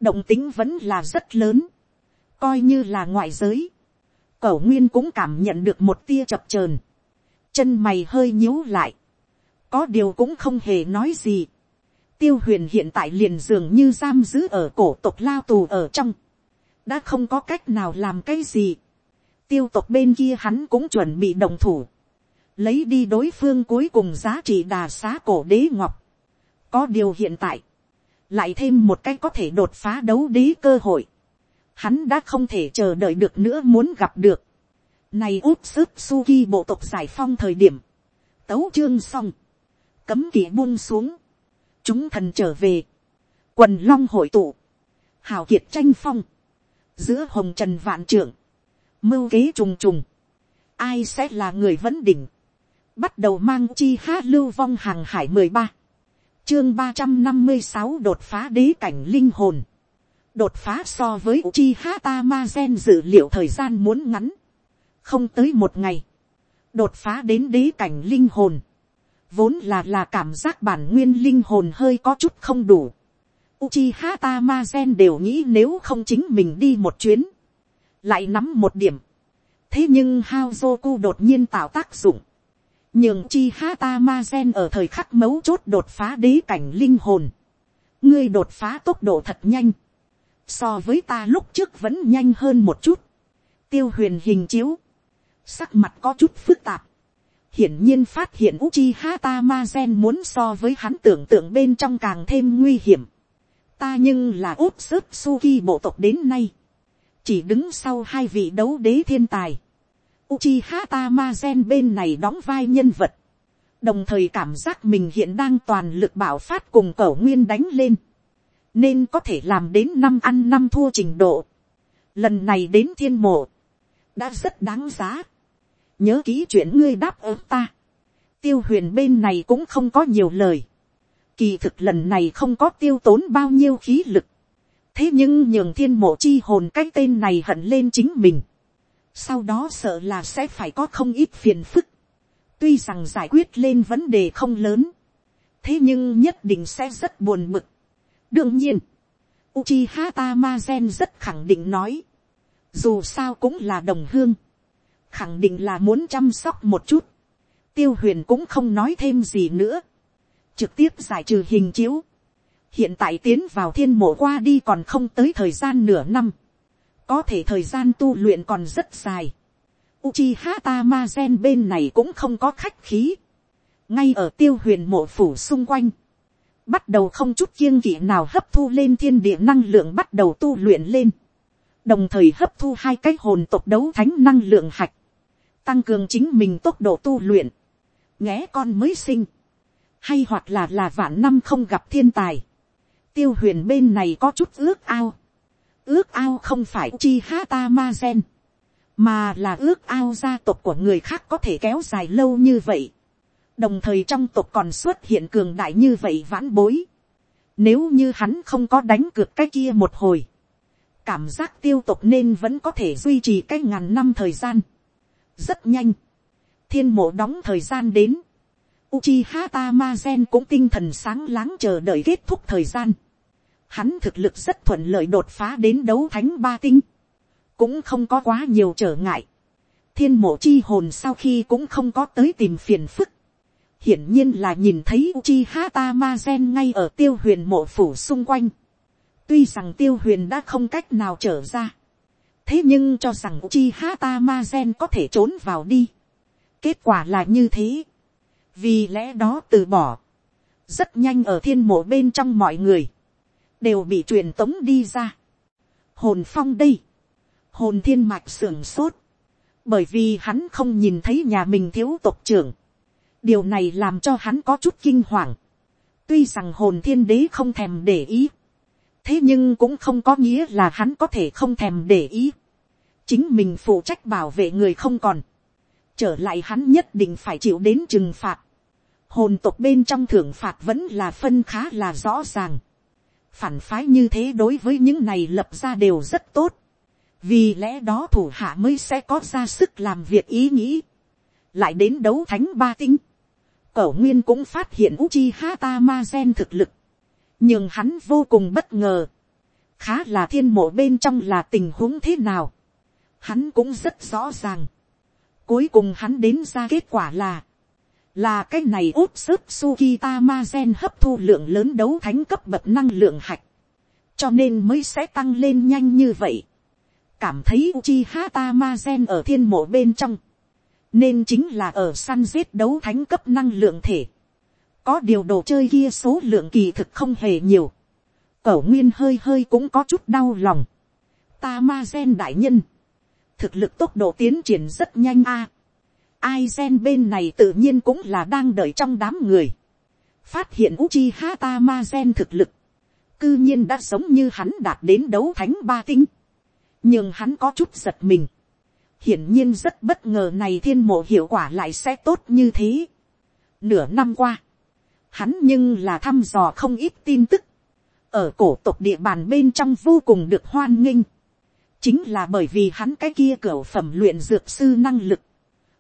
động tính vẫn là rất lớn, coi như là ngoại giới. Cẩu nguyên cũng cảm nhận được một tia chập chờn chân mày hơi nhíu lại, có điều cũng không hề nói gì. Tiêu huyền hiện tại liền dường như giam giữ ở cổ tộc lao tù ở trong đã không có cách nào làm cái gì. tiêu tộc bên kia hắn cũng chuẩn bị đồng thủ, lấy đi đối phương cuối cùng giá trị đà xá cổ đế ngọc có điều hiện tại, lại thêm một cái có thể đột phá đấu đế cơ hội. hắn đã không thể chờ đợi được nữa muốn gặp được. này út sức suki bộ tộc giải phong thời điểm, tấu chương xong, cấm kỵ buông xuống, chúng thần trở về, quần long hội tụ, hào kiệt tranh phong, giữa hồng trần vạn trưởng, mưu kế trùng trùng, ai sẽ là người vấn đỉnh, bắt đầu mang chi hát lưu vong hàng hải mười ba, chương ba trăm năm mươi sáu đột phá đế cảnh linh hồn, đột phá so với chi Hata ma gen dự liệu thời gian muốn ngắn, không tới một ngày, đột phá đến đế cảnh linh hồn, vốn là là cảm giác bản nguyên linh hồn hơi có chút không đủ. Uchiha Tamazen đều nghĩ nếu không chính mình đi một chuyến, lại nắm một điểm. thế nhưng Haozoku đột nhiên tạo tác dụng, nhường Uchiha Tamazen ở thời khắc mấu chốt đột phá đế cảnh linh hồn. ngươi đột phá tốc độ thật nhanh, so với ta lúc trước vẫn nhanh hơn một chút. tiêu huyền hình chiếu, sắc mặt có chút phức tạp, hiển nhiên phát hiện Uchiha Tamazen muốn so với hắn tưởng tượng bên trong càng thêm nguy hiểm. Ta nhưng là út sức Suki bộ tộc đến nay. Chỉ đứng sau hai vị đấu đế thiên tài. Uchiha Tamazen bên này đóng vai nhân vật. Đồng thời cảm giác mình hiện đang toàn lực bảo phát cùng cẩu nguyên đánh lên. Nên có thể làm đến năm ăn năm thua trình độ. Lần này đến thiên mộ. Đã rất đáng giá nhớ kỹ chuyện ngươi đáp ứng ta. tiêu huyền bên này cũng không có nhiều lời. kỳ thực lần này không có tiêu tốn bao nhiêu khí lực. thế nhưng nhường thiên mộ chi hồn cái tên này hận lên chính mình sau đó sợ là sẽ phải có không ít phiền phức. tuy rằng giải quyết lên vấn đề không lớn. thế nhưng nhất định sẽ rất buồn bực. đương nhiên, Uchiha Tamazen rất khẳng định nói. Dù sao cũng là đồng hương khẳng định là muốn chăm sóc một chút. tiêu huyền cũng không nói thêm gì nữa. trực tiếp giải trừ hình chiếu. hiện tại tiến vào thiên mộ qua đi còn không tới thời gian nửa năm có thể thời gian tu luyện còn rất dài. Uchiha Tamazen bên này cũng không có khách khí. ngay ở tiêu huyền mộ phủ xung quanh. bắt đầu không chút kiêng kỵ nào hấp thu lên thiên địa năng lượng bắt đầu tu luyện lên đồng thời hấp thu hai cái hồn tộc đấu thánh năng lượng hạch, tăng cường chính mình tốc độ tu luyện, nghé con mới sinh, hay hoặc là là vạn năm không gặp thiên tài, tiêu huyền bên này có chút ước ao, ước ao không phải chi ha ta ma gen, mà là ước ao gia tộc của người khác có thể kéo dài lâu như vậy, đồng thời trong tộc còn xuất hiện cường đại như vậy vãn bối, nếu như hắn không có đánh cược cái kia một hồi, cảm giác tiêu tộc nên vẫn có thể duy trì cái ngàn năm thời gian. rất nhanh, thiên mộ đóng thời gian đến, Uchiha Tamazen cũng tinh thần sáng láng chờ đợi kết thúc thời gian. Hắn thực lực rất thuận lợi đột phá đến đấu thánh ba tinh. Cũng không có quá nhiều trở ngại. Thiên mộ chi hồn sau khi cũng không có tới tìm phiền phức. Hiển nhiên là nhìn thấy Uchiha Tamazen ngay ở tiêu huyền mộ phủ xung quanh. Tuy rằng tiêu huyền đã không cách nào trở ra. Thế nhưng cho rằng chi hata ma gen có thể trốn vào đi. Kết quả là như thế. Vì lẽ đó từ bỏ. Rất nhanh ở thiên mộ bên trong mọi người. Đều bị truyền tống đi ra. Hồn phong đây. Hồn thiên mạch sưởng sốt. Bởi vì hắn không nhìn thấy nhà mình thiếu tộc trưởng. Điều này làm cho hắn có chút kinh hoàng. Tuy rằng hồn thiên đế không thèm để ý thế nhưng cũng không có nghĩa là hắn có thể không thèm để ý. chính mình phụ trách bảo vệ người không còn. trở lại hắn nhất định phải chịu đến trừng phạt. hồn tộc bên trong thưởng phạt vẫn là phân khá là rõ ràng phản phái như thế đối với những này lập ra đều rất tốt. vì lẽ đó thủ hạ mới sẽ có ra sức làm việc ý nghĩ. lại đến đấu thánh ba tinh. cẩu nguyên cũng phát hiện Uchiha Tamazen thực lực nhưng hắn vô cùng bất ngờ, khá là thiên mộ bên trong là tình huống thế nào, hắn cũng rất rõ ràng. Cuối cùng hắn đến ra kết quả là, là cái này út sức suki tamazen hấp thu lượng lớn đấu thánh cấp bậc năng lượng hạch, cho nên mới sẽ tăng lên nhanh như vậy. cảm thấy Uchiha Tamazen ở thiên mộ bên trong, nên chính là ở săn giết đấu thánh cấp năng lượng thể có điều đồ chơi kia số lượng kỳ thực không hề nhiều. Cẩu nguyên hơi hơi cũng có chút đau lòng. Ta ma gen đại nhân. Thực lực tốc độ tiến triển rất nhanh a. Ai gen bên này tự nhiên cũng là đang đợi trong đám người. Phát hiện Uchiha Tamazen thực lực. Cư nhiên đã sống như hắn đạt đến đấu thánh ba tinh. Nhưng hắn có chút giật mình. hiển nhiên rất bất ngờ này thiên mộ hiệu quả lại sẽ tốt như thế. nửa năm qua, hắn nhưng là thăm dò không ít tin tức, ở cổ tộc địa bàn bên trong vô cùng được hoan nghênh, chính là bởi vì hắn cái kia cửa phẩm luyện dược sư năng lực,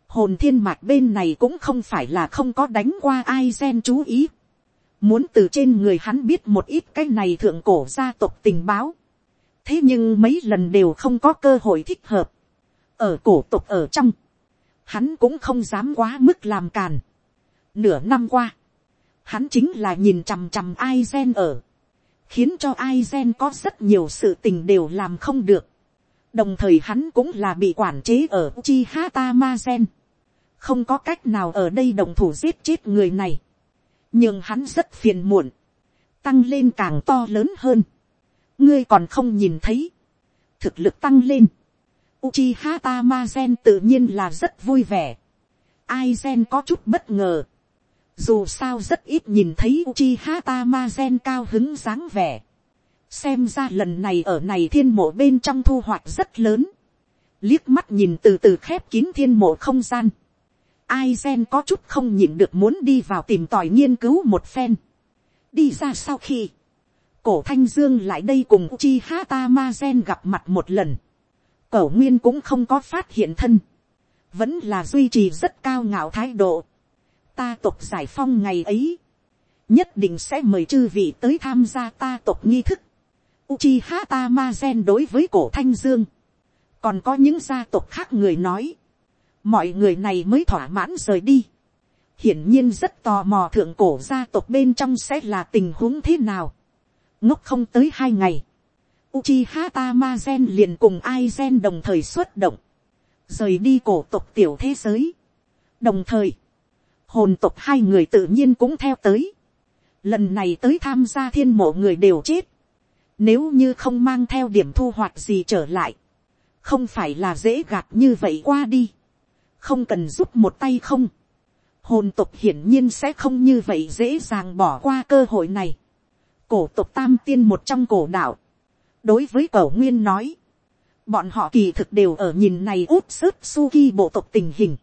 hồn thiên mạc bên này cũng không phải là không có đánh qua ai gen chú ý, muốn từ trên người hắn biết một ít cái này thượng cổ gia tộc tình báo, thế nhưng mấy lần đều không có cơ hội thích hợp, ở cổ tộc ở trong, hắn cũng không dám quá mức làm càn. Nửa năm qua, hắn chính là nhìn chằm chằm ai gen ở, khiến cho ai gen có rất nhiều sự tình đều làm không được. đồng thời hắn cũng là bị quản chế ở chi hata gen, không có cách nào ở đây đồng thủ giết chết người này, nhưng hắn rất phiền muộn, tăng lên càng to lớn hơn, ngươi còn không nhìn thấy, thực lực tăng lên, Uchiha Tamazen tự nhiên là rất vui vẻ. Aizen có chút bất ngờ. Dù sao rất ít nhìn thấy Uchiha Tamazen cao hứng dáng vẻ. Xem ra lần này ở này thiên mộ bên trong thu hoạch rất lớn. Liếc mắt nhìn từ từ khép kín thiên mộ không gian. Aizen có chút không nhịn được muốn đi vào tìm tòi nghiên cứu một phen. Đi ra sau khi. Cổ Thanh Dương lại đây cùng Uchiha gen gặp mặt một lần Cẩu nguyên cũng không có phát hiện thân. Vẫn là duy trì rất cao ngạo thái độ. Ta tộc giải phong ngày ấy. Nhất định sẽ mời chư vị tới tham gia ta tộc nghi thức. Uchiha Tamazen đối với cổ thanh dương. Còn có những gia tộc khác người nói. Mọi người này mới thỏa mãn rời đi. Hiển nhiên rất tò mò thượng cổ gia tộc bên trong sẽ là tình huống thế nào. Ngốc không tới hai ngày Uchiha Tamazen liền cùng Aizen đồng thời xuất động. Rời đi cổ tộc tiểu thế giới. Đồng thời, hồn tộc hai người tự nhiên cũng theo tới. Lần này tới tham gia thiên mộ người đều chết. Nếu như không mang theo điểm thu hoạch gì trở lại. Không phải là dễ gạt như vậy qua đi. Không cần giúp một tay không. Hồn tộc hiển nhiên sẽ không như vậy dễ dàng bỏ qua cơ hội này. Cổ tộc tam tiên một trong cổ đạo. Đối với cẩu nguyên nói, bọn họ kỳ thực đều ở nhìn này út sức suki bộ tộc tình hình,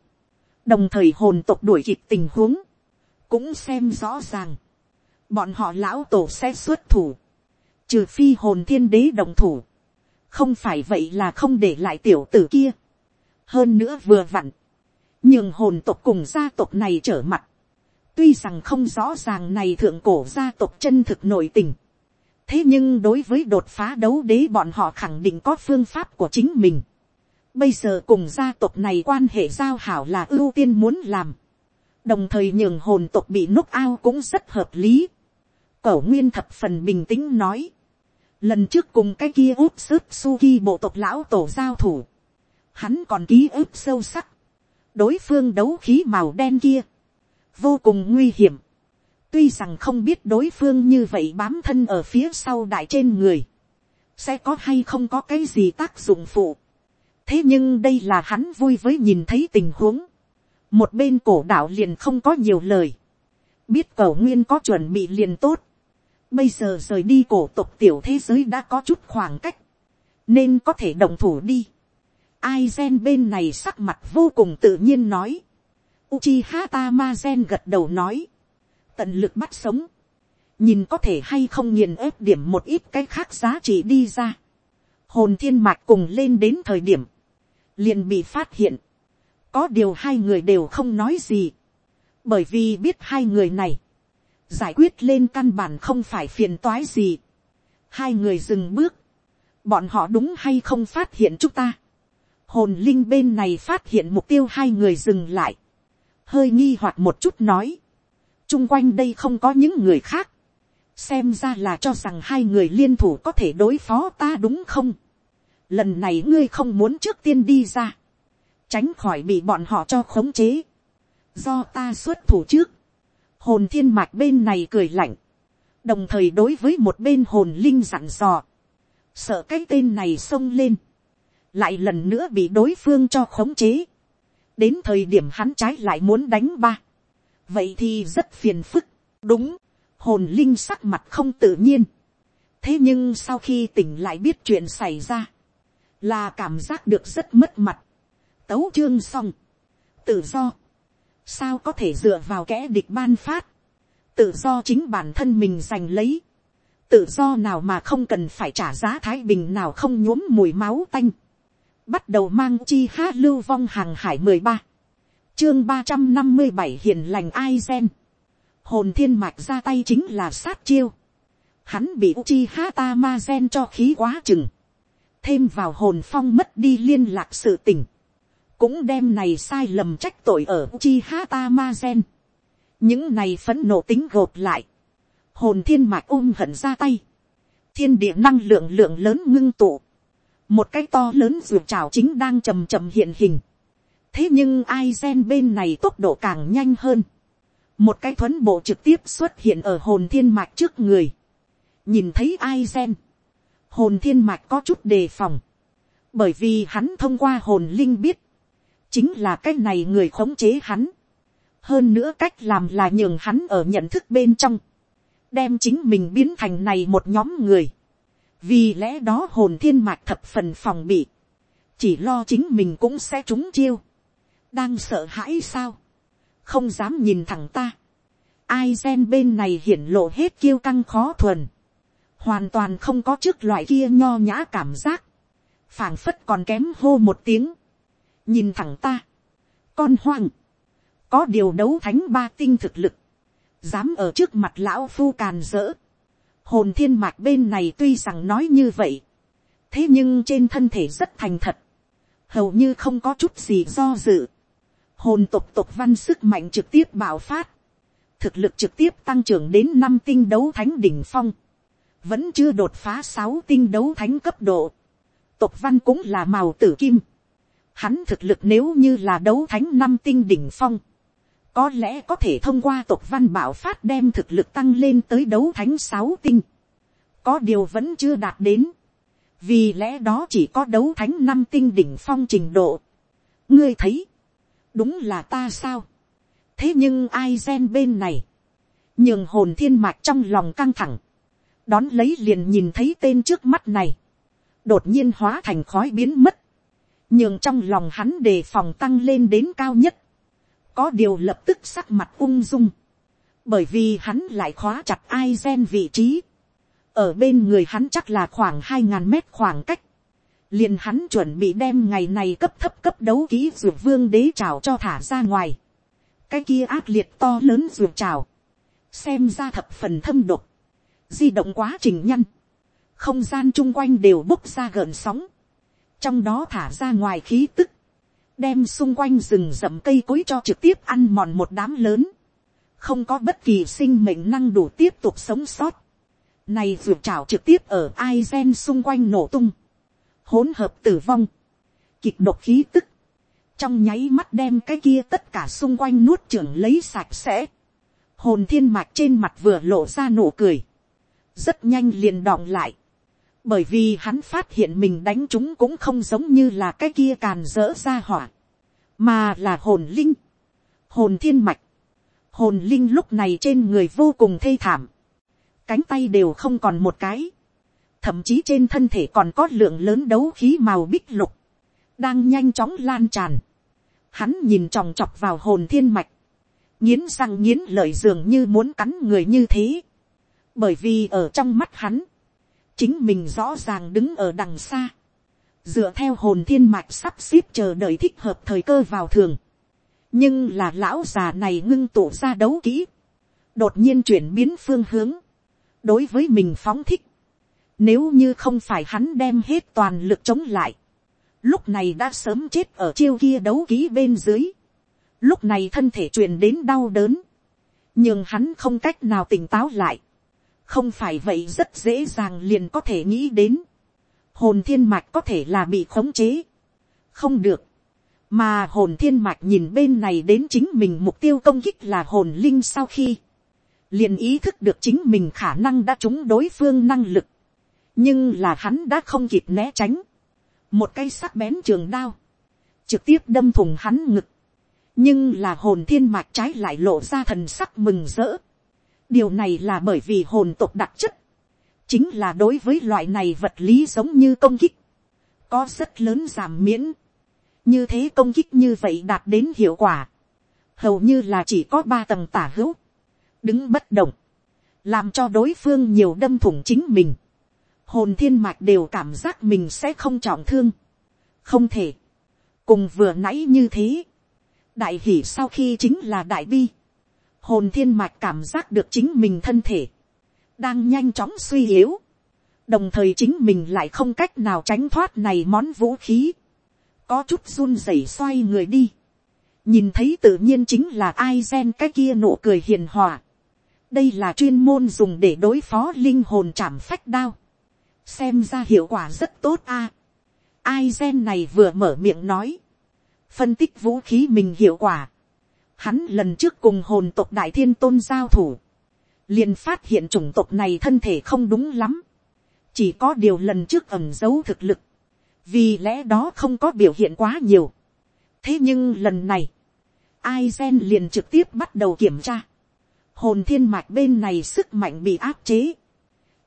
đồng thời hồn tộc đuổi kịp tình huống, cũng xem rõ ràng, bọn họ lão tổ sẽ xuất thủ, trừ phi hồn thiên đế đồng thủ, không phải vậy là không để lại tiểu tử kia, hơn nữa vừa vặn, nhường hồn tộc cùng gia tộc này trở mặt, tuy rằng không rõ ràng này thượng cổ gia tộc chân thực nội tình, thế nhưng đối với đột phá đấu đế bọn họ khẳng định có phương pháp của chính mình. bây giờ cùng gia tộc này quan hệ giao hảo là ưu tiên muốn làm. đồng thời nhường hồn tộc bị núc ao cũng rất hợp lý. cẩu nguyên thập phần bình tĩnh nói. lần trước cùng cái kia úp sức suki bộ tộc lão tổ giao thủ. hắn còn ký ức sâu sắc đối phương đấu khí màu đen kia. vô cùng nguy hiểm Tuy rằng không biết đối phương như vậy bám thân ở phía sau đại trên người. Sẽ có hay không có cái gì tác dụng phụ. Thế nhưng đây là hắn vui với nhìn thấy tình huống. Một bên cổ đạo liền không có nhiều lời. Biết cầu nguyên có chuẩn bị liền tốt. Bây giờ rời đi cổ tộc tiểu thế giới đã có chút khoảng cách. Nên có thể đồng thủ đi. Ai gen bên này sắc mặt vô cùng tự nhiên nói. Uchiha Tamazen gật đầu nói tận lực bắt sống, nhìn có thể hay không nghiền ép điểm một ít cái khác giá trị đi ra. hồn thiên mạch cùng lên đến thời điểm, liền bị phát hiện, có điều hai người đều không nói gì, bởi vì biết hai người này, giải quyết lên căn bản không phải phiền toái gì. hai người dừng bước, bọn họ đúng hay không phát hiện chúng ta hồn linh bên này phát hiện mục tiêu hai người dừng lại, hơi nghi hoặc một chút nói, chung quanh đây không có những người khác, xem ra là cho rằng hai người liên thủ có thể đối phó ta đúng không. lần này ngươi không muốn trước tiên đi ra, tránh khỏi bị bọn họ cho khống chế, do ta xuất thủ trước, hồn thiên mạch bên này cười lạnh, đồng thời đối với một bên hồn linh dặn dò, sợ cái tên này xông lên, lại lần nữa bị đối phương cho khống chế, đến thời điểm hắn trái lại muốn đánh ba, vậy thì rất phiền phức, đúng, hồn linh sắc mặt không tự nhiên. thế nhưng sau khi tỉnh lại biết chuyện xảy ra, là cảm giác được rất mất mặt, tấu chương xong, tự do, sao có thể dựa vào kẻ địch ban phát, tự do chính bản thân mình giành lấy, tự do nào mà không cần phải trả giá thái bình nào không nhuốm mùi máu tanh, bắt đầu mang chi ha lưu vong hàng hải mười ba, chương ba trăm năm mươi bảy hiền lành ai gen, hồn thiên mạch ra tay chính là sát chiêu, hắn bị chi uchi hata ma gen cho khí quá chừng, thêm vào hồn phong mất đi liên lạc sự tình, cũng đem này sai lầm trách tội ở chi uchi hata ma gen, những này phấn nộ tính gột lại, hồn thiên mạch ôm hận ra tay, thiên địa năng lượng lượng lớn ngưng tụ, một cái to lớn ruột trào chính đang chầm chầm hiện hình, thế nhưng ai gen bên này tốc độ càng nhanh hơn, một cái thuấn bộ trực tiếp xuất hiện ở hồn thiên mạch trước người, nhìn thấy ai gen, hồn thiên mạch có chút đề phòng, bởi vì hắn thông qua hồn linh biết, chính là cái này người khống chế hắn, hơn nữa cách làm là nhường hắn ở nhận thức bên trong, đem chính mình biến thành này một nhóm người, vì lẽ đó hồn thiên mạch thập phần phòng bị, chỉ lo chính mình cũng sẽ trúng chiêu, đang sợ hãi sao, không dám nhìn thẳng ta, ai gen bên này hiển lộ hết kiêu căng khó thuần, hoàn toàn không có trước loại kia nho nhã cảm giác, phảng phất còn kém hô một tiếng, nhìn thẳng ta, con hoang, có điều đấu thánh ba tinh thực lực, dám ở trước mặt lão phu càn dỡ, hồn thiên mạc bên này tuy rằng nói như vậy, thế nhưng trên thân thể rất thành thật, hầu như không có chút gì do dự, hồn tục tục văn sức mạnh trực tiếp bạo phát, thực lực trực tiếp tăng trưởng đến năm tinh đấu thánh đỉnh phong, vẫn chưa đột phá sáu tinh đấu thánh cấp độ, tục văn cũng là màu tử kim, hắn thực lực nếu như là đấu thánh năm tinh đỉnh phong, có lẽ có thể thông qua tộc văn bảo phát đem thực lực tăng lên tới đấu thánh sáu tinh, có điều vẫn chưa đạt đến, vì lẽ đó chỉ có đấu thánh năm tinh đỉnh phong trình độ. ngươi thấy, đúng là ta sao, thế nhưng ai gen bên này, nhường hồn thiên mạch trong lòng căng thẳng, đón lấy liền nhìn thấy tên trước mắt này, đột nhiên hóa thành khói biến mất, nhường trong lòng hắn đề phòng tăng lên đến cao nhất, có điều lập tức sắc mặt ung dung, bởi vì hắn lại khóa chặt ai gen vị trí, ở bên người hắn chắc là khoảng hai ngàn mét khoảng cách, liền hắn chuẩn bị đem ngày này cấp thấp cấp đấu ký ruột vương đế trào cho thả ra ngoài, cái kia ác liệt to lớn ruột trào, xem ra thập phần thâm độc, di động quá trình nhăn, không gian chung quanh đều bốc ra gợn sóng, trong đó thả ra ngoài khí tức, đem xung quanh rừng rậm cây cối cho trực tiếp ăn mòn một đám lớn, không có bất kỳ sinh mệnh năng đủ tiếp tục sống sót. Này vượt trào trực tiếp ở ai gen xung quanh nổ tung, hỗn hợp tử vong, kịch độc khí tức, trong nháy mắt đem cái kia tất cả xung quanh nuốt trưởng lấy sạch sẽ, hồn thiên mạch trên mặt vừa lộ ra nụ cười, rất nhanh liền đọng lại, bởi vì hắn phát hiện mình đánh chúng cũng không giống như là cái kia càn dỡ ra hỏa, mà là hồn linh, hồn thiên mạch, hồn linh lúc này trên người vô cùng thê thảm, cánh tay đều không còn một cái, thậm chí trên thân thể còn có lượng lớn đấu khí màu bích lục, đang nhanh chóng lan tràn. Hắn nhìn tròng chọc vào hồn thiên mạch, nghiến răng nghiến lợi dường như muốn cắn người như thế, bởi vì ở trong mắt hắn, chính mình rõ ràng đứng ở đằng xa, dựa theo hồn thiên mạch sắp xếp chờ đợi thích hợp thời cơ vào thường, nhưng là lão già này ngưng tụ ra đấu kỹ, đột nhiên chuyển biến phương hướng, đối với mình phóng thích, nếu như không phải hắn đem hết toàn lực chống lại, lúc này đã sớm chết ở chiêu kia đấu kỹ bên dưới, lúc này thân thể truyền đến đau đớn, nhưng hắn không cách nào tỉnh táo lại, không phải vậy rất dễ dàng liền có thể nghĩ đến, hồn thiên mạch có thể là bị khống chế, không được, mà hồn thiên mạch nhìn bên này đến chính mình mục tiêu công kích là hồn linh sau khi, liền ý thức được chính mình khả năng đã trúng đối phương năng lực, nhưng là hắn đã không kịp né tránh, một cây sắc bén trường đao, trực tiếp đâm thùng hắn ngực, nhưng là hồn thiên mạch trái lại lộ ra thần sắc mừng rỡ, điều này là bởi vì hồn tộc đặc chất, chính là đối với loại này vật lý giống như công kích, có rất lớn giảm miễn, như thế công kích như vậy đạt đến hiệu quả, hầu như là chỉ có ba tầng tả hữu, đứng bất động, làm cho đối phương nhiều đâm thủng chính mình, hồn thiên mạch đều cảm giác mình sẽ không trọng thương, không thể, cùng vừa nãy như thế, đại hỉ sau khi chính là đại bi, hồn thiên mạch cảm giác được chính mình thân thể, đang nhanh chóng suy yếu, đồng thời chính mình lại không cách nào tránh thoát này món vũ khí, có chút run rẩy xoay người đi, nhìn thấy tự nhiên chính là ai gen cái kia nụ cười hiền hòa, đây là chuyên môn dùng để đối phó linh hồn chạm phách đao, xem ra hiệu quả rất tốt a. ai gen này vừa mở miệng nói, phân tích vũ khí mình hiệu quả, hắn lần trước cùng hồn tộc đại thiên tôn giao thủ, liền phát hiện chủng tộc này thân thể không đúng lắm, chỉ có điều lần trước ẩm giấu thực lực, vì lẽ đó không có biểu hiện quá nhiều. thế nhưng lần này, ai gen liền trực tiếp bắt đầu kiểm tra, hồn thiên mạch bên này sức mạnh bị áp chế,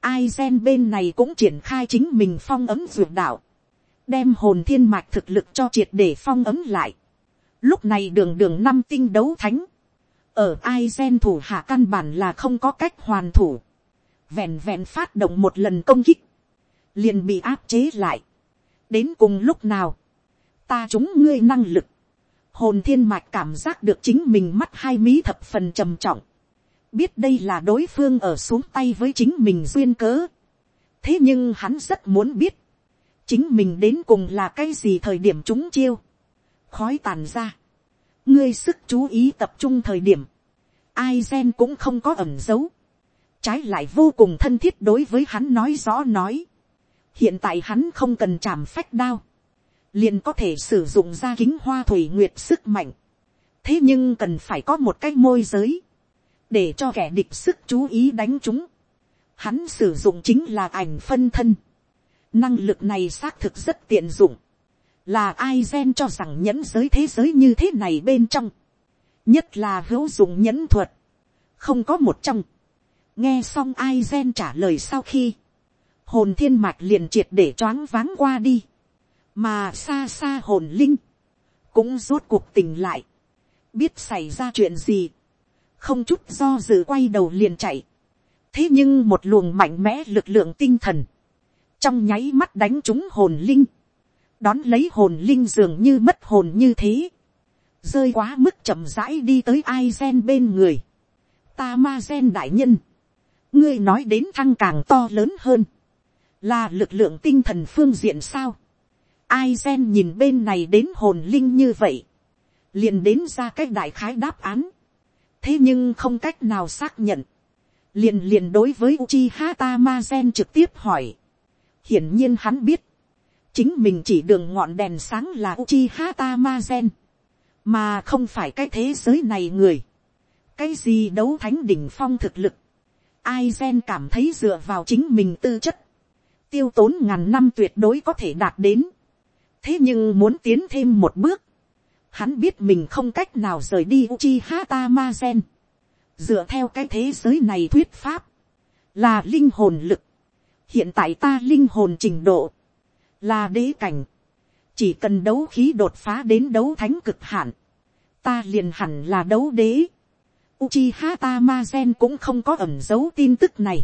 ai gen bên này cũng triển khai chính mình phong ấm dược đạo, đem hồn thiên mạch thực lực cho triệt để phong ấm lại. Lúc này đường đường năm tinh đấu thánh, ở ai gen thủ hạ căn bản là không có cách hoàn thủ, vẹn vẹn phát động một lần công kích, liền bị áp chế lại. đến cùng lúc nào, ta chúng ngươi năng lực, hồn thiên mạch cảm giác được chính mình mắt hai mí thập phần trầm trọng, biết đây là đối phương ở xuống tay với chính mình duyên cớ. thế nhưng hắn rất muốn biết, chính mình đến cùng là cái gì thời điểm chúng chiêu, khói tàn ra, ngươi sức chú ý tập trung thời điểm, ai gen cũng không có ẩm dấu, trái lại vô cùng thân thiết đối với hắn nói rõ nói, hiện tại hắn không cần chạm phách đao, liền có thể sử dụng ra kính hoa thủy nguyệt sức mạnh, thế nhưng cần phải có một cái môi giới, để cho kẻ địch sức chú ý đánh chúng, hắn sử dụng chính là ảnh phân thân, năng lực này xác thực rất tiện dụng, là ai gen cho rằng nhẫn giới thế giới như thế này bên trong, nhất là hữu dụng nhẫn thuật, không có một trong, nghe xong ai gen trả lời sau khi, hồn thiên mạch liền triệt để choáng váng qua đi, mà xa xa hồn linh, cũng rốt cuộc tình lại, biết xảy ra chuyện gì, không chút do dự quay đầu liền chạy, thế nhưng một luồng mạnh mẽ lực lượng tinh thần, trong nháy mắt đánh trúng hồn linh, đón lấy hồn linh dường như mất hồn như thế, rơi quá mức chậm rãi đi tới ai gen bên người, ta ma gen đại nhân, ngươi nói đến thăng càng to lớn hơn, là lực lượng tinh thần phương diện sao, ai gen nhìn bên này đến hồn linh như vậy, liền đến ra cách đại khái đáp án, thế nhưng không cách nào xác nhận, liền liền đối với Uchiha Tamazen trực tiếp hỏi, hiển nhiên hắn biết, chính mình chỉ đường ngọn đèn sáng là Uchiha gen, mà không phải cái thế giới này người, cái gì đấu thánh đỉnh phong thực lực, ai gen cảm thấy dựa vào chính mình tư chất, tiêu tốn ngàn năm tuyệt đối có thể đạt đến, thế nhưng muốn tiến thêm một bước, hắn biết mình không cách nào rời đi Uchiha gen, dựa theo cái thế giới này thuyết pháp, là linh hồn lực, hiện tại ta linh hồn trình độ, là đế cảnh, chỉ cần đấu khí đột phá đến đấu thánh cực hạn, ta liền hẳn là đấu đế. Uchiha Tamazen cũng không có ẩn giấu tin tức này,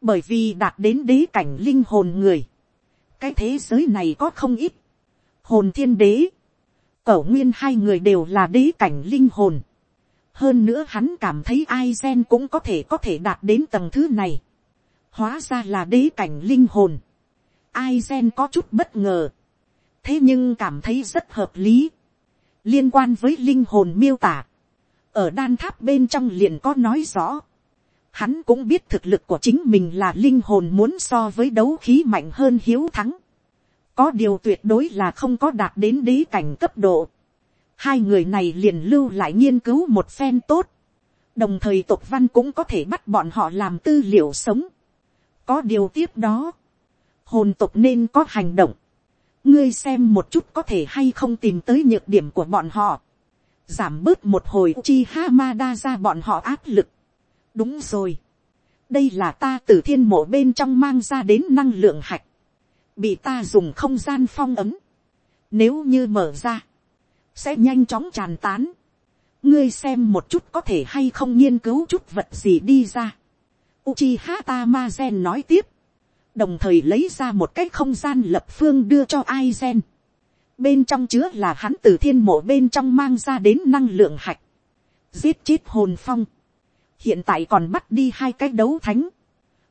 bởi vì đạt đến đế cảnh linh hồn người, cái thế giới này có không ít, hồn thiên đế, cẩu nguyên hai người đều là đế cảnh linh hồn, hơn nữa hắn cảm thấy ai gen cũng có thể có thể đạt đến tầng thứ này, hóa ra là đế cảnh linh hồn, ai gen có chút bất ngờ, thế nhưng cảm thấy rất hợp lý, liên quan với linh hồn miêu tả, ở đan tháp bên trong liền có nói rõ, hắn cũng biết thực lực của chính mình là linh hồn muốn so với đấu khí mạnh hơn hiếu thắng, có điều tuyệt đối là không có đạt đến đế cảnh cấp độ, hai người này liền lưu lại nghiên cứu một phen tốt, đồng thời tộc văn cũng có thể bắt bọn họ làm tư liệu sống, có điều tiếp đó, hồn tộc nên có hành động, ngươi xem một chút có thể hay không tìm tới nhược điểm của bọn họ, giảm bớt một hồi chi ha ma đa ra bọn họ áp lực. đúng rồi, đây là ta từ thiên mộ bên trong mang ra đến năng lượng hạch, bị ta dùng không gian phong ấm, Nếu như mở ra, sẽ nhanh chóng tràn tán. Ngươi xem một chút có thể hay không nghiên cứu chút vật gì đi ra. Uchiha Tamazen nói tiếp. Đồng thời lấy ra một cái không gian lập phương đưa cho Aizen. Bên trong chứa là hắn từ thiên mộ bên trong mang ra đến năng lượng hạch. Giết chết hồn phong. Hiện tại còn bắt đi hai cái đấu thánh.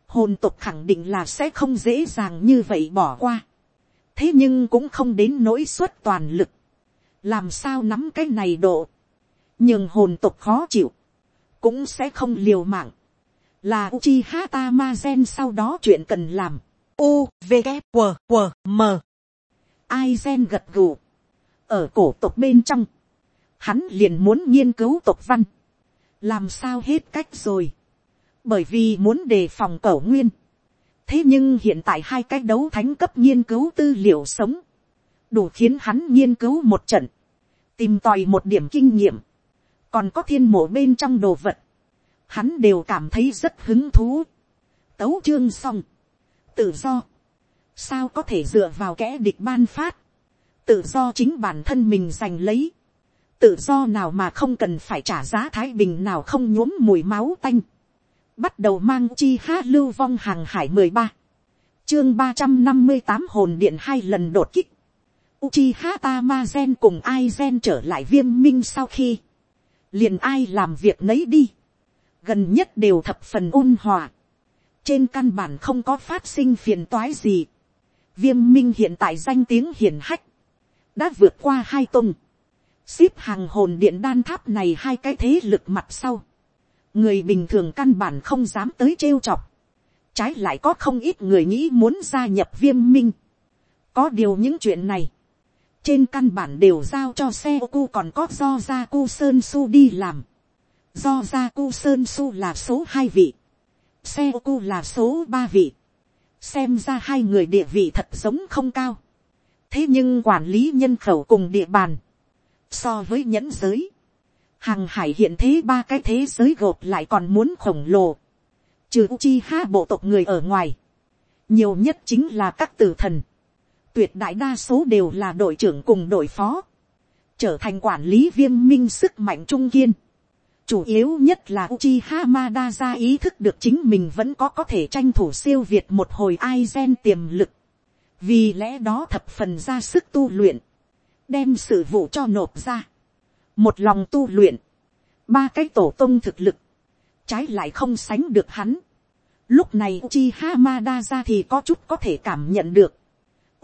Hồn tục khẳng định là sẽ không dễ dàng như vậy bỏ qua. Thế nhưng cũng không đến nỗi suất toàn lực. Làm sao nắm cái này độ. Nhưng hồn tục khó chịu. Cũng sẽ không liều mạng là Uchiha Tamazen sau đó chuyện cần làm. U, V, K, W, W, M. Aizen gật gù. Ở cổ tộc bên trong, hắn liền muốn nghiên cứu tộc văn. Làm sao hết cách rồi. Bởi vì muốn đề phòng cẩu nguyên. Thế nhưng hiện tại hai cái đấu thánh cấp nghiên cứu tư liệu sống. Đủ khiến hắn nghiên cứu một trận. Tìm tòi một điểm kinh nghiệm. Còn có thiên mộ bên trong đồ vật hắn đều cảm thấy rất hứng thú. Tấu chương xong, tự do, sao có thể dựa vào kẻ địch ban phát, tự do chính bản thân mình giành lấy, tự do nào mà không cần phải trả giá thái bình nào không nhuốm mùi máu tanh, bắt đầu mang chi há lưu vong hàng hải mười ba, chương ba trăm năm mươi tám hồn điện hai lần đột kích, Uchiha Tamazen cùng Aizen trở lại viêm minh sau khi, liền ai làm việc nấy đi gần nhất đều thập phần ôn hòa, trên căn bản không có phát sinh phiền toái gì. Viêm minh hiện tại danh tiếng hiển hách, đã vượt qua hai tung, ship hàng hồn điện đan tháp này hai cái thế lực mặt sau, người bình thường căn bản không dám tới trêu chọc, trái lại có không ít người nghĩ muốn gia nhập viêm minh. có điều những chuyện này, trên căn bản đều giao cho xe ô cu còn có do ra cu sơn su đi làm do ra cu sơn su là số hai vị, xe cu là số ba vị, xem ra hai người địa vị thật giống không cao, thế nhưng quản lý nhân khẩu cùng địa bàn, so với nhẫn giới, hàng hải hiện thế ba cái thế giới gộp lại còn muốn khổng lồ, trừ chi ha bộ tộc người ở ngoài, nhiều nhất chính là các tử thần, tuyệt đại đa số đều là đội trưởng cùng đội phó, trở thành quản lý viêm minh sức mạnh trung kiên, chủ yếu nhất là Uchiha Madara ý thức được chính mình vẫn có có thể tranh thủ siêu việt một hồi Aizen tiềm lực. Vì lẽ đó thập phần ra sức tu luyện. Đem sự vụ cho nộp ra. Một lòng tu luyện. Ba cái tổ tông thực lực. Trái lại không sánh được hắn. Lúc này Uchiha Madara thì có chút có thể cảm nhận được.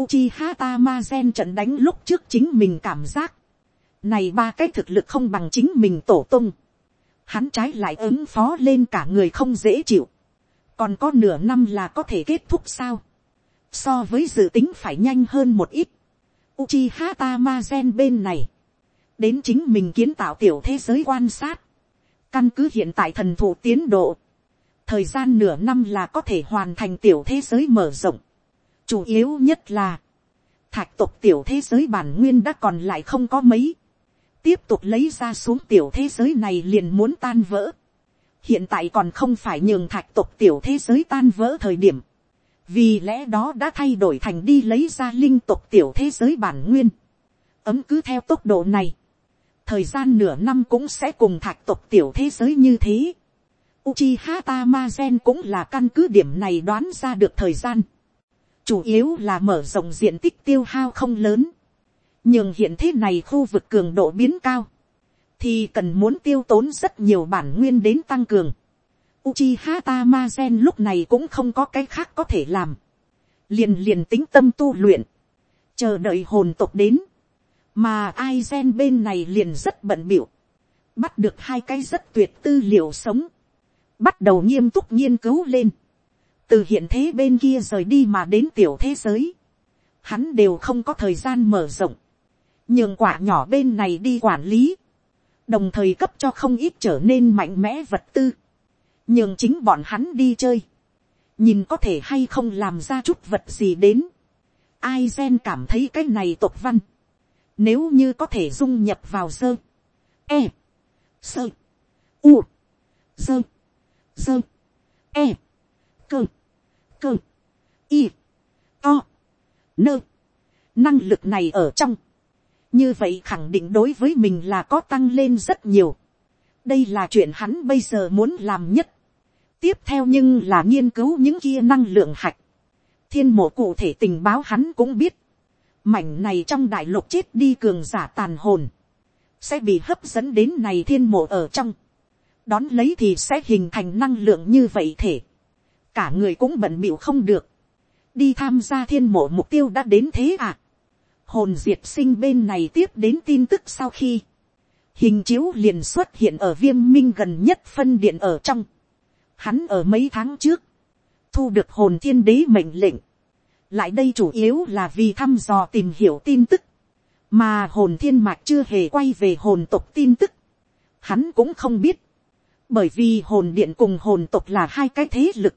Uchiha Tamazen trận đánh lúc trước chính mình cảm giác. Này ba cái thực lực không bằng chính mình tổ tông hắn trái lại ứng phó lên cả người không dễ chịu, còn có nửa năm là có thể kết thúc sao, so với dự tính phải nhanh hơn một ít, Uchiha Tamazen bên này, đến chính mình kiến tạo tiểu thế giới quan sát, căn cứ hiện tại thần thụ tiến độ, thời gian nửa năm là có thể hoàn thành tiểu thế giới mở rộng, chủ yếu nhất là, thạch tộc tiểu thế giới bản nguyên đã còn lại không có mấy, tiếp tục lấy ra xuống tiểu thế giới này liền muốn tan vỡ. hiện tại còn không phải nhường thạch tộc tiểu thế giới tan vỡ thời điểm. vì lẽ đó đã thay đổi thành đi lấy ra linh tộc tiểu thế giới bản nguyên. ấm cứ theo tốc độ này. thời gian nửa năm cũng sẽ cùng thạch tộc tiểu thế giới như thế. Uchiha Tamazen cũng là căn cứ điểm này đoán ra được thời gian. Chủ yếu là mở rộng diện tích tiêu hao không lớn nhưng hiện thế này khu vực cường độ biến cao, thì cần muốn tiêu tốn rất nhiều bản nguyên đến tăng cường. Uchiha Tamazen lúc này cũng không có cái khác có thể làm. Liền liền tính tâm tu luyện. Chờ đợi hồn tộc đến. Mà Aizen bên này liền rất bận biểu. Bắt được hai cái rất tuyệt tư liệu sống. Bắt đầu nghiêm túc nghiên cứu lên. Từ hiện thế bên kia rời đi mà đến tiểu thế giới. Hắn đều không có thời gian mở rộng nhường quả nhỏ bên này đi quản lý, đồng thời cấp cho không ít trở nên mạnh mẽ vật tư, nhường chính bọn hắn đi chơi, nhìn có thể hay không làm ra chút vật gì đến, ai gen cảm thấy cái này tộc văn, nếu như có thể dung nhập vào sơ, e, sơ, u, sơ, sơ, e, cơ, cơ, y, to, nơ, năng lực này ở trong, như vậy khẳng định đối với mình là có tăng lên rất nhiều. đây là chuyện hắn bây giờ muốn làm nhất. tiếp theo nhưng là nghiên cứu những kia năng lượng hạch. thiên mộ cụ thể tình báo hắn cũng biết. mảnh này trong đại lục chết đi cường giả tàn hồn. sẽ bị hấp dẫn đến này thiên mộ ở trong. đón lấy thì sẽ hình thành năng lượng như vậy thể. cả người cũng bận bịu không được. đi tham gia thiên mộ mục tiêu đã đến thế à hồn diệt sinh bên này tiếp đến tin tức sau khi, hình chiếu liền xuất hiện ở viêm minh gần nhất phân điện ở trong. Hắn ở mấy tháng trước, thu được hồn thiên đế mệnh lệnh. lại đây chủ yếu là vì thăm dò tìm hiểu tin tức, mà hồn thiên mạch chưa hề quay về hồn tộc tin tức. Hắn cũng không biết, bởi vì hồn điện cùng hồn tộc là hai cái thế lực.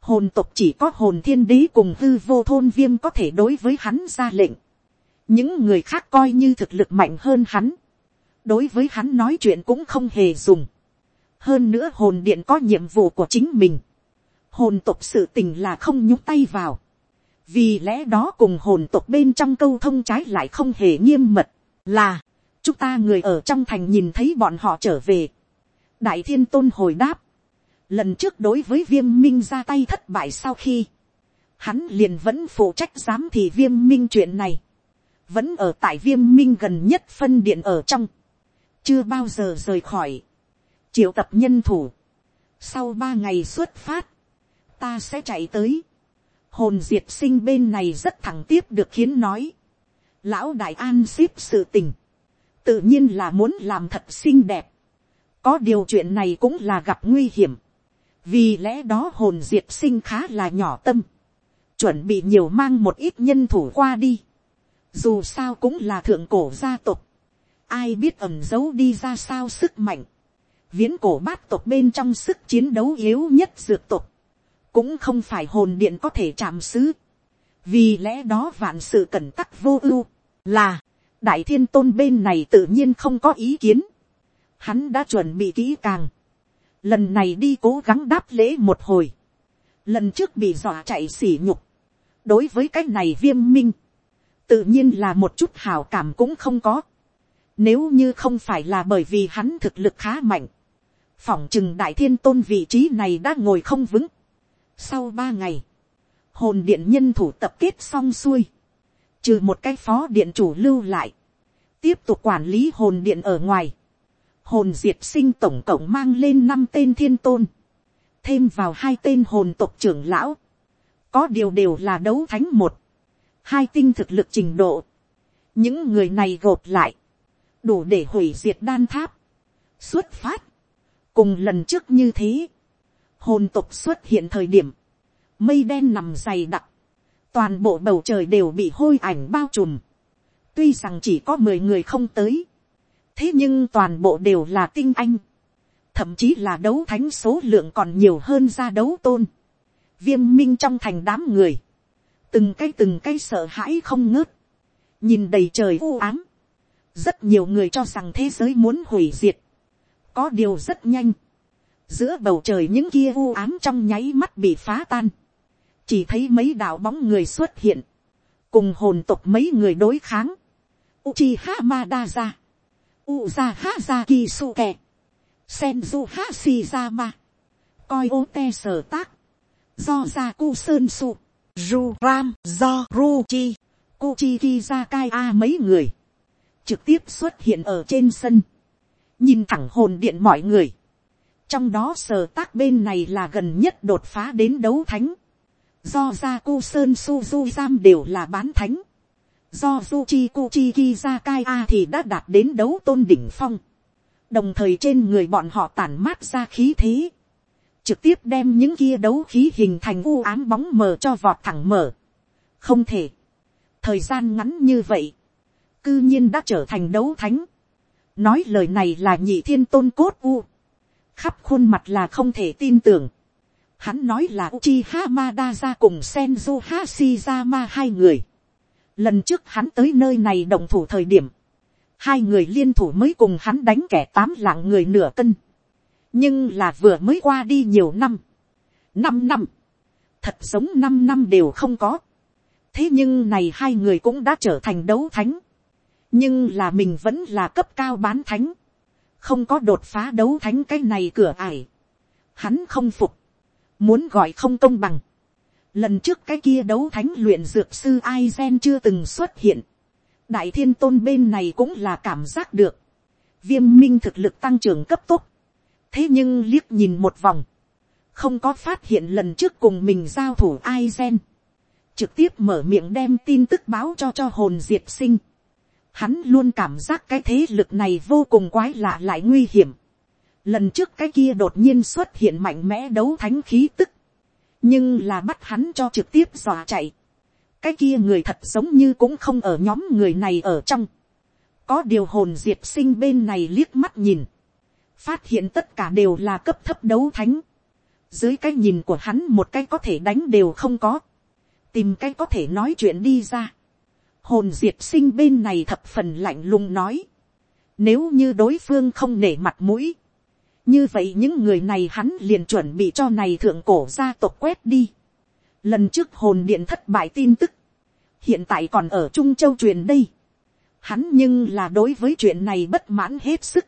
Hồn tộc chỉ có hồn thiên đế cùng hư vô thôn viêm có thể đối với hắn ra lệnh những người khác coi như thực lực mạnh hơn hắn, đối với hắn nói chuyện cũng không hề dùng. hơn nữa hồn điện có nhiệm vụ của chính mình, hồn tộc sự tình là không nhúc tay vào, vì lẽ đó cùng hồn tộc bên trong câu thông trái lại không hề nghiêm mật, là, chúng ta người ở trong thành nhìn thấy bọn họ trở về. đại thiên tôn hồi đáp, lần trước đối với viêm minh ra tay thất bại sau khi, hắn liền vẫn phụ trách giám thị viêm minh chuyện này vẫn ở tại viêm minh gần nhất phân điện ở trong, chưa bao giờ rời khỏi, triệu tập nhân thủ, sau ba ngày xuất phát, ta sẽ chạy tới, hồn diệt sinh bên này rất thẳng tiếp được khiến nói, lão đại an ship sự tình, tự nhiên là muốn làm thật xinh đẹp, có điều chuyện này cũng là gặp nguy hiểm, vì lẽ đó hồn diệt sinh khá là nhỏ tâm, chuẩn bị nhiều mang một ít nhân thủ qua đi, dù sao cũng là thượng cổ gia tộc, ai biết ẩm giấu đi ra sao sức mạnh, viễn cổ bát tộc bên trong sức chiến đấu yếu nhất dược tộc, cũng không phải hồn điện có thể chạm xứ, vì lẽ đó vạn sự cẩn tắc vô ưu, là, đại thiên tôn bên này tự nhiên không có ý kiến, hắn đã chuẩn bị kỹ càng, lần này đi cố gắng đáp lễ một hồi, lần trước bị dọa chạy xỉ nhục, đối với cái này viêm minh, tự nhiên là một chút hào cảm cũng không có. Nếu như không phải là bởi vì hắn thực lực khá mạnh, phỏng chừng đại thiên tôn vị trí này đã ngồi không vững. Sau ba ngày, hồn điện nhân thủ tập kết xong xuôi, trừ một cái phó điện chủ lưu lại, tiếp tục quản lý hồn điện ở ngoài. Hồn diệt sinh tổng cộng mang lên năm tên thiên tôn, thêm vào hai tên hồn tộc trưởng lão, có điều đều là đấu thánh một, hai tinh thực lực trình độ, những người này gộp lại, đủ để hủy diệt đan tháp, xuất phát, cùng lần trước như thế, hồn tục xuất hiện thời điểm, mây đen nằm dày đặc, toàn bộ bầu trời đều bị hôi ảnh bao trùm, tuy rằng chỉ có mười người không tới, thế nhưng toàn bộ đều là tinh anh, thậm chí là đấu thánh số lượng còn nhiều hơn ra đấu tôn, viêm minh trong thành đám người, từng cái từng cái sợ hãi không ngớt, nhìn đầy trời u ám, rất nhiều người cho rằng thế giới muốn hủy diệt, có điều rất nhanh, giữa bầu trời những kia u ám trong nháy mắt bị phá tan, chỉ thấy mấy đạo bóng người xuất hiện, cùng hồn tộc mấy người đối kháng, Uchi Hamada ra, Uza ha Kisuke, Senju ma, coi ô te sở tác, do ra cu sơn su, Ru Ram do Ruchi, Kuchiki Zakai A mấy người. Trực tiếp xuất hiện ở trên sân. Nhìn thẳng hồn điện mọi người. Trong đó sở tác bên này là gần nhất đột phá đến đấu thánh. Do Gia Sơn Suzu Giam đều là bán thánh. Do Zuchi Kuchiki Zakai A thì đã đạt đến đấu tôn đỉnh phong. Đồng thời trên người bọn họ tản mát ra khí thế trực tiếp đem những kia đấu khí hình thành u ám bóng mờ cho vọt thẳng mở. không thể, thời gian ngắn như vậy, cư nhiên đã trở thành đấu thánh. nói lời này là nhị thiên tôn cốt u, khắp khuôn mặt là không thể tin tưởng. Hắn nói là Uchi Madara ra cùng Senju Hashirama hai người. Lần trước hắn tới nơi này đồng thủ thời điểm. Hai người liên thủ mới cùng hắn đánh kẻ tám lạng người nửa cân nhưng là vừa mới qua đi nhiều năm, năm năm, thật sống năm năm đều không có, thế nhưng này hai người cũng đã trở thành đấu thánh, nhưng là mình vẫn là cấp cao bán thánh, không có đột phá đấu thánh cái này cửa ải, hắn không phục, muốn gọi không công bằng, lần trước cái kia đấu thánh luyện dược sư ai gen chưa từng xuất hiện, đại thiên tôn bên này cũng là cảm giác được, viêm minh thực lực tăng trưởng cấp tốc, thế nhưng liếc nhìn một vòng, không có phát hiện lần trước cùng mình giao thủ ai gen, trực tiếp mở miệng đem tin tức báo cho cho hồn diệt sinh. Hắn luôn cảm giác cái thế lực này vô cùng quái lạ lại nguy hiểm. Lần trước cái kia đột nhiên xuất hiện mạnh mẽ đấu thánh khí tức. Nhưng là bắt hắn cho trực tiếp dọa chạy. Cái kia người thật giống như cũng không ở nhóm người này ở trong. Có điều hồn diệt sinh bên này liếc mắt nhìn. Phát hiện tất cả đều là cấp thấp đấu thánh. Dưới cái nhìn của hắn một cái có thể đánh đều không có tìm cái có thể nói chuyện đi ra. hồn diệt sinh bên này thập phần lạnh lùng nói. nếu như đối phương không nể mặt mũi, như vậy những người này hắn liền chuẩn bị cho này thượng cổ gia tộc quét đi. lần trước hồn điện thất bại tin tức, hiện tại còn ở trung châu truyền đây. hắn nhưng là đối với chuyện này bất mãn hết sức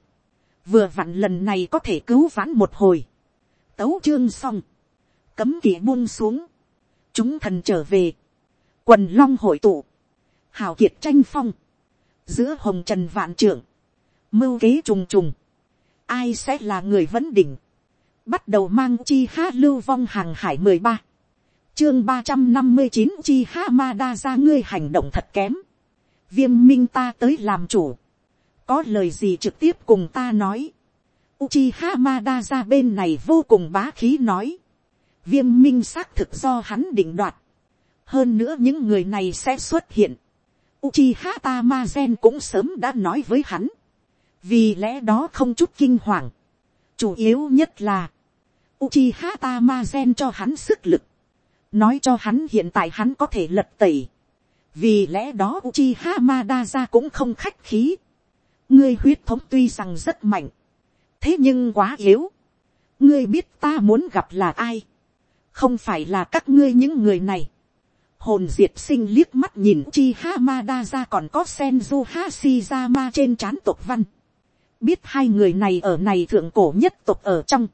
vừa vặn lần này có thể cứu vãn một hồi. tấu chương xong, cấm kỵ buông xuống. Chúng thần trở về, quần long hội tụ, hào kiệt tranh phong, giữa hồng trần vạn trưởng, mưu kế trùng trùng, ai sẽ là người vấn đỉnh, bắt đầu mang chi ha lưu vong hàng hải mười ba, chương ba trăm năm mươi chín chi ha ma đa ra ngươi hành động thật kém, viêm minh ta tới làm chủ, có lời gì trực tiếp cùng ta nói, Uchiha Madara bên này vô cùng bá khí nói viêm minh xác thực do hắn định đoạt. hơn nữa những người này sẽ xuất hiện. Uchiha Tamazen cũng sớm đã nói với hắn. vì lẽ đó không chút kinh hoàng. chủ yếu nhất là, Uchiha Tamazen cho hắn sức lực. nói cho hắn hiện tại hắn có thể lật tẩy. vì lẽ đó Uchiha Madara cũng không khách khí ngươi huyết thống tuy rằng rất mạnh. thế nhưng quá yếu. ngươi biết ta muốn gặp là ai không phải là các ngươi những người này. hồn diệt sinh liếc mắt nhìn chi ha ma đa ra còn có senju ha si ra ma trên trán tộc văn. biết hai người này ở này thượng cổ nhất tộc ở trong.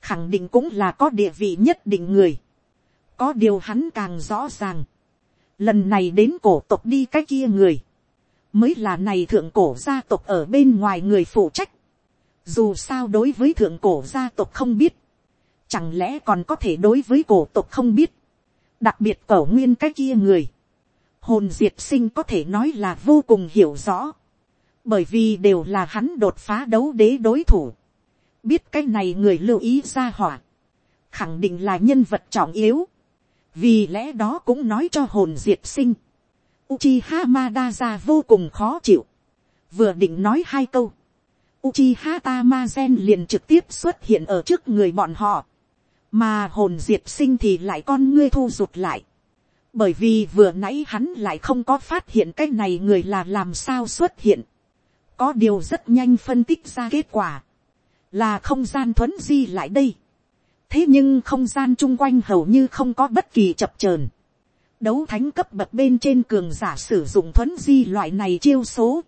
khẳng định cũng là có địa vị nhất định người. có điều hắn càng rõ ràng. lần này đến cổ tộc đi cái kia người mới là này thượng cổ gia tộc ở bên ngoài người phụ trách. dù sao đối với thượng cổ gia tộc không biết Chẳng lẽ còn có thể đối với cổ tộc không biết. Đặc biệt cổ nguyên cái kia người. Hồn diệt sinh có thể nói là vô cùng hiểu rõ. Bởi vì đều là hắn đột phá đấu đế đối thủ. Biết cái này người lưu ý ra hỏa. Khẳng định là nhân vật trọng yếu. Vì lẽ đó cũng nói cho hồn diệt sinh. Uchiha Madara vô cùng khó chịu. Vừa định nói hai câu. Uchiha Tamazen liền trực tiếp xuất hiện ở trước người bọn họ. Mà hồn diệt sinh thì lại con ngươi thu rụt lại, bởi vì vừa nãy hắn lại không có phát hiện cái này người là làm sao xuất hiện, có điều rất nhanh phân tích ra kết quả, là không gian thuấn di lại đây, thế nhưng không gian chung quanh hầu như không có bất kỳ chập chờn, đấu thánh cấp bậc bên trên cường giả sử dụng thuấn di loại này chiêu số,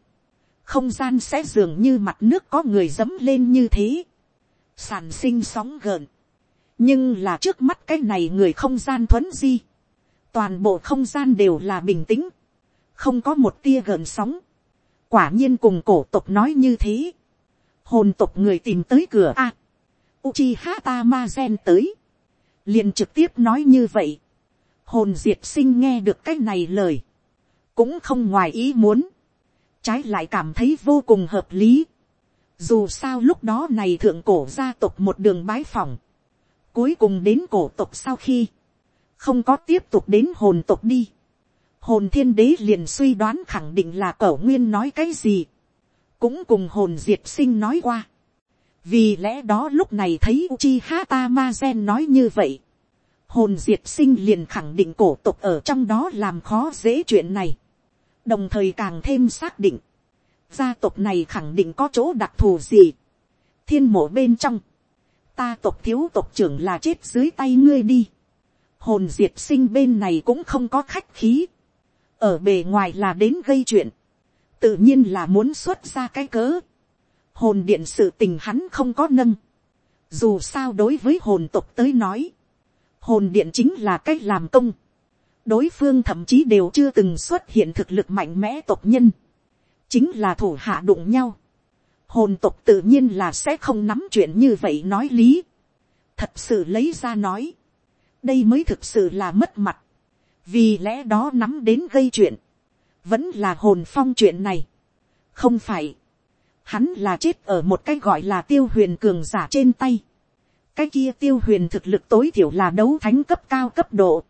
không gian sẽ dường như mặt nước có người dấm lên như thế, sản sinh sóng gợn, nhưng là trước mắt cái này người không gian thuấn di, toàn bộ không gian đều là bình tĩnh, không có một tia gợn sóng, quả nhiên cùng cổ tộc nói như thế, hồn tộc người tìm tới cửa a, à, Uchiha Tamazen tới, liền trực tiếp nói như vậy, hồn diệt sinh nghe được cái này lời, cũng không ngoài ý muốn, trái lại cảm thấy vô cùng hợp lý, dù sao lúc đó này thượng cổ gia tộc một đường bái phòng, Cuối cùng đến cổ tộc sau khi, không có tiếp tục đến hồn tộc đi. Hồn thiên đế liền suy đoán khẳng định là cẩu nguyên nói cái gì. Cũng cùng hồn diệt sinh nói qua. Vì lẽ đó lúc này thấy Uchiha Tamazen nói như vậy. Hồn diệt sinh liền khẳng định cổ tộc ở trong đó làm khó dễ chuyện này. Đồng thời càng thêm xác định. Gia tộc này khẳng định có chỗ đặc thù gì. Thiên mộ bên trong ta tộc thiếu tộc trưởng là chết dưới tay ngươi đi. hồn diệt sinh bên này cũng không có khách khí, ở bề ngoài là đến gây chuyện, tự nhiên là muốn xuất ra cái cớ, hồn điện sự tình hắn không có nâng, dù sao đối với hồn tộc tới nói, hồn điện chính là cách làm công, đối phương thậm chí đều chưa từng xuất hiện thực lực mạnh mẽ tộc nhân, chính là thủ hạ đụng nhau, hồn tộc tự nhiên là sẽ không nắm chuyện như vậy nói lý, thật sự lấy ra nói, đây mới thực sự là mất mặt, vì lẽ đó nắm đến gây chuyện, vẫn là hồn phong chuyện này, không phải, hắn là chết ở một cái gọi là tiêu huyền cường giả trên tay, cái kia tiêu huyền thực lực tối thiểu là đấu thánh cấp cao cấp độ,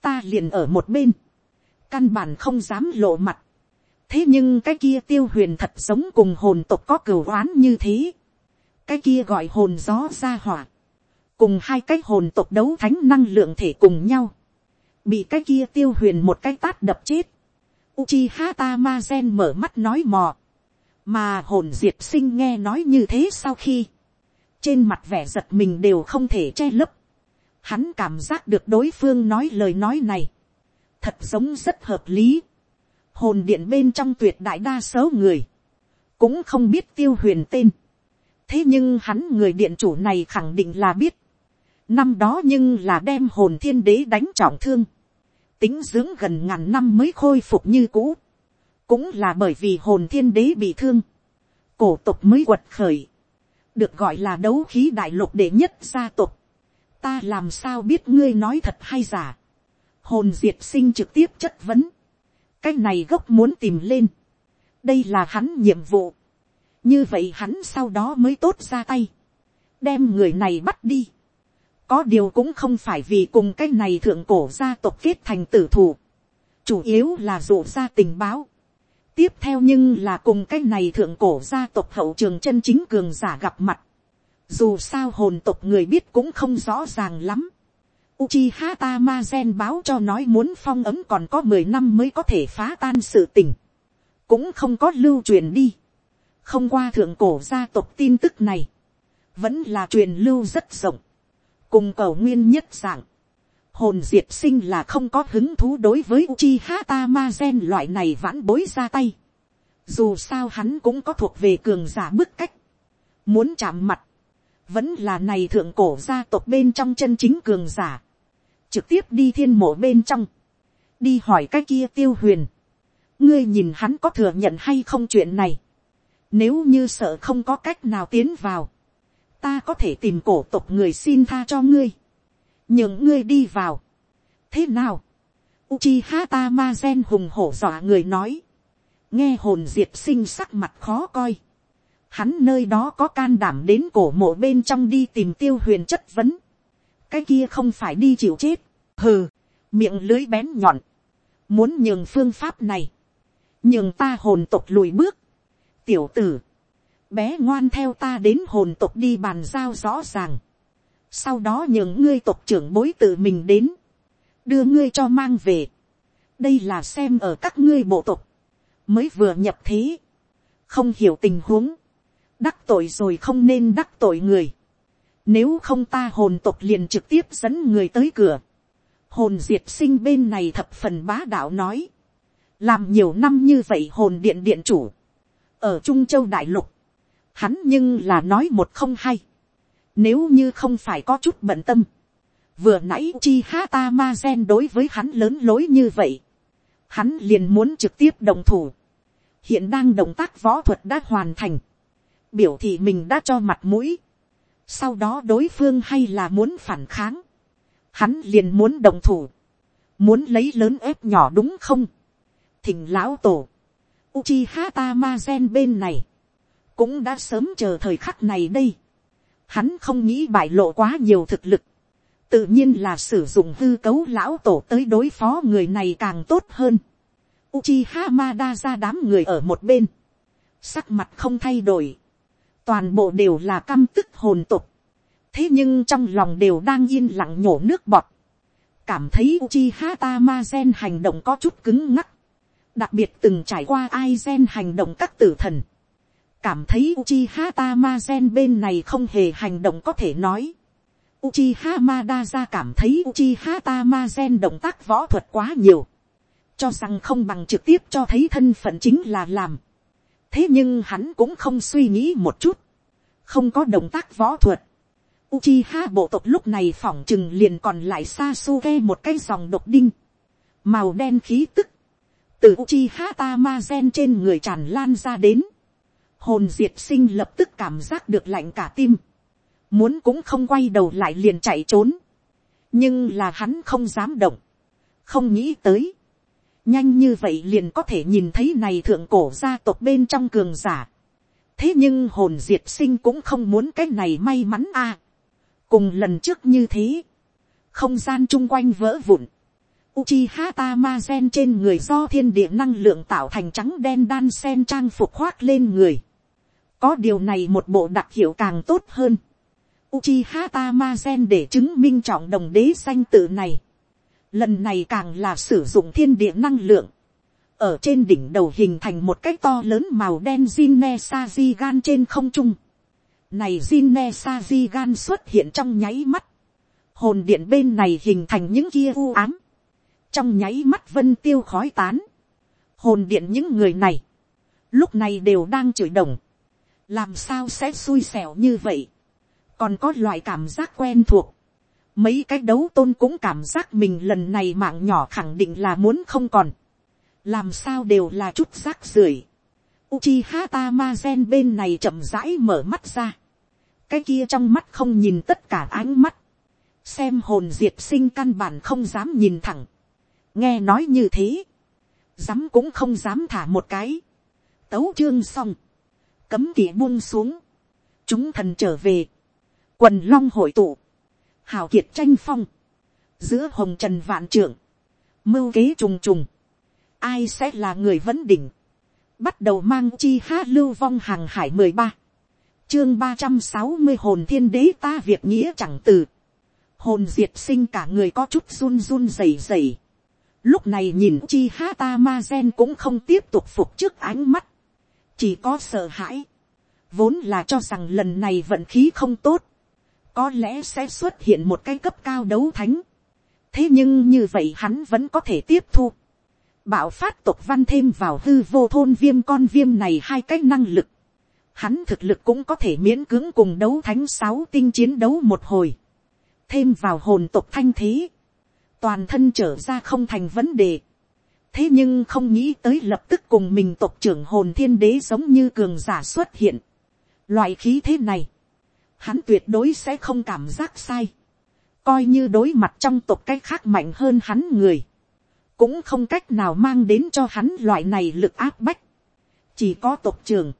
ta liền ở một bên, căn bản không dám lộ mặt, thế nhưng cái kia tiêu huyền thật giống cùng hồn tộc có cửu oán như thế, cái kia gọi hồn gió ra hỏa, cùng hai cái hồn tộc đấu thánh năng lượng thể cùng nhau, bị cái kia tiêu huyền một cái tát đập chết, Uchiha Tamazen mở mắt nói mò, mà hồn diệt sinh nghe nói như thế sau khi, trên mặt vẻ giật mình đều không thể che lấp, hắn cảm giác được đối phương nói lời nói này, thật giống rất hợp lý, hồn điện bên trong tuyệt đại đa số người, cũng không biết tiêu huyền tên, thế nhưng hắn người điện chủ này khẳng định là biết, năm đó nhưng là đem hồn thiên đế đánh trọng thương, tính dưỡng gần ngàn năm mới khôi phục như cũ, cũng là bởi vì hồn thiên đế bị thương, cổ tộc mới quật khởi, được gọi là đấu khí đại lục đệ nhất gia tộc, ta làm sao biết ngươi nói thật hay giả, hồn diệt sinh trực tiếp chất vấn, cái này gốc muốn tìm lên, đây là hắn nhiệm vụ, như vậy hắn sau đó mới tốt ra tay, đem người này bắt đi, có điều cũng không phải vì cùng cái này thượng cổ gia tộc kết thành tử thủ, chủ yếu là dụ ra tình báo tiếp theo nhưng là cùng cái này thượng cổ gia tộc hậu trường chân chính cường giả gặp mặt. dù sao hồn tộc người biết cũng không rõ ràng lắm. Uchiha Tamazen báo cho nói muốn phong ấm còn có mười năm mới có thể phá tan sự tình. Cũng không có lưu truyền đi. Không qua thượng cổ gia tộc tin tức này. Vẫn là truyền lưu rất rộng cùng cầu nguyên nhất dạng, hồn diệt sinh là không có hứng thú đối với Uchiha Tamazen loại này vãn bối ra tay. Dù sao hắn cũng có thuộc về cường giả bức cách. Muốn chạm mặt. Vẫn là này thượng cổ gia tộc bên trong chân chính cường giả. Trực tiếp đi thiên mộ bên trong. Đi hỏi cái kia tiêu huyền. Ngươi nhìn hắn có thừa nhận hay không chuyện này. Nếu như sợ không có cách nào tiến vào ta có thể tìm cổ tộc người xin tha cho ngươi, những ngươi đi vào. thế nào, Uchiha Tamazen hùng hổ dọa người nói, nghe hồn diệt sinh sắc mặt khó coi, hắn nơi đó có can đảm đến cổ mộ bên trong đi tìm tiêu huyền chất vấn, cái kia không phải đi chịu chết, hừ, miệng lưới bén nhọn, muốn nhường phương pháp này, nhường ta hồn tộc lùi bước, tiểu tử, bé ngoan theo ta đến hồn tộc đi bàn giao rõ ràng. Sau đó nhường ngươi tộc trưởng bối tự mình đến. Đưa ngươi cho mang về. Đây là xem ở các ngươi bộ tộc. Mới vừa nhập thế. Không hiểu tình huống. Đắc tội rồi không nên đắc tội người. Nếu không ta hồn tộc liền trực tiếp dẫn người tới cửa. Hồn diệt sinh bên này thập phần bá đạo nói. Làm nhiều năm như vậy hồn điện điện chủ. Ở Trung Châu Đại Lục hắn nhưng là nói một không hay. Nếu như không phải có chút bận tâm. Vừa nãy chi hata ma gen đối với hắn lớn lối như vậy. Hắn liền muốn trực tiếp đồng thủ. Hiện đang động tác võ thuật đã hoàn thành. Biểu thị mình đã cho mặt mũi. Sau đó đối phương hay là muốn phản kháng. Hắn liền muốn đồng thủ. Muốn lấy lớn ép nhỏ đúng không? Thỉnh lão tổ. Uchiha Tamazen bên này cũng đã sớm chờ thời khắc này đây. Hắn không nghĩ bại lộ quá nhiều thực lực. Tự nhiên là sử dụng hư cấu lão tổ tới đối phó người này càng tốt hơn. Uchiha Mada ra đám người ở một bên. Sắc mặt không thay đổi. Toàn bộ đều là căm tức hồn tục. Thế nhưng trong lòng đều đang yên lặng nhổ nước bọt. Cảm thấy Uchiha Tamazen hành động có chút cứng ngắc. Đặc biệt từng trải qua Aizen hành động các tử thần cảm thấy Uchiha Tamazen bên này không hề hành động có thể nói. Uchiha Madara cảm thấy Uchiha Tamazen động tác võ thuật quá nhiều. Cho rằng không bằng trực tiếp cho thấy thân phận chính là làm. Thế nhưng hắn cũng không suy nghĩ một chút. Không có động tác võ thuật. Uchiha bộ tộc lúc này phỏng chừng liền còn lại Sasuke một cái dòng độc đinh. Màu đen khí tức. Từ Uchiha Tamazen trên người tràn lan ra đến. Hồn diệt sinh lập tức cảm giác được lạnh cả tim muốn cũng không quay đầu lại liền chạy trốn, nhưng là hắn không dám động, không nghĩ tới, nhanh như vậy liền có thể nhìn thấy này thượng cổ gia tộc bên trong cường giả. thế nhưng hồn diệt sinh cũng không muốn cái này may mắn a. cùng lần trước như thế, không gian chung quanh vỡ vụn, Uchiha Tamazen trên người do thiên địa năng lượng tạo thành trắng đen đan sen trang phục khoác lên người. Có điều này một bộ đặc hiệu càng tốt hơn. Uchiha Tamazen để chứng minh trọng đồng đế danh tự này. Lần này càng là sử dụng thiên địa năng lượng. Ở trên đỉnh đầu hình thành một cái to lớn màu đen Jinne Sajigan trên không trung. Này Jinne Sajigan xuất hiện trong nháy mắt. Hồn điện bên này hình thành những kia u ám. Trong nháy mắt vân tiêu khói tán. Hồn điện những người này. Lúc này đều đang chửi đồng. Làm sao sẽ xui xẻo như vậy còn có loại cảm giác quen thuộc. Mấy cái đấu tôn cũng cảm giác mình lần này mạng nhỏ khẳng định là muốn không còn. Làm sao đều là chút rác rưởi. Uchiha Tamazen bên này chậm rãi mở mắt ra. Cái kia trong mắt không nhìn tất cả ánh mắt. Xem hồn diệt sinh căn bản không dám nhìn thẳng. Nghe nói như thế. Dám cũng không dám thả một cái. Tấu chương xong. Cấm kỵ buông xuống. Chúng thần trở về. Quần long hội tụ, hào kiệt tranh phong, giữa hồng trần vạn trưởng, mưu kế trùng trùng, ai sẽ là người vấn đỉnh, bắt đầu mang chi hát lưu vong hàng hải mười ba, chương ba trăm sáu mươi hồn thiên đế ta việc nghĩa chẳng từ, hồn diệt sinh cả người có chút run run rẩy rẩy, lúc này nhìn chi ha ta ma gen cũng không tiếp tục phục trước ánh mắt, chỉ có sợ hãi, vốn là cho rằng lần này vận khí không tốt, có lẽ sẽ xuất hiện một cái cấp cao đấu thánh. thế nhưng như vậy hắn vẫn có thể tiếp thu. bạo phát tộc văn thêm vào hư vô thôn viêm con viêm này hai cái năng lực. hắn thực lực cũng có thể miễn cưỡng cùng đấu thánh sáu tinh chiến đấu một hồi. thêm vào hồn tộc thanh thế. toàn thân trở ra không thành vấn đề thế nhưng không nghĩ tới lập tức cùng mình tộc trưởng hồn thiên đế giống như cường giả xuất hiện. loại khí thế này, hắn tuyệt đối sẽ không cảm giác sai. Coi như đối mặt trong tộc cách khác mạnh hơn hắn người. Cũng không cách nào mang đến cho hắn loại này lực áp bách. Chỉ có tộc trưởng,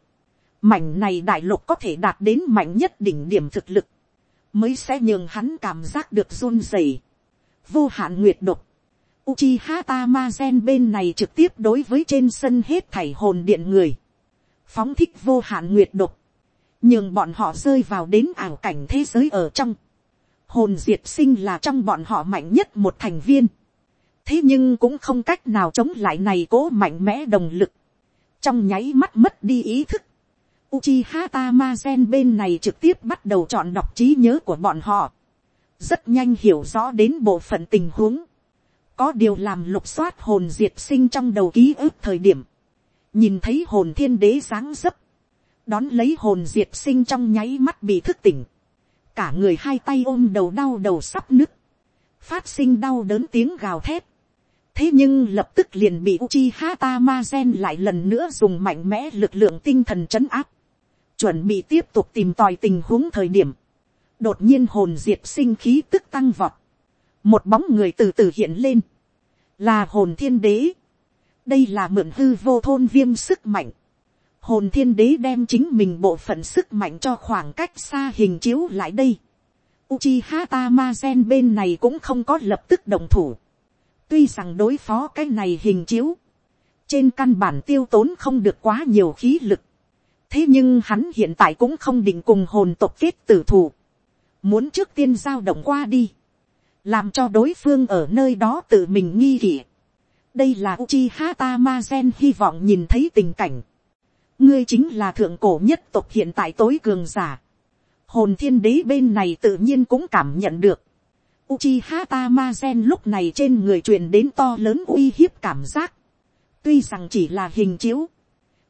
Mảnh này đại lục có thể đạt đến mạnh nhất đỉnh điểm thực lực. Mới sẽ nhường hắn cảm giác được run rẩy. Vô hạn nguyệt độc. Uchiha Tamazen bên này trực tiếp đối với trên sân hết thảy hồn điện người. Phóng thích vô hạn nguyệt độc nhưng bọn họ rơi vào đến ảo cảnh thế giới ở trong. hồn diệt sinh là trong bọn họ mạnh nhất một thành viên. thế nhưng cũng không cách nào chống lại này cố mạnh mẽ đồng lực. trong nháy mắt mất đi ý thức. Uchiha Tamazen bên này trực tiếp bắt đầu chọn đọc trí nhớ của bọn họ. Rất nhanh hiểu rõ đến bộ phận tình huống. Có điều làm lục soát hồn diệt sinh trong đầu ký ức thời điểm. Nhìn thấy hồn thiên đế dáng dấp. Đón lấy hồn diệt sinh trong nháy mắt bị thức tỉnh, cả người hai tay ôm đầu đau đầu sắp nứt, phát sinh đau đớn tiếng gào thét, thế nhưng lập tức liền bị uchi hata ma gen lại lần nữa dùng mạnh mẽ lực lượng tinh thần chấn áp, chuẩn bị tiếp tục tìm tòi tình huống thời điểm, đột nhiên hồn diệt sinh khí tức tăng vọt, một bóng người từ từ hiện lên, là hồn thiên đế, đây là mượn hư vô thôn viêm sức mạnh, hồn thiên đế đem chính mình bộ phận sức mạnh cho khoảng cách xa hình chiếu lại đây. Uchiha Tamazen bên này cũng không có lập tức đồng thủ. Tuy rằng đối phó cái này hình chiếu. Trên căn bản tiêu tốn không được quá nhiều khí lực. Thế nhưng hắn hiện tại cũng không định cùng hồn tộc kết tử thủ. Muốn trước tiên giao động qua đi. Làm cho đối phương ở nơi đó tự mình nghi kỵ. Đây là Uchiha Tamazen hy vọng nhìn thấy tình cảnh ngươi chính là thượng cổ nhất tộc hiện tại tối cường giả. hồn thiên đế bên này tự nhiên cũng cảm nhận được. Uchiha Tamazen lúc này trên người truyền đến to lớn uy hiếp cảm giác. Tuy rằng chỉ là hình chiếu.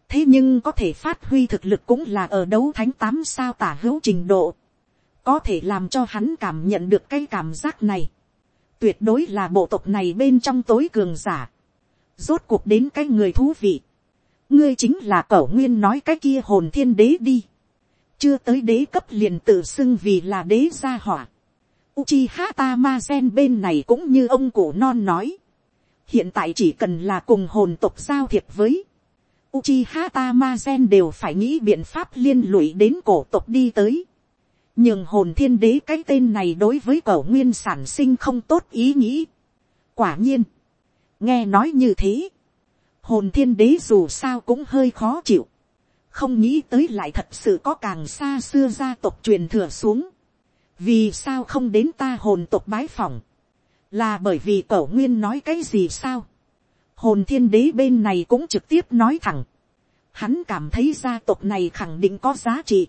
Thế nhưng có thể phát huy thực lực cũng là ở đấu thánh tám sao tả hữu trình độ. Có thể làm cho hắn cảm nhận được cái cảm giác này. Tuyệt đối là bộ tộc này bên trong tối cường giả. Rốt cuộc đến cái người thú vị. Ngươi chính là cẩu nguyên nói cái kia hồn thiên đế đi chưa tới đế cấp liền tự xưng vì là đế gia hỏa. Uchiha Tamazen bên này cũng như ông cổ non nói. Hiện tại chỉ cần là cùng hồn tộc giao thiệp với. Uchiha Tamazen đều phải nghĩ biện pháp liên lụy đến cổ tộc đi tới. Nhưng hồn thiên đế cái tên này đối với cổ nguyên sản sinh không tốt ý nghĩ. Quả nhiên. Nghe nói như thế. Hồn thiên đế dù sao cũng hơi khó chịu không nghĩ tới lại thật sự có càng xa xưa gia tộc truyền thừa xuống. vì sao không đến ta hồn tộc bái phỏng, là bởi vì cẩu nguyên nói cái gì sao. hồn thiên đế bên này cũng trực tiếp nói thẳng. hắn cảm thấy gia tộc này khẳng định có giá trị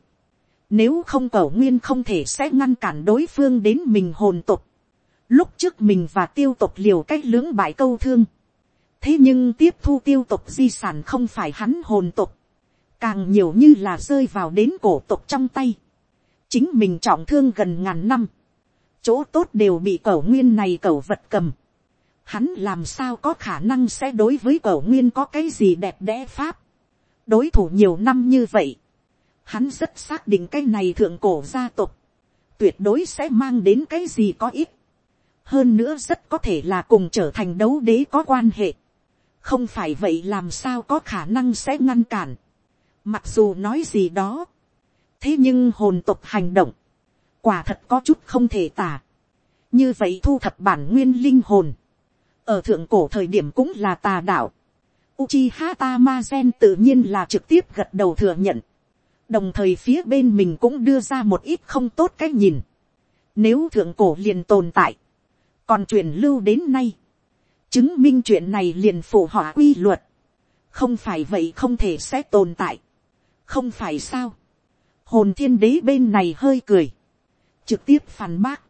nếu không cẩu nguyên không thể sẽ ngăn cản đối phương đến mình hồn tộc. lúc trước mình và tiêu tộc liều cách lưỡng bại câu thương. thế nhưng tiếp thu tiêu tộc di sản không phải hắn hồn tộc càng nhiều như là rơi vào đến cổ tộc trong tay, chính mình trọng thương gần ngàn năm, chỗ tốt đều bị cẩu nguyên này cẩu vật cầm, hắn làm sao có khả năng sẽ đối với cẩu nguyên có cái gì đẹp đẽ pháp, đối thủ nhiều năm như vậy, hắn rất xác định cái này thượng cổ gia tộc, tuyệt đối sẽ mang đến cái gì có ít, hơn nữa rất có thể là cùng trở thành đấu đế có quan hệ, không phải vậy làm sao có khả năng sẽ ngăn cản, Mặc dù nói gì đó. Thế nhưng hồn tộc hành động. Quả thật có chút không thể tả. Như vậy thu thập bản nguyên linh hồn. Ở thượng cổ thời điểm cũng là tà đạo. Uchiha Tamazen tự nhiên là trực tiếp gật đầu thừa nhận. Đồng thời phía bên mình cũng đưa ra một ít không tốt cách nhìn. Nếu thượng cổ liền tồn tại. Còn truyền lưu đến nay. Chứng minh chuyện này liền phổ họa quy luật. Không phải vậy không thể sẽ tồn tại không phải sao, hồn thiên đế bên này hơi cười, trực tiếp phản bác,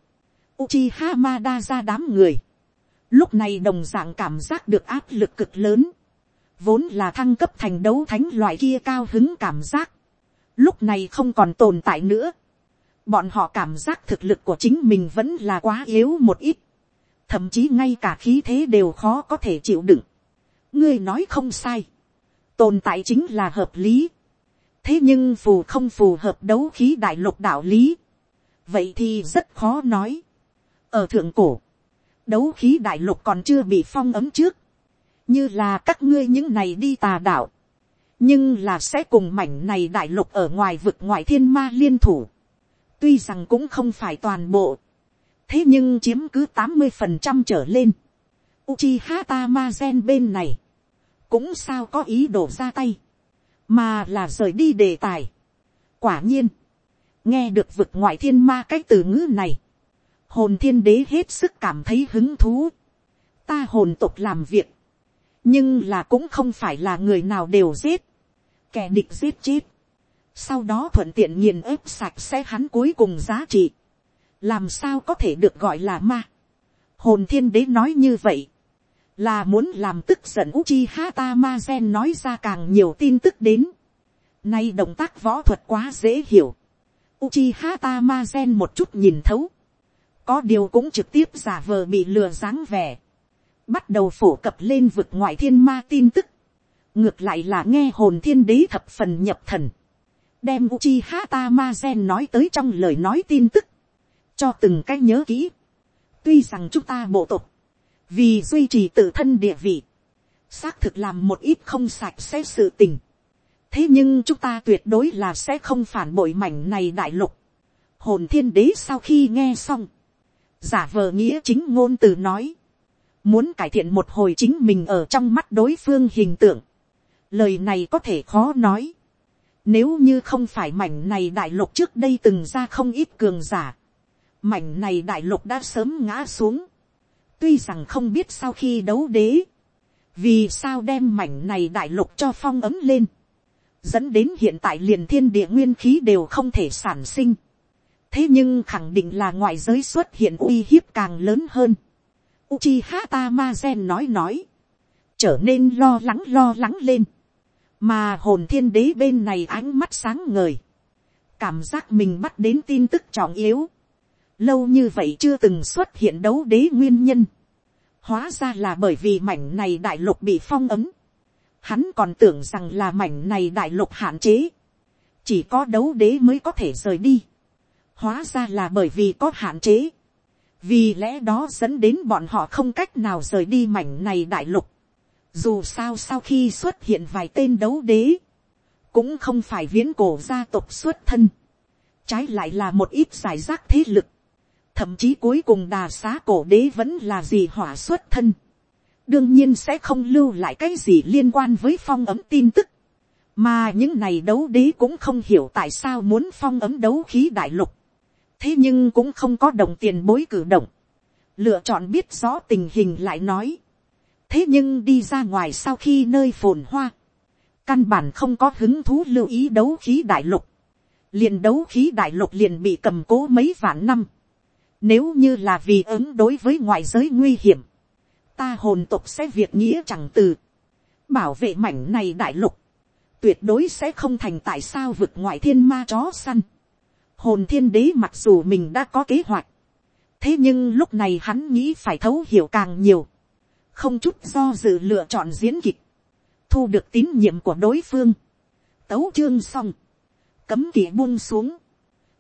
Uchiha Hamada ra đám người, lúc này đồng dạng cảm giác được áp lực cực lớn, vốn là thăng cấp thành đấu thánh loại kia cao hứng cảm giác, lúc này không còn tồn tại nữa, bọn họ cảm giác thực lực của chính mình vẫn là quá yếu một ít, thậm chí ngay cả khí thế đều khó có thể chịu đựng. ngươi nói không sai, tồn tại chính là hợp lý, thế nhưng phù không phù hợp đấu khí đại lục đạo lý, vậy thì rất khó nói. ở thượng cổ, đấu khí đại lục còn chưa bị phong ấm trước, như là các ngươi những này đi tà đạo, nhưng là sẽ cùng mảnh này đại lục ở ngoài vực ngoại thiên ma liên thủ, tuy rằng cũng không phải toàn bộ, thế nhưng chiếm cứ tám mươi phần trăm trở lên, Uchiha Tamazen bên này, cũng sao có ý đổ ra tay. Mà là rời đi đề tài. quả nhiên, nghe được vực ngoại thiên ma cái từ ngữ này, hồn thiên đế hết sức cảm thấy hứng thú. ta hồn tục làm việc, nhưng là cũng không phải là người nào đều giết, kẻ địch giết chết, sau đó thuận tiện nghiền ép sạch sẽ hắn cuối cùng giá trị, làm sao có thể được gọi là ma. hồn thiên đế nói như vậy, là muốn làm tức giận Uchiha gen nói ra càng nhiều tin tức đến. Nay động tác võ thuật quá dễ hiểu. Uchiha gen một chút nhìn thấu. Có điều cũng trực tiếp giả vờ bị lừa dáng vẻ. Bắt đầu phổ cập lên vực ngoại thiên ma tin tức. Ngược lại là nghe hồn thiên đế thập phần nhập thần. Đem Uchiha Tamazen nói tới trong lời nói tin tức. Cho từng cái nhớ kỹ. Tuy rằng chúng ta bộ tộc vì duy trì tự thân địa vị, xác thực làm một ít không sạch sẽ sự tình. thế nhưng chúng ta tuyệt đối là sẽ không phản bội mảnh này đại lục. hồn thiên đế sau khi nghe xong, giả vờ nghĩa chính ngôn từ nói, muốn cải thiện một hồi chính mình ở trong mắt đối phương hình tượng lời này có thể khó nói. Nếu như không phải mảnh này đại lục trước đây từng ra không ít cường giả. Mảnh này đại lục đã sớm ngã xuống. Tuy rằng không biết sau khi đấu đế. Vì sao đem mảnh này đại lục cho phong ấm lên. Dẫn đến hiện tại liền thiên địa nguyên khí đều không thể sản sinh. thế nhưng khẳng định là ngoại giới xuất hiện uy hiếp càng lớn hơn. Uchiha Tamazen nói nói, trở nên lo lắng lo lắng lên, mà hồn thiên đế bên này ánh mắt sáng ngời, cảm giác mình bắt đến tin tức trọng yếu, lâu như vậy chưa từng xuất hiện đấu đế nguyên nhân, hóa ra là bởi vì mảnh này đại lục bị phong ấm, hắn còn tưởng rằng là mảnh này đại lục hạn chế, chỉ có đấu đế mới có thể rời đi, hóa ra là bởi vì có hạn chế, vì lẽ đó dẫn đến bọn họ không cách nào rời đi mảnh này đại lục. Dù sao sau khi xuất hiện vài tên đấu đế, cũng không phải viễn cổ gia tộc xuất thân, trái lại là một ít giải rác thế lực, thậm chí cuối cùng đà xá cổ đế vẫn là gì hỏa xuất thân, đương nhiên sẽ không lưu lại cái gì liên quan với phong ấm tin tức, mà những này đấu đế cũng không hiểu tại sao muốn phong ấm đấu khí đại lục, thế nhưng cũng không có đồng tiền bối cử động, lựa chọn biết rõ tình hình lại nói, thế nhưng đi ra ngoài sau khi nơi phồn hoa, căn bản không có hứng thú lưu ý đấu khí đại lục, liền đấu khí đại lục liền bị cầm cố mấy vạn năm, nếu như là vì ứng đối với ngoại giới nguy hiểm, ta hồn tục sẽ việc nghĩa chẳng từ, bảo vệ mảnh này đại lục, tuyệt đối sẽ không thành tại sao vực ngoại thiên ma chó săn, hồn thiên đế mặc dù mình đã có kế hoạch, thế nhưng lúc này hắn nghĩ phải thấu hiểu càng nhiều, không chút do dự lựa chọn diễn kịch, thu được tín nhiệm của đối phương, tấu chương xong, cấm kỵ buông xuống,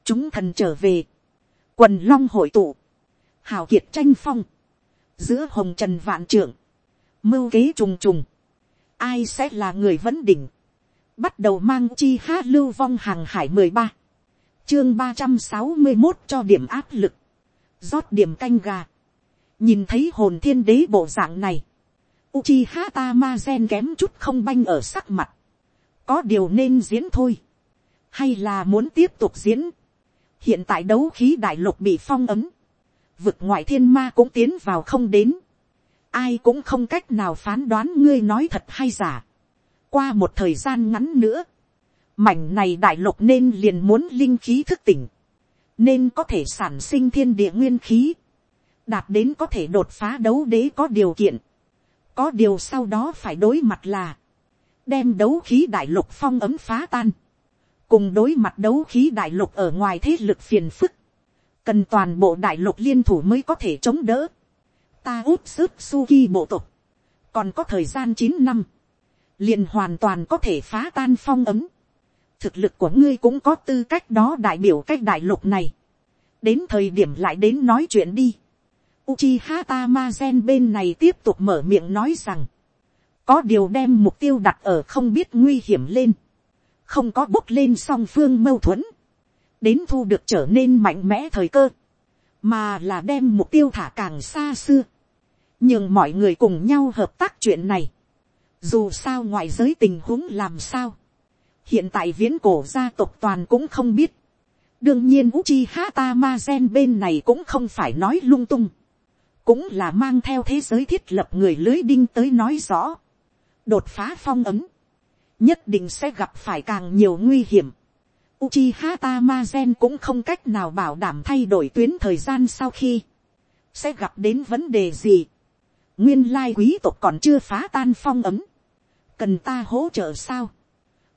chúng thần trở về, quần long hội tụ, hào kiệt tranh phong, giữa hồng trần vạn trưởng, mưu kế trùng trùng, ai sẽ là người vấn đỉnh, bắt đầu mang chi hát lưu vong hàng hải mười ba, chương ba trăm sáu mươi một cho điểm áp lực, rót điểm canh gà, nhìn thấy hồn thiên đế bộ dạng này, Uchiha Tamazen kém chút không banh ở sắc mặt, có điều nên diễn thôi, hay là muốn tiếp tục diễn, hiện tại đấu khí đại lục bị phong ấm, vực ngoại thiên ma cũng tiến vào không đến, ai cũng không cách nào phán đoán ngươi nói thật hay giả. qua một thời gian ngắn nữa, mảnh này đại lục nên liền muốn linh khí thức tỉnh, nên có thể sản sinh thiên địa nguyên khí, đạt đến có thể đột phá đấu đế có điều kiện, có điều sau đó phải đối mặt là, đem đấu khí đại lục phong ấm phá tan, cùng đối mặt đấu khí đại lục ở ngoài thế lực phiền phức, cần toàn bộ đại lục liên thủ mới có thể chống đỡ, ta út sức suki bộ tộc, còn có thời gian chín năm, liền hoàn toàn có thể phá tan phong ấm, thực lực của ngươi cũng có tư cách đó đại biểu cách đại lục này, đến thời điểm lại đến nói chuyện đi, Uchiha Tamazen bên này tiếp tục mở miệng nói rằng, có điều đem mục tiêu đặt ở không biết nguy hiểm lên, không có bốc lên song phương mâu thuẫn, đến thu được trở nên mạnh mẽ thời cơ, mà là đem mục tiêu thả càng xa xưa, nhưng mọi người cùng nhau hợp tác chuyện này, dù sao ngoại giới tình huống làm sao, hiện tại viễn cổ gia tộc toàn cũng không biết, đương nhiên Uchiha Tamazen bên này cũng không phải nói lung tung, cũng là mang theo thế giới thiết lập người lưới đinh tới nói rõ, đột phá phong ấm, nhất định sẽ gặp phải càng nhiều nguy hiểm. Uchiha Tamazen cũng không cách nào bảo đảm thay đổi tuyến thời gian sau khi sẽ gặp đến vấn đề gì. Nguyên lai quý tộc còn chưa phá tan phong ấm. Cần ta hỗ trợ sao?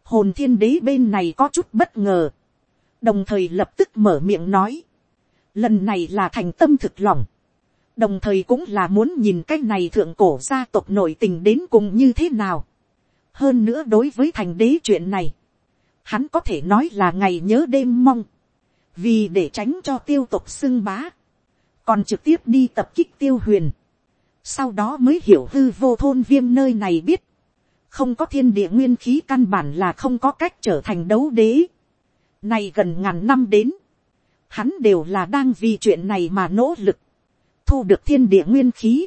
Hồn thiên đế bên này có chút bất ngờ. Đồng thời lập tức mở miệng nói. Lần này là thành tâm thực lòng. Đồng thời cũng là muốn nhìn cái này thượng cổ gia tộc nội tình đến cùng như thế nào. Hơn nữa đối với thành đế chuyện này, hắn có thể nói là ngày nhớ đêm mong, vì để tránh cho tiêu tộc xưng bá, còn trực tiếp đi tập kích tiêu huyền, sau đó mới hiểu hư vô thôn viêm nơi này biết, không có thiên địa nguyên khí căn bản là không có cách trở thành đấu đế. Này gần ngàn năm đến, hắn đều là đang vì chuyện này mà nỗ lực, thu được thiên địa nguyên khí,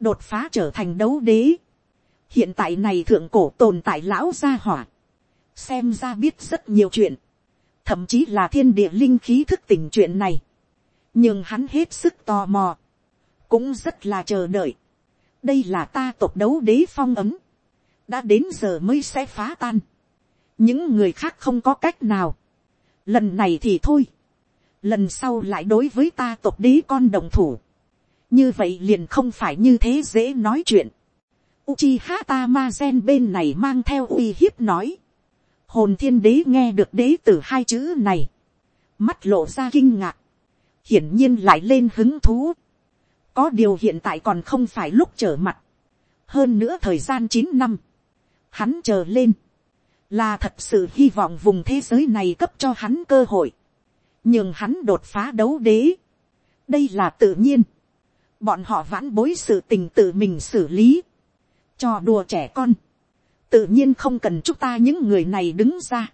đột phá trở thành đấu đế. Hiện tại này thượng cổ tồn tại lão gia hỏa, xem ra biết rất nhiều chuyện, thậm chí là thiên địa linh khí thức tỉnh chuyện này, nhưng hắn hết sức tò mò, cũng rất là chờ đợi, đây là ta tộc đấu đế phong ấm, đã đến giờ mới sẽ phá tan, những người khác không có cách nào, lần này thì thôi, lần sau lại đối với ta tộc đế con đồng thủ, như vậy liền không phải như thế dễ nói chuyện. Uchiha Tamazen bên này mang theo uy hiếp nói. Hồn thiên đế nghe được đế từ hai chữ này. Mắt lộ ra kinh ngạc. Hiển nhiên lại lên hứng thú. Có điều hiện tại còn không phải lúc trở mặt. Hơn nữa thời gian chín năm. Hắn chờ lên. Là thật sự hy vọng vùng thế giới này cấp cho hắn cơ hội. Nhưng hắn đột phá đấu đế. Đây là tự nhiên. Bọn họ vãn bối sự tình tự mình xử lý. Cho đùa trẻ con. Tự nhiên không cần chúng ta những người này đứng ra.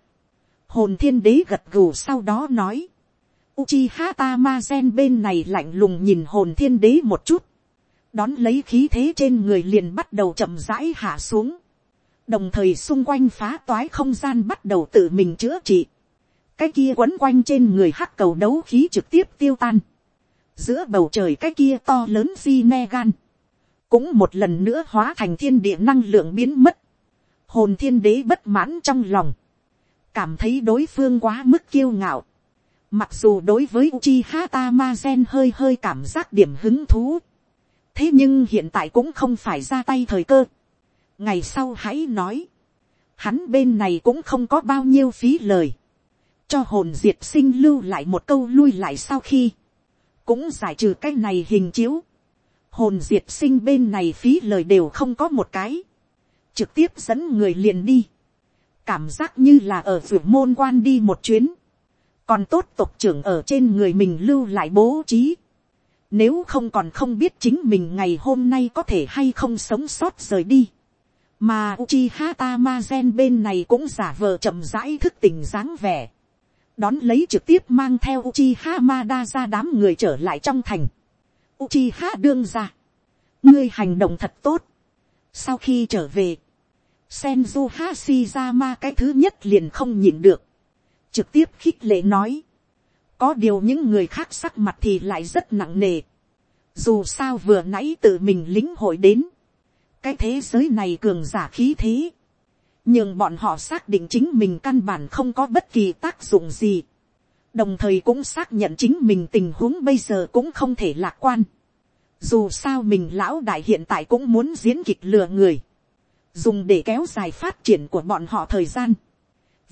Hồn thiên đế gật gù sau đó nói. Uchiha Tamazen bên này lạnh lùng nhìn hồn thiên đế một chút. Đón lấy khí thế trên người liền bắt đầu chậm rãi hạ xuống. Đồng thời xung quanh phá toái không gian bắt đầu tự mình chữa trị. Cái kia quấn quanh trên người hắc cầu đấu khí trực tiếp tiêu tan. Giữa bầu trời cái kia to lớn di ne gan. Cũng một lần nữa hóa thành thiên địa năng lượng biến mất. Hồn thiên đế bất mãn trong lòng. Cảm thấy đối phương quá mức kiêu ngạo Mặc dù đối với Uchiha Tamazen hơi hơi cảm giác điểm hứng thú. Thế nhưng hiện tại cũng không phải ra tay thời cơ. Ngày sau hãy nói. Hắn bên này cũng không có bao nhiêu phí lời. Cho hồn diệt sinh lưu lại một câu lui lại sau khi. Cũng giải trừ cái này hình chiếu. Hồn diệt sinh bên này phí lời đều không có một cái. Trực tiếp dẫn người liền đi. Cảm giác như là ở vườn môn quan đi một chuyến còn tốt tộc trưởng ở trên người mình lưu lại bố trí. Nếu không còn không biết chính mình ngày hôm nay có thể hay không sống sót rời đi. Mà Uchiha Tamazen bên này cũng giả vờ chậm rãi thức tỉnh dáng vẻ. Đón lấy trực tiếp mang theo Uchiha Mada ra đám người trở lại trong thành. Uchiha đương ra. Ngươi hành động thật tốt. Sau khi trở về. Senju Hashirama cái thứ nhất liền không nhịn được trực tiếp khích lệ nói. có điều những người khác sắc mặt thì lại rất nặng nề. dù sao vừa nãy tự mình lính hội đến. cái thế giới này cường giả khí thế nhưng bọn họ xác định chính mình căn bản không có bất kỳ tác dụng gì. đồng thời cũng xác nhận chính mình tình huống bây giờ cũng không thể lạc quan. dù sao mình lão đại hiện tại cũng muốn diễn kịch lừa người. dùng để kéo dài phát triển của bọn họ thời gian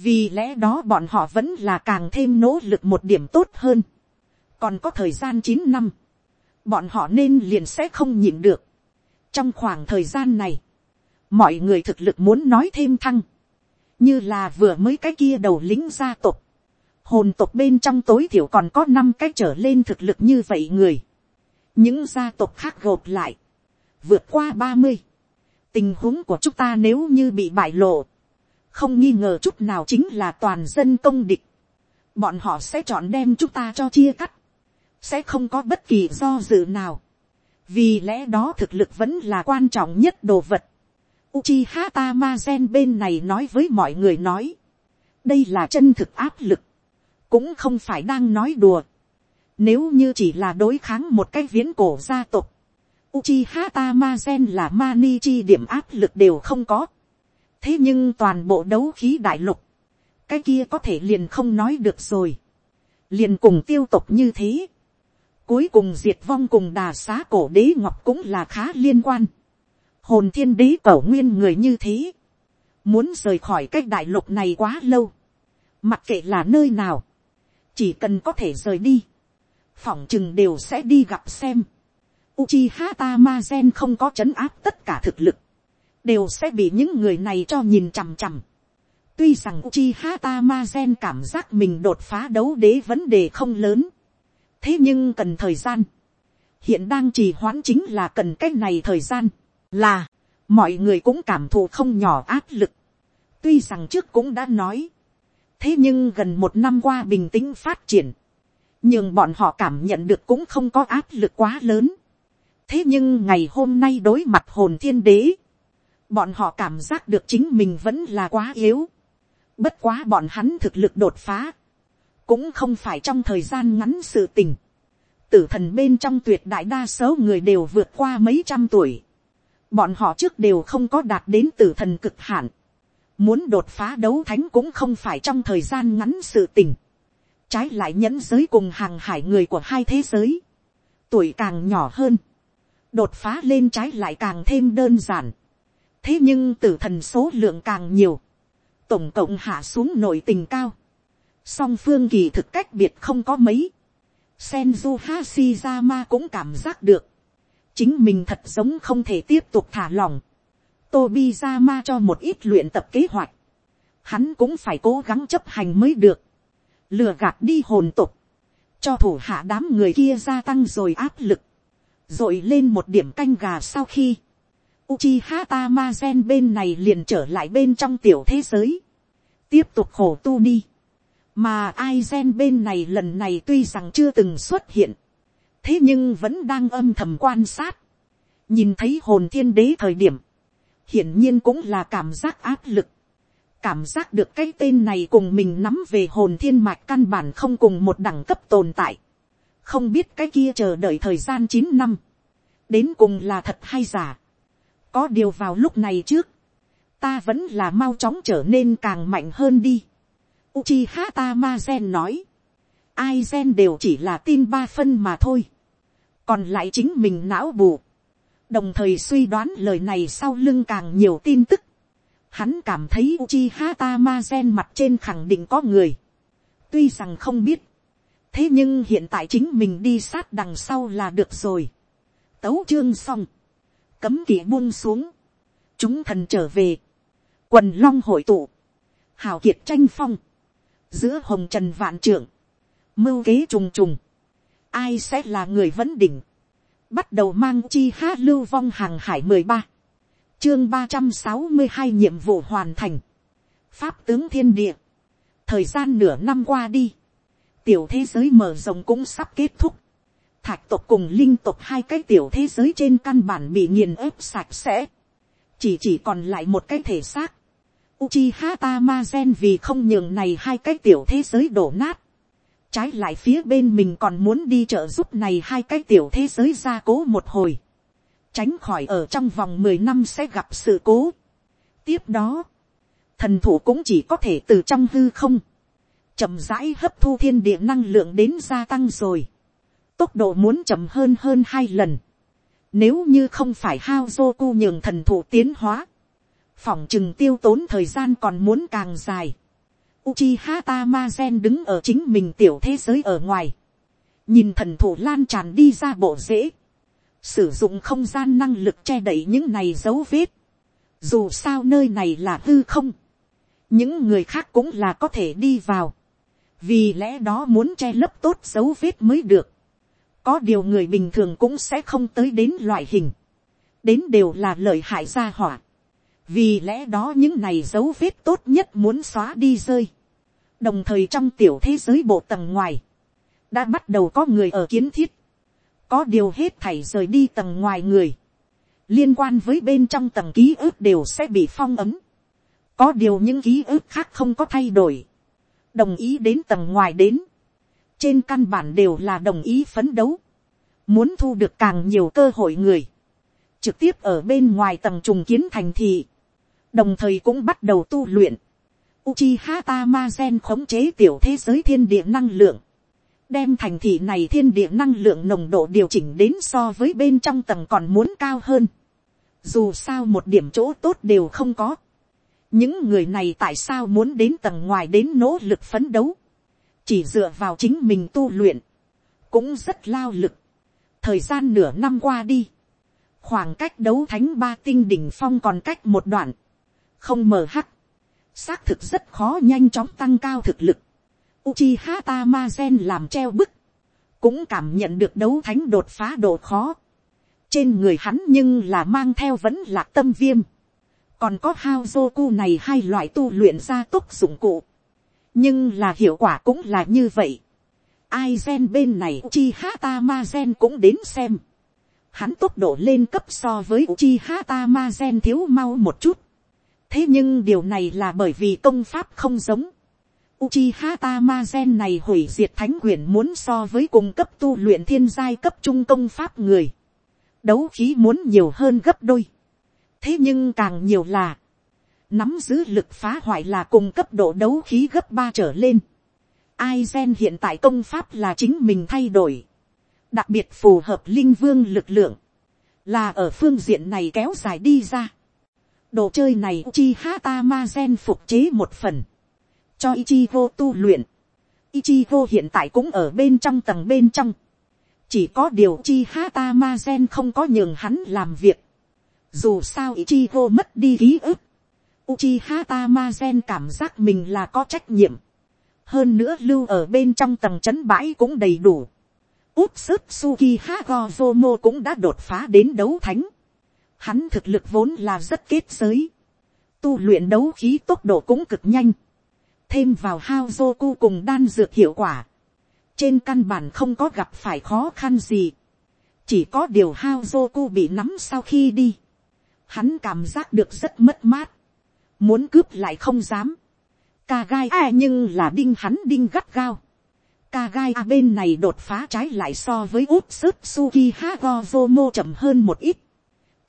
vì lẽ đó bọn họ vẫn là càng thêm nỗ lực một điểm tốt hơn. còn có thời gian chín năm, bọn họ nên liền sẽ không nhịn được. trong khoảng thời gian này, mọi người thực lực muốn nói thêm thăng, như là vừa mới cái kia đầu lính gia tộc, hồn tộc bên trong tối thiểu còn có năm cái trở lên thực lực như vậy người. những gia tộc khác gộp lại, vượt qua ba mươi, tình huống của chúng ta nếu như bị bại lộ, không nghi ngờ chút nào chính là toàn dân công địch. bọn họ sẽ chọn đem chúng ta cho chia cắt, sẽ không có bất kỳ do dự nào. vì lẽ đó thực lực vẫn là quan trọng nhất đồ vật. Uchiha Tamazen bên này nói với mọi người nói, đây là chân thực áp lực, cũng không phải đang nói đùa. Nếu như chỉ là đối kháng một cái viễn cổ gia tộc, Uchiha Tamazen là mani chi điểm áp lực đều không có. Thế nhưng toàn bộ đấu khí đại lục, cái kia có thể liền không nói được rồi, liền cùng tiêu tộc như thế, cuối cùng diệt vong cùng đà xá cổ đế ngọc cũng là khá liên quan, hồn thiên đế cẩu nguyên người như thế, muốn rời khỏi cái đại lục này quá lâu, mặc kệ là nơi nào, chỉ cần có thể rời đi, phỏng chừng đều sẽ đi gặp xem. Uchiha Tamazen không có chấn áp tất cả thực lực, đều sẽ bị những người này cho nhìn chằm chằm. tuy rằng Uchiha Tamazen cảm giác mình đột phá đấu đế vấn đề không lớn, thế nhưng cần thời gian. hiện đang trì hoãn chính là cần cái này thời gian, là, mọi người cũng cảm thụ không nhỏ áp lực. tuy rằng trước cũng đã nói, thế nhưng gần một năm qua bình tĩnh phát triển, nhưng bọn họ cảm nhận được cũng không có áp lực quá lớn. thế nhưng ngày hôm nay đối mặt hồn thiên đế, bọn họ cảm giác được chính mình vẫn là quá yếu. Bất quá bọn hắn thực lực đột phá, cũng không phải trong thời gian ngắn sự tình. Tử thần bên trong tuyệt đại đa số người đều vượt qua mấy trăm tuổi. Bọn họ trước đều không có đạt đến tử thần cực hạn. Muốn đột phá đấu thánh cũng không phải trong thời gian ngắn sự tình. trái lại nhẫn giới cùng hàng hải người của hai thế giới, tuổi càng nhỏ hơn, đột phá lên trái lại càng thêm đơn giản, thế nhưng tử thần số lượng càng nhiều, tổng cộng hạ xuống nội tình cao, song phương kỳ thực cách biệt không có mấy, Senju Hashirama cũng cảm giác được, chính mình thật giống không thể tiếp tục thả lỏng, ma cho một ít luyện tập kế hoạch, hắn cũng phải cố gắng chấp hành mới được, lừa gạt đi hồn tục, cho thủ hạ đám người kia gia tăng rồi áp lực, rồi lên một điểm canh gà sau khi, Uchiha Tamazen bên này liền trở lại bên trong tiểu thế giới, tiếp tục khổ tu đi, mà Aizen bên này lần này tuy rằng chưa từng xuất hiện, thế nhưng vẫn đang âm thầm quan sát, nhìn thấy hồn thiên đế thời điểm, hiển nhiên cũng là cảm giác áp lực, cảm giác được cái tên này cùng mình nắm về hồn thiên mạch căn bản không cùng một đẳng cấp tồn tại, không biết cái kia chờ đợi thời gian chín năm, đến cùng là thật hay giả, có điều vào lúc này trước, ta vẫn là mau chóng trở nên càng mạnh hơn đi. Uchiha Tamazen nói, ai gen đều chỉ là tin ba phân mà thôi, còn lại chính mình não bù, đồng thời suy đoán lời này sau lưng càng nhiều tin tức, hắn cảm thấy Uchiha Tamazen mặt trên khẳng định có người, tuy rằng không biết, thế nhưng hiện tại chính mình đi sát đằng sau là được rồi, tấu chương xong, cấm kỵ buông xuống, chúng thần trở về, quần long hội tụ, hào kiệt tranh phong, giữa hồng trần vạn trưởng, mưu kế trùng trùng, ai sẽ là người vấn đỉnh, bắt đầu mang chi há lưu vong hàng hải mười ba, chương ba trăm sáu mươi hai nhiệm vụ hoàn thành, pháp tướng thiên địa, thời gian nửa năm qua đi, tiểu thế giới mở rộng cũng sắp kết thúc, thạch tộc cùng linh tộc hai cái tiểu thế giới trên căn bản bị nghiền ép sạch sẽ, chỉ chỉ còn lại một cái thể xác. Uchiha Tamazen vì không nhường này hai cái tiểu thế giới đổ nát, trái lại phía bên mình còn muốn đi trợ giúp này hai cái tiểu thế giới gia cố một hồi, tránh khỏi ở trong vòng mười năm sẽ gặp sự cố. tiếp đó, thần thủ cũng chỉ có thể từ trong hư không, chậm rãi hấp thu thiên địa năng lượng đến gia tăng rồi tốc độ muốn chậm hơn hơn hai lần. Nếu như không phải hao dô cu nhường thần thủ tiến hóa, phỏng chừng tiêu tốn thời gian còn muốn càng dài. Uchiha Tamazen đứng ở chính mình tiểu thế giới ở ngoài. Nhìn thần thủ lan tràn đi ra bộ rễ. Sử dụng không gian năng lực che đậy những này dấu vết. Dù sao nơi này là hư không. Những người khác cũng là có thể đi vào. Vì lẽ đó muốn che lấp tốt dấu vết mới được có điều người bình thường cũng sẽ không tới đến loại hình, đến đều là lợi hại gia hỏa, vì lẽ đó những này dấu vết tốt nhất muốn xóa đi rơi, đồng thời trong tiểu thế giới bộ tầng ngoài, đã bắt đầu có người ở kiến thiết, có điều hết thảy rời đi tầng ngoài người, liên quan với bên trong tầng ký ức đều sẽ bị phong ấm, có điều những ký ức khác không có thay đổi, đồng ý đến tầng ngoài đến, trên căn bản đều là đồng ý phấn đấu, muốn thu được càng nhiều cơ hội người, trực tiếp ở bên ngoài tầng trùng kiến thành thị, đồng thời cũng bắt đầu tu luyện, Uchiha Tamazen khống chế tiểu thế giới thiên địa năng lượng, đem thành thị này thiên địa năng lượng nồng độ điều chỉnh đến so với bên trong tầng còn muốn cao hơn. Dù sao một điểm chỗ tốt đều không có. Những người này tại sao muốn đến tầng ngoài đến nỗ lực phấn đấu chỉ dựa vào chính mình tu luyện, cũng rất lao lực. thời gian nửa năm qua đi, khoảng cách đấu thánh ba tinh đỉnh phong còn cách một đoạn, không mờ hắc, xác thực rất khó nhanh chóng tăng cao thực lực. Uchiha Tamazen làm treo bức, cũng cảm nhận được đấu thánh đột phá độ khó. trên người hắn nhưng là mang theo vẫn là tâm viêm. còn có hao Zoku này hai loại tu luyện ra tốc dụng cụ nhưng là hiệu quả cũng là như vậy. ai gen bên này uchiha tamazen cũng đến xem. hắn tốc độ lên cấp so với uchiha tamazen thiếu mau một chút thế nhưng điều này là bởi vì công pháp không giống. Uchiha Tamazen này hủy diệt thánh quyền muốn so với cùng cấp tu luyện thiên giai cấp trung công pháp người. Đấu khí muốn nhiều hơn gấp đôi. Thế nhưng càng nhiều là nắm giữ lực phá hoại là cùng cấp độ đấu khí gấp ba trở lên. Aizen hiện tại công pháp là chính mình thay đổi, đặc biệt phù hợp linh vương lực lượng, là ở phương diện này kéo dài đi ra đồ chơi này chi hata ma gen phục chế một phần, cho Ichigo tu luyện. Ichigo hiện tại cũng ở bên trong tầng bên trong. Chỉ có điều chi hata ma gen không có nhường hắn làm việc. Dù sao Ichigo mất đi ký ức. Uchiha Tamazen cảm giác mình là có trách nhiệm. Hơn nữa lưu ở bên trong tầng chấn bãi cũng đầy đủ. Úp sức Suki Hagozomo cũng đã đột phá đến đấu thánh. Hắn thực lực vốn là rất kết giới. Tu luyện đấu khí tốc độ cũng cực nhanh. Thêm vào hao zoku cùng đan dược hiệu quả. Trên căn bản không có gặp phải khó khăn gì. Chỉ có điều hao zoku bị nắm sau khi đi. Hắn cảm giác được rất mất mát muốn cướp lại không dám. ca gai à nhưng là đinh hắn đinh gắt gao. ca gai a bên này đột phá trái lại so với út sức suki mô chậm hơn một ít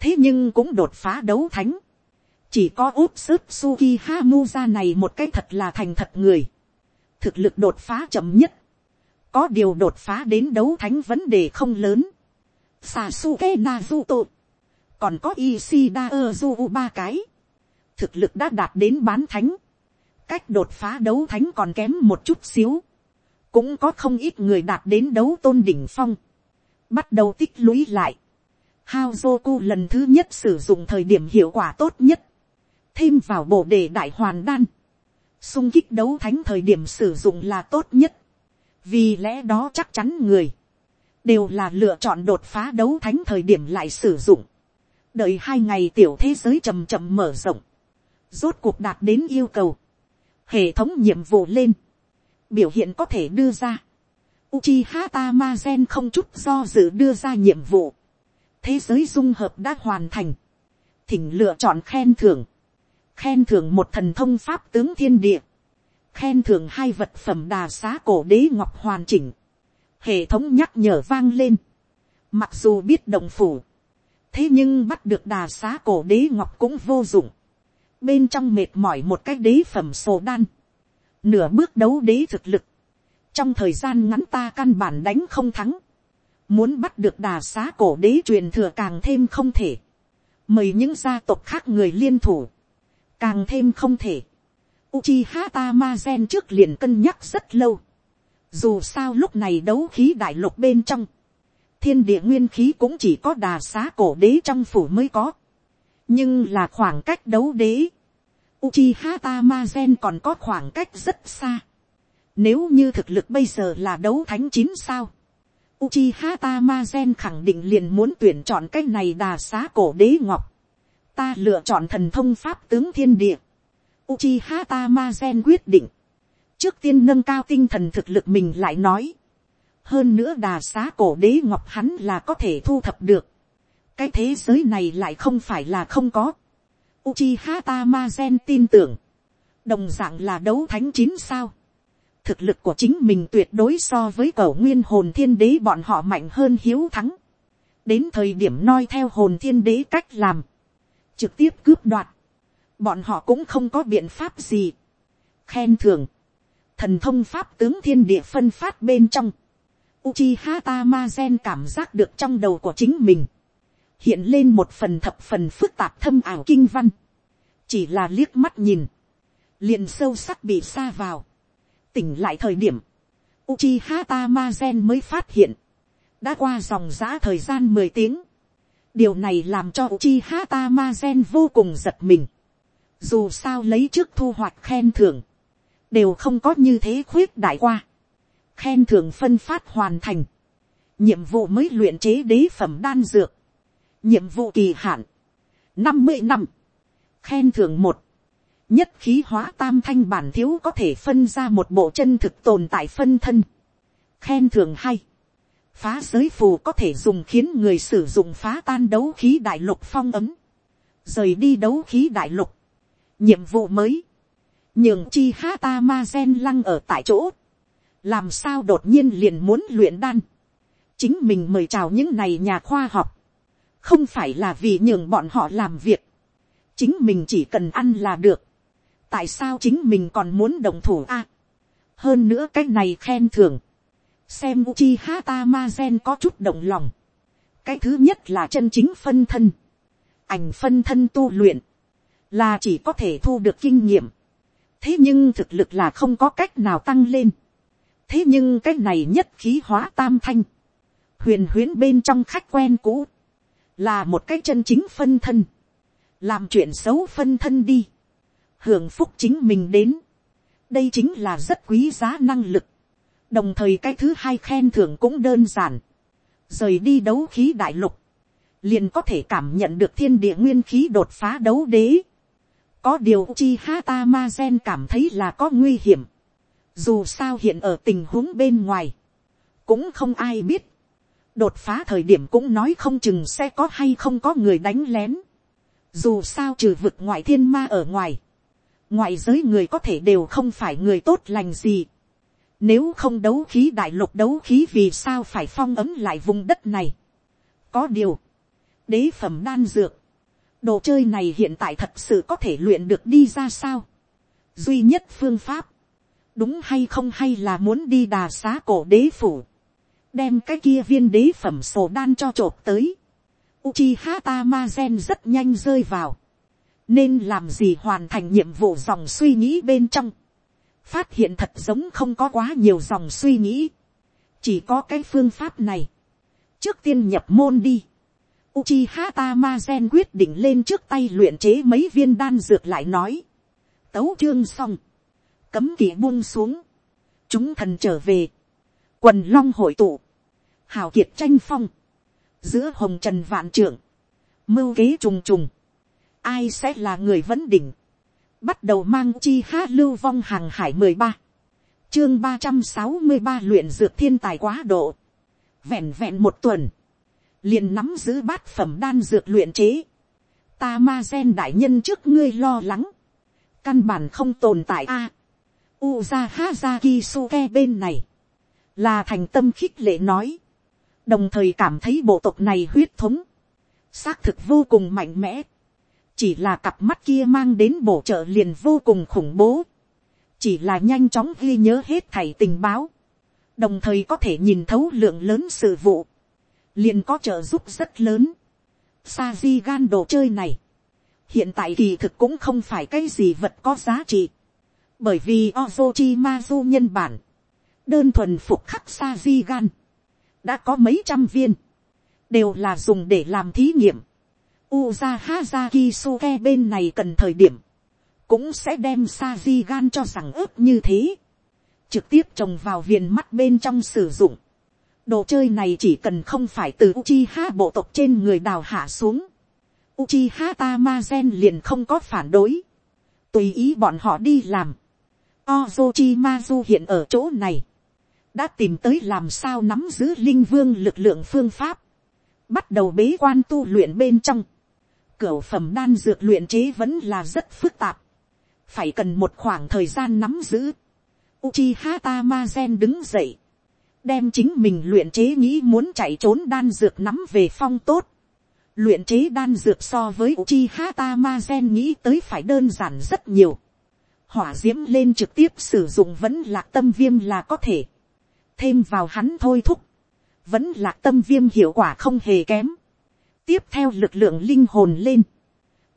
thế nhưng cũng đột phá đấu thánh. chỉ có úp sức suki hamuza này một cái thật là thành thật người. thực lực đột phá chậm nhất. có điều đột phá đến đấu thánh vấn đề không lớn. Sasuke Naruto. Còn có Ishida Ozu ba cái thực lực đã đạt đến bán thánh, cách đột phá đấu thánh còn kém một chút xíu, cũng có không ít người đạt đến đấu tôn đỉnh phong, bắt đầu tích lũy lại, Hao lần thứ nhất sử dụng thời điểm hiệu quả tốt nhất, thêm vào bộ đề đại hoàn đan, sung kích đấu thánh thời điểm sử dụng là tốt nhất, vì lẽ đó chắc chắn người, đều là lựa chọn đột phá đấu thánh thời điểm lại sử dụng, đợi hai ngày tiểu thế giới chầm chậm mở rộng, rốt cuộc đạt đến yêu cầu, hệ thống nhiệm vụ lên, biểu hiện có thể đưa ra, Uchiha Tamazen không chút do dự đưa ra nhiệm vụ, thế giới dung hợp đã hoàn thành, thỉnh lựa chọn khen thưởng, khen thưởng một thần thông pháp tướng thiên địa, khen thưởng hai vật phẩm đà xá cổ đế ngọc hoàn chỉnh, hệ thống nhắc nhở vang lên, mặc dù biết đồng phủ, thế nhưng bắt được đà xá cổ đế ngọc cũng vô dụng, bên trong mệt mỏi một cái đế phẩm sổ đan, nửa bước đấu đế thực lực, trong thời gian ngắn ta căn bản đánh không thắng, muốn bắt được đà xá cổ đế truyền thừa càng thêm không thể, mời những gia tộc khác người liên thủ, càng thêm không thể. Uchiha Tamazen trước liền cân nhắc rất lâu. Dù sao lúc này đấu khí đại lục bên trong, thiên địa nguyên khí cũng chỉ có đà xá cổ đế trong phủ mới có nhưng là khoảng cách đấu đế, Uchiha Tamazen còn có khoảng cách rất xa. Nếu như thực lực bây giờ là đấu thánh chín sao, Uchiha Tamazen khẳng định liền muốn tuyển chọn cái này đà xá cổ đế ngọc. Ta lựa chọn thần thông pháp tướng thiên địa. Uchiha Tamazen quyết định. Trước tiên nâng cao tinh thần thực lực mình lại nói. Hơn nữa đà xá cổ đế ngọc hắn là có thể thu thập được cái thế giới này lại không phải là không có. Uchiha Tamazen tin tưởng, đồng dạng là đấu thánh chín sao. Thực lực của chính mình tuyệt đối so với cầu nguyên hồn thiên đế bọn họ mạnh hơn hiếu thắng. Đến thời điểm noi theo hồn thiên đế cách làm. Trực tiếp cướp đoạt. Bọn họ cũng không có biện pháp gì. Khen thưởng. Thần thông pháp tướng thiên địa phân phát bên trong. Uchiha Tamazen cảm giác được trong đầu của chính mình hiện lên một phần thập phần phức tạp thâm ảo kinh văn, chỉ là liếc mắt nhìn, liền sâu sắc bị xa vào, tỉnh lại thời điểm, Uchiha Tamazen mới phát hiện, đã qua dòng giã thời gian mười tiếng, điều này làm cho Uchiha Tamazen vô cùng giật mình, dù sao lấy trước thu hoạch khen thưởng, đều không có như thế khuyết đại qua, khen thưởng phân phát hoàn thành, nhiệm vụ mới luyện chế đế phẩm đan dược, nhiệm vụ kỳ hạn, năm mươi năm, khen thưởng một, nhất khí hóa tam thanh bản thiếu có thể phân ra một bộ chân thực tồn tại phân thân, khen thưởng hay, phá giới phù có thể dùng khiến người sử dụng phá tan đấu khí đại lục phong ấm, rời đi đấu khí đại lục, nhiệm vụ mới, nhường chi ha ta ma gen lăng ở tại chỗ, làm sao đột nhiên liền muốn luyện đan, chính mình mời chào những này nhà khoa học, không phải là vì nhường bọn họ làm việc, chính mình chỉ cần ăn là được, tại sao chính mình còn muốn đồng thủ a, hơn nữa cái này khen thưởng, xem Uchi Hata Mazen có chút động lòng. cái thứ nhất là chân chính phân thân, ảnh phân thân tu luyện, là chỉ có thể thu được kinh nghiệm. thế nhưng thực lực là không có cách nào tăng lên. thế nhưng cái này nhất khí hóa tam thanh, huyền huyến bên trong khách quen cũ, là một cái chân chính phân thân, làm chuyện xấu phân thân đi, hưởng phúc chính mình đến, đây chính là rất quý giá năng lực, đồng thời cái thứ hai khen thưởng cũng đơn giản, rời đi đấu khí đại lục, liền có thể cảm nhận được thiên địa nguyên khí đột phá đấu đế, có điều chi hata ma gen cảm thấy là có nguy hiểm, dù sao hiện ở tình huống bên ngoài, cũng không ai biết, đột phá thời điểm cũng nói không chừng sẽ có hay không có người đánh lén. Dù sao trừ vực ngoại thiên ma ở ngoài, ngoại giới người có thể đều không phải người tốt lành gì. Nếu không đấu khí đại lục đấu khí vì sao phải phong ấm lại vùng đất này. Có điều, đế phẩm đan dược, đồ chơi này hiện tại thật sự có thể luyện được đi ra sao. Duy nhất phương pháp, đúng hay không hay là muốn đi đà xá cổ đế phủ đem cái kia viên đế phẩm sổ đan cho trộp tới. Uchiha Tamazen rất nhanh rơi vào. Nên làm gì hoàn thành nhiệm vụ dòng suy nghĩ bên trong. Phát hiện thật giống không có quá nhiều dòng suy nghĩ. Chỉ có cái phương pháp này. Trước tiên nhập môn đi. Uchiha Tamazen quyết định lên trước tay luyện chế mấy viên đan dược lại nói. Tấu chương xong. Cấm kỵ buông xuống. Chúng thần trở về quần long hội tụ, hào kiệt tranh phong, giữa hồng trần vạn trưởng, mưu kế trùng trùng, ai sẽ là người vấn đỉnh, bắt đầu mang chi hát lưu vong hàng hải mười ba, chương ba trăm sáu mươi ba luyện dược thiên tài quá độ, vẹn vẹn một tuần, liền nắm giữ bát phẩm đan dược luyện chế, ta ma gen đại nhân trước ngươi lo lắng, căn bản không tồn tại a, uza haza kisuke bên này, là thành tâm khích lệ nói, đồng thời cảm thấy bộ tộc này huyết thống, xác thực vô cùng mạnh mẽ, chỉ là cặp mắt kia mang đến bổ trợ liền vô cùng khủng bố, chỉ là nhanh chóng ghi nhớ hết thảy tình báo, đồng thời có thể nhìn thấu lượng lớn sự vụ, liền có trợ giúp rất lớn. Sa di gan đồ chơi này, hiện tại kỳ thực cũng không phải cái gì vật có giá trị, bởi vì Ozochi Mazu nhân bản, đơn thuần phục khắc sa di gan, đã có mấy trăm viên, đều là dùng để làm thí nghiệm. Uza Hazaki bên này cần thời điểm, cũng sẽ đem Saji gan cho rằng ướp như thế, trực tiếp trồng vào viền mắt bên trong sử dụng. Đồ chơi này chỉ cần không phải từ Uchiha bộ tộc trên người đào hạ xuống. Uchiha Tamazen liền không có phản đối. Tùy ý bọn họ đi làm. Ozochimazu hiện ở chỗ này đã tìm tới làm sao nắm giữ linh vương lực lượng phương pháp, bắt đầu bế quan tu luyện bên trong, cửa phẩm đan dược luyện chế vẫn là rất phức tạp, phải cần một khoảng thời gian nắm giữ. Uchiha Tamazen đứng dậy, đem chính mình luyện chế nghĩ muốn chạy trốn đan dược nắm về phong tốt. Luyện chế đan dược so với Uchiha Tamazen nghĩ tới phải đơn giản rất nhiều. Hỏa diễm lên trực tiếp sử dụng vẫn lạc tâm viêm là có thể thêm vào hắn thôi thúc, vẫn là tâm viêm hiệu quả không hề kém tiếp theo lực lượng linh hồn lên,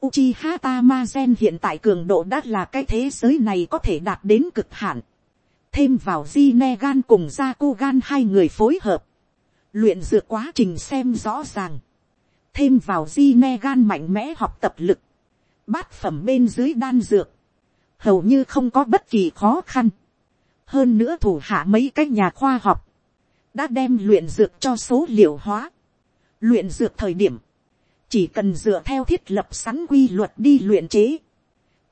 Uchiha Tamazen hiện tại cường độ đã là cái thế giới này có thể đạt đến cực hạn. Thêm vào Jinegan cùng Zakugan hai người phối hợp. Luyện dược quá trình xem rõ ràng. Thêm vào Jinegan mạnh mẽ học tập lực. Bát phẩm bên dưới đan dược. Hầu như không có bất kỳ khó khăn hơn nữa thủ hạ mấy cái nhà khoa học, đã đem luyện dược cho số liệu hóa luyện dược thời điểm, chỉ cần dựa theo thiết lập sẵn quy luật đi luyện chế,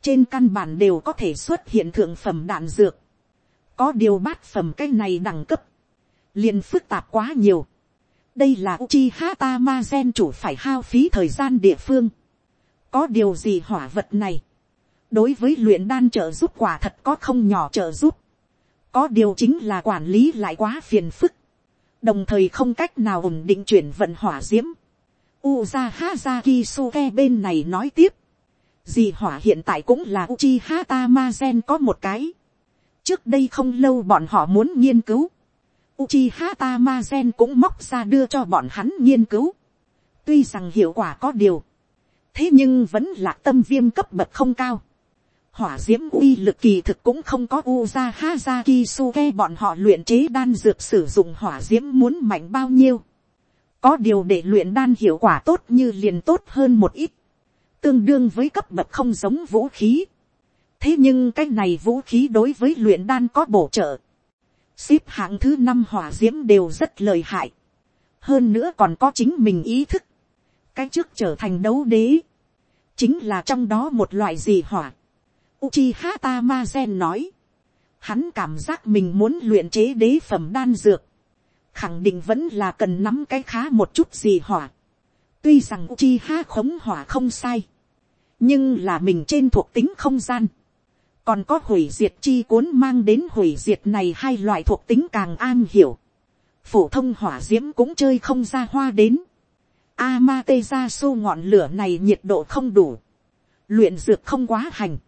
trên căn bản đều có thể xuất hiện thượng phẩm đạn dược, có điều bát phẩm cái này đẳng cấp, liền phức tạp quá nhiều. đây là uchi hata ma gen chủ phải hao phí thời gian địa phương. có điều gì hỏa vật này, đối với luyện đan trợ giúp quả thật có không nhỏ trợ giúp có điều chính là quản lý lại quá phiền phức, đồng thời không cách nào ổn định chuyển vận hỏa d i ễ m Uza Hazaki Suke bên này nói tiếp, dì hỏa hiện tại cũng là Uchi Hata có một cái, Trước đây không lâu bọn họ muốn nghiên cứu. Uchiha Tamazen cũng móc ra đưa cho bọn hắn nghiên cứu. Tuy rằng hiệu quả có điều. Thế nhưng vẫn là tâm viêm cấp bậc không cao. Hỏa diễm uy lực kỳ thực cũng không có Uza ra. kisuke bọn họ luyện chế đan dược sử dụng hỏa diễm muốn mạnh bao nhiêu. Có điều để luyện đan hiệu quả tốt như liền tốt hơn một ít. Tương đương với cấp bậc không giống vũ khí. Thế nhưng cái này vũ khí đối với luyện đan có bổ trợ. Xếp hạng thứ năm hỏa diễm đều rất lợi hại. Hơn nữa còn có chính mình ý thức. Cái trước trở thành đấu đế. Chính là trong đó một loại gì hỏa. Uchiha Tamazen nói. Hắn cảm giác mình muốn luyện chế đế phẩm đan dược khẳng định vẫn là cần nắm cái khá một chút gì hỏa. tuy rằng uchiha khống hỏa không sai, nhưng là mình trên thuộc tính không gian, còn có hủy diệt chi cuốn mang đến hủy diệt này hai loại thuộc tính càng an hiểu. phổ thông hỏa diễm cũng chơi không ra hoa đến. amaterasu su ngọn lửa này nhiệt độ không đủ, luyện dược không quá hành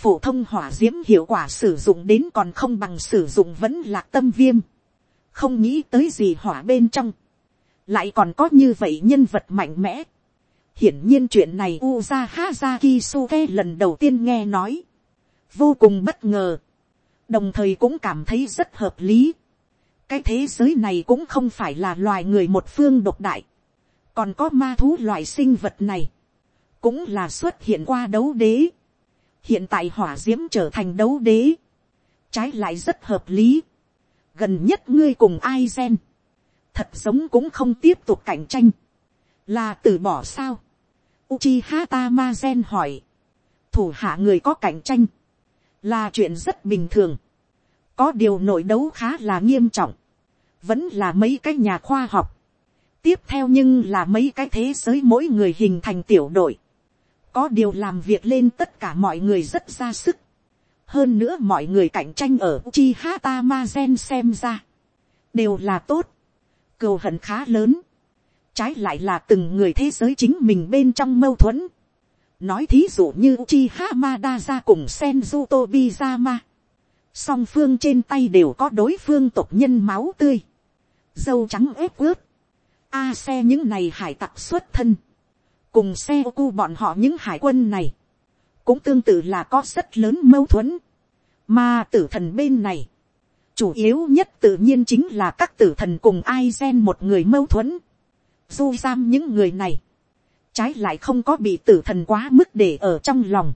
phổ thông hỏa d i ễ m hiệu quả sử dụng đến còn không bằng sử dụng vẫn lạc tâm viêm không nghĩ tới gì hỏa bên trong, lại còn có như vậy nhân vật mạnh mẽ. hiển nhiên chuyện này Uza Haza Kisuke lần đầu tiên nghe nói, vô cùng bất ngờ, đồng thời cũng cảm thấy rất hợp lý. cái thế giới này cũng không phải là loài người một phương độc đại, còn có ma thú loài sinh vật này, cũng là xuất hiện qua đấu đế hiện tại hỏa d i ễ m trở thành đấu đế, trái lại rất hợp lý. Gần nhất ngươi cùng ai gen, thật giống cũng không tiếp tục cạnh tranh, là từ bỏ sao. Uchiha gen hỏi, thủ hạ người có cạnh tranh, là chuyện rất bình thường, có điều nội đấu khá là nghiêm trọng, vẫn là mấy cái nhà khoa học, tiếp theo nhưng là mấy cái thế giới mỗi người hình thành tiểu đội, có điều làm việc lên tất cả mọi người rất ra sức, hơn nữa mọi người cạnh tranh ở chi hata ma gen xem ra, đều là tốt, cầu hận khá lớn, trái lại là từng người thế giới chính mình bên trong mâu thuẫn, nói thí dụ như chi hamada ra cùng senju tobi ra ma, song phương trên tay đều có đối phương tộc nhân máu tươi, dâu trắng ép ướt, a xe những này hải tặc xuất thân, cùng xe ô cu bọn họ những hải quân này, cũng tương tự là có rất lớn mâu thuẫn. Mà tử thần bên này, chủ yếu nhất tự nhiên chính là các tử thần cùng ai gen một người mâu thuẫn. Du giam những người này, trái lại không có bị tử thần quá mức để ở trong lòng.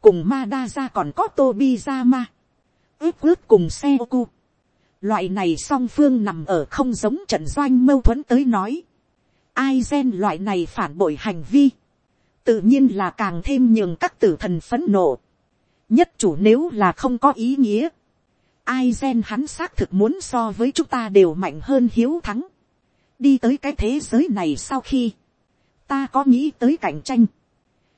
Cùng ma đa ra còn có Tobi ra ma. ướp ướp cùng xe ô cu. Loại này song phương nằm ở không giống trận doanh mâu thuẫn tới nói. Ai gen loại này phản bội hành vi tự nhiên là càng thêm nhường các tử thần phấn nộ. nhất chủ nếu là không có ý nghĩa, ai gen hắn xác thực muốn so với chúng ta đều mạnh hơn hiếu thắng. đi tới cái thế giới này sau khi, ta có nghĩ tới cạnh tranh,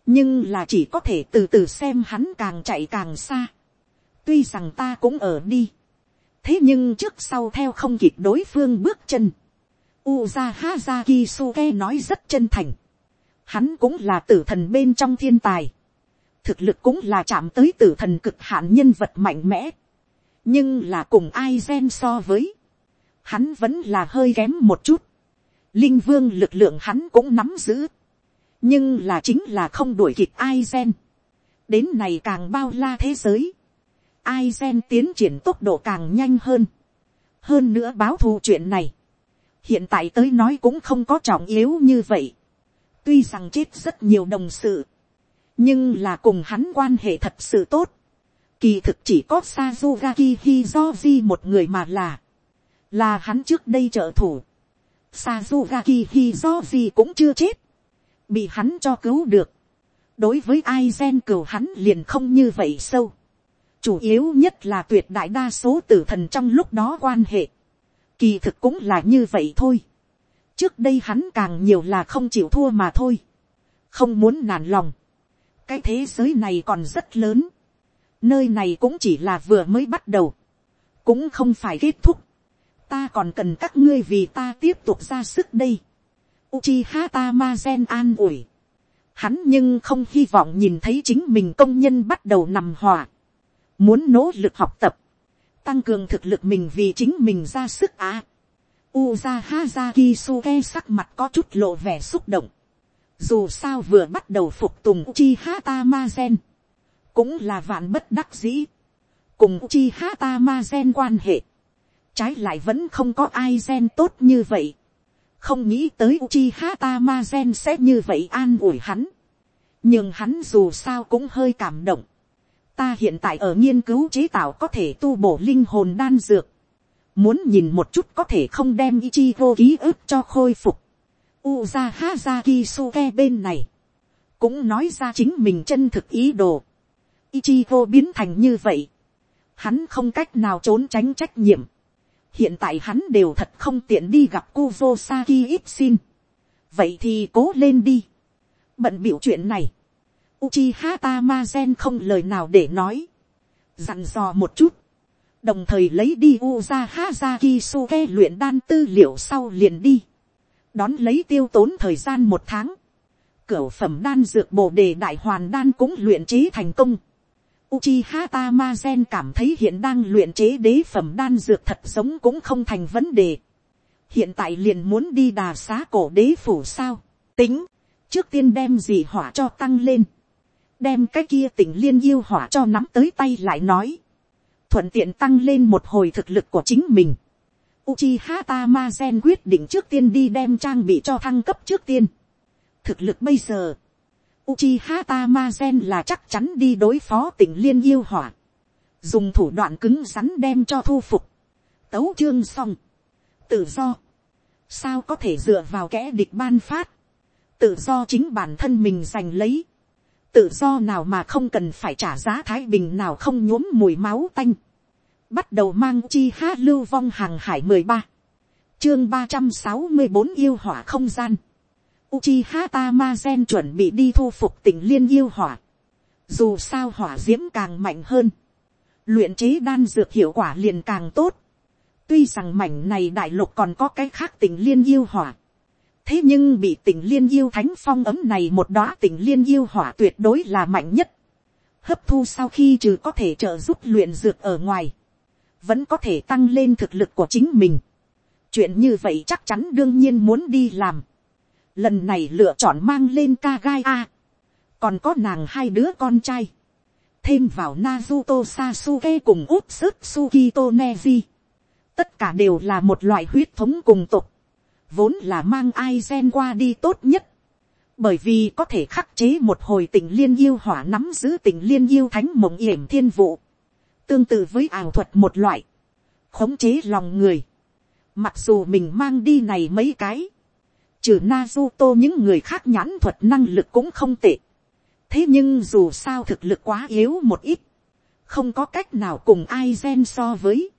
nhưng là chỉ có thể từ từ xem hắn càng chạy càng xa. tuy rằng ta cũng ở đi, thế nhưng trước sau theo không kịp đối phương bước chân. Uza Hazaki Suke nói rất chân thành. Hắn cũng là tử thần bên trong thiên tài, thực lực cũng là chạm tới tử thần cực hạn nhân vật mạnh mẽ, nhưng là cùng ai gen so với, hắn vẫn là hơi kém một chút, linh vương lực lượng hắn cũng nắm giữ, nhưng là chính là không đuổi kịp ai gen, đến này càng bao la thế giới, ai gen tiến triển tốc độ càng nhanh hơn, hơn nữa báo thù chuyện này, hiện tại tới nói cũng không có trọng yếu như vậy, tuy rằng chết rất nhiều đồng sự, nhưng là cùng hắn quan hệ thật sự tốt. Kỳ thực chỉ có Sazugaki Hizoji một người mà là, là hắn trước đây trợ thủ. Sazugaki Hizoji cũng chưa chết, bị hắn cho cứu được. đối với Aizen cửu hắn liền không như vậy sâu. chủ yếu nhất là tuyệt đại đa số tử thần trong lúc đó quan hệ kỳ thực cũng là như vậy thôi. Trước đây hắn càng nhiều là không chịu thua mà thôi, không muốn nản lòng, cái thế giới này còn rất lớn, nơi này cũng chỉ là vừa mới bắt đầu, cũng không phải kết thúc, ta còn cần các ngươi vì ta tiếp tục ra sức đây. Uchiha Tamazen an ủi. Hắn nhưng không hy vọng nhìn thấy chính mình công nhân bắt đầu nằm hòa. muốn nỗ lực học tập, tăng cường thực lực mình vì chính mình ra sức á. Uza Hazaki Suke sắc mặt có chút lộ vẻ xúc động. Dù sao vừa bắt đầu phục tùng Uchiha Tamazen. Cũng là vạn bất đắc dĩ. Cùng Uchiha Tamazen quan hệ. Trái lại vẫn không có ai gen tốt như vậy. Không nghĩ tới Uchiha Tamazen sẽ như vậy an ủi hắn. Nhưng hắn dù sao cũng hơi cảm động. Ta hiện tại ở nghiên cứu chế tạo có thể tu bổ linh hồn đan dược. Muốn nhìn một chút có thể không đem Ichigo ký ức cho khôi phục. Uza Hazaki Suke bên này. Cũng nói ra chính mình chân thực ý đồ. Ichigo biến thành như vậy. Hắn không cách nào trốn tránh trách nhiệm. Hiện tại hắn đều thật không tiện đi gặp Kuzosaki Ipsin. Vậy thì cố lên đi. Bận biểu chuyện này. Uchiha Tamazen không lời nào để nói. Dặn dò một chút. Đồng thời lấy đi Uza Zakisuke luyện đan tư liệu sau liền đi. Đón lấy tiêu tốn thời gian một tháng. Cửu phẩm đan dược bồ đề đại hoàn đan cũng luyện chế thành công. Uchiha Tamazen cảm thấy hiện đang luyện chế đế phẩm đan dược thật giống cũng không thành vấn đề. Hiện tại liền muốn đi đà xá cổ đế phủ sao. Tính. Trước tiên đem gì hỏa cho tăng lên đem cái kia tỉnh liên yêu hỏa cho nắm tới tay lại nói, thuận tiện tăng lên một hồi thực lực của chính mình. Uchiha Tamazen quyết định trước tiên đi đem trang bị cho thăng cấp trước tiên. Thực lực bây giờ, Uchiha Tamazen là chắc chắn đi đối phó tỉnh liên yêu hỏa. Dùng thủ đoạn cứng rắn đem cho thu phục. Tấu chương xong. Tự do. Sao có thể dựa vào kẻ địch ban phát. Tự do chính bản thân mình giành lấy tự do nào mà không cần phải trả giá thái bình nào không nhuốm mùi máu tanh. Bắt đầu mang chi há lưu vong hàng hải mười ba Chương ba trăm sáu mươi bốn yêu hỏa không gian. Uchiha Tamazen chuẩn bị đi thu phục tỉnh liên yêu hỏa. Dù sao hỏa diễm càng mạnh hơn. Luyện chế đan dược hiệu quả liền càng tốt. Tuy rằng mảnh này đại lục còn có cái khác tỉnh liên yêu hỏa thế nhưng bị tình liên yêu thánh phong ấm này một đóa tình liên yêu hỏa tuyệt đối là mạnh nhất. hấp thu sau khi trừ có thể trợ giúp luyện dược ở ngoài, vẫn có thể tăng lên thực lực của chính mình. chuyện như vậy chắc chắn đương nhiên muốn đi làm. lần này lựa chọn mang lên ca gai a. còn có nàng hai đứa con trai. thêm vào Naruto Sasuke cùng út sức Neji. tất cả đều là một loại huyết thống cùng tục vốn là mang ai gen qua đi tốt nhất, bởi vì có thể khắc chế một hồi tình liên yêu hỏa nắm giữ tình liên yêu thánh mộng yểm thiên vụ, tương tự với ảo thuật một loại, khống chế lòng người, mặc dù mình mang đi này mấy cái, trừ Nazuto những người khác nhãn thuật năng lực cũng không tệ, thế nhưng dù sao thực lực quá yếu một ít, không có cách nào cùng ai gen so với,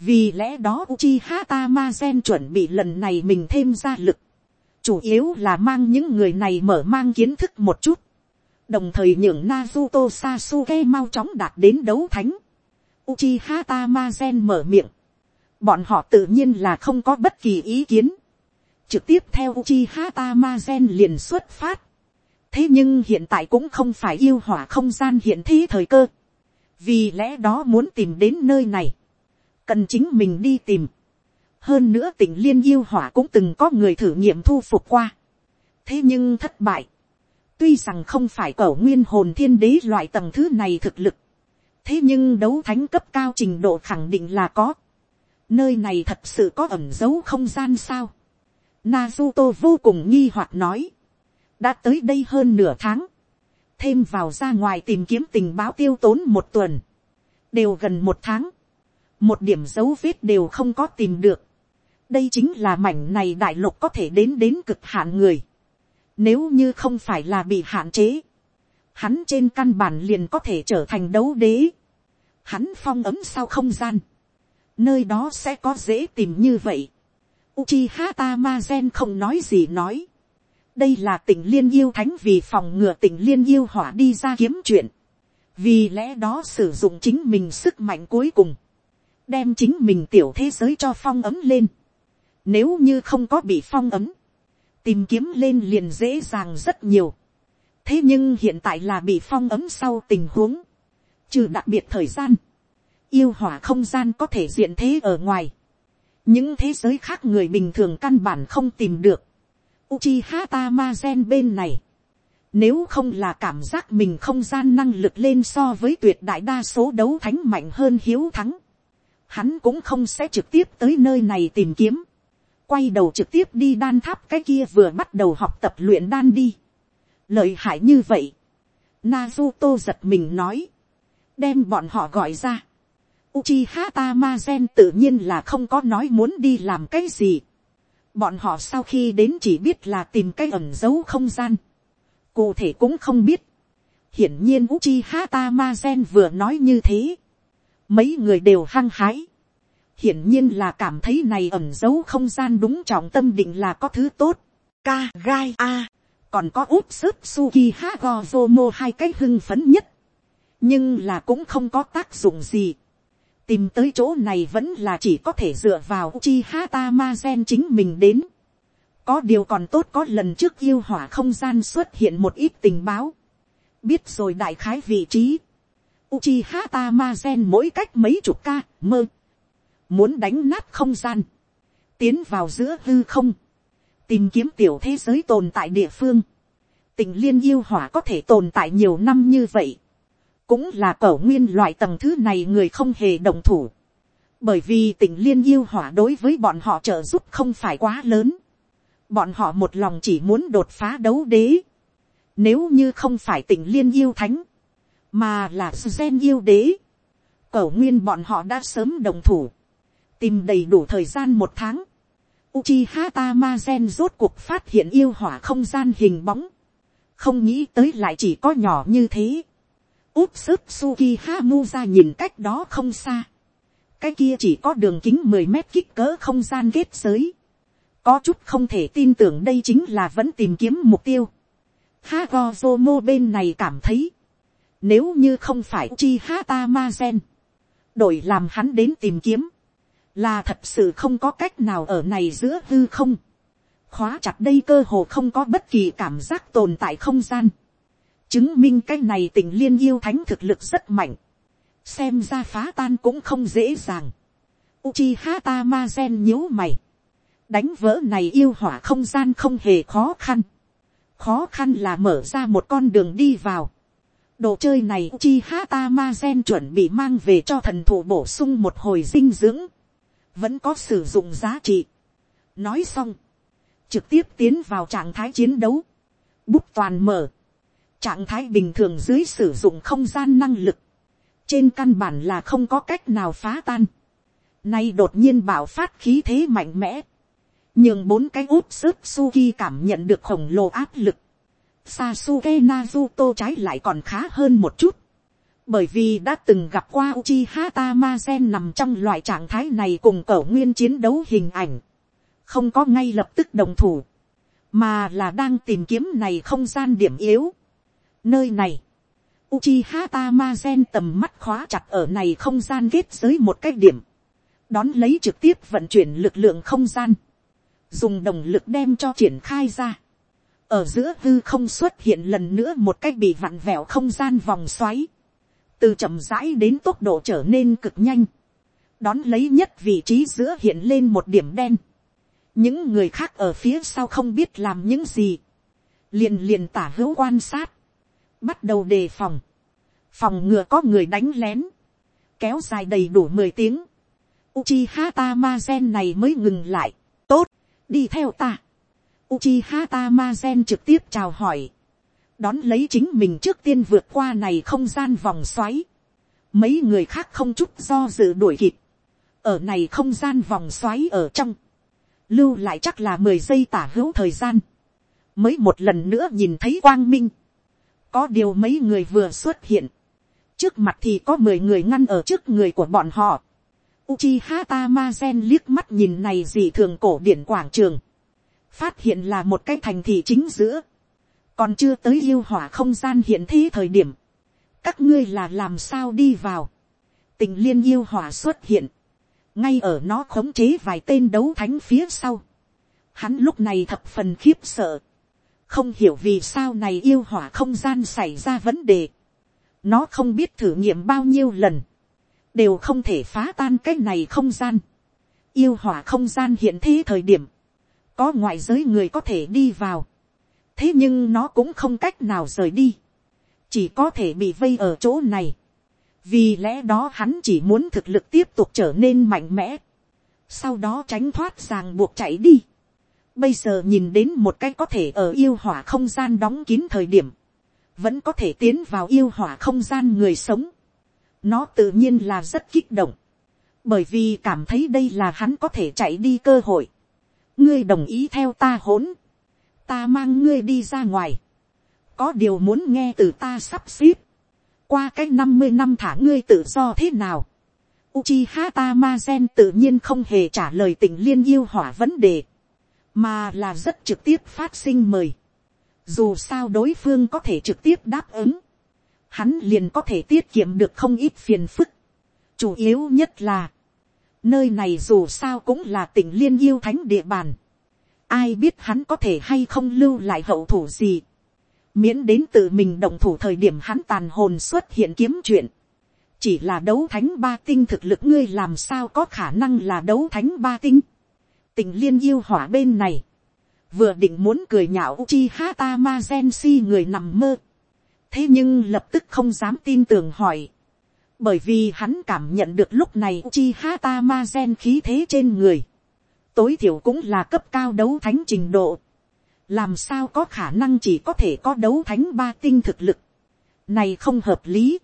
vì lẽ đó Uchiha Tamazen chuẩn bị lần này mình thêm ra lực, chủ yếu là mang những người này mở mang kiến thức một chút, đồng thời nhường Naruto Sasuke mau chóng đạt đến đấu thánh. Uchiha Tamazen mở miệng, bọn họ tự nhiên là không có bất kỳ ý kiến, trực tiếp theo Uchiha Tamazen liền xuất phát. thế nhưng hiện tại cũng không phải yêu hỏa không gian hiện thế thời cơ, vì lẽ đó muốn tìm đến nơi này cần chính mình đi tìm. hơn nữa tỉnh liên yêu hỏa cũng từng có người thử nghiệm thu phục qua. thế nhưng thất bại. tuy rằng không phải cẩu nguyên hồn thiên đế loại tầng thứ này thực lực. thế nhưng đấu thánh cấp cao trình độ khẳng định là có. nơi này thật sự có ẩn dấu không gian sao. Nazuto vô cùng nghi hoặc nói. đã tới đây hơn nửa tháng. thêm vào ra ngoài tìm kiếm tình báo tiêu tốn một tuần. đều gần một tháng một điểm dấu vết đều không có tìm được. đây chính là mảnh này đại lục có thể đến đến cực hạn người. nếu như không phải là bị hạn chế, hắn trên căn bản liền có thể trở thành đấu đế. hắn phong ấm sau không gian. nơi đó sẽ có dễ tìm như vậy. Uchiha Tamazen không nói gì nói. đây là tỉnh liên yêu thánh vì phòng ngừa tỉnh liên yêu hỏa đi ra kiếm chuyện. vì lẽ đó sử dụng chính mình sức mạnh cuối cùng đem chính mình tiểu thế giới cho phong ấm lên. Nếu như không có bị phong ấm, tìm kiếm lên liền dễ dàng rất nhiều. thế nhưng hiện tại là bị phong ấm sau tình huống, trừ đặc biệt thời gian, yêu hỏa không gian có thể diện thế ở ngoài, những thế giới khác người bình thường căn bản không tìm được. Uchiha Tamazen bên này, nếu không là cảm giác mình không gian năng lực lên so với tuyệt đại đa số đấu thánh mạnh hơn hiếu thắng, hắn cũng không sẽ trực tiếp tới nơi này tìm kiếm, quay đầu trực tiếp đi đan tháp cái kia vừa bắt đầu học tập luyện đan đi. Lợi hại như vậy, Nazuto giật mình nói, đem bọn họ gọi ra. Uchiha Tamazen tự nhiên là không có nói muốn đi làm cái gì. Bọn họ sau khi đến chỉ biết là tìm cái ẩn giấu không gian. Cụ thể cũng không biết. Hiển nhiên Uchiha Tamazen vừa nói như thế. Mấy người đều hăng hái. Hiển nhiên là cảm thấy này ẩn dấu không gian đúng trọng tâm định là có thứ tốt. Ka, Gai, A. Còn có úp sức Suki Hagozomo hai cái hưng phấn nhất. Nhưng là cũng không có tác dụng gì tìm tới chỗ này vẫn là chỉ có thể dựa vào chi hata ma gen chính mình đến. có điều còn tốt có lần trước yêu hỏa không gian xuất hiện một ít tình báo. biết rồi đại khái vị trí. Uchiha Tamazen mỗi cách mấy chục ca, mơ. Muốn đánh nát không gian. Tiến vào giữa hư không. Tìm kiếm tiểu thế giới tồn tại địa phương. Tình liên yêu hỏa có thể tồn tại nhiều năm như vậy cũng là cẩu nguyên loại tầng thứ này người không hề đồng thủ. bởi vì tình liên yêu hỏa đối với bọn họ trợ giúp không phải quá lớn. bọn họ một lòng chỉ muốn đột phá đấu đế. nếu như không phải tình liên yêu thánh, mà là gen yêu đế, cẩu nguyên bọn họ đã sớm đồng thủ, tìm đầy đủ thời gian một tháng. Uchiha Tamazen rốt cuộc phát hiện yêu hỏa không gian hình bóng. Không nghĩ tới lại chỉ có nhỏ như thế úp sức suki hamu ra nhìn cách đó không xa. cái kia chỉ có đường kính mười mét kích cỡ không gian kết giới. có chút không thể tin tưởng đây chính là vẫn tìm kiếm mục tiêu. Hagozomo bên này cảm thấy, nếu như không phải chi hata ma gen, đổi làm hắn đến tìm kiếm, là thật sự không có cách nào ở này giữa hư không. khóa chặt đây cơ hồ không có bất kỳ cảm giác tồn tại không gian chứng minh cái này tình liên yêu thánh thực lực rất mạnh, xem ra phá tan cũng không dễ dàng. Uchiha Tamazen nhíu mày, đánh vỡ này yêu hỏa không gian không hề khó khăn, khó khăn là mở ra một con đường đi vào đồ chơi này chi hata ma gen chuẩn bị mang về cho thần thủ bổ sung một hồi dinh dưỡng, vẫn có sử dụng giá trị. nói xong, trực tiếp tiến vào trạng thái chiến đấu, bút toàn mở, trạng thái bình thường dưới sử dụng không gian năng lực, trên căn bản là không có cách nào phá tan. Nay đột nhiên bảo phát khí thế mạnh mẽ, nhưng bốn cái út sức suki cảm nhận được khổng lồ áp lực. Sasuke Naruto trái lại còn khá hơn một chút. Bởi vì đã từng gặp qua Uchiha Tamazen nằm trong loại trạng thái này cùng cẩu nguyên chiến đấu hình ảnh. Không có ngay lập tức đồng thủ. Mà là đang tìm kiếm này không gian điểm yếu. Nơi này, Uchiha Tamazen tầm mắt khóa chặt ở này không gian kết giới một cách điểm. Đón lấy trực tiếp vận chuyển lực lượng không gian. Dùng đồng lực đem cho triển khai ra. Ở giữa hư không xuất hiện lần nữa một cái bị vặn vẹo không gian vòng xoáy. Từ chậm rãi đến tốc độ trở nên cực nhanh. Đón lấy nhất vị trí giữa hiện lên một điểm đen. Những người khác ở phía sau không biết làm những gì. Liền liền tả hữu quan sát bắt đầu đề phòng, phòng ngừa có người đánh lén, kéo dài đầy đủ mười tiếng, Uchiha Tamazen này mới ngừng lại, tốt, đi theo ta. Uchiha Tamazen trực tiếp chào hỏi, đón lấy chính mình trước tiên vượt qua này không gian vòng xoáy, mấy người khác không chút do dự đuổi kịp, ở này không gian vòng xoáy ở trong, lưu lại chắc là mười giây tả hữu thời gian, mới một lần nữa nhìn thấy quang minh, có điều mấy người vừa xuất hiện. Trước mặt thì có mười người ngăn ở trước người của bọn họ. Uchiha Tamazen liếc mắt nhìn này dị thường cổ điển quảng trường. Phát hiện là một cái thành thị chính giữa. Còn chưa tới yêu hỏa không gian hiện thế thời điểm. Các ngươi là làm sao đi vào. Tình liên yêu hỏa xuất hiện. Ngay ở nó khống chế vài tên đấu thánh phía sau. Hắn lúc này thập phần khiếp sợ không hiểu vì sao này yêu hỏa không gian xảy ra vấn đề. nó không biết thử nghiệm bao nhiêu lần, đều không thể phá tan cái này không gian, yêu hỏa không gian hiện thế thời điểm, có ngoại giới người có thể đi vào, thế nhưng nó cũng không cách nào rời đi, chỉ có thể bị vây ở chỗ này, vì lẽ đó hắn chỉ muốn thực lực tiếp tục trở nên mạnh mẽ, sau đó tránh thoát ràng buộc chạy đi. Bây giờ nhìn đến một cái có thể ở yêu hỏa không gian đóng kín thời điểm, vẫn có thể tiến vào yêu hỏa không gian người sống. Nó tự nhiên là rất kích động, bởi vì cảm thấy đây là hắn có thể chạy đi cơ hội ngươi đồng ý theo ta hỗn, ta mang ngươi đi ra ngoài, có điều muốn nghe từ ta sắp xếp, qua cái năm mươi năm thả ngươi tự do thế nào. Uchiha Tamazen tự nhiên không hề trả lời tình liên yêu hỏa vấn đề, mà là rất trực tiếp phát sinh mời. Dù sao đối phương có thể trực tiếp đáp ứng, hắn liền có thể tiết kiệm được không ít phiền phức. Chủ yếu nhất là, nơi này dù sao cũng là tỉnh liên yêu thánh địa bàn. Ai biết hắn có thể hay không lưu lại hậu thủ gì? Miễn đến tự mình động thủ thời điểm hắn tàn hồn xuất hiện kiếm chuyện, chỉ là đấu thánh ba tinh thực lực ngươi làm sao có khả năng là đấu thánh ba tinh, tình liên yêu hỏa bên này, vừa định muốn cười nhạo chi hata ma gen si người nằm mơ, thế nhưng lập tức không dám tin tưởng hỏi, bởi vì hắn cảm nhận được lúc này uchi hata ma gen khí thế trên người, tối thiểu cũng là cấp cao đấu thánh trình độ, làm sao có khả năng chỉ có thể có đấu thánh ba tinh thực lực, này không hợp lý,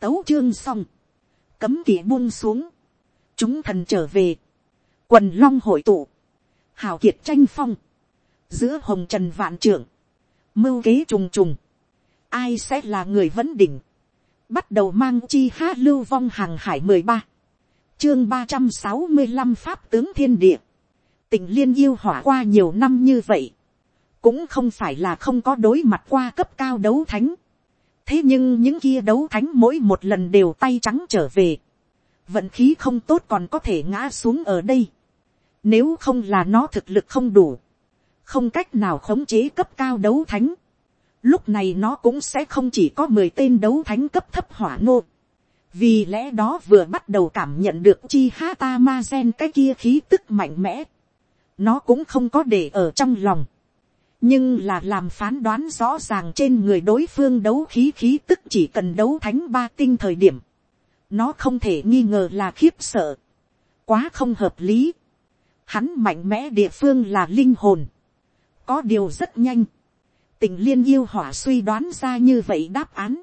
tấu chương xong, cấm kỵ buông xuống, chúng thần trở về, quần long hội tụ, hào kiệt tranh phong, giữa hồng trần vạn trưởng, mưu kế trùng trùng, ai sẽ là người vấn đỉnh, bắt đầu mang chi hát lưu vong hàng hải mười ba, chương ba trăm sáu mươi năm pháp tướng thiên địa, tình liên yêu hỏa qua nhiều năm như vậy, cũng không phải là không có đối mặt qua cấp cao đấu thánh. thế nhưng những kia đấu thánh mỗi một lần đều tay trắng trở về. vận khí không tốt còn có thể ngã xuống ở đây. nếu không là nó thực lực không đủ, không cách nào khống chế cấp cao đấu thánh lúc này nó cũng sẽ không chỉ có mười tên đấu thánh cấp thấp hỏa nô. vì lẽ đó vừa bắt đầu cảm nhận được chi hata ma gen cái kia khí tức mạnh mẽ. nó cũng không có để ở trong lòng. Nhưng là làm phán đoán rõ ràng trên người đối phương đấu khí khí tức chỉ cần đấu thánh ba tinh thời điểm, nó không thể nghi ngờ là khiếp sợ, quá không hợp lý, hắn mạnh mẽ địa phương là linh hồn, có điều rất nhanh, tình liên yêu hỏa suy đoán ra như vậy đáp án,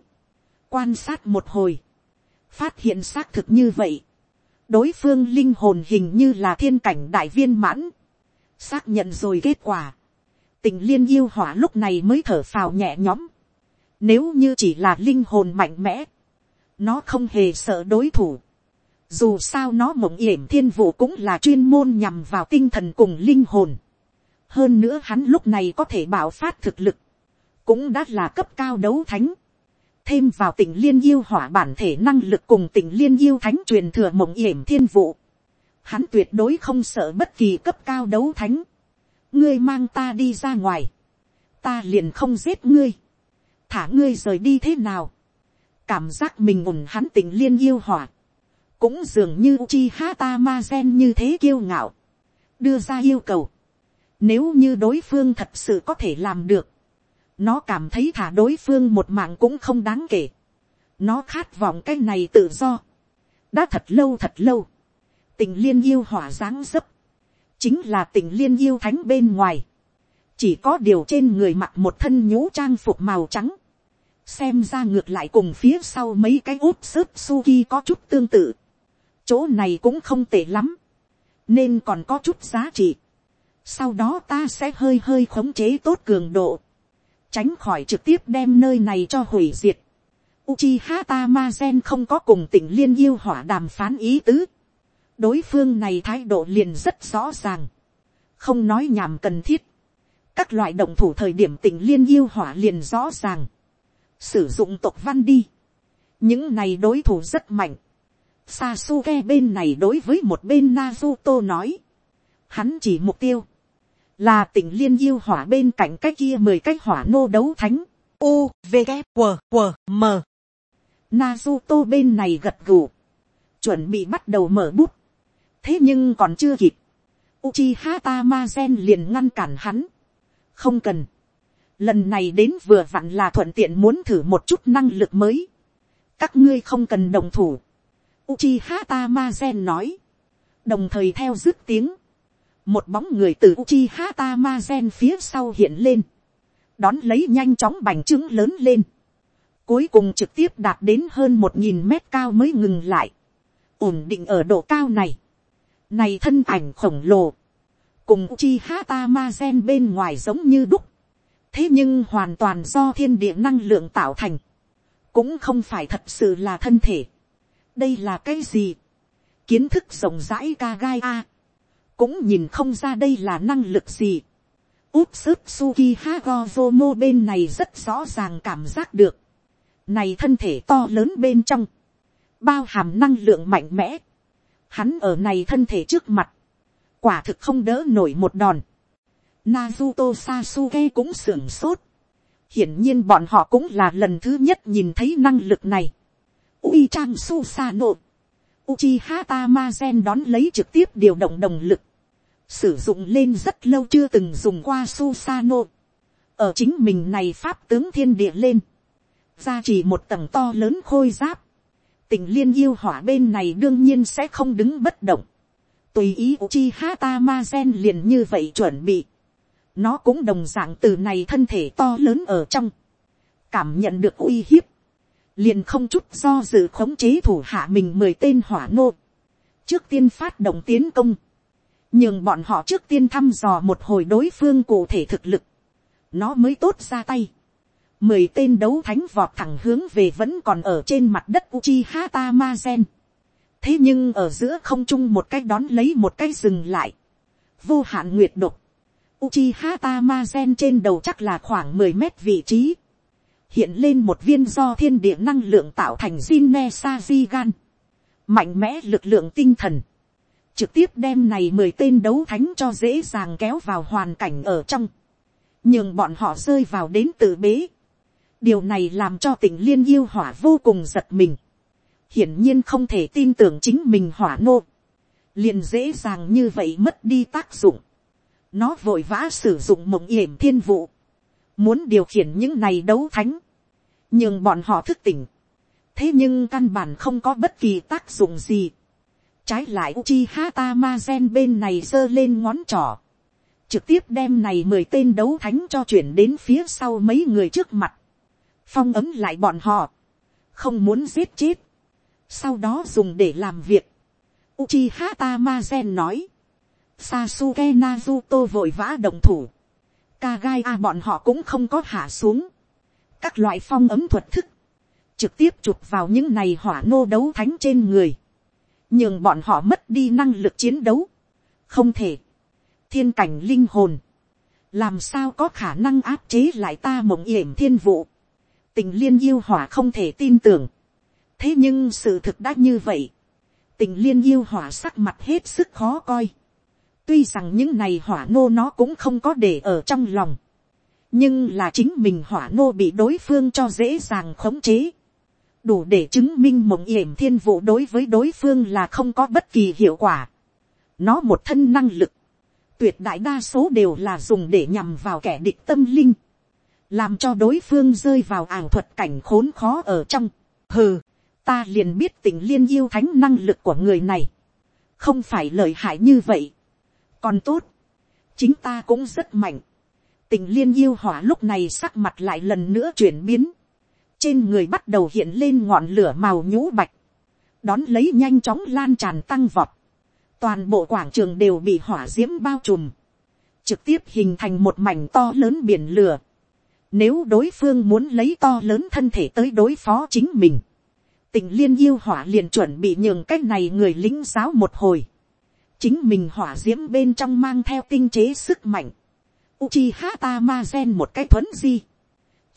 quan sát một hồi, phát hiện xác thực như vậy, đối phương linh hồn hình như là thiên cảnh đại viên mãn, xác nhận rồi kết quả, tình liên yêu hỏa lúc này mới thở phào nhẹ nhõm. Nếu như chỉ là linh hồn mạnh mẽ, nó không hề sợ đối thủ. Dù sao nó mộng yểm thiên vụ cũng là chuyên môn nhằm vào tinh thần cùng linh hồn. Hơn nữa hắn lúc này có thể bảo phát thực lực. Cũng đã là cấp cao đấu thánh. Thêm vào tình liên yêu hỏa bản thể năng lực cùng tình liên yêu thánh truyền thừa mộng yểm thiên vụ. Hắn tuyệt đối không sợ bất kỳ cấp cao đấu thánh. Ngươi mang ta đi ra ngoài, ta liền không giết ngươi, thả ngươi rời đi thế nào, cảm giác mình ủng hắn tình liên yêu hỏa, cũng dường như chi hata ma gen như thế kiêu ngạo, đưa ra yêu cầu, nếu như đối phương thật sự có thể làm được, nó cảm thấy thả đối phương một mạng cũng không đáng kể, nó khát vọng cái này tự do, đã thật lâu thật lâu, tình liên yêu hỏa dáng dấp, chính là tình liên yêu thánh bên ngoài, chỉ có điều trên người mặc một thân nhũ trang phục màu trắng, xem ra ngược lại cùng phía sau mấy cái út sớp suki có chút tương tự, chỗ này cũng không tệ lắm, nên còn có chút giá trị, sau đó ta sẽ hơi hơi khống chế tốt cường độ, tránh khỏi trực tiếp đem nơi này cho hủy diệt. Uchiha Tamazen không có cùng tỉnh liên yêu hỏa đàm phán ý tứ. Đối phương này thái độ liền rất rõ ràng, không nói nhảm cần thiết, các loại động thủ thời điểm tình liên yêu hỏa liền rõ ràng, sử dụng tộc văn đi, những này đối thủ rất mạnh, Sasuke bên này đối với một bên Naruto nói, hắn chỉ mục tiêu, là tỉnh liên yêu hỏa bên cạnh cái kia mười cái hỏa nô đấu thánh, u v g q q m Nazuto bên này gật gù. Chuẩn bị bắt đầu mở bút. Thế nhưng còn chưa kịp. Uchiha Tamazen liền ngăn cản hắn. Không cần. Lần này đến vừa vặn là thuận tiện muốn thử một chút năng lực mới. Các ngươi không cần đồng thủ. Uchiha Tamazen nói. Đồng thời theo dứt tiếng. Một bóng người từ Uchiha Tamazen phía sau hiện lên. Đón lấy nhanh chóng bành trướng lớn lên. Cuối cùng trực tiếp đạt đến hơn một nghìn mét cao mới ngừng lại. Ổn định ở độ cao này. Này thân ảnh khổng lồ. Cùng Uchiha Tamazen bên ngoài giống như đúc. Thế nhưng hoàn toàn do thiên địa năng lượng tạo thành. Cũng không phải thật sự là thân thể. Đây là cái gì? Kiến thức rộng rãi ca gai a. Cũng nhìn không ra đây là năng lực gì. Úp sức Suki mô bên này rất rõ ràng cảm giác được. Này thân thể to lớn bên trong. Bao hàm năng lượng mạnh mẽ. Hắn ở này thân thể trước mặt. Quả thực không đỡ nổi một đòn. Naruto Sasuke cũng sưởng sốt. Hiển nhiên bọn họ cũng là lần thứ nhất nhìn thấy năng lực này. Ui Trang Susano. Uchiha Tamazen đón lấy trực tiếp điều động đồng lực. Sử dụng lên rất lâu chưa từng dùng qua Susano. Ở chính mình này pháp tướng thiên địa lên. Ra chỉ một tầng to lớn khôi giáp. Tình liên yêu hỏa bên này đương nhiên sẽ không đứng bất động. Tùy ý Uchiha Tamazen liền như vậy chuẩn bị. Nó cũng đồng dạng từ này thân thể to lớn ở trong. Cảm nhận được uy hiếp. Liền không chút do dự khống chế thủ hạ mình mười tên hỏa nô. Trước tiên phát động tiến công. Nhưng bọn họ trước tiên thăm dò một hồi đối phương cụ thể thực lực. Nó mới tốt ra tay mười tên đấu thánh vọt thẳng hướng về vẫn còn ở trên mặt đất Uchiha Tamazen. thế nhưng ở giữa không trung một cái đón lấy một cái dừng lại. vô hạn nguyệt độc. Uchiha Tamazen trên đầu chắc là khoảng mười mét vị trí. hiện lên một viên do thiên địa năng lượng tạo thành Jinne Sajigan. mạnh mẽ lực lượng tinh thần trực tiếp đem này mười tên đấu thánh cho dễ dàng kéo vào hoàn cảnh ở trong. nhưng bọn họ rơi vào đến tự bế điều này làm cho tỉnh liên yêu hỏa vô cùng giật mình. hiển nhiên không thể tin tưởng chính mình hỏa nô. liền dễ dàng như vậy mất đi tác dụng. nó vội vã sử dụng mộng yểm thiên vụ. muốn điều khiển những này đấu thánh. nhưng bọn họ thức tỉnh. thế nhưng căn bản không có bất kỳ tác dụng gì trái lại uchi hata bên này giơ lên ngón trỏ. Trực tiếp đem này mười tên đấu thánh cho chuyển đến phía sau mấy người trước mặt. Phong ấm lại bọn họ, không muốn giết chết, sau đó dùng để làm việc. Uchiha Tamazen nói, Sasuke Naruto vội vã đồng thủ, Kagai A bọn họ cũng không có hạ xuống, các loại phong ấm thuật thức, trực tiếp chụp vào những này hỏa nô đấu thánh trên người, nhưng bọn họ mất đi năng lực chiến đấu, không thể, thiên cảnh linh hồn, làm sao có khả năng áp chế lại ta mộng yểm thiên vụ, tình liên yêu hỏa không thể tin tưởng. thế nhưng sự thực đã như vậy. tình liên yêu hỏa sắc mặt hết sức khó coi. tuy rằng những này hỏa nô nó cũng không có để ở trong lòng. nhưng là chính mình hỏa nô bị đối phương cho dễ dàng khống chế đủ để chứng minh mộng yểm thiên vụ đối với đối phương là không có bất kỳ hiệu quả. nó một thân năng lực. tuyệt đại đa số đều là dùng để nhằm vào kẻ địch tâm linh làm cho đối phương rơi vào ảo thuật cảnh khốn khó ở trong. hừ, ta liền biết tình liên yêu thánh năng lực của người này, không phải lợi hại như vậy. còn tốt, chính ta cũng rất mạnh. tình liên yêu hỏa lúc này sắc mặt lại lần nữa chuyển biến, trên người bắt đầu hiện lên ngọn lửa màu nhũ bạch, đón lấy nhanh chóng lan tràn tăng vọt, toàn bộ quảng trường đều bị hỏa d i ễ m bao trùm, trực tiếp hình thành một mảnh to lớn biển lửa, nếu đối phương muốn lấy to lớn thân thể tới đối phó chính mình. Tình liên yêu hỏa liền chuẩn bị nhường cái này người lính giáo một hồi. Chính mình hỏa diễm bên trong mang theo tinh chế sức mạnh. Uchiha Gen một cái thuấn di.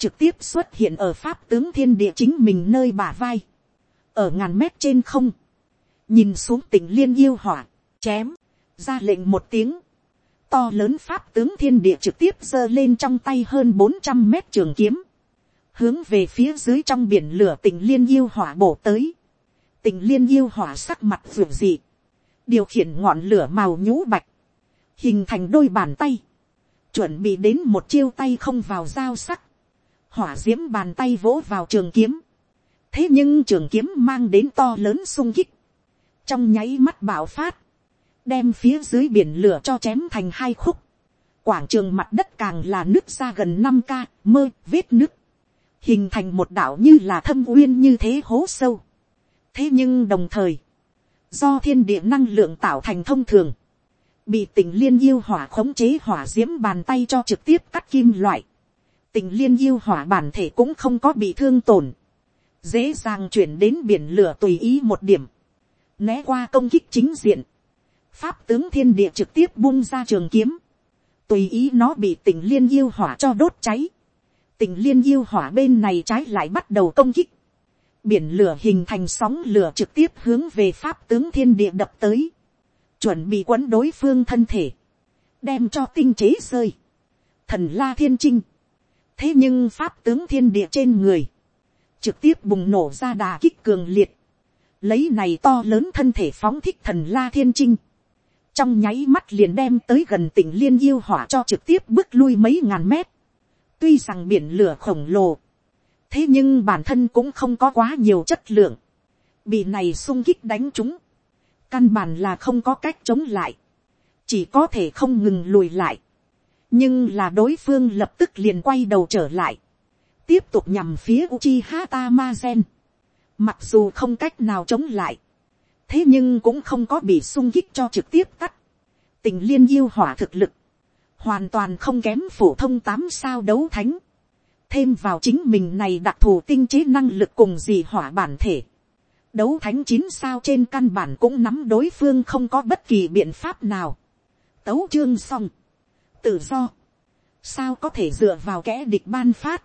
Trực tiếp xuất hiện ở pháp tướng thiên địa chính mình nơi bả vai. Ở ngàn mét trên không. Nhìn xuống tình liên yêu hỏa. Chém. Ra lệnh một tiếng to lớn pháp tướng thiên địa trực tiếp giơ lên trong tay hơn bốn trăm mét trường kiếm, hướng về phía dưới trong biển lửa tình liên yêu hỏa bổ tới, tình liên yêu hỏa sắc mặt ruột dị, điều khiển ngọn lửa màu nhũ bạch, hình thành đôi bàn tay, chuẩn bị đến một chiêu tay không vào dao sắc, hỏa d i ễ m bàn tay vỗ vào trường kiếm, thế nhưng trường kiếm mang đến to lớn sung kích, trong nháy mắt bạo phát, đem phía dưới biển lửa cho chém thành hai khúc, quảng trường mặt đất càng là nước ra gần năm ca mơ vết nước, hình thành một đảo như là thâm uyên như thế hố sâu. thế nhưng đồng thời, do thiên địa năng lượng tạo thành thông thường, bị tình liên yêu hỏa khống chế hỏa d i ễ m bàn tay cho trực tiếp cắt kim loại, tình liên yêu hỏa bản thể cũng không có bị thương tổn, dễ dàng chuyển đến biển lửa tùy ý một điểm, né qua công kích chính diện, pháp tướng thiên địa trực tiếp buông ra trường kiếm, tùy ý nó bị tình liên yêu hỏa cho đốt cháy, tình liên yêu hỏa bên này trái lại bắt đầu công kích, biển lửa hình thành sóng lửa trực tiếp hướng về pháp tướng thiên địa đập tới, chuẩn bị quấn đối phương thân thể, đem cho tinh chế rơi, thần la thiên trinh, thế nhưng pháp tướng thiên địa trên người, trực tiếp bùng nổ ra đà kích cường liệt, lấy này to lớn thân thể phóng thích thần la thiên trinh, trong nháy mắt liền đem tới gần tỉnh liên yêu hỏa cho trực tiếp bước lui mấy ngàn mét, tuy rằng biển lửa khổng lồ, thế nhưng bản thân cũng không có quá nhiều chất lượng, bị này sung kích đánh chúng, căn bản là không có cách chống lại, chỉ có thể không ngừng lùi lại, nhưng là đối phương lập tức liền quay đầu trở lại, tiếp tục nhằm phía Uchiha Tamazen. Mặc dù không cách nào chống lại, thế nhưng cũng không có bị sung kích cho trực tiếp tắt. Tình liên yêu hỏa thực lực, hoàn toàn không kém phổ thông tám sao đấu thánh. Thêm vào chính mình này đặc thù tinh chế năng lực cùng gì hỏa bản thể đấu thánh chín sao trên căn bản cũng nắm đối phương không có bất kỳ biện pháp nào. Tấu chương xong. Tự do. Sao có thể dựa vào kẻ địch ban phát.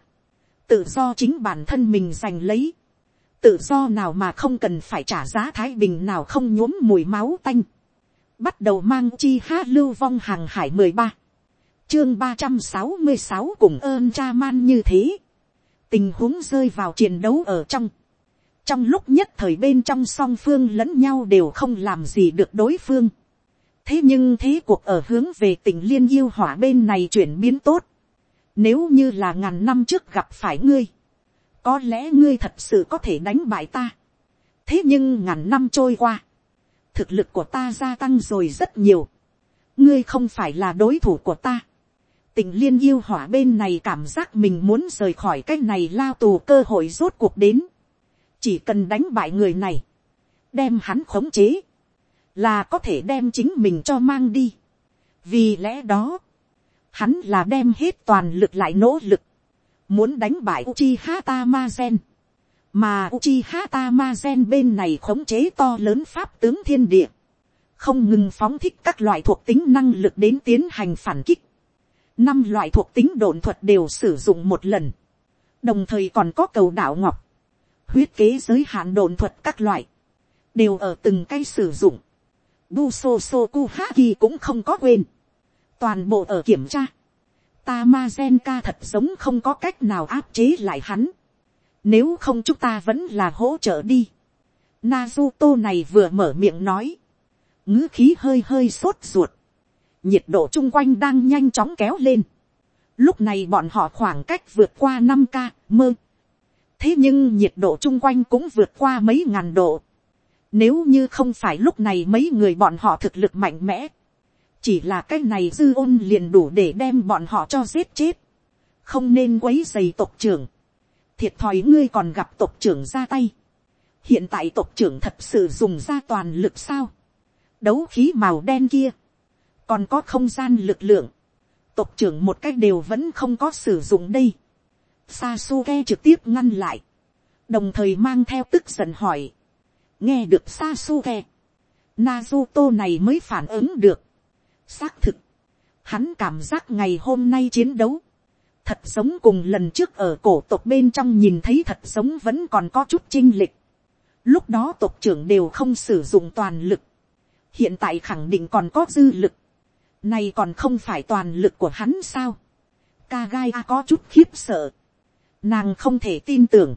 Tự do chính bản thân mình giành lấy. Tự do nào mà không cần phải trả giá thái bình nào không nhuốm mùi máu tanh. Bắt đầu mang chi hát lưu vong hàng hải mười ba Chương ba trăm sáu mươi sáu cùng ơn cha man như thế. Tình huống rơi vào chiến đấu ở trong trong lúc nhất thời bên trong song phương lẫn nhau đều không làm gì được đối phương thế nhưng thế cuộc ở hướng về tỉnh liên yêu hỏa bên này chuyển biến tốt. nếu như là ngàn năm trước gặp phải ngươi, có lẽ ngươi thật sự có thể đánh bại ta. thế nhưng ngàn năm trôi qua, thực lực của ta gia tăng rồi rất nhiều. ngươi không phải là đối thủ của ta. tình liên yêu hỏa bên này cảm giác mình muốn rời khỏi cái này lao tù cơ hội rốt cuộc đến chỉ cần đánh bại người này, đem hắn khống chế, là có thể đem chính mình cho mang đi. vì lẽ đó, hắn là đem hết toàn lực lại nỗ lực, muốn đánh bại Uchiha Tamazen. Mà Uchiha Tamazen bên này khống chế to lớn pháp tướng thiên địa, không ngừng phóng thích các loại thuộc tính năng lực đến tiến hành phản kích. Năm loại thuộc tính đồn thuật đều sử dụng một lần, đồng thời còn có cầu đạo ngọc, huyết kế giới hạn đồn thuật các loại, đều ở từng cây sử dụng. Buso Sokuhaki cũng không có quên. Toàn bộ ở kiểm tra. Tamazenka thật giống không có cách nào áp chế lại hắn. Nếu không chúng ta vẫn là hỗ trợ đi. Nazuto này vừa mở miệng nói. ngữ khí hơi hơi sốt ruột. Nhiệt độ chung quanh đang nhanh chóng kéo lên. Lúc này bọn họ khoảng cách vượt qua 5 ca, mơ thế nhưng nhiệt độ chung quanh cũng vượt qua mấy ngàn độ. Nếu như không phải lúc này mấy người bọn họ thực lực mạnh mẽ, chỉ là cái này dư ôn liền đủ để đem bọn họ cho giết chết. không nên quấy dày tộc trưởng. thiệt thòi ngươi còn gặp tộc trưởng ra tay. hiện tại tộc trưởng thật sự dùng ra toàn lực sao. đấu khí màu đen kia, còn có không gian lực lượng. tộc trưởng một cách đều vẫn không có sử dụng đây. Sasuke trực tiếp ngăn lại. Đồng thời mang theo tức giận hỏi. Nghe được Sasuke. Naruto này mới phản ứng được. Xác thực. Hắn cảm giác ngày hôm nay chiến đấu. Thật giống cùng lần trước ở cổ tộc bên trong nhìn thấy thật giống vẫn còn có chút chinh lịch. Lúc đó tộc trưởng đều không sử dụng toàn lực. Hiện tại khẳng định còn có dư lực. Này còn không phải toàn lực của hắn sao. Kagaya có chút khiếp sợ Nàng không thể tin tưởng.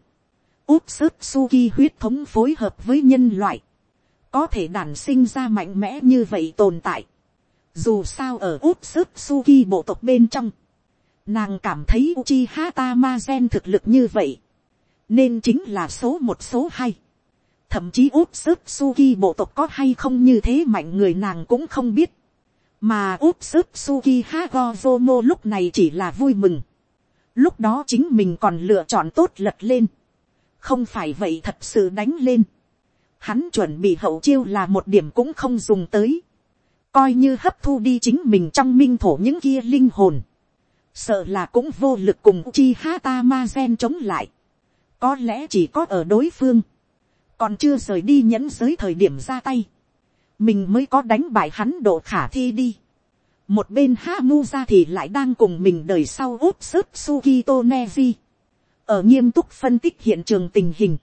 Úp sớt Suki huyết thống phối hợp với nhân loại. Có thể đản sinh ra mạnh mẽ như vậy tồn tại. Dù sao ở Úp sớt Suki bộ tộc bên trong. Nàng cảm thấy Uchiha Tamazen thực lực như vậy. Nên chính là số một số hai. Thậm chí Úp sớt Suki bộ tộc có hay không như thế mạnh người nàng cũng không biết. Mà Úp sức Suki Hagozomo lúc này chỉ là vui mừng. Lúc đó chính mình còn lựa chọn tốt lật lên. Không phải vậy thật sự đánh lên. Hắn chuẩn bị hậu chiêu là một điểm cũng không dùng tới. Coi như hấp thu đi chính mình trong minh thổ những kia linh hồn. Sợ là cũng vô lực cùng chi hata ma gen chống lại. Có lẽ chỉ có ở đối phương. Còn chưa rời đi nhẫn giới thời điểm ra tay. Mình mới có đánh bại hắn độ khả thi đi một bên ha mu ra thì lại đang cùng mình đời sau úp sức sukito neji ở nghiêm túc phân tích hiện trường tình hình,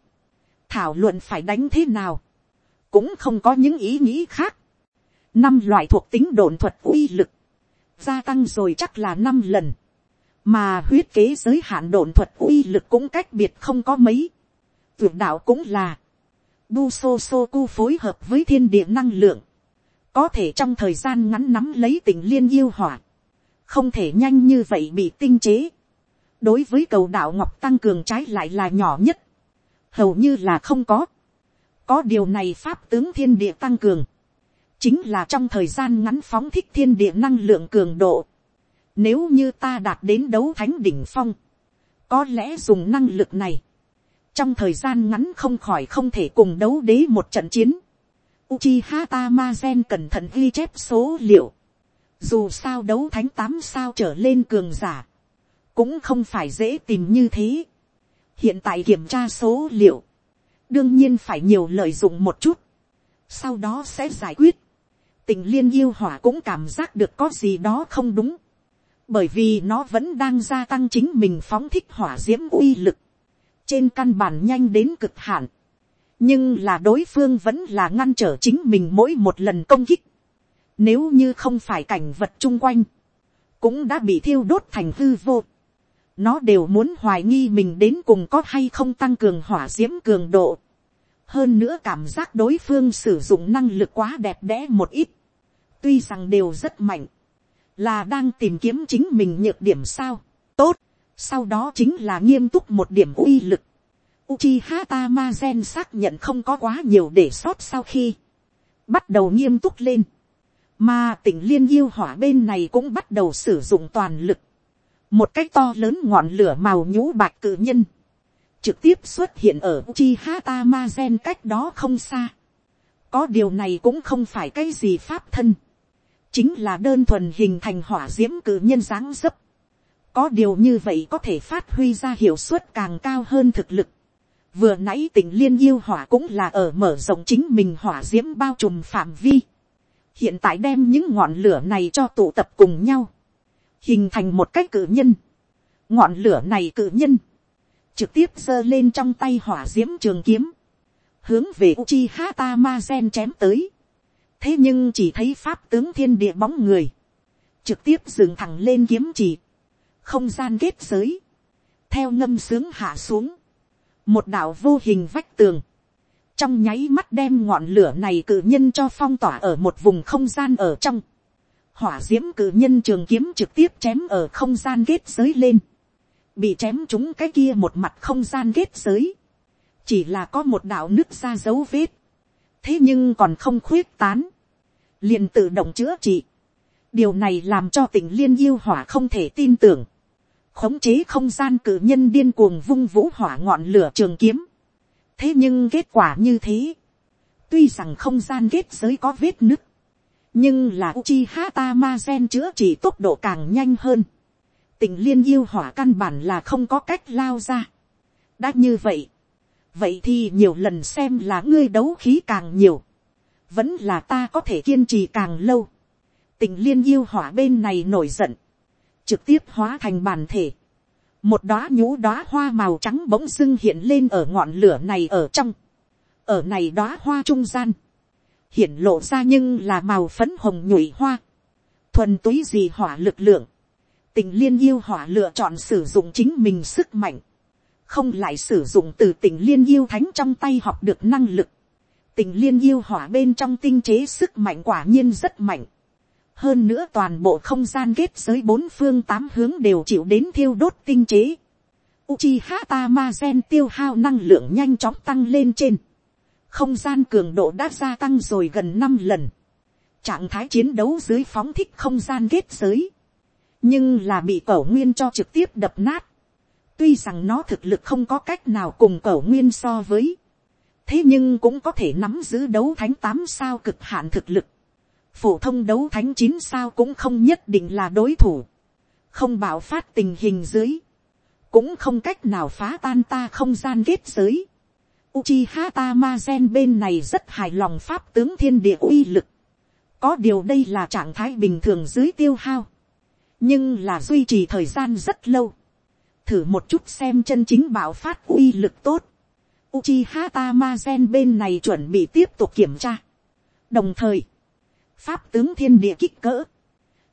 thảo luận phải đánh thế nào, cũng không có những ý nghĩ khác. năm loại thuộc tính đồn thuật uy lực, gia tăng rồi chắc là năm lần, mà huyết kế giới hạn đồn thuật uy lực cũng cách biệt không có mấy. tuyệt đạo cũng là, bu so so cu phối hợp với thiên địa năng lượng, có thể trong thời gian ngắn nắm lấy tình liên yêu hỏa, không thể nhanh như vậy bị tinh chế đối với cầu đạo ngọc tăng cường trái lại là nhỏ nhất, hầu như là không có. có điều này pháp tướng thiên địa tăng cường, chính là trong thời gian ngắn phóng thích thiên địa năng lượng cường độ. Nếu như ta đạt đến đấu thánh đỉnh phong, có lẽ dùng năng lực này, trong thời gian ngắn không khỏi không thể cùng đấu đế một trận chiến. Uchiha Tamazen cẩn thận ghi chép số liệu. Dù sao đấu thánh tám sao trở lên cường giả. Cũng không phải dễ tìm như thế. Hiện tại kiểm tra số liệu. Đương nhiên phải nhiều lợi dụng một chút. Sau đó sẽ giải quyết. Tình liên yêu hỏa cũng cảm giác được có gì đó không đúng. Bởi vì nó vẫn đang gia tăng chính mình phóng thích hỏa diễm uy lực. Trên căn bản nhanh đến cực hạn nhưng là đối phương vẫn là ngăn trở chính mình mỗi một lần công kích. Nếu như không phải cảnh vật chung quanh, cũng đã bị thiêu đốt thành hư vô. Nó đều muốn hoài nghi mình đến cùng có hay không tăng cường hỏa d i ễ m cường độ. Hơn nữa cảm giác đối phương sử dụng năng lực quá đẹp đẽ một ít. Tuy rằng đều rất mạnh, là đang tìm kiếm chính mình nhược điểm sao. Tốt, sau đó chính là nghiêm túc một điểm uy lực Uchiha Tamazen xác nhận không có quá nhiều để sót sau khi bắt đầu nghiêm túc lên. Mà tỉnh liên yêu hỏa bên này cũng bắt đầu sử dụng toàn lực. Một cái to lớn ngọn lửa màu nhũ bạc cử nhân. Trực tiếp xuất hiện ở Uchiha Tamazen cách đó không xa. Có điều này cũng không phải cái gì pháp thân. Chính là đơn thuần hình thành hỏa diễm cử nhân dáng dấp. Có điều như vậy có thể phát huy ra hiệu suất càng cao hơn thực lực vừa nãy tỉnh liên yêu hỏa cũng là ở mở rộng chính mình hỏa d i ễ m bao trùm phạm vi, hiện tại đem những ngọn lửa này cho tụ tập cùng nhau, hình thành một cái cử nhân, ngọn lửa này cử nhân, trực tiếp giơ lên trong tay hỏa d i ễ m trường kiếm, hướng về uchi hata ma gen chém tới, thế nhưng chỉ thấy pháp tướng thiên địa bóng người, trực tiếp dừng thẳng lên kiếm chỉ, không gian kết giới, theo ngâm sướng hạ xuống, một đạo vô hình vách tường, trong nháy mắt đem ngọn lửa này cự nhân cho phong tỏa ở một vùng không gian ở trong, hỏa d i ễ m cử nhân trường kiếm trực tiếp chém ở không gian kết giới lên, bị chém chúng cái kia một mặt không gian kết giới, chỉ là có một đạo nước ra dấu vết, thế nhưng còn không khuyết tán, liền tự động chữa trị, điều này làm cho tỉnh liên yêu hỏa không thể tin tưởng, khống chế không gian cử nhân điên cuồng vung vũ hỏa ngọn lửa trường kiếm. thế nhưng kết quả như thế, tuy rằng không gian kết giới có vết nứt, nhưng là Uchiha Tamazen chữa chỉ tốc độ càng nhanh hơn. tình liên yêu hỏa căn bản là không có cách lao ra. đã như vậy, vậy thì nhiều lần xem là ngươi đấu khí càng nhiều, vẫn là ta có thể kiên trì càng lâu. tình liên yêu hỏa bên này nổi giận, trực tiếp hóa thành bản thể. Một đóa nhũ đóa hoa màu trắng bỗng dưng hiện lên ở ngọn lửa này ở trong. Ở này đóa hoa trung gian. Hiển lộ ra nhưng là màu phấn hồng nhụy hoa. Thuần túy gì hỏa lực lượng. Tình liên yêu hỏa lựa chọn sử dụng chính mình sức mạnh. không lại sử dụng từ tình liên yêu thánh trong tay học được năng lực. tình liên yêu hỏa bên trong tinh chế sức mạnh quả nhiên rất mạnh. Hơn nữa toàn bộ không gian kết giới bốn phương tám hướng đều chịu đến thiêu đốt tinh chế. Uchiha Tamazen tiêu hao năng lượng nhanh chóng tăng lên trên. Không gian cường độ đã gia tăng rồi gần năm lần. Trạng thái chiến đấu dưới phóng thích không gian kết giới. Nhưng là bị cẩu nguyên cho trực tiếp đập nát. Tuy rằng nó thực lực không có cách nào cùng cẩu nguyên so với. Thế nhưng cũng có thể nắm giữ đấu thánh tám sao cực hạn thực lực. Phổ thông đấu thánh chín sao cũng không nhất định là đối thủ. Không bảo phát tình hình dưới. Cũng không cách nào phá tan ta không gian kết giới. Uchiha Tamazen bên này rất hài lòng pháp tướng thiên địa uy lực. Có điều đây là trạng thái bình thường dưới tiêu hao. Nhưng là duy trì thời gian rất lâu thử một chút xem chân chính bảo phát uy lực tốt. Uchiha Tamazen bên này chuẩn bị tiếp tục kiểm tra. Đồng thời, pháp tướng thiên địa kích cỡ,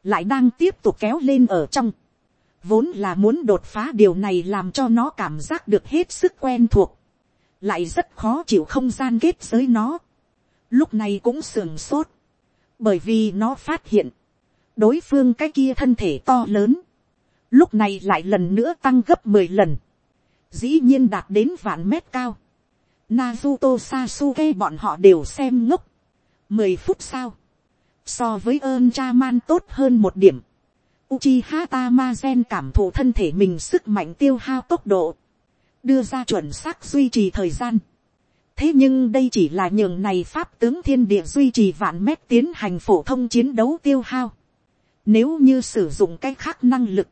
lại đang tiếp tục kéo lên ở trong. Vốn là muốn đột phá điều này làm cho nó cảm giác được hết sức quen thuộc. Lại rất khó chịu không gian kết giới nó. Lúc này cũng sườn sốt. Bởi vì nó phát hiện. Đối phương cái kia thân thể to lớn lúc này lại lần nữa tăng gấp mười lần, dĩ nhiên đạt đến vạn mét cao. Nazuto Sasuke bọn họ đều xem ngốc. mười phút sau, so với ơn cha man tốt hơn một điểm. Uchiha Tamazen cảm thụ thân thể mình sức mạnh tiêu hao tốc độ, đưa ra chuẩn xác duy trì thời gian. thế nhưng đây chỉ là nhường này pháp tướng thiên địa duy trì vạn mét tiến hành phổ thông chiến đấu tiêu hao. Nếu như sử dụng cái khác năng lực,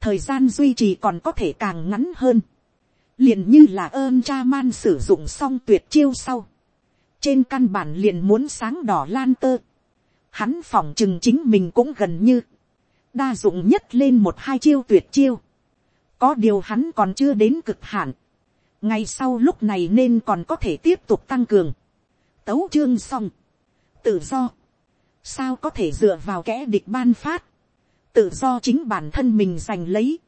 thời gian duy trì còn có thể càng ngắn hơn, liền như là ơn cha man sử dụng xong tuyệt chiêu sau, trên căn bản liền muốn sáng đỏ lan tơ, hắn phỏng chừng chính mình cũng gần như, đa dụng nhất lên một hai chiêu tuyệt chiêu, có điều hắn còn chưa đến cực hạn, ngay sau lúc này nên còn có thể tiếp tục tăng cường, tấu chương xong, tự do, sao có thể dựa vào kẻ địch ban phát, tự do chính bản thân mình giành lấy,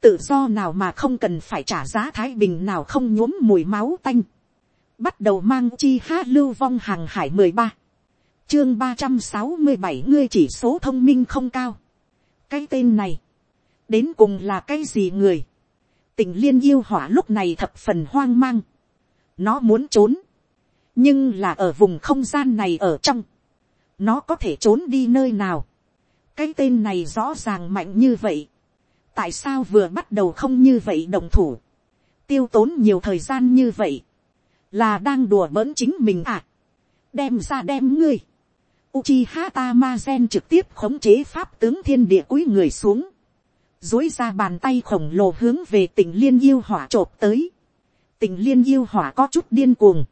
tự do nào mà không cần phải trả giá thái bình nào không nhuốm mùi máu tanh, bắt đầu mang chi hát lưu vong hàng hải mười ba, chương ba trăm sáu mươi bảy ngươi chỉ số thông minh không cao, cái tên này, đến cùng là cái gì người, tình liên yêu hỏa lúc này thập phần hoang mang, nó muốn trốn, nhưng là ở vùng không gian này ở trong, nó có thể trốn đi nơi nào, cái tên này rõ ràng mạnh như vậy. tại sao vừa bắt đầu không như vậy đồng thủ. tiêu tốn nhiều thời gian như vậy. là đang đùa bỡn chính mình à. đem ra đem ngươi. Uchiha Tamazen trực tiếp khống chế pháp tướng thiên địa cúi người xuống. Dối ra bàn tay khổng lồ hướng về tỉnh liên yêu hỏa chộp tới. Tỉnh liên yêu hỏa có chút điên cuồng.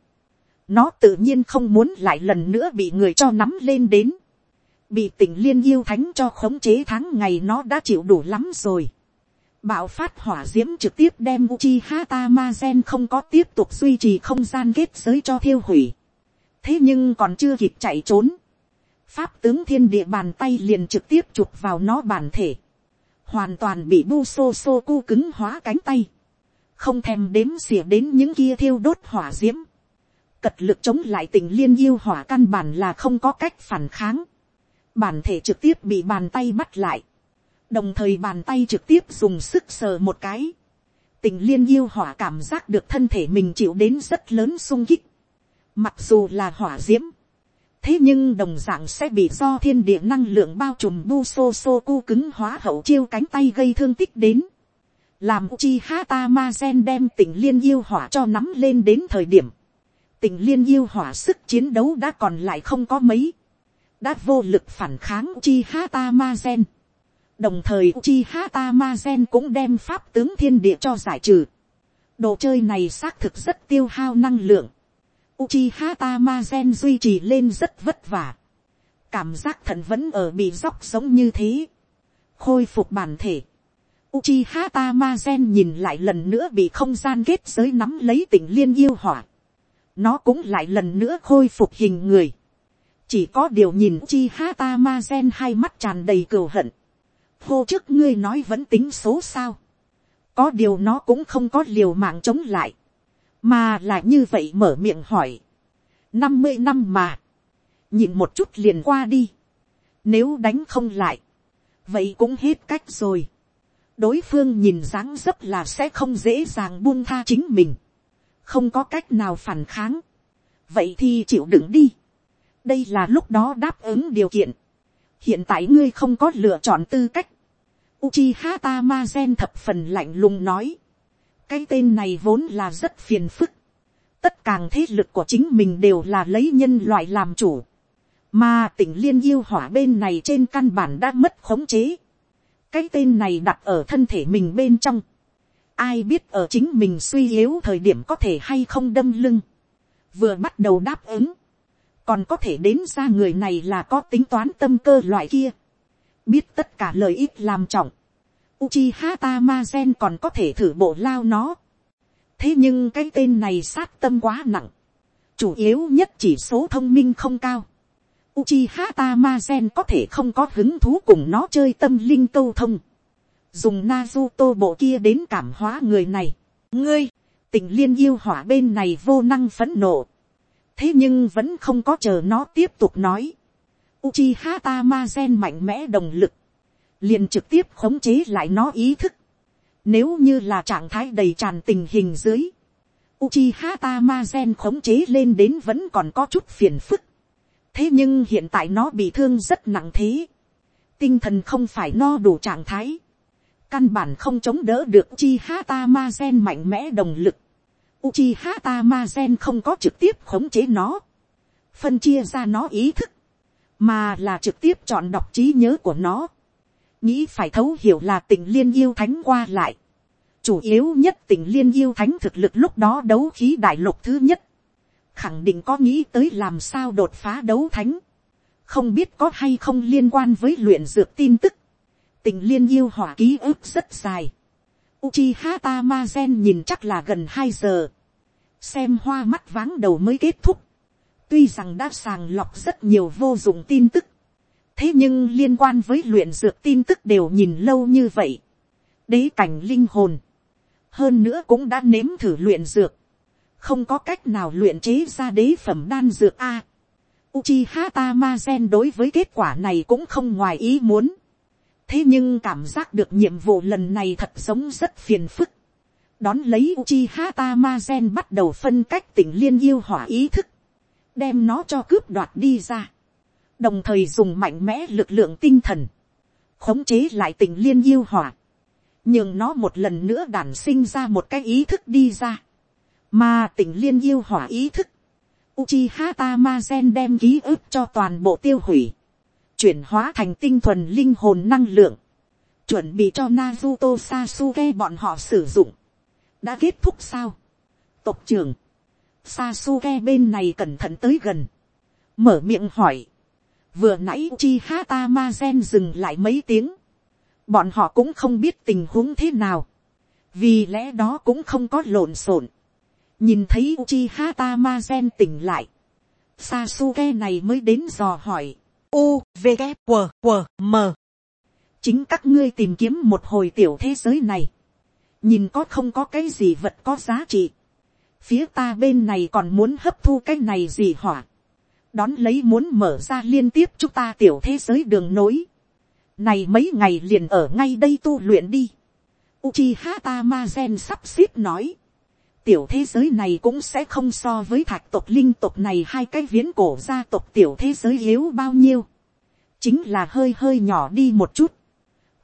Nó tự nhiên không muốn lại lần nữa bị người cho nắm lên đến bị tỉnh liên yêu thánh cho khống chế tháng ngày nó đã chịu đủ lắm rồi. Bạo phát hỏa diễm trực tiếp đem Uchiha Tamazen không có tiếp tục duy trì không gian kết giới cho thiêu hủy. Thế nhưng còn chưa kịp chạy trốn. Pháp tướng thiên địa bàn tay liền trực tiếp chụp vào nó bản thể. Hoàn toàn bị bu sô sô cu cứng hóa cánh tay. Không thèm đếm xỉa đến những kia thiêu đốt hỏa diễm. Cật lực chống lại tình liên yêu hỏa căn bản là không có cách phản kháng bản thể trực tiếp bị bàn tay bắt lại, đồng thời bàn tay trực tiếp dùng sức sờ một cái, tình liên yêu hỏa cảm giác được thân thể mình chịu đến rất lớn sung kích, mặc dù là hỏa d i ễ m thế nhưng đồng dạng sẽ bị do thiên địa năng lượng bao trùm bu sô sô cu cứng hóa hậu chiêu cánh tay gây thương tích đến, làm chi hata ma gen đem tình liên yêu hỏa cho nắm lên đến thời điểm, tình liên yêu hỏa sức chiến đấu đã còn lại không có mấy, đã vô lực phản kháng chi hata ma gen. đồng thời chi hata ma gen cũng đem pháp tướng thiên địa cho giải trừ. đồ chơi này xác thực rất tiêu hao năng lượng. Uchiha Tamazen duy trì lên rất vất vả. Cảm giác thận vẫn ở bị dốc giống như thế. Khôi phục bản thể. Uchiha Tamazen nhìn lại lần nữa bị không gian kết giới nắm lấy tỉnh liên yêu hỏa. Nó cũng lại lần nữa khôi phục hình người chỉ có điều nhìn Uchiha Tamazen hai mắt tràn đầy cừu hận. hô trước ngươi nói vẫn tính số sao. có điều nó cũng không có liều mạng chống lại, mà là như vậy mở miệng hỏi, năm mươi năm mà, nhìn một chút liền qua đi, nếu đánh không lại, vậy cũng hết cách rồi, đối phương nhìn dáng dấp là sẽ không dễ dàng buông tha chính mình, không có cách nào phản kháng, vậy thì chịu đựng đi, đây là lúc đó đáp ứng điều kiện, hiện tại ngươi không có lựa chọn tư cách, Uchiha Tamazen thập phần lạnh lùng nói. Cái tên này vốn là rất phiền phức. Tất cả thế lực của chính mình đều là lấy nhân loại làm chủ. Mà tỉnh liên yêu hỏa bên này trên căn bản đã mất khống chế. Cái tên này đặt ở thân thể mình bên trong. Ai biết ở chính mình suy yếu thời điểm có thể hay không đâm lưng. Vừa bắt đầu đáp ứng. Còn có thể đến ra người này là có tính toán tâm cơ loại kia biết tất cả lợi ích làm trọng, Uchiha Tamazen còn có thể thử bộ lao nó. thế nhưng cái tên này sát tâm quá nặng, chủ yếu nhất chỉ số thông minh không cao. Uchiha Tamazen có thể không có hứng thú cùng nó chơi tâm linh câu thông. Dùng Naruto bộ kia đến cảm hóa người này. Ngươi, tình liên yêu hỏa bên này vô năng phấn nộ. Thế nhưng vẫn không có chờ nó tiếp tục nói. Uchiha Tamazen mạnh mẽ đồng lực, liền trực tiếp khống chế lại nó ý thức. Nếu như là trạng thái đầy tràn tình hình dưới, Uchiha Tamazen khống chế lên đến vẫn còn có chút phiền phức. Thế nhưng hiện tại nó bị thương rất nặng thế. Tinh thần không phải no đủ trạng thái. Căn bản không chống đỡ được Uchiha Tamazen mạnh mẽ đồng lực. Uchiha Tamazen không có trực tiếp khống chế nó. Phân chia ra nó ý thức mà là trực tiếp chọn đọc trí nhớ của nó, nghĩ phải thấu hiểu là tình liên yêu thánh qua lại, chủ yếu nhất tình liên yêu thánh thực lực lúc đó đấu khí đại lục thứ nhất, khẳng định có nghĩ tới làm sao đột phá đấu thánh, không biết có hay không liên quan với luyện dược tin tức, tình liên yêu hỏa ký ức rất dài, Uchiha Tamazen nhìn chắc là gần hai giờ, xem hoa mắt váng đầu mới kết thúc, tuy rằng đã sàng lọc rất nhiều vô dụng tin tức, thế nhưng liên quan với luyện dược tin tức đều nhìn lâu như vậy. đế cảnh linh hồn, hơn nữa cũng đã nếm thử luyện dược, không có cách nào luyện chế ra đế phẩm đan dược a. Uchiha Tamazen đối với kết quả này cũng không ngoài ý muốn. thế nhưng cảm giác được nhiệm vụ lần này thật giống rất phiền phức. đón lấy Uchiha Tamazen bắt đầu phân cách tỉnh liên yêu hỏa ý thức đem nó cho cướp đoạt đi ra, đồng thời dùng mạnh mẽ lực lượng tinh thần, khống chế lại tình liên yêu hỏa, nhưng nó một lần nữa đản sinh ra một cái ý thức đi ra, mà tình liên yêu hỏa ý thức, Uchiha Tamazen đem ký ức cho toàn bộ tiêu hủy, chuyển hóa thành tinh thuần linh hồn năng lượng, chuẩn bị cho Naruto Sasuke bọn họ sử dụng. đã kết thúc sao. tộc trưởng, Sasuke bên này cẩn thận tới gần. Mở miệng hỏi. Vừa nãy Chi Hata Marzen dừng lại mấy tiếng. Bọn họ cũng không biết tình huống thế nào. Vì lẽ đó cũng không có lộn xộn. Nhìn thấy Chi Hata Marzen tỉnh lại. Sasuke này mới đến dò hỏi. U, V, K, W, M. Chính các ngươi tìm kiếm một hồi tiểu thế giới này. Nhìn có không có cái gì vật có giá trị phía ta bên này còn muốn hấp thu cái này gì hỏa, đón lấy muốn mở ra liên tiếp chúng ta tiểu thế giới đường nối, này mấy ngày liền ở ngay đây tu luyện đi, Uchiha Tamazen sắp xếp nói, tiểu thế giới này cũng sẽ không so với thạch tộc linh tộc này hai cái viễn cổ gia tộc tiểu thế giới yếu bao nhiêu, chính là hơi hơi nhỏ đi một chút,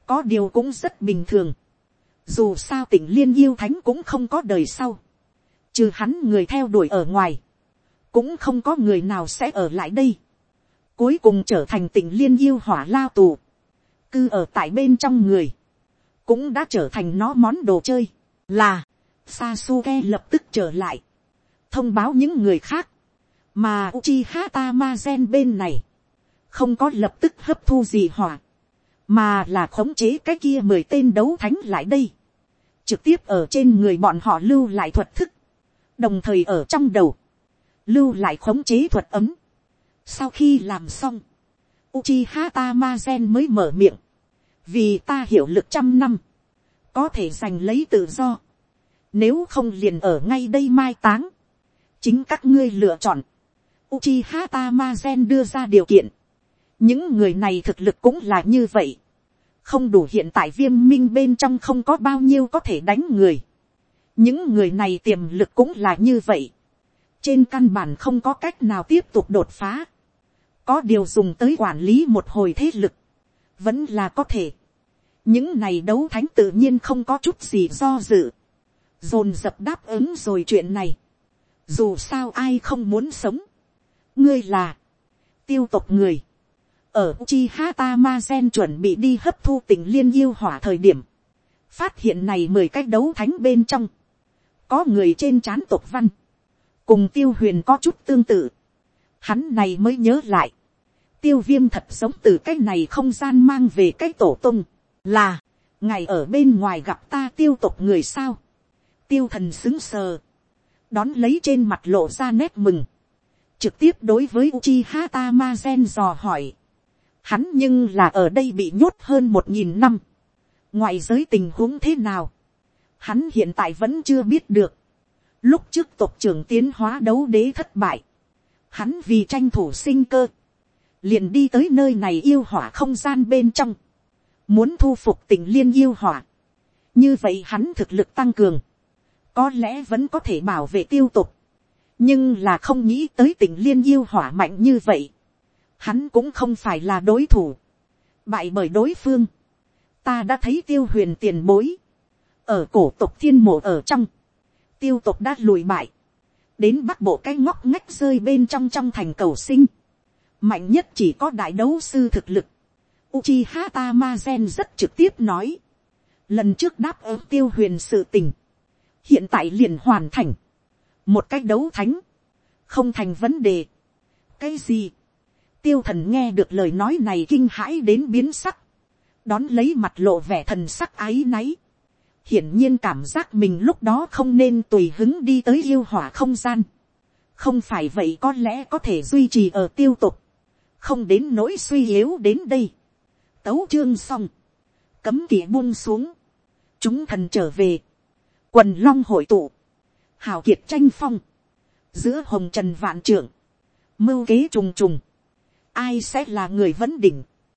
có điều cũng rất bình thường, dù sao tỉnh liên yêu thánh cũng không có đời sau, trừ hắn người theo đuổi ở ngoài, cũng không có người nào sẽ ở lại đây, cuối cùng trở thành tỉnh liên yêu hỏa lao tù, cư ở tại bên trong người, cũng đã trở thành nó món đồ chơi, là, Sasuke lập tức trở lại, thông báo những người khác, mà Uchiha Tamazen bên này, không có lập tức hấp thu gì hỏa, mà là khống chế cái kia mười tên đấu thánh lại đây, trực tiếp ở trên người bọn họ lưu lại thuật thức, đồng thời ở trong đầu, lưu lại khống chế thuật ấm. Sau khi làm xong, Uchiha Tamazen mới mở miệng, vì ta hiểu lực trăm năm, có thể giành lấy tự do, nếu không liền ở ngay đây mai táng, chính các ngươi lựa chọn, Uchiha Tamazen đưa ra điều kiện, những người này thực lực cũng là như vậy, không đủ hiện tại viêm minh bên trong không có bao nhiêu có thể đánh người, những người này tiềm lực cũng là như vậy, trên căn bản không có cách nào tiếp tục đột phá, có điều dùng tới quản lý một hồi thế lực, vẫn là có thể. những này đấu thánh tự nhiên không có chút gì do dự, dồn dập đáp ứng rồi chuyện này, dù sao ai không muốn sống, ngươi là, tiêu tộc người, ở chi hata ma gen chuẩn bị đi hấp thu tình liên yêu hỏa thời điểm, phát hiện này mười cách đấu thánh bên trong, có người trên chán tộc văn, cùng tiêu huyền có chút tương tự, hắn này mới nhớ lại, tiêu viêm thật sống từ cái này không gian mang về cái tổ tung, là, ngày ở bên ngoài gặp ta tiêu tộc người sao, tiêu thần xứng sờ, đón lấy trên mặt lộ ra nét mừng, trực tiếp đối với Uchi Hata Mazen dò hỏi, hắn nhưng là ở đây bị nhốt hơn một nghìn năm, ngoại giới tình huống thế nào, hắn hiện tại vẫn chưa biết được, lúc trước tộc trưởng tiến hóa đấu đế thất bại, hắn vì tranh thủ sinh cơ, liền đi tới nơi này yêu hỏa không gian bên trong, muốn thu phục tình liên yêu hỏa. như vậy hắn thực lực tăng cường, có lẽ vẫn có thể bảo vệ tiêu tục, nhưng là không nghĩ tới tình liên yêu hỏa mạnh như vậy, hắn cũng không phải là đối thủ, bại bởi đối phương, ta đã thấy tiêu huyền tiền bối, ở cổ tục thiên mộ ở trong, tiêu tục đã lùi bại, đến bắc bộ cái ngóc ngách rơi bên trong trong thành cầu sinh, mạnh nhất chỉ có đại đấu sư thực lực. Uchiha Tamazen rất trực tiếp nói, lần trước đáp ứng tiêu huyền sự tình, hiện tại liền hoàn thành, một cách đấu thánh, không thành vấn đề. cái gì, tiêu thần nghe được lời nói này kinh hãi đến biến sắc, đón lấy mặt lộ vẻ thần sắc áy náy, hiển nhiên cảm giác mình lúc đó không nên tùy hứng đi tới yêu hỏa không gian, không phải vậy có lẽ có thể duy trì ở tiêu tục, không đến nỗi suy yếu đến đây. tấu chương xong, cấm kỵ buông xuống, chúng thần trở về, quần long hội tụ, hào kiệt tranh phong, giữa hồng trần vạn trưởng, mưu kế trùng trùng, ai sẽ là người vấn đỉnh,